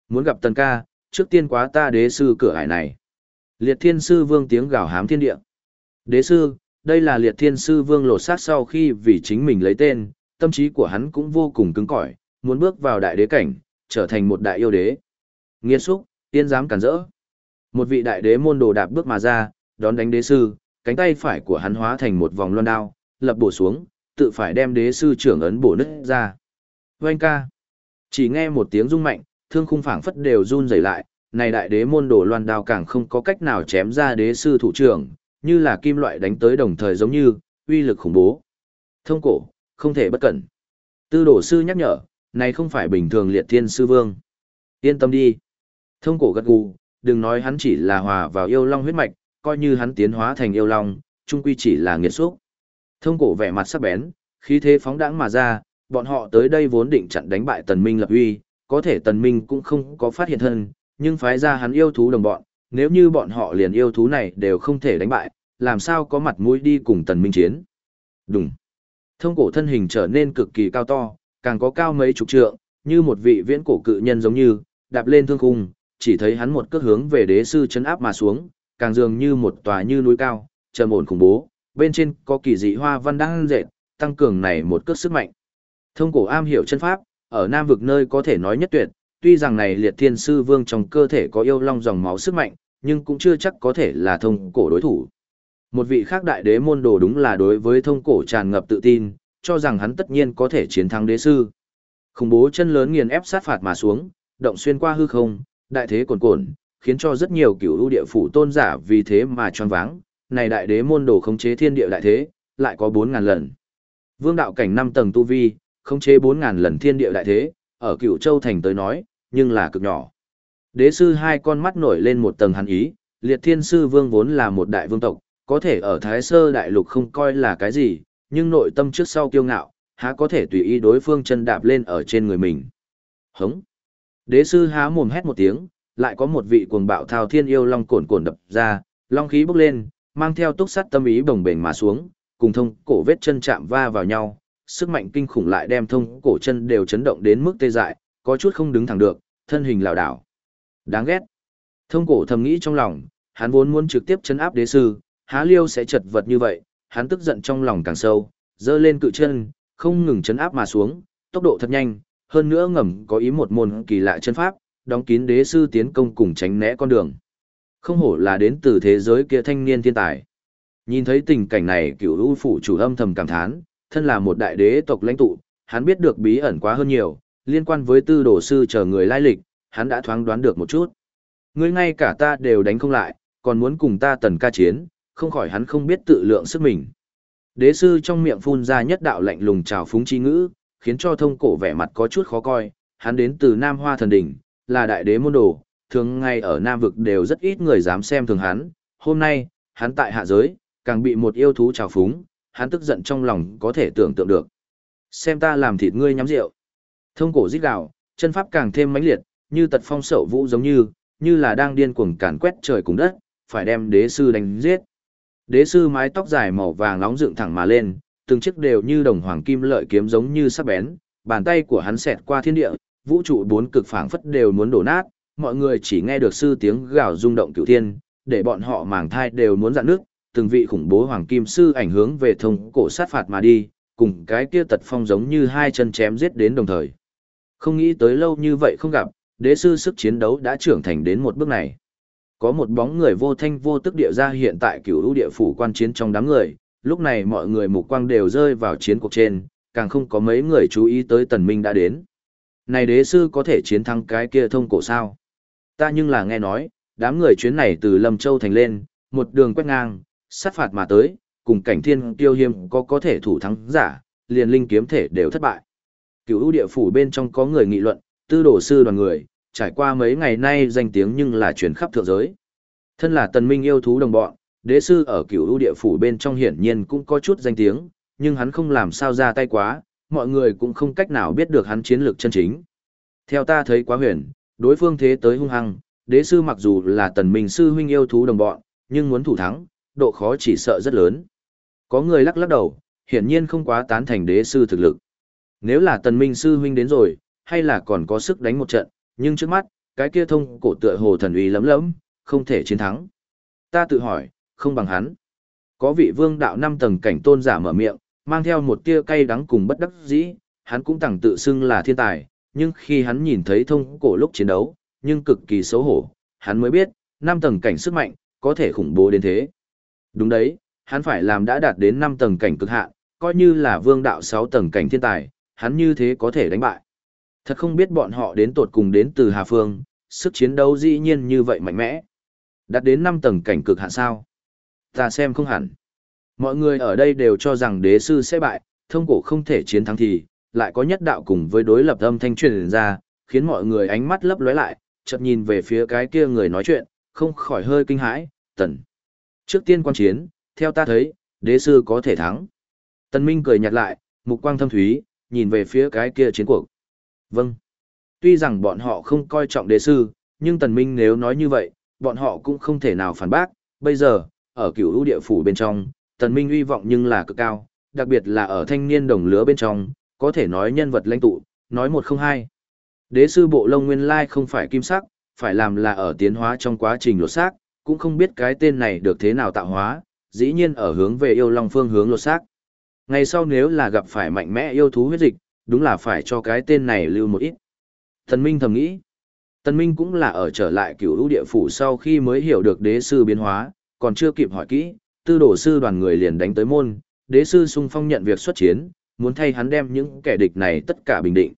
Muốn gặp tần ca, trước tiên quá ta đế sư cửa hải này. Liệt thiên sư vương tiếng gào hám thiên địa. Đế sư, đây là liệt thiên sư vương lột xác sau khi vì chính mình lấy tên, tâm trí của hắn cũng vô cùng cứng cỏi, muốn bước vào đại đế cảnh, trở thành một đại yêu đế. Nghiên xúc, tiên dám cản rỡ. Một vị đại đế môn đồ đạp bước mà ra, đón đánh đế sư, cánh tay phải của hắn hóa thành một vòng loan đao, lập bổ xuống, tự phải đem đế sư trưởng ấn bổ nứt ra. Vâng ca. Chỉ nghe một tiếng rung mạnh, thương khung phảng phất đều run rẩy lại, này đại đế môn đồ loan đao càng không có cách nào chém ra đế sư thủ trưởng, như là kim loại đánh tới đồng thời giống như, uy lực khủng bố. Thông cổ, không thể bất cẩn. Tư đổ sư nhắc nhở, này không phải bình thường liệt thiên sư vương. Yên tâm đi. Thông cổ gật gù, đừng nói hắn chỉ là hòa vào yêu long huyết mạch, coi như hắn tiến hóa thành yêu long, chung quy chỉ là nghiệt xúc. Thông cổ vẻ mặt sắc bén, khí thế phóng đãng mà ra, bọn họ tới đây vốn định chặn đánh bại tần minh lập uy, có thể tần minh cũng không có phát hiện thân, nhưng phái ra hắn yêu thú đồng bọn, nếu như bọn họ liền yêu thú này đều không thể đánh bại, làm sao có mặt mũi đi cùng tần minh chiến. Đúng. Thông cổ thân hình trở nên cực kỳ cao to, càng có cao mấy chục trượng, như một vị viễn cổ cự nhân giống như, đạp lên thương khung, chỉ thấy hắn một cước hướng về đế sư chấn áp mà xuống, càng dường như một tòa như núi cao, trầm ổn khủng bố, bên trên có kỳ dị hoa văn đang dệt, tăng cường này một cước sức mạnh. Thông cổ am hiểu chân pháp, ở Nam vực nơi có thể nói nhất tuyệt, tuy rằng này liệt thiên sư vương trong cơ thể có yêu long dòng máu sức mạnh, nhưng cũng chưa chắc có thể là thông cổ đối thủ. Một vị khác đại đế môn đồ đúng là đối với thông cổ tràn ngập tự tin, cho rằng hắn tất nhiên có thể chiến thắng đế sư. Khủng bố chân lớn nghiền ép sát phạt mà xuống, động xuyên qua hư không, đại thế cuồn cuộn, khiến cho rất nhiều cửu ưu địa phủ tôn giả vì thế mà choáng váng, này đại đế môn đồ khống chế thiên địa đại thế, lại có 4000 lần. Vương đạo cảnh 5 tầng tu vi, khống chế 4000 lần thiên địa đại thế, ở Cửu Châu thành tới nói, nhưng là cực nhỏ. Đế sư hai con mắt nổi lên một tầng hắn ý, Liệt Thiên sư vương vốn là một đại vương tộc, có thể ở Thái Sơ đại lục không coi là cái gì, nhưng nội tâm trước sau kiêu ngạo, há có thể tùy ý đối phương chân đạp lên ở trên người mình. Hống. Đế sư há mồm hét một tiếng, lại có một vị cuồng bạo thao thiên yêu long cồn cồn đập ra, long khí bốc lên, mang theo túc sắt tâm ý bồng bềnh mà xuống, cùng thông cổ vết chân chạm va vào nhau, sức mạnh kinh khủng lại đem thông cổ chân đều chấn động đến mức tê dại, có chút không đứng thẳng được, thân hình lảo đảo. Đáng ghét. Thông cổ thầm nghĩ trong lòng, hắn vốn muốn trực tiếp chấn áp đế sư, há liêu sẽ chật vật như vậy, hắn tức giận trong lòng càng sâu, dơ lên cự chân, không ngừng chấn áp mà xuống, tốc độ thật nhanh, hơn nữa ngầm có ý một môn kỳ lạ chân pháp, đóng kín đế sư tiến công cùng tránh né con đường. Không hổ là đến từ thế giới kia thanh niên thiên tài. Nhìn thấy tình cảnh này cửu u phủ chủ âm thầm cảm thán, thân là một đại đế tộc lãnh tụ, hắn biết được bí ẩn quá hơn nhiều, liên quan với tư đồ sư chờ người lai lịch, hắn đã thoáng đoán được một chút. Ngươi ngay cả ta đều đánh không lại, còn muốn cùng ta tần ca chiến, không khỏi hắn không biết tự lượng sức mình. Đế sư trong miệng phun ra nhất đạo lạnh lùng trào phúng chi ngữ, khiến cho thông cổ vẻ mặt có chút khó coi, hắn đến từ Nam Hoa Thần Đỉnh, là đại đế môn đồ, thường ngay ở Nam Vực đều rất ít người dám xem thường hắn, hôm nay, hắn tại hạ giới, càng bị một yêu thú trào phúng, hắn tức giận trong lòng có thể tưởng tượng được. Xem ta làm thịt ngươi nhắm rượu. Thông cổ rít gào, chân pháp càng thêm mãnh liệt, như tật phong sậu vũ giống như, như là đang điên cuồng càn quét trời cùng đất, phải đem đế sư đánh giết. Đế sư mái tóc dài màu vàng nóng dựng thẳng mà lên, từng chiếc đều như đồng hoàng kim lợi kiếm giống như sắc bén, bàn tay của hắn xẹt qua thiên địa, vũ trụ bốn cực phảng phất đều muốn đổ nát, mọi người chỉ nghe được sư tiếng gào rung động cửu thiên, để bọn họ màng thai đều muốn dạn nước, từng vị khủng bố hoàng kim sư ảnh hướng về thông cổ sát phạt mà đi, cùng cái kia tật phong giống như hai chân chém giết đến đồng thời. Không nghĩ tới lâu như vậy không gặp, đế sư sức chiến đấu đã trưởng thành đến một bước này. Có một bóng người vô thanh vô tức địa ra hiện tại cửu lũ địa phủ quan chiến trong đám người, lúc này mọi người mục quang đều rơi vào chiến cuộc trên, càng không có mấy người chú ý tới tần minh đã đến. Này đế sư có thể chiến thắng cái kia thông cổ sao? Ta nhưng là nghe nói, đám người chuyến này từ Lâm Châu thành lên, một đường quét ngang, sát phạt mà tới, cùng cảnh thiên tiêu hiêm có có thể thủ thắng giả, liền linh kiếm thể đều thất bại. Cửu ưu địa phủ bên trong có người nghị luận, tư Đồ sư đoàn người, trải qua mấy ngày nay danh tiếng nhưng là truyền khắp thượng giới. Thân là tần minh yêu thú đồng bọn, đế sư ở cửu ưu địa phủ bên trong hiển nhiên cũng có chút danh tiếng, nhưng hắn không làm sao ra tay quá, mọi người cũng không cách nào biết được hắn chiến lược chân chính. Theo ta thấy quá huyền, đối phương thế tới hung hăng, đế sư mặc dù là tần minh sư huynh yêu thú đồng bọn, nhưng muốn thủ thắng, độ khó chỉ sợ rất lớn. Có người lắc lắc đầu, hiển nhiên không quá tán thành đế sư thực lực. Nếu là tần minh sư huynh đến rồi, hay là còn có sức đánh một trận, nhưng trước mắt, cái kia thông cổ tựa hồ thần uy lấm lấm, không thể chiến thắng. Ta tự hỏi, không bằng hắn. Có vị vương đạo năm tầng cảnh tôn giả mở miệng, mang theo một tia cay đắng cùng bất đắc dĩ, hắn cũng tẳng tự xưng là thiên tài, nhưng khi hắn nhìn thấy thông cổ lúc chiến đấu, nhưng cực kỳ xấu hổ, hắn mới biết, năm tầng cảnh sức mạnh, có thể khủng bố đến thế. Đúng đấy, hắn phải làm đã đạt đến năm tầng cảnh cực hạn, coi như là vương đạo sáu tầng cảnh thiên tài, hắn như thế có thể đánh bại. Thật không biết bọn họ đến tột cùng đến từ Hà Phương, sức chiến đấu dĩ nhiên như vậy mạnh mẽ. Đạt đến năm tầng cảnh cực hạn sao? Ta xem không hẳn. Mọi người ở đây đều cho rằng đế sư sẽ bại, thông cổ không thể chiến thắng thì, lại có nhất đạo cùng với đối lập âm thanh truyền ra, khiến mọi người ánh mắt lấp lóe lại, chợt nhìn về phía cái kia người nói chuyện, không khỏi hơi kinh hãi, tần. Trước tiên quan chiến, theo ta thấy, đế sư có thể thắng. Tần Minh cười nhạt lại, mục quang thâm thúy, nhìn về phía cái kia chiến cuộc. Vâng. Tuy rằng bọn họ không coi trọng đế sư, nhưng Tần Minh nếu nói như vậy, bọn họ cũng không thể nào phản bác. Bây giờ, ở cửu lũ địa phủ bên trong, Tần Minh uy vọng nhưng là cực cao, đặc biệt là ở thanh niên đồng lứa bên trong, có thể nói nhân vật lãnh tụ, nói một không hai. Đế sư bộ lông nguyên lai không phải kim sắc, phải làm là ở tiến hóa trong quá trình lột xác, cũng không biết cái tên này được thế nào tạo hóa, dĩ nhiên ở hướng về yêu long phương hướng lột xác. Ngày sau nếu là gặp phải mạnh mẽ yêu thú huyết dịch, đúng là phải cho cái tên này lưu một ít. Thần Minh thầm nghĩ. Tần Minh cũng là ở trở lại cửu lũ địa phủ sau khi mới hiểu được đế sư biến hóa, còn chưa kịp hỏi kỹ, tư đổ sư đoàn người liền đánh tới môn, đế sư sung phong nhận việc xuất chiến, muốn thay hắn đem những kẻ địch này tất cả bình định.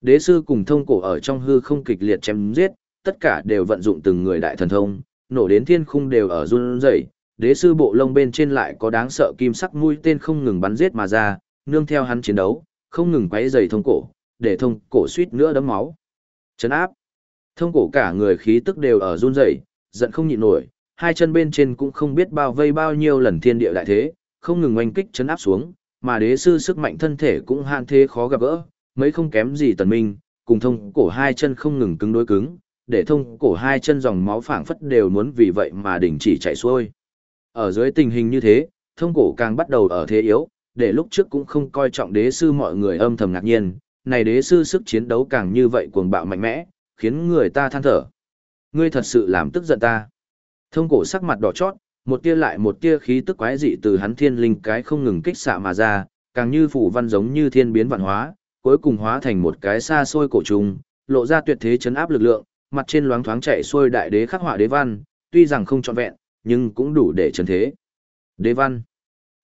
Đế sư cùng thông cổ ở trong hư không kịch liệt chém giết, tất cả đều vận dụng từng người đại thần thông, nổ đến thiên khung đều ở run rẩy. Đế sư bộ lông bên trên lại có đáng sợ kim sắc mũi tên không ngừng bắn giết mà ra, nương theo hắn chiến đấu, không ngừng quấy dày thông cổ, để thông cổ suýt nữa đấm máu. Chấn áp. Thông cổ cả người khí tức đều ở run rẩy, giận không nhịn nổi, hai chân bên trên cũng không biết bao vây bao nhiêu lần thiên địa đại thế, không ngừng oanh kích chấn áp xuống, mà đế sư sức mạnh thân thể cũng hạn thế khó gặp gỡ, mấy không kém gì tần minh, cùng thông cổ hai chân không ngừng cứng đối cứng, để thông cổ hai chân dòng máu phảng phất đều muốn vì vậy mà đình chỉ chạy xuôi. Ở dưới tình hình như thế, thông cổ càng bắt đầu ở thế yếu, để lúc trước cũng không coi trọng đế sư mọi người âm thầm ngạc nhiên, này đế sư sức chiến đấu càng như vậy cuồng bạo mạnh mẽ, khiến người ta than thở. Ngươi thật sự làm tức giận ta. Thông cổ sắc mặt đỏ chót, một tia lại một tia khí tức quái dị từ hắn thiên linh cái không ngừng kích xạ mà ra, càng như phủ văn giống như thiên biến vạn hóa, cuối cùng hóa thành một cái xa xôi cổ trùng, lộ ra tuyệt thế chấn áp lực lượng, mặt trên loáng thoáng chạy xuôi đại đế khắc họa đế văn, tuy rằng không trọn vẹn, nhưng cũng đủ để trần thế. Đế văn.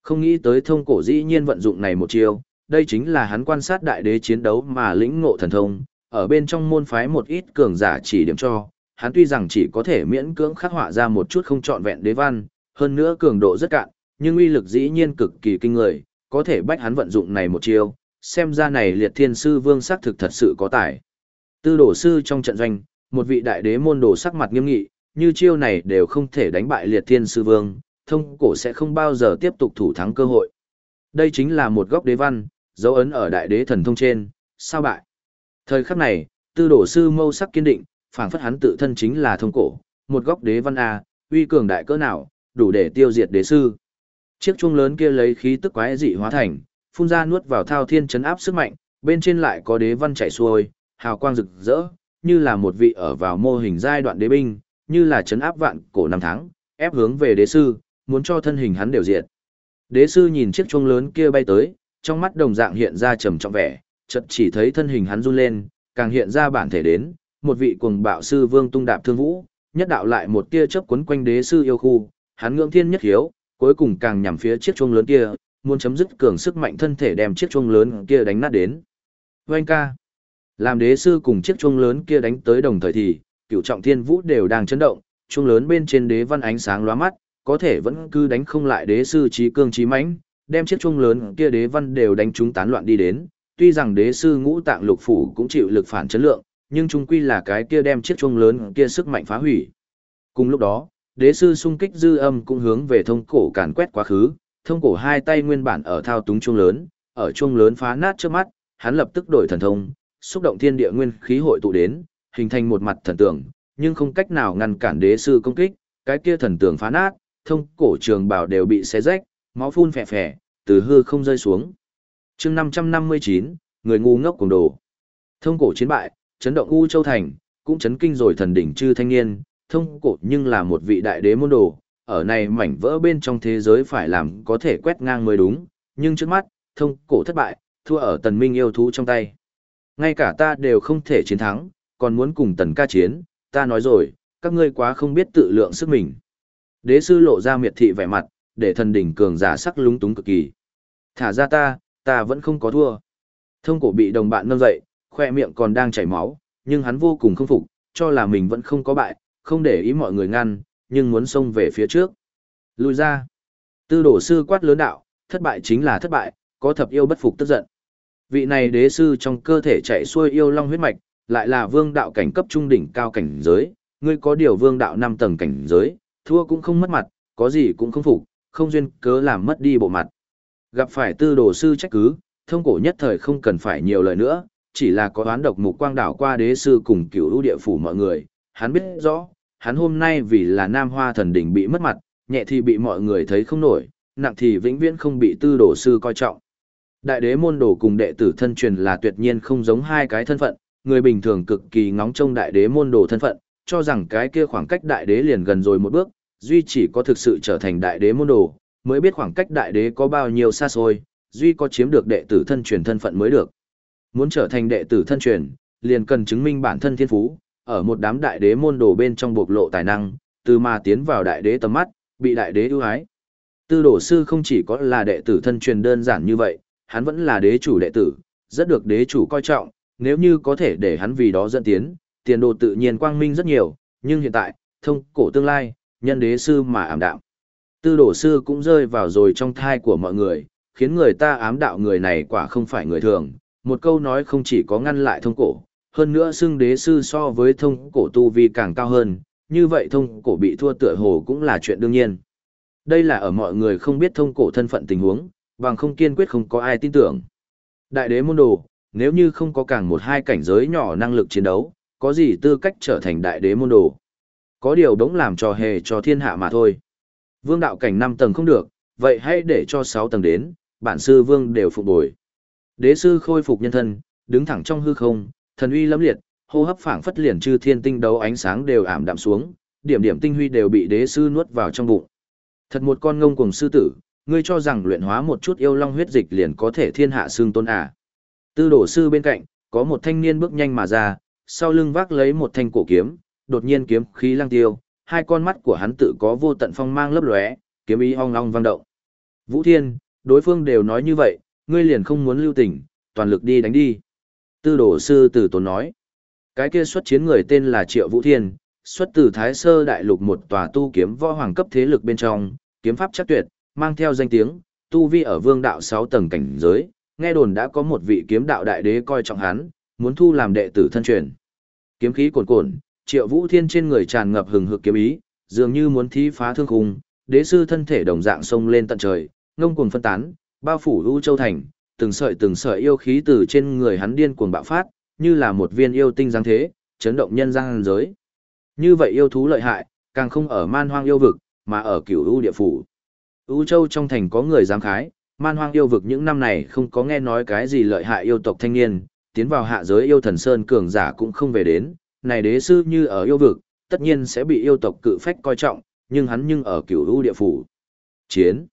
Không nghĩ tới thông cổ dĩ nhiên vận dụng này một chiêu, đây chính là hắn quan sát đại đế chiến đấu mà lĩnh ngộ thần thông, ở bên trong môn phái một ít cường giả chỉ điểm cho, hắn tuy rằng chỉ có thể miễn cưỡng khắc họa ra một chút không trọn vẹn đế văn, hơn nữa cường độ rất cạn, nhưng uy lực dĩ nhiên cực kỳ kinh người, có thể bách hắn vận dụng này một chiêu, xem ra này liệt thiên sư vương sắc thực thật sự có tài. Tư đổ sư trong trận doanh, một vị đại đế môn đồ sắc mặt nghiêm nghị, như chiêu này đều không thể đánh bại liệt thiên sư vương, thông cổ sẽ không bao giờ tiếp tục thủ thắng cơ hội. Đây chính là một góc đế văn, dấu ấn ở đại đế thần thông trên, sao bại? Thời khắc này, tư đổ sư mâu sắc kiên định, phảng phất hắn tự thân chính là thông cổ, một góc đế văn A, uy cường đại cỡ nào, đủ để tiêu diệt đế sư. Chiếc chuông lớn kia lấy khí tức quái dị hóa thành, phun ra nuốt vào thao thiên chấn áp sức mạnh, bên trên lại có đế văn chảy xuôi, hào quang rực rỡ, như là một vị ở vào mô hình giai đoạn đế binh, như là chấn áp vạn cổ năm tháng, ép hướng về đế sư, muốn cho thân hình hắn đều diệt. Đế sư nhìn chiếc chuông lớn kia bay tới, trong mắt đồng dạng hiện ra trầm trọng vẻ, chợt chỉ thấy thân hình hắn run lên, càng hiện ra bản thể đến, một vị cuồng bạo sư vương tung đạp thương vũ, nhất đạo lại một tia chớp quấn quanh đế sư yêu khu, hắn ngưỡng thiên nhất hiếu, cuối cùng càng nhằm phía chiếc chuông lớn kia, muốn chấm dứt cường sức mạnh thân thể đem chiếc chuông lớn kia đánh nát đến. Vâng ca. Làm đế sư cùng chiếc chuông lớn kia đánh tới đồng thời thì, cựu trọng thiên vũ đều đang chấn động, chuông lớn bên trên đế văn ánh sáng lóa mắt, có thể vẫn cứ đánh không lại đế sư trí cương trí mãnh, đem chiếc chuông lớn kia đế văn đều đánh chúng tán loạn đi đến. Tuy rằng đế sư ngũ tạng lục phủ cũng chịu lực phản chấn lượng, nhưng chung quy là cái kia đem chiếc chuông lớn kia sức mạnh phá hủy. Cùng lúc đó, đế sư xung kích dư âm cũng hướng về thông cổ càn quét quá khứ, thông cổ hai tay nguyên bản ở thao túng chuông lớn, ở chuông lớn phá nát trước mắt, hắn lập tức đổi thần thông, xúc động thiên địa nguyên khí hội tụ đến, hình thành một mặt thần tượng, nhưng không cách nào ngăn cản đế sư công kích, cái kia thần tượng phá nát, thông cổ trường bảo đều bị xé rách, máu phun phè phè, từ hư không rơi xuống. chương 559, người ngu ngốc cùng đồ. Thông cổ chiến bại, chấn động U Châu Thành, cũng chấn kinh rồi thần đỉnh chư thanh niên, thông cổ nhưng là một vị đại đế môn đồ, ở này mảnh vỡ bên trong thế giới phải làm có thể quét ngang mới đúng, nhưng trước mắt, thông cổ thất bại, thua ở tần minh yêu thú trong tay. Ngay cả ta đều không thể chiến thắng, còn muốn cùng tần ca chiến, ta nói rồi, các ngươi quá không biết tự lượng sức mình. Đế sư lộ ra miệt thị vẻ mặt, để thần đỉnh cường giả sắc lúng túng cực kỳ. Thả ra ta, ta vẫn không có thua. Thông cổ bị đồng bạn nâng dậy, khoe miệng còn đang chảy máu, nhưng hắn vô cùng không phục, cho là mình vẫn không có bại, không để ý mọi người ngăn, nhưng muốn xông về phía trước. Lùi ra. Tư đổ sư quát lớn đạo, thất bại chính là thất bại, có thập yêu bất phục tức giận. Vị này đế sư trong cơ thể chạy xuôi yêu long huyết mạch, lại là vương đạo cảnh cấp trung đỉnh cao cảnh giới, ngươi có điều vương đạo năm tầng cảnh giới, thua cũng không mất mặt, có gì cũng không phục, không duyên cớ làm mất đi bộ mặt. Gặp phải tư đồ sư trách cứ, thông cổ nhất thời không cần phải nhiều lời nữa, chỉ là có đoán độc mục quang đảo qua đế sư cùng cửu lũ địa phủ mọi người, hắn biết rõ, hắn hôm nay vì là nam hoa thần đỉnh bị mất mặt, nhẹ thì bị mọi người thấy không nổi, nặng thì vĩnh viễn không bị tư đồ sư coi trọng. Đại đế môn đồ cùng đệ tử thân truyền là tuyệt nhiên không giống hai cái thân phận, người bình thường cực kỳ ngóng trông đại đế môn đồ thân phận, cho rằng cái kia khoảng cách đại đế liền gần rồi một bước, duy chỉ có thực sự trở thành đại đế môn đồ, mới biết khoảng cách đại đế có bao nhiêu xa xôi, duy có chiếm được đệ tử thân truyền thân phận mới được. Muốn trở thành đệ tử thân truyền, liền cần chứng minh bản thân thiên phú, ở một đám đại đế môn đồ bên trong bộc lộ tài năng, từ mà tiến vào đại đế tầm mắt, bị đại đế ưu ái. Tư đổ sư không chỉ có là đệ tử thân truyền đơn giản như vậy, hắn vẫn là đế chủ đệ tử, rất được đế chủ coi trọng, nếu như có thể để hắn vì đó dẫn tiến, tiền đồ tự nhiên quang minh rất nhiều, nhưng hiện tại, thông cổ tương lai, nhân đế sư mà ảm đạm. Tư đổ sư cũng rơi vào rồi trong thai của mọi người, khiến người ta ám đạo người này quả không phải người thường, một câu nói không chỉ có ngăn lại thông cổ, hơn nữa xưng đế sư so với thông cổ tu vi càng cao hơn, như vậy thông cổ bị thua tựa hồ cũng là chuyện đương nhiên. Đây là ở mọi người không biết thông cổ thân phận tình huống, bằng không kiên quyết không có ai tin tưởng. Đại đế môn đồ, nếu như không có càng một hai cảnh giới nhỏ năng lực chiến đấu, có gì tư cách trở thành đại đế môn đồ. Có điều đống làm trò hề cho thiên hạ mà thôi. Vương đạo cảnh 5 tầng không được, vậy hãy để cho 6 tầng đến, bản sư vương đều phục bồi. Đế sư khôi phục nhân thân, đứng thẳng trong hư không, thần uy lẫm liệt, hô hấp phảng phất liền chư thiên tinh đấu ánh sáng đều ảm đạm xuống, điểm điểm tinh huy đều bị đế sư nuốt vào trong bụng. Thật một con ngông cuồng sư tử, ngươi cho rằng luyện hóa một chút yêu long huyết dịch liền có thể thiên hạ xương tôn à. Tư đổ sư bên cạnh, có một thanh niên bước nhanh mà ra, sau lưng vác lấy một thanh cổ kiếm, đột nhiên kiếm khí lăng tiêu, hai con mắt của hắn tự có vô tận phong mang lấp lóe, kiếm ý ong ong vang động. Vũ Thiên, đối phương đều nói như vậy, ngươi liền không muốn lưu tình, toàn lực đi đánh đi. Tư đổ sư tử tốn nói. Cái kia xuất chiến người tên là Triệu Vũ Thiên, xuất từ Thái Sơ Đại Lục một tòa tu kiếm võ hoàng cấp thế lực bên trong, kiếm pháp chắc tuyệt, mang theo danh tiếng, tu vi ở vương đạo 6 tầng cảnh giới, nghe đồn đã có một vị kiếm đạo đại đế coi trọng hắn, muốn thu làm đệ tử thân truyền. Kiếm khí cuồn cuộn, Triệu Vũ Thiên trên người tràn ngập hừng hực kiếm ý, dường như muốn thí phá thương khung, đế sư thân thể đồng dạng sông lên tận trời, ngông cuồng phân tán, bao phủ U Châu thành, từng sợi từng sợi yêu khí từ trên người hắn điên cuồng bạo phát, như là một viên yêu tinh giáng thế, chấn động nhân gian giới. Như vậy yêu thú lợi hại, càng không ở man hoang yêu vực, mà ở cửu u địa phủ. U Châu trong thành có người dám khái, man hoang yêu vực những năm này không có nghe nói cái gì lợi hại yêu tộc thanh niên, tiến vào hạ giới yêu thần sơn cường giả cũng không về đến, này đế sư như ở yêu vực, tất nhiên sẽ bị yêu tộc cự phách coi trọng, nhưng hắn nhưng ở cửu u địa phủ. Chiến.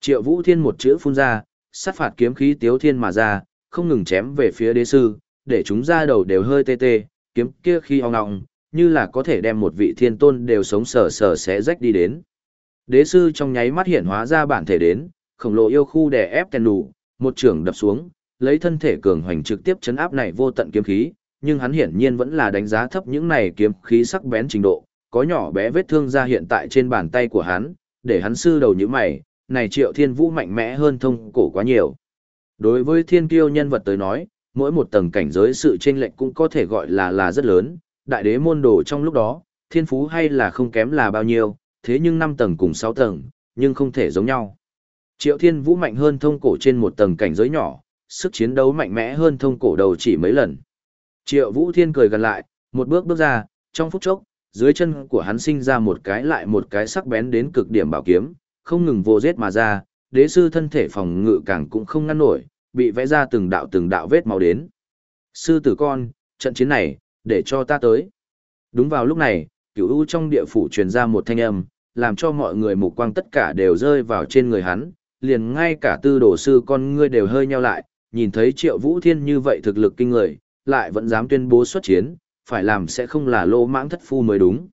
Triệu Vũ Thiên một chữ phun ra, sát phạt kiếm khí tiếu thiên mà ra, không ngừng chém về phía đế sư, để chúng ra đầu đều hơi tê tê, kiếm kia khi ong ong, như là có thể đem một vị thiên tôn đều sống sờ sờ sẽ rách đi đến. Đế sư trong nháy mắt hiện hóa ra bản thể đến, khổng lồ yêu khu đè ép tèn đủ, một trưởng đập xuống, lấy thân thể cường hoành trực tiếp chấn áp này vô tận kiếm khí, nhưng hắn hiển nhiên vẫn là đánh giá thấp những này kiếm khí sắc bén trình độ, có nhỏ bé vết thương ra hiện tại trên bàn tay của hắn, để hắn sư đầu như mày, này triệu thiên vũ mạnh mẽ hơn thông cổ quá nhiều. Đối với thiên kiêu nhân vật tới nói, mỗi một tầng cảnh giới sự chênh lệch cũng có thể gọi là là rất lớn, đại đế môn đồ trong lúc đó, thiên phú hay là không kém là bao nhiêu, thế nhưng 5 tầng cùng 6 tầng, nhưng không thể giống nhau. Triệu Thiên Vũ mạnh hơn thông cổ trên một tầng cảnh giới nhỏ, sức chiến đấu mạnh mẽ hơn thông cổ đầu chỉ mấy lần. Triệu Vũ Thiên cười gần lại, một bước bước ra, trong phút chốc, dưới chân của hắn sinh ra một cái lại một cái sắc bén đến cực điểm bảo kiếm, không ngừng vô giết mà ra, đế sư thân thể phòng ngự càng cũng không ngăn nổi, bị vẽ ra từng đạo từng đạo vết máu đến. Sư tử con, trận chiến này, để cho ta tới. Đúng vào lúc này, cửu u trong địa phủ truyền ra một thanh âm, làm cho mọi người mục quang tất cả đều rơi vào trên người hắn, liền ngay cả tư đồ sư con ngươi đều hơi nheo lại, nhìn thấy triệu vũ thiên như vậy thực lực kinh người, lại vẫn dám tuyên bố xuất chiến, phải làm sẽ không là lô mãng thất phu mới đúng.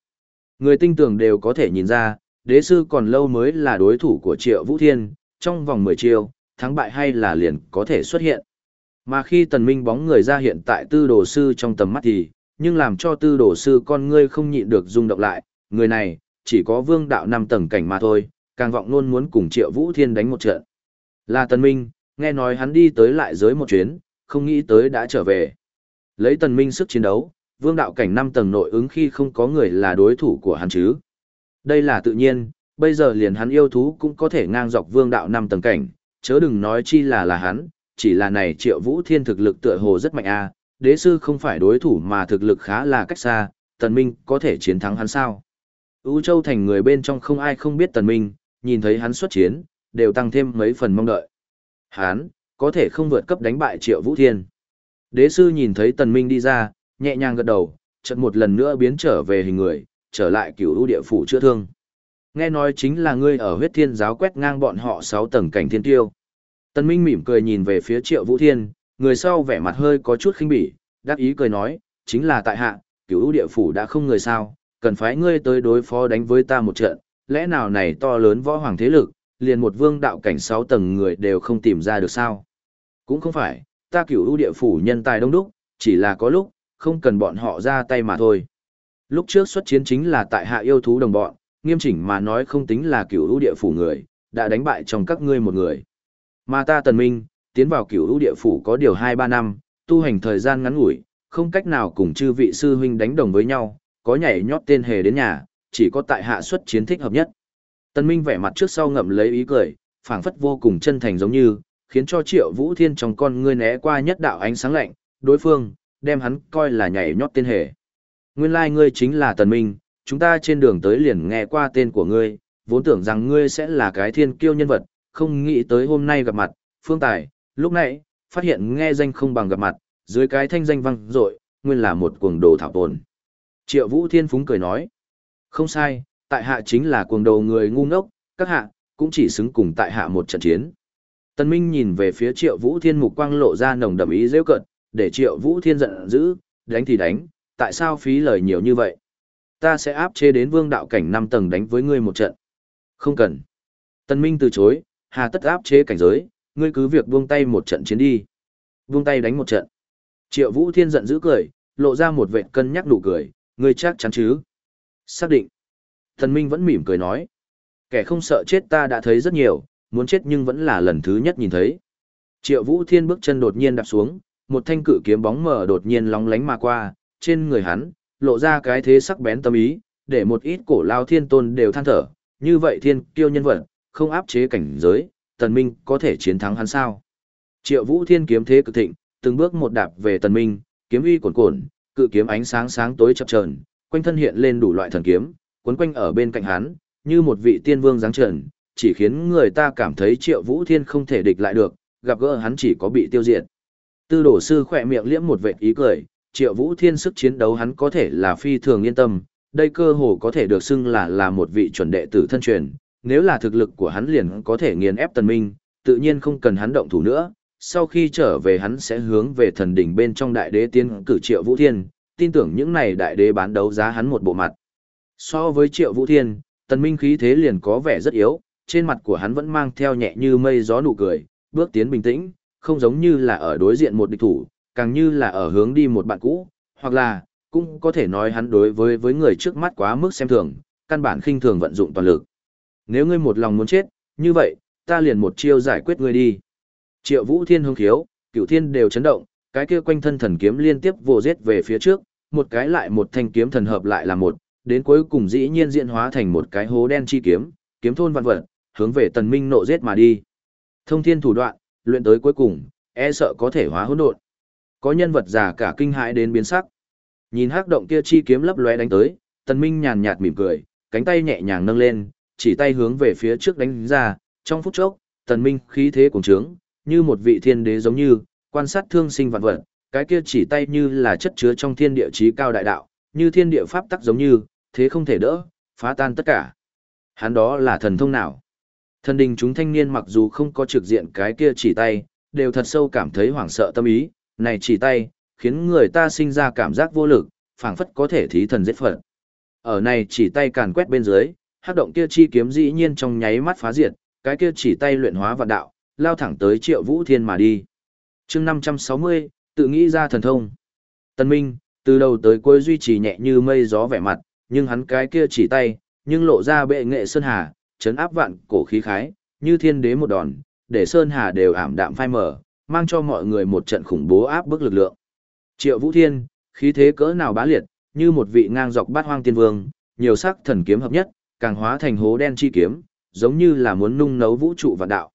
Người tinh tường đều có thể nhìn ra, đế sư còn lâu mới là đối thủ của triệu vũ thiên, trong vòng 10 chiêu, thắng bại hay là liền có thể xuất hiện. Mà khi tần minh bóng người ra hiện tại tư đồ sư trong tầm mắt thì, nhưng làm cho tư đồ sư con ngươi không nhịn được rung động lại, người này, chỉ có vương đạo năm tầng cảnh mà thôi, càng vọng luôn muốn cùng triệu vũ thiên đánh một trận. Là tần minh, nghe nói hắn đi tới lại giới một chuyến, không nghĩ tới đã trở về. Lấy tần minh sức chiến đấu, vương đạo cảnh năm tầng nội ứng khi không có người là đối thủ của hắn chứ. Đây là tự nhiên, bây giờ liền hắn yêu thú cũng có thể ngang dọc vương đạo năm tầng cảnh, chớ đừng nói chi là là hắn, chỉ là này triệu vũ thiên thực lực tựa hồ rất mạnh a đế sư không phải đối thủ mà thực lực khá là cách xa, tần minh có thể chiến thắng hắn sao. Ú Châu thành người bên trong không ai không biết tần minh, nhìn thấy hắn xuất chiến, đều tăng thêm mấy phần mong đợi. Hắn, có thể không vượt cấp đánh bại triệu vũ thiên. Đế sư nhìn thấy tần minh đi ra, nhẹ nhàng gật đầu, chợt một lần nữa biến trở về hình người, trở lại cửu ưu địa phủ chữa thương. Nghe nói chính là ngươi ở huyết thiên giáo quét ngang bọn họ sáu tầng cảnh thiên tiêu. Tần Minh mỉm cười nhìn về phía Triệu Vũ Thiên, người sau vẻ mặt hơi có chút khinh bỉ, đáp ý cười nói, chính là tại hạ, cửu ưu địa phủ đã không người sao, cần phải ngươi tới đối phó đánh với ta một trận, lẽ nào này to lớn võ hoàng thế lực, liền một vương đạo cảnh sáu tầng người đều không tìm ra được sao? Cũng không phải, ta cửu ưu địa phủ nhân tài đông đúc, chỉ là có lúc, không cần bọn họ ra tay mà thôi. Lúc trước xuất chiến chính là tại hạ yêu thú đồng bọn, nghiêm chỉnh mà nói không tính là cửu ưu địa phủ người, đã đánh bại trong các ngươi một người. Mà ta tần minh, tiến vào cửu ưu địa phủ có điều 2-3 năm, tu hành thời gian ngắn ngủi, không cách nào cùng chư vị sư huynh đánh đồng với nhau, có nhảy nhót tên hề đến nhà, chỉ có tại hạ xuất chiến thích hợp nhất. Tần minh vẻ mặt trước sau ngậm lấy ý cười, phảng phất vô cùng chân thành giống như, khiến cho triệu vũ thiên trong con ngươi né qua nhất đạo ánh sáng lạnh, đối phương, đem hắn coi là nhảy nhót tên hề. Nguyên lai like ngươi chính là tần minh, chúng ta trên đường tới liền nghe qua tên của ngươi, vốn tưởng rằng ngươi sẽ là cái thiên kiêu nhân vật, không nghĩ tới hôm nay gặp mặt, phương tài, lúc nãy, phát hiện nghe danh không bằng gặp mặt, dưới cái thanh danh vang dội, nguyên là một cuồng đồ thảo tồn. Triệu Vũ Thiên Phúng cười nói, không sai, tại hạ chính là cuồng đồ người ngu ngốc, các hạ, cũng chỉ xứng cùng tại hạ một trận chiến. Tân Minh nhìn về phía Triệu Vũ Thiên mục quang lộ ra nồng đậm ý rêu cận, để Triệu Vũ Thiên giận dữ, đánh thì đánh, tại sao phí lời nhiều như vậy? Ta sẽ áp chế đến vương đạo cảnh 5 tầng đánh với ngươi một trận. Không cần. Tân Minh từ chối, hà tất áp chế cảnh giới, ngươi cứ việc buông tay một trận chiến đi. Buông tay đánh một trận. Triệu Vũ Thiên giận dữ cười, lộ ra một vệt cân nhắc đủ cười, ngươi chắc chắn chứ? Xác định. thần Minh vẫn mỉm cười nói. Kẻ không sợ chết ta đã thấy rất nhiều, muốn chết nhưng vẫn là lần thứ nhất nhìn thấy. Triệu Vũ Thiên bước chân đột nhiên đạp xuống, một thanh cự kiếm bóng mờ đột nhiên lóng lánh mà qua, trên người hắn, lộ ra cái thế sắc bén tâm ý, để một ít cổ lao thiên tôn đều than thở, như vậy thiên kiêu nhân vật, không áp chế cảnh giới, tần minh có thể chiến thắng hắn sao. Triệu vũ thiên kiếm thế cực thịnh, từng bước một đạp về tần minh, kiếm uy cuồn cuộn, cự kiếm ánh sáng sáng tối chập chờn, quanh thân hiện lên đủ loại thần kiếm, quấn quanh ở bên cạnh hắn, như một vị tiên vương giáng trần, chỉ khiến người ta cảm thấy triệu vũ thiên không thể địch lại được, gặp gỡ hắn chỉ có bị tiêu diệt. Tư đổ sư khỏe miệng liễm một vệt ý cười, triệu vũ thiên sức chiến đấu hắn có thể là phi thường yên tâm, đây cơ hồ có thể được xưng là là một vị chuẩn đệ tử thân truyền, nếu là thực lực của hắn liền có thể nghiền ép tần minh, tự nhiên không cần hắn động thủ nữa, sau khi trở về hắn sẽ hướng về thần đỉnh bên trong đại đế tiên cử triệu vũ thiên, tin tưởng những này đại đế bán đấu giá hắn một bộ mặt. So với triệu vũ thiên, tần minh khí thế liền có vẻ rất yếu, trên mặt của hắn vẫn mang theo nhẹ như mây gió nụ cười, bước tiến bình tĩnh, không giống như là ở đối diện một địch thủ, càng như là ở hướng đi một bạn cũ, hoặc là, cũng có thể nói hắn đối với với người trước mắt quá mức xem thường, căn bản khinh thường vận dụng toàn lực. Nếu ngươi một lòng muốn chết, như vậy, ta liền một chiêu giải quyết ngươi đi. Triệu Vũ Thiên hưng khiếu, cửu thiên đều chấn động, cái kia quanh thân thần kiếm liên tiếp vồ giết về phía trước, một cái lại một thanh kiếm thần hợp lại là một, đến cuối cùng dĩ nhiên diễn hóa thành một cái hố đen chi kiếm, kiếm thôn vạn vật, hướng về tần minh nộ giết mà đi. Thông thiên thủ đoạn, luyện tới cuối cùng, e sợ có thể hóa hỗn độn. Có nhân vật già cả kinh hãi đến biến sắc. Nhìn hắc động kia chi kiếm lấp lóe đánh tới, tần minh nhàn nhạt mỉm cười, cánh tay nhẹ nhàng nâng lên, chỉ tay hướng về phía trước đánh ra, trong phút chốc, tần minh khí thế cuồng trướng, như một vị thiên đế giống như, quan sát thương sinh vạn vật, cái kia chỉ tay như là chất chứa trong thiên địa chí cao đại đạo, như thiên địa pháp tắc giống như, thế không thể đỡ, phá tan tất cả. Hắn đó là thần thông nào? Thần đình chúng thanh niên mặc dù không có trực diện cái kia chỉ tay, đều thật sâu cảm thấy hoảng sợ tâm ý, này chỉ tay, khiến người ta sinh ra cảm giác vô lực, phảng phất có thể thí thần giết phật. Ở này chỉ tay càn quét bên dưới, hắc động kia chi kiếm dĩ nhiên trong nháy mắt phá diệt, cái kia chỉ tay luyện hóa vạn đạo, lao thẳng tới Triệu Vũ Thiên mà đi. Chương 560, tự nghĩ ra thần thông. Tân Minh, từ đầu tới cuối duy trì nhẹ như mây gió vẻ mặt, nhưng hắn cái kia chỉ tay, nhưng lộ ra bệ nghệ sơn hà, chấn áp vạn cổ khí khái, như thiên đế một đòn, để sơn hà đều ảm đạm phai mở, mang cho mọi người một trận khủng bố áp bức lực lượng. Triệu Vũ Thiên, khí thế cỡ nào bá liệt, như một vị ngang dọc bát hoang tiên vương, nhiều sắc thần kiếm hợp nhất, càng hóa thành hố đen chi kiếm, giống như là muốn nung nấu vũ trụ và đạo.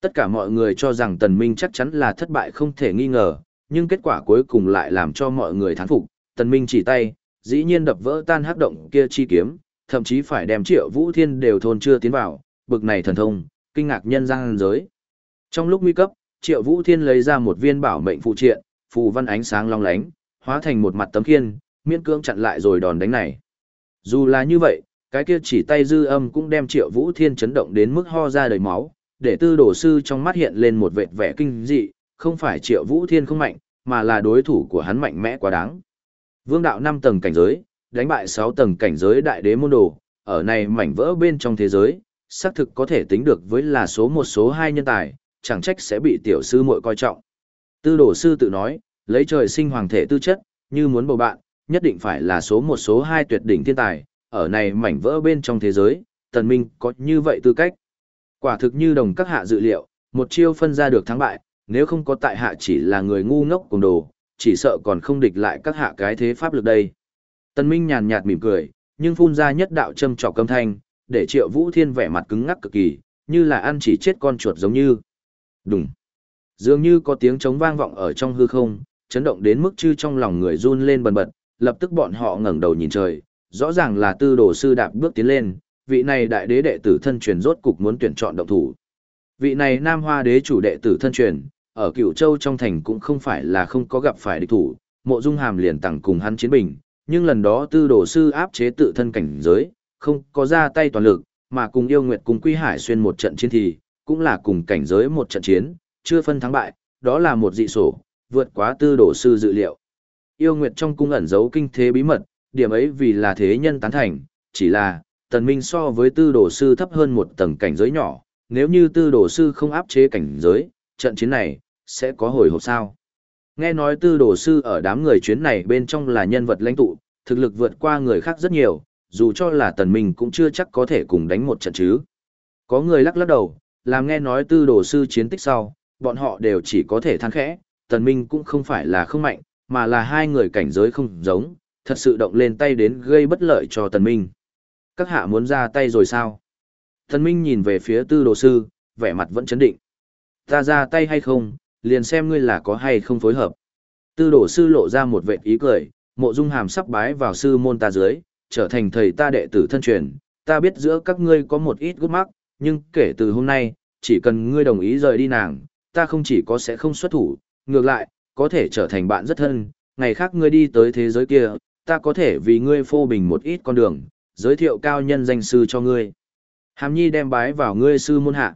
Tất cả mọi người cho rằng Tần Minh chắc chắn là thất bại không thể nghi ngờ, nhưng kết quả cuối cùng lại làm cho mọi người thán phục. Tần Minh chỉ tay, dĩ nhiên đập vỡ tan hắc động kia chi kiếm, thậm chí phải đem Triệu Vũ Thiên đều thôn chưa tiến vào, bực này thần thông, kinh ngạc nhân gian giới. Trong lúc nguy cấp, Triệu Vũ Thiên lấy ra một viên bảo mệnh phụ triện, phù văn ánh sáng long lánh, hóa thành một mặt tấm khiên, miễn cưỡng chặn lại rồi đòn đánh này. Dù là như vậy, cái kia chỉ tay dư âm cũng đem Triệu Vũ Thiên chấn động đến mức ho ra đầy máu, để tư đồ sư trong mắt hiện lên một vệt vẻ kinh dị, không phải Triệu Vũ Thiên không mạnh, mà là đối thủ của hắn mạnh mẽ quá đáng. Vương đạo 5 tầng cảnh giới, đánh bại 6 tầng cảnh giới đại đế môn đồ, ở này mảnh vỡ bên trong thế giới, xác thực có thể tính được với là số một số hai nhân tài, chẳng trách sẽ bị tiểu sư muội coi trọng. Tư đồ sư tự nói, lấy trời sinh hoàng thể tư chất, như muốn bầu bạn, nhất định phải là số một số hai tuyệt đỉnh thiên tài, ở này mảnh vỡ bên trong thế giới, tần minh có như vậy tư cách. Quả thực như đồng các hạ dự liệu, một chiêu phân ra được thắng bại, nếu không có tại hạ chỉ là người ngu ngốc cùng đồ, chỉ sợ còn không địch lại các hạ cái thế pháp lực đây. Tần minh nhàn nhạt mỉm cười, nhưng phun ra nhất đạo châm trọc câm thanh, để triệu vũ thiên vẻ mặt cứng ngắc cực kỳ, như là ăn chỉ chết con chuột giống như. Đúng. Dường như có tiếng trống vang vọng ở trong hư không, chấn động đến mức chư trong lòng người run lên bần bật, lập tức bọn họ ngẩng đầu nhìn trời, rõ ràng là tư đồ sư đạp bước tiến lên, vị này đại đế đệ tử thân truyền rốt cục muốn tuyển chọn động thủ. Vị này nam hoa đế chủ đệ tử thân truyền, ở cựu châu trong thành cũng không phải là không có gặp phải địch thủ, mộ dung hàm liền tặng cùng hắn chiến bình, nhưng lần đó tư đồ sư áp chế tự thân cảnh giới, không có ra tay toàn lực, mà cùng yêu nguyệt cùng quy hải xuyên một trận chiến thì, cũng là cùng cảnh giới một trận chiến, chưa phân thắng bại, đó là một dị sổ, vượt quá tư đồ sư dự liệu. Yêu nguyệt trong cung ẩn giấu kinh thế bí mật, điểm ấy vì là thế nhân tán thành, chỉ là, tần minh so với tư đồ sư thấp hơn một tầng cảnh giới nhỏ, nếu như tư đồ sư không áp chế cảnh giới, trận chiến này, sẽ có hồi hộp sao. Nghe nói tư đồ sư ở đám người chuyến này bên trong là nhân vật lãnh tụ, thực lực vượt qua người khác rất nhiều, dù cho là tần minh cũng chưa chắc có thể cùng đánh một trận chứ. Có người lắc lắc đầu, làm nghe nói tư đồ sư chiến tích sau, bọn họ đều chỉ có thể than khẽ, tần minh cũng không phải là không mạnh, mà là hai người cảnh giới không giống, thật sự động lên tay đến gây bất lợi cho tần minh. Các hạ muốn ra tay rồi sao? Tần minh nhìn về phía tư đồ sư, vẻ mặt vẫn chấn định. Ta ra tay hay không, liền xem ngươi là có hay không phối hợp. Tư đồ sư lộ ra một vệ ý cười, mộ dung hàm sắp bái vào sư môn ta dưới, trở thành thầy ta đệ tử thân truyền, ta biết giữa các ngươi có một ít gút mắc, nhưng kể từ hôm nay, chỉ cần ngươi đồng ý rời đi nàng, ta không chỉ có sẽ không xuất thủ, ngược lại, có thể trở thành bạn rất thân, ngày khác ngươi đi tới thế giới kia, ta có thể vì ngươi phô bình một ít con đường, giới thiệu cao nhân danh sư cho ngươi. Hàm Nhi đem bái vào ngươi sư môn hạ.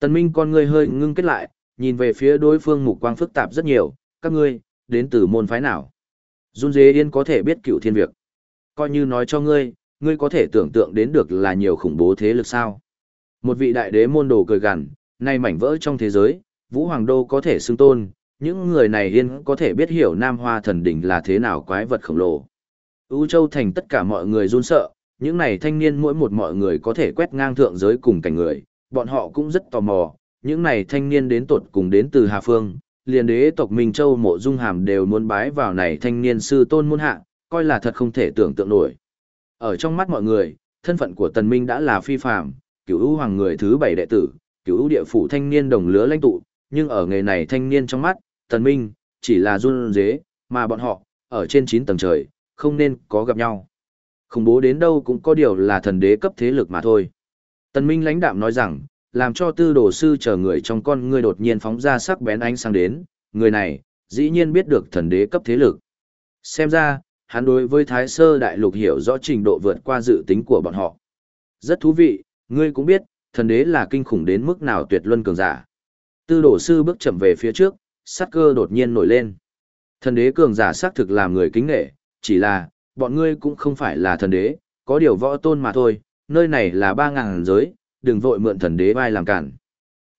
Tần Minh con ngươi hơi ngưng kết lại, nhìn về phía đối phương mục quang phức tạp rất nhiều, các ngươi, đến từ môn phái nào? Dung Dế Yên có thể biết cựu thiên việc. Coi như nói cho ngươi, ngươi có thể tưởng tượng đến được là nhiều khủng bố thế lực sao. Một vị đại đế môn đồ cười gằn, nay mảnh vỡ trong thế giới, Vũ Hoàng Đô có thể xưng tôn, những người này yên có thể biết hiểu Nam Hoa thần đỉnh là thế nào quái vật khổng lồ. U Châu thành tất cả mọi người run sợ, những này thanh niên mỗi một mọi người có thể quét ngang thượng giới cùng cảnh người, bọn họ cũng rất tò mò, những này thanh niên đến tột cùng đến từ Hà Phương, liền đế tộc Minh Châu mộ dung hàm đều muốn bái vào này thanh niên sư tôn môn hạ, coi là thật không thể tưởng tượng nổi. Ở trong mắt mọi người, thân phận của Tần Minh đã là phi phàm, cửu ưu hoàng người thứ bảy đệ tử, cửu ưu địa phủ thanh niên đồng lứa lãnh tụ, nhưng ở nghề này thanh niên trong mắt, Tần Minh chỉ là run dế, mà bọn họ ở trên 9 tầng trời, không nên có gặp nhau. Khủng bố đến đâu cũng có điều là thần đế cấp thế lực mà thôi. Tần Minh lãnh đạm nói rằng, làm cho tư đồ sư chờ người trong con ngươi đột nhiên phóng ra sắc bén ánh sáng đến, người này, dĩ nhiên biết được thần đế cấp thế lực. Xem ra, hắn đối với Thái Sơ Đại Lục hiểu rõ trình độ vượt qua dự tính của bọn họ. Rất thú vị, ngươi cũng biết, thần đế là kinh khủng đến mức nào tuyệt luân cường giả. Tư đổ sư bước chậm về phía trước, sát cơ đột nhiên nổi lên. Thần đế cường giả xác thực làm người kính nghệ, chỉ là, bọn ngươi cũng không phải là thần đế, có điều võ tôn mà thôi, nơi này là ba ngàn giới, đừng vội mượn thần đế vai làm cản.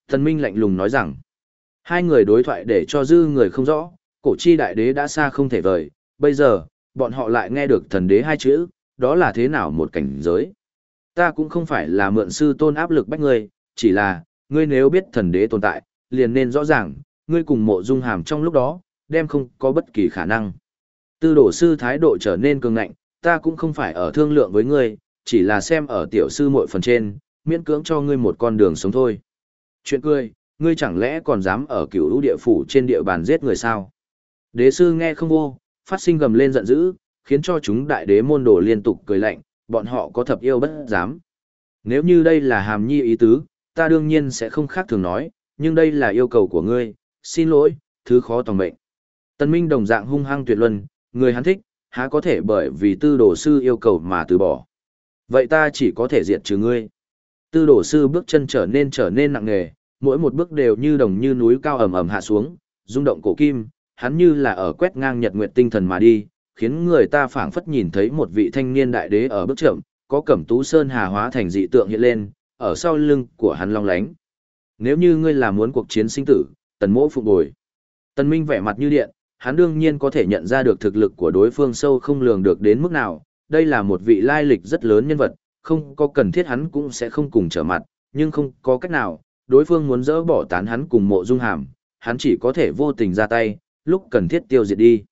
Thần Minh lạnh lùng nói rằng, hai người đối thoại để cho dư người không rõ, cổ chi đại đế đã xa không thể vời, bây giờ, bọn họ lại nghe được thần đế hai chữ, đó là thế nào một cảnh giới. Ta cũng không phải là mượn sư tôn áp lực bách ngươi, chỉ là, ngươi nếu biết thần đế tồn tại, liền nên rõ ràng, ngươi cùng mộ dung hàm trong lúc đó, đem không có bất kỳ khả năng. Tư đổ sư thái độ trở nên cường ngạnh, ta cũng không phải ở thương lượng với ngươi, chỉ là xem ở tiểu sư muội phần trên, miễn cưỡng cho ngươi một con đường sống thôi. Chuyện cười, ngươi chẳng lẽ còn dám ở cửu lũ địa phủ trên địa bàn giết người sao? Đế sư nghe không vô, phát sinh gầm lên giận dữ, khiến cho chúng đại đế môn đồ liên tục cười lạnh, bọn họ có thập yêu bất dám. Nếu như đây là hàm nhi ý tứ, ta đương nhiên sẽ không khác thường nói, nhưng đây là yêu cầu của ngươi, xin lỗi, thứ khó tòng mệnh. Tân Minh đồng dạng hung hăng tuyệt luân, người hắn thích, há có thể bởi vì tư đồ sư yêu cầu mà từ bỏ. Vậy ta chỉ có thể diệt trừ ngươi. Tư đồ sư bước chân trở nên trở nên nặng nề, mỗi một bước đều như đồng như núi cao ầm ầm hạ xuống, rung động cổ kim, hắn như là ở quét ngang nhật nguyệt tinh thần mà đi, khiến người ta phảng phất nhìn thấy một vị thanh niên đại đế ở bước chậm, có cẩm tú sơn hà hóa thành dị tượng hiện lên, ở sau lưng của hắn long lánh. Nếu như ngươi là muốn cuộc chiến sinh tử, tần mỗ phục bồi. Tần Minh vẻ mặt như điện, hắn đương nhiên có thể nhận ra được thực lực của đối phương sâu không lường được đến mức nào, đây là một vị lai lịch rất lớn nhân vật, không có cần thiết hắn cũng sẽ không cùng trở mặt, nhưng không có cách nào, đối phương muốn dỡ bỏ tán hắn cùng mộ dung hàm, hắn chỉ có thể vô tình ra tay, lúc cần thiết tiêu diệt đi.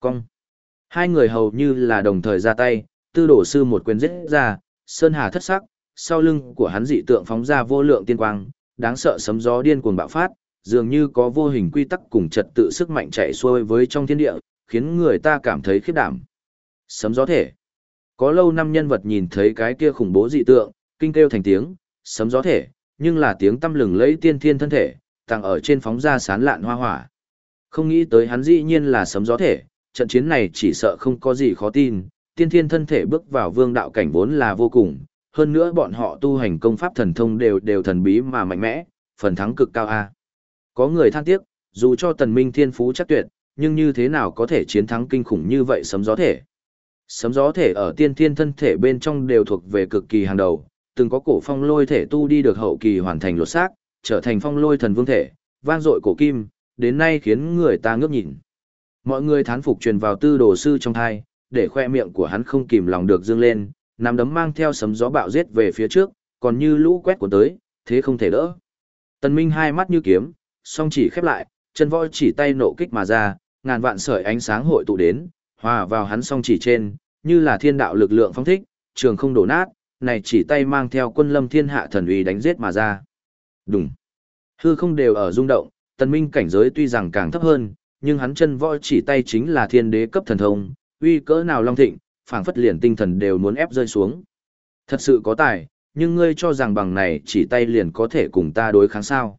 Cong. Hai người hầu như là đồng thời ra tay, tư đổ sư một quyền giết ra, sơn hà thất sắc, sau lưng của hắn dị tượng phóng ra vô lượng tiên quang, đáng sợ sấm gió điên cuồng bạo phát, dường như có vô hình quy tắc cùng trật tự sức mạnh chạy xuôi với trong thiên địa, khiến người ta cảm thấy khiếp đảm. Sấm gió thể. Có lâu năm nhân vật nhìn thấy cái kia khủng bố dị tượng, kinh kêu thành tiếng, sấm gió thể, nhưng là tiếng tâm lừng lấy tiên thiên thân thể, tàng ở trên phóng ra sán lạn hoa hỏa. Không nghĩ tới hắn dĩ nhiên là sấm gió thể, trận chiến này chỉ sợ không có gì khó tin, tiên thiên thân thể bước vào vương đạo cảnh vốn là vô cùng, hơn nữa bọn họ tu hành công pháp thần thông đều đều thần bí mà mạnh mẽ, phần thắng cực cao a. Có người than tiếc, dù cho tần minh thiên phú chắc tuyệt, nhưng như thế nào có thể chiến thắng kinh khủng như vậy sấm gió thể. Sấm gió thể ở tiên thiên thân thể bên trong đều thuộc về cực kỳ hàng đầu, từng có cổ phong lôi thể tu đi được hậu kỳ hoàn thành lột xác, trở thành phong lôi thần vương thể, vang dội cổ kim, đến nay khiến người ta ngước nhìn. Mọi người thán phục truyền vào tư đồ sư trong thai, để khoe miệng của hắn không kìm lòng được dương lên, nắm đấm mang theo sấm gió bạo giết về phía trước, còn như lũ quét của tới, thế không thể đỡ. Tần Minh hai mắt như kiếm, song chỉ khép lại, chân voi chỉ tay nộ kích mà ra, ngàn vạn sợi ánh sáng hội tụ đến, hòa vào hắn song chỉ trên, như là thiên đạo lực lượng phong thích, trường không đổ nát, này chỉ tay mang theo quân lâm thiên hạ thần uy đánh giết mà ra. Đúng. Hư không đều ở rung động, tần minh cảnh giới tuy rằng càng thấp hơn, nhưng hắn chân võ chỉ tay chính là thiên đế cấp thần thông, uy cỡ nào long thịnh, phảng phất liền tinh thần đều muốn ép rơi xuống. Thật sự có tài, nhưng ngươi cho rằng bằng này chỉ tay liền có thể cùng ta đối kháng sao.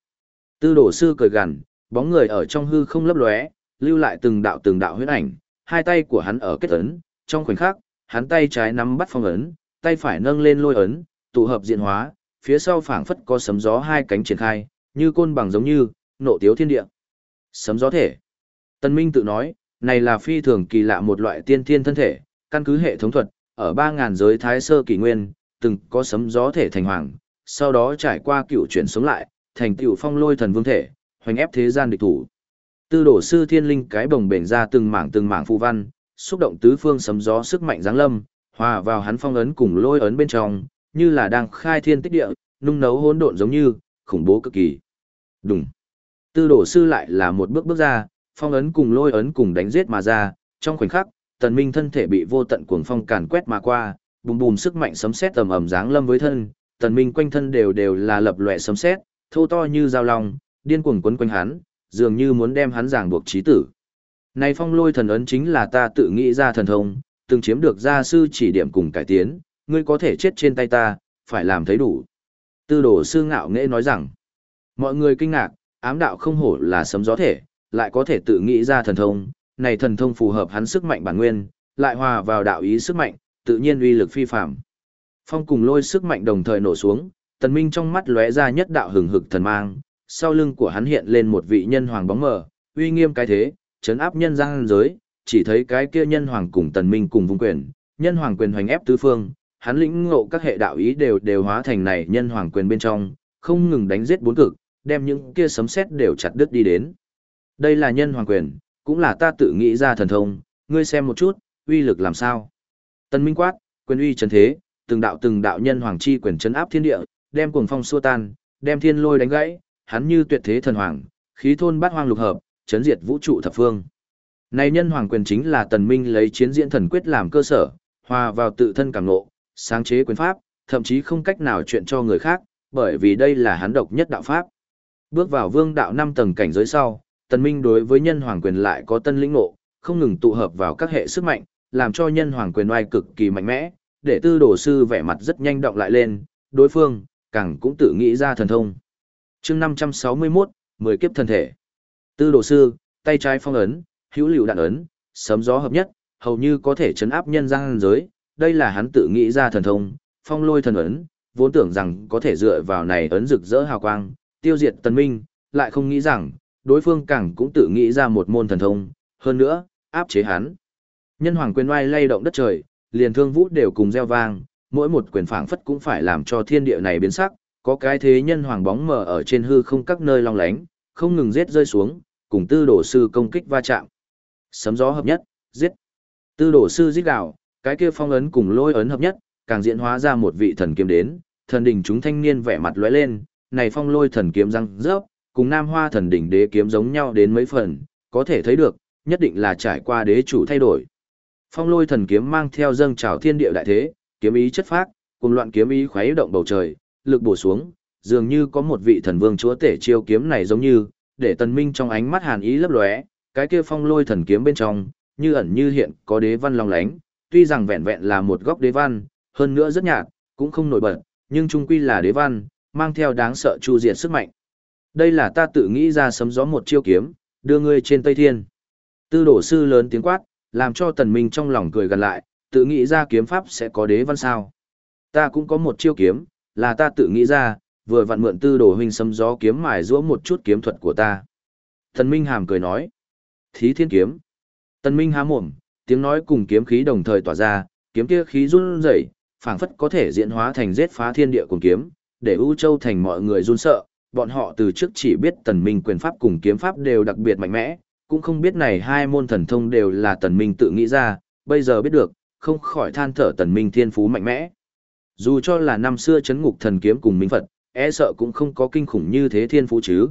Tư đổ sư cười gằn, bóng người ở trong hư không lấp lóe, lưu lại từng đạo từng đạo huyết ảnh, hai tay của hắn ở kết ấn, trong khoảnh khắc, hắn tay trái nắm bắt phong ấn, tay phải nâng lên lôi ấn, tụ hợp diện hóa, phía sau phảng phất có sấm gió hai cánh triển khai, như côn bằng giống như, nộ tiếu thiên địa. Sấm gió thể. Tân Minh tự nói, này là phi thường kỳ lạ một loại tiên thiên thân thể, căn cứ hệ thống thuật, ở 3.000 giới thái sơ kỷ nguyên, từng có sấm gió thể thành hoàng, sau đó trải qua cựu chuyển sống lại, thành tiểu phong lôi thần vương thể, hoành ép thế gian địch thủ. Tư đổ sư thiên linh cái bồng bềnh ra từng mảng từng mảng phù văn, xúc động tứ phương sấm gió sức mạnh giáng lâm, hòa vào hắn phong ấn cùng lôi ấn bên trong, như là đang khai thiên tích địa, nung nấu hỗn độn giống như, khủng bố cực kỳ. Đùng. Tư đổ sư lại là một bước bước ra, phong ấn cùng lôi ấn cùng đánh giết mà ra, trong khoảnh khắc, tần minh thân thể bị vô tận cuồng phong càn quét mà qua, bùm bùm sức mạnh sấm sét tầm ầm giáng lâm với thân, tần minh quanh thân đều đều là lập loè sấm sét, thô to như dao long, điên cuồng quấn quanh hắn, dường như muốn đem hắn giảng buộc trí tử. Này phong lôi thần ấn chính là ta tự nghĩ ra thần thông, từng chiếm được gia sư chỉ điểm cùng cải tiến, ngươi có thể chết trên tay ta, phải làm thấy đủ. Tư đồ sư ngạo nghệ nói rằng, mọi người kinh ngạc, ám đạo không hổ là sấm gió thể, lại có thể tự nghĩ ra thần thông, này thần thông phù hợp hắn sức mạnh bản nguyên, lại hòa vào đạo ý sức mạnh, tự nhiên uy lực phi phàm. Phong cùng lôi sức mạnh đồng thời nổ xuống, tần minh trong mắt lóe ra nhất đạo hừng hực thần mang, sau lưng của hắn hiện lên một vị nhân hoàng bóng mờ, uy nghiêm cái thế, chấn áp nhân gian giới, chỉ thấy cái kia nhân hoàng cùng tần minh cùng vùng quyền, nhân hoàng quyền hoành ép tứ phương, hắn lĩnh ngộ các hệ đạo ý đều đều hóa thành này nhân hoàng quyền bên trong, không ngừng đánh giết bốn cực, đem những kia sấm sét đều chặt đứt đi đến. Đây là nhân hoàng quyền, cũng là ta tự nghĩ ra thần thông, ngươi xem một chút, uy lực làm sao. Tần minh quát, quyền uy chấn thế, từng đạo từng đạo nhân hoàng chi quyền chấn áp thiên địa, đem cuồng phong xua tan, đem thiên lôi đánh gãy, hắn như tuyệt thế thần hoàng, khí thôn bát hoang lục hợp, chấn diệt vũ trụ thập phương. Này nhân hoàng quyền chính là tần minh lấy chiến diễn thần quyết làm cơ sở, hòa vào tự thân cảm ngộ, sáng chế quyền pháp, thậm chí không cách nào chuyện cho người khác, bởi vì đây là hắn độc nhất đạo pháp. Bước vào vương đạo năm tầng cảnh giới sau, tần minh đối với nhân hoàng quyền lại có tân lĩnh ngộ, không ngừng tụ hợp vào các hệ sức mạnh, làm cho nhân hoàng quyền oai cực kỳ mạnh mẽ, để tư đồ sư vẻ mặt rất nhanh động lại lên, đối phương, càng cũng tự nghĩ ra thần thông chương 561, 10 kiếp thân thể. Tư đồ sư, tay trái phong ấn, hữu liều đạn ấn, sấm gió hợp nhất, hầu như có thể chấn áp nhân gian giới, đây là hắn tự nghĩ ra thần thông, phong lôi thần ấn, vốn tưởng rằng có thể dựa vào này ấn rực rỡ hào quang, tiêu diệt tần minh, lại không nghĩ rằng, đối phương càng cũng tự nghĩ ra một môn thần thông, hơn nữa, áp chế hắn. Nhân hoàng quyền oai lay động đất trời, liền thương vũ đều cùng gieo vang, mỗi một quyền phảng phất cũng phải làm cho thiên địa này biến sắc, có cái thế nhân hoàng bóng mờ ở trên hư không các nơi long lánh, không ngừng giết rơi xuống, cùng tư đổ sư công kích va chạm. Sấm gió hợp nhất, giết. Tư đổ sư giết gạo, cái kia phong ấn cùng lôi ấn hợp nhất, càng diễn hóa ra một vị thần kiếm đến, thần đỉnh chúng thanh niên vẻ mặt lóe lên, này phong lôi thần kiếm răng rớp, cùng nam hoa thần đỉnh đế kiếm giống nhau đến mấy phần, có thể thấy được, nhất định là trải qua đế chủ thay đổi. Phong lôi thần kiếm mang theo dâng trào thiên địa đại thế, kiếm ý chất phác, cùng loạn kiếm ý khuấy động bầu trời, lực bổ xuống, dường như có một vị thần vương chúa tể chiêu kiếm này giống như, để tần minh trong ánh mắt hàn ý lấp lóe, cái kia phong lôi thần kiếm bên trong, như ẩn như hiện có đế văn long lánh, tuy rằng vẹn vẹn là một góc đế văn, hơn nữa rất nhạt, cũng không nổi bật, nhưng trung quy là đế văn, mang theo đáng sợ chu diệt sức mạnh. Đây là ta tự nghĩ ra sấm gió một chiêu kiếm, đưa ngươi trên Tây Thiên. Tư đổ sư lớn tiếng quát, làm cho tần minh trong lòng cười gần lại, tự nghĩ ra kiếm pháp sẽ có đế văn sao. Ta cũng có một chiêu kiếm, là ta tự nghĩ ra, vừa vặn mượn tư đồ huynh sấm gió kiếm mài giũa một chút kiếm thuật của ta. Tần minh hàm cười nói, thí thiên kiếm. Tần minh há mồm, tiếng nói cùng kiếm khí đồng thời tỏa ra, kiếm kia khí run rẩy, phảng phất có thể diễn hóa thành giết phá thiên địa cùng kiếm, để U Châu thành mọi người run sợ, bọn họ từ trước chỉ biết tần minh quyền pháp cùng kiếm pháp đều đặc biệt mạnh mẽ, cũng không biết này hai môn thần thông đều là tần minh tự nghĩ ra, bây giờ biết được, không khỏi than thở tần minh thiên phú mạnh mẽ. Dù cho là năm xưa chấn ngục thần kiếm cùng minh Phật, e sợ cũng không có kinh khủng như thế thiên phú chứ.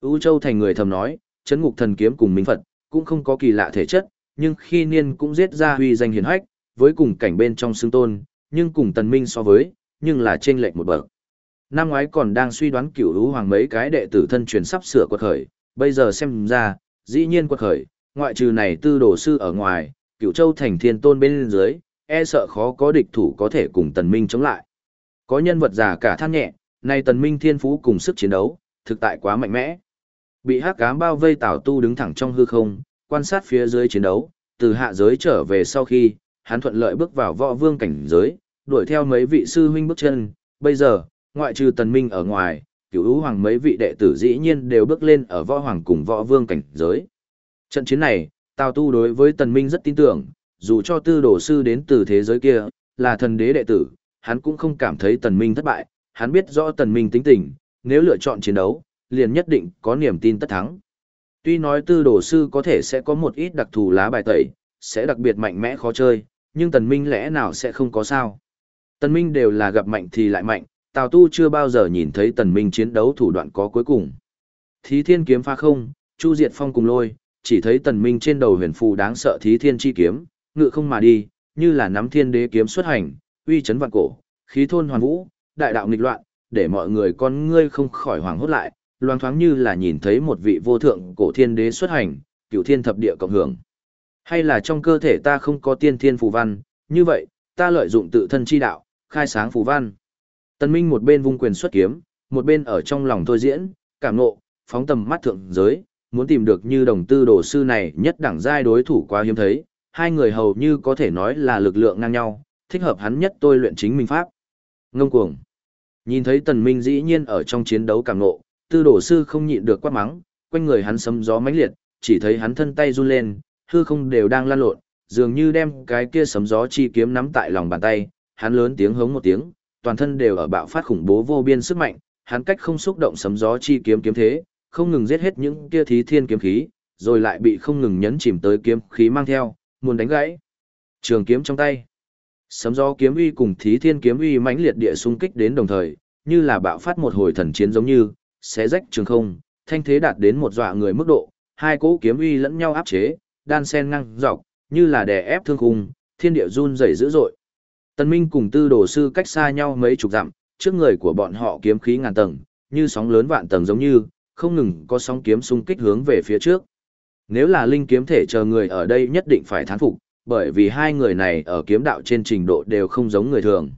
U Châu thành người thầm nói, chấn ngục thần kiếm cùng minh Phật, cũng không có kỳ lạ thể chất, nhưng khi niên cũng giết ra huy danh hiển hách, với cùng cảnh bên trong xương tôn, nhưng cùng tần minh so với, nhưng là trên lệch một bậc. Năm ngoái còn đang suy đoán cửu lũ hoàng mấy cái đệ tử thân truyền sắp sửa quật khởi, bây giờ xem ra, dĩ nhiên quật khởi, ngoại trừ này tư đồ sư ở ngoài, cửu châu thành thiên tôn bên dưới, e sợ khó có địch thủ có thể cùng tần minh chống lại. Có nhân vật già cả than nhẹ, nay tần minh thiên phú cùng sức chiến đấu, thực tại quá mạnh mẽ. Bị hắc ám bao vây tảo tu đứng thẳng trong hư không, quan sát phía dưới chiến đấu, từ hạ giới trở về sau khi, hắn thuận lợi bước vào võ vương cảnh giới, đuổi theo mấy vị sư huynh bước chân, bây giờ, ngoại trừ tần minh ở ngoài, cửu ưu hoàng mấy vị đệ tử dĩ nhiên đều bước lên ở võ hoàng cùng võ vương cảnh giới. Trận chiến này, Tào Tu đối với tần minh rất tin tưởng, dù cho tư đồ sư đến từ thế giới kia, là thần đế đệ tử, hắn cũng không cảm thấy tần minh thất bại, hắn biết rõ tần minh tính tình, nếu lựa chọn chiến đấu, liền nhất định có niềm tin tất thắng. Tuy nói tư đồ sư có thể sẽ có một ít đặc thù lá bài tẩy, sẽ đặc biệt mạnh mẽ khó chơi, nhưng tần minh lẽ nào sẽ không có sao. Tần minh đều là gặp mạnh thì lại mạnh, Tào Tu chưa bao giờ nhìn thấy tần minh chiến đấu thủ đoạn có cuối cùng. Thí thiên kiếm pha không, chu diệt phong cùng lôi, chỉ thấy tần minh trên đầu huyền phù đáng sợ thí thiên chi kiếm, ngự không mà đi, như là nắm thiên đế kiếm xuất hành, uy chấn vạn cổ, khí thôn hoàn vũ, đại đạo nghịch loạn, để mọi người con ngươi không khỏi hoảng hốt lại, loang thoáng như là nhìn thấy một vị vô thượng cổ thiên đế xuất hành, cửu thiên thập địa cộng hưởng. Hay là trong cơ thể ta không có tiên thiên phù văn, như vậy, ta lợi dụng tự thân chi đạo, khai sáng phù văn. Tân Minh một bên vung quyền xuất kiếm, một bên ở trong lòng thôi diễn, cảm ngộ, phóng tầm mắt thượng giới, muốn tìm được như đồng tư đồ sư này nhất đẳng giai đối thủ quá hiếm thấy, hai người hầu như có thể nói là lực lượng ngang nhau, thích hợp hắn nhất tôi luyện chính mình pháp. Ngông cuồng. Nhìn thấy tần minh dĩ nhiên ở trong chiến đấu cảm nộ, tư đồ sư không nhịn được quát mắng, quanh người hắn sấm gió mãnh liệt, chỉ thấy hắn thân tay run lên, hư không đều đang lan lộn, dường như đem cái kia sấm gió chi kiếm nắm tại lòng bàn tay, hắn lớn tiếng hống một tiếng, toàn thân đều ở bạo phát khủng bố vô biên sức mạnh, hắn cách không xúc động sấm gió chi kiếm kiếm thế, không ngừng giết hết những kia thí thiên kiếm khí, rồi lại bị không ngừng nhấn chìm tới kiếm khí mang theo, muốn đánh gãy. Trường kiếm trong tay. Sấm gió kiếm uy cùng thí thiên kiếm uy mãnh liệt địa xung kích đến đồng thời, như là bạo phát một hồi thần chiến giống như, xé rách trường không, thanh thế đạt đến một dọa người mức độ, hai cỗ kiếm uy lẫn nhau áp chế, đan sen ngang dọc, như là đè ép thương khung, thiên địa run rẩy dữ dội. Tân Minh cùng Tư Đồ sư cách xa nhau mấy chục dặm, trước người của bọn họ kiếm khí ngàn tầng, như sóng lớn vạn tầng giống như, không ngừng có sóng kiếm xung kích hướng về phía trước. Nếu là linh kiếm thể chờ người ở đây nhất định phải thán phục, bởi vì hai người này ở kiếm đạo trên trình độ đều không giống người thường.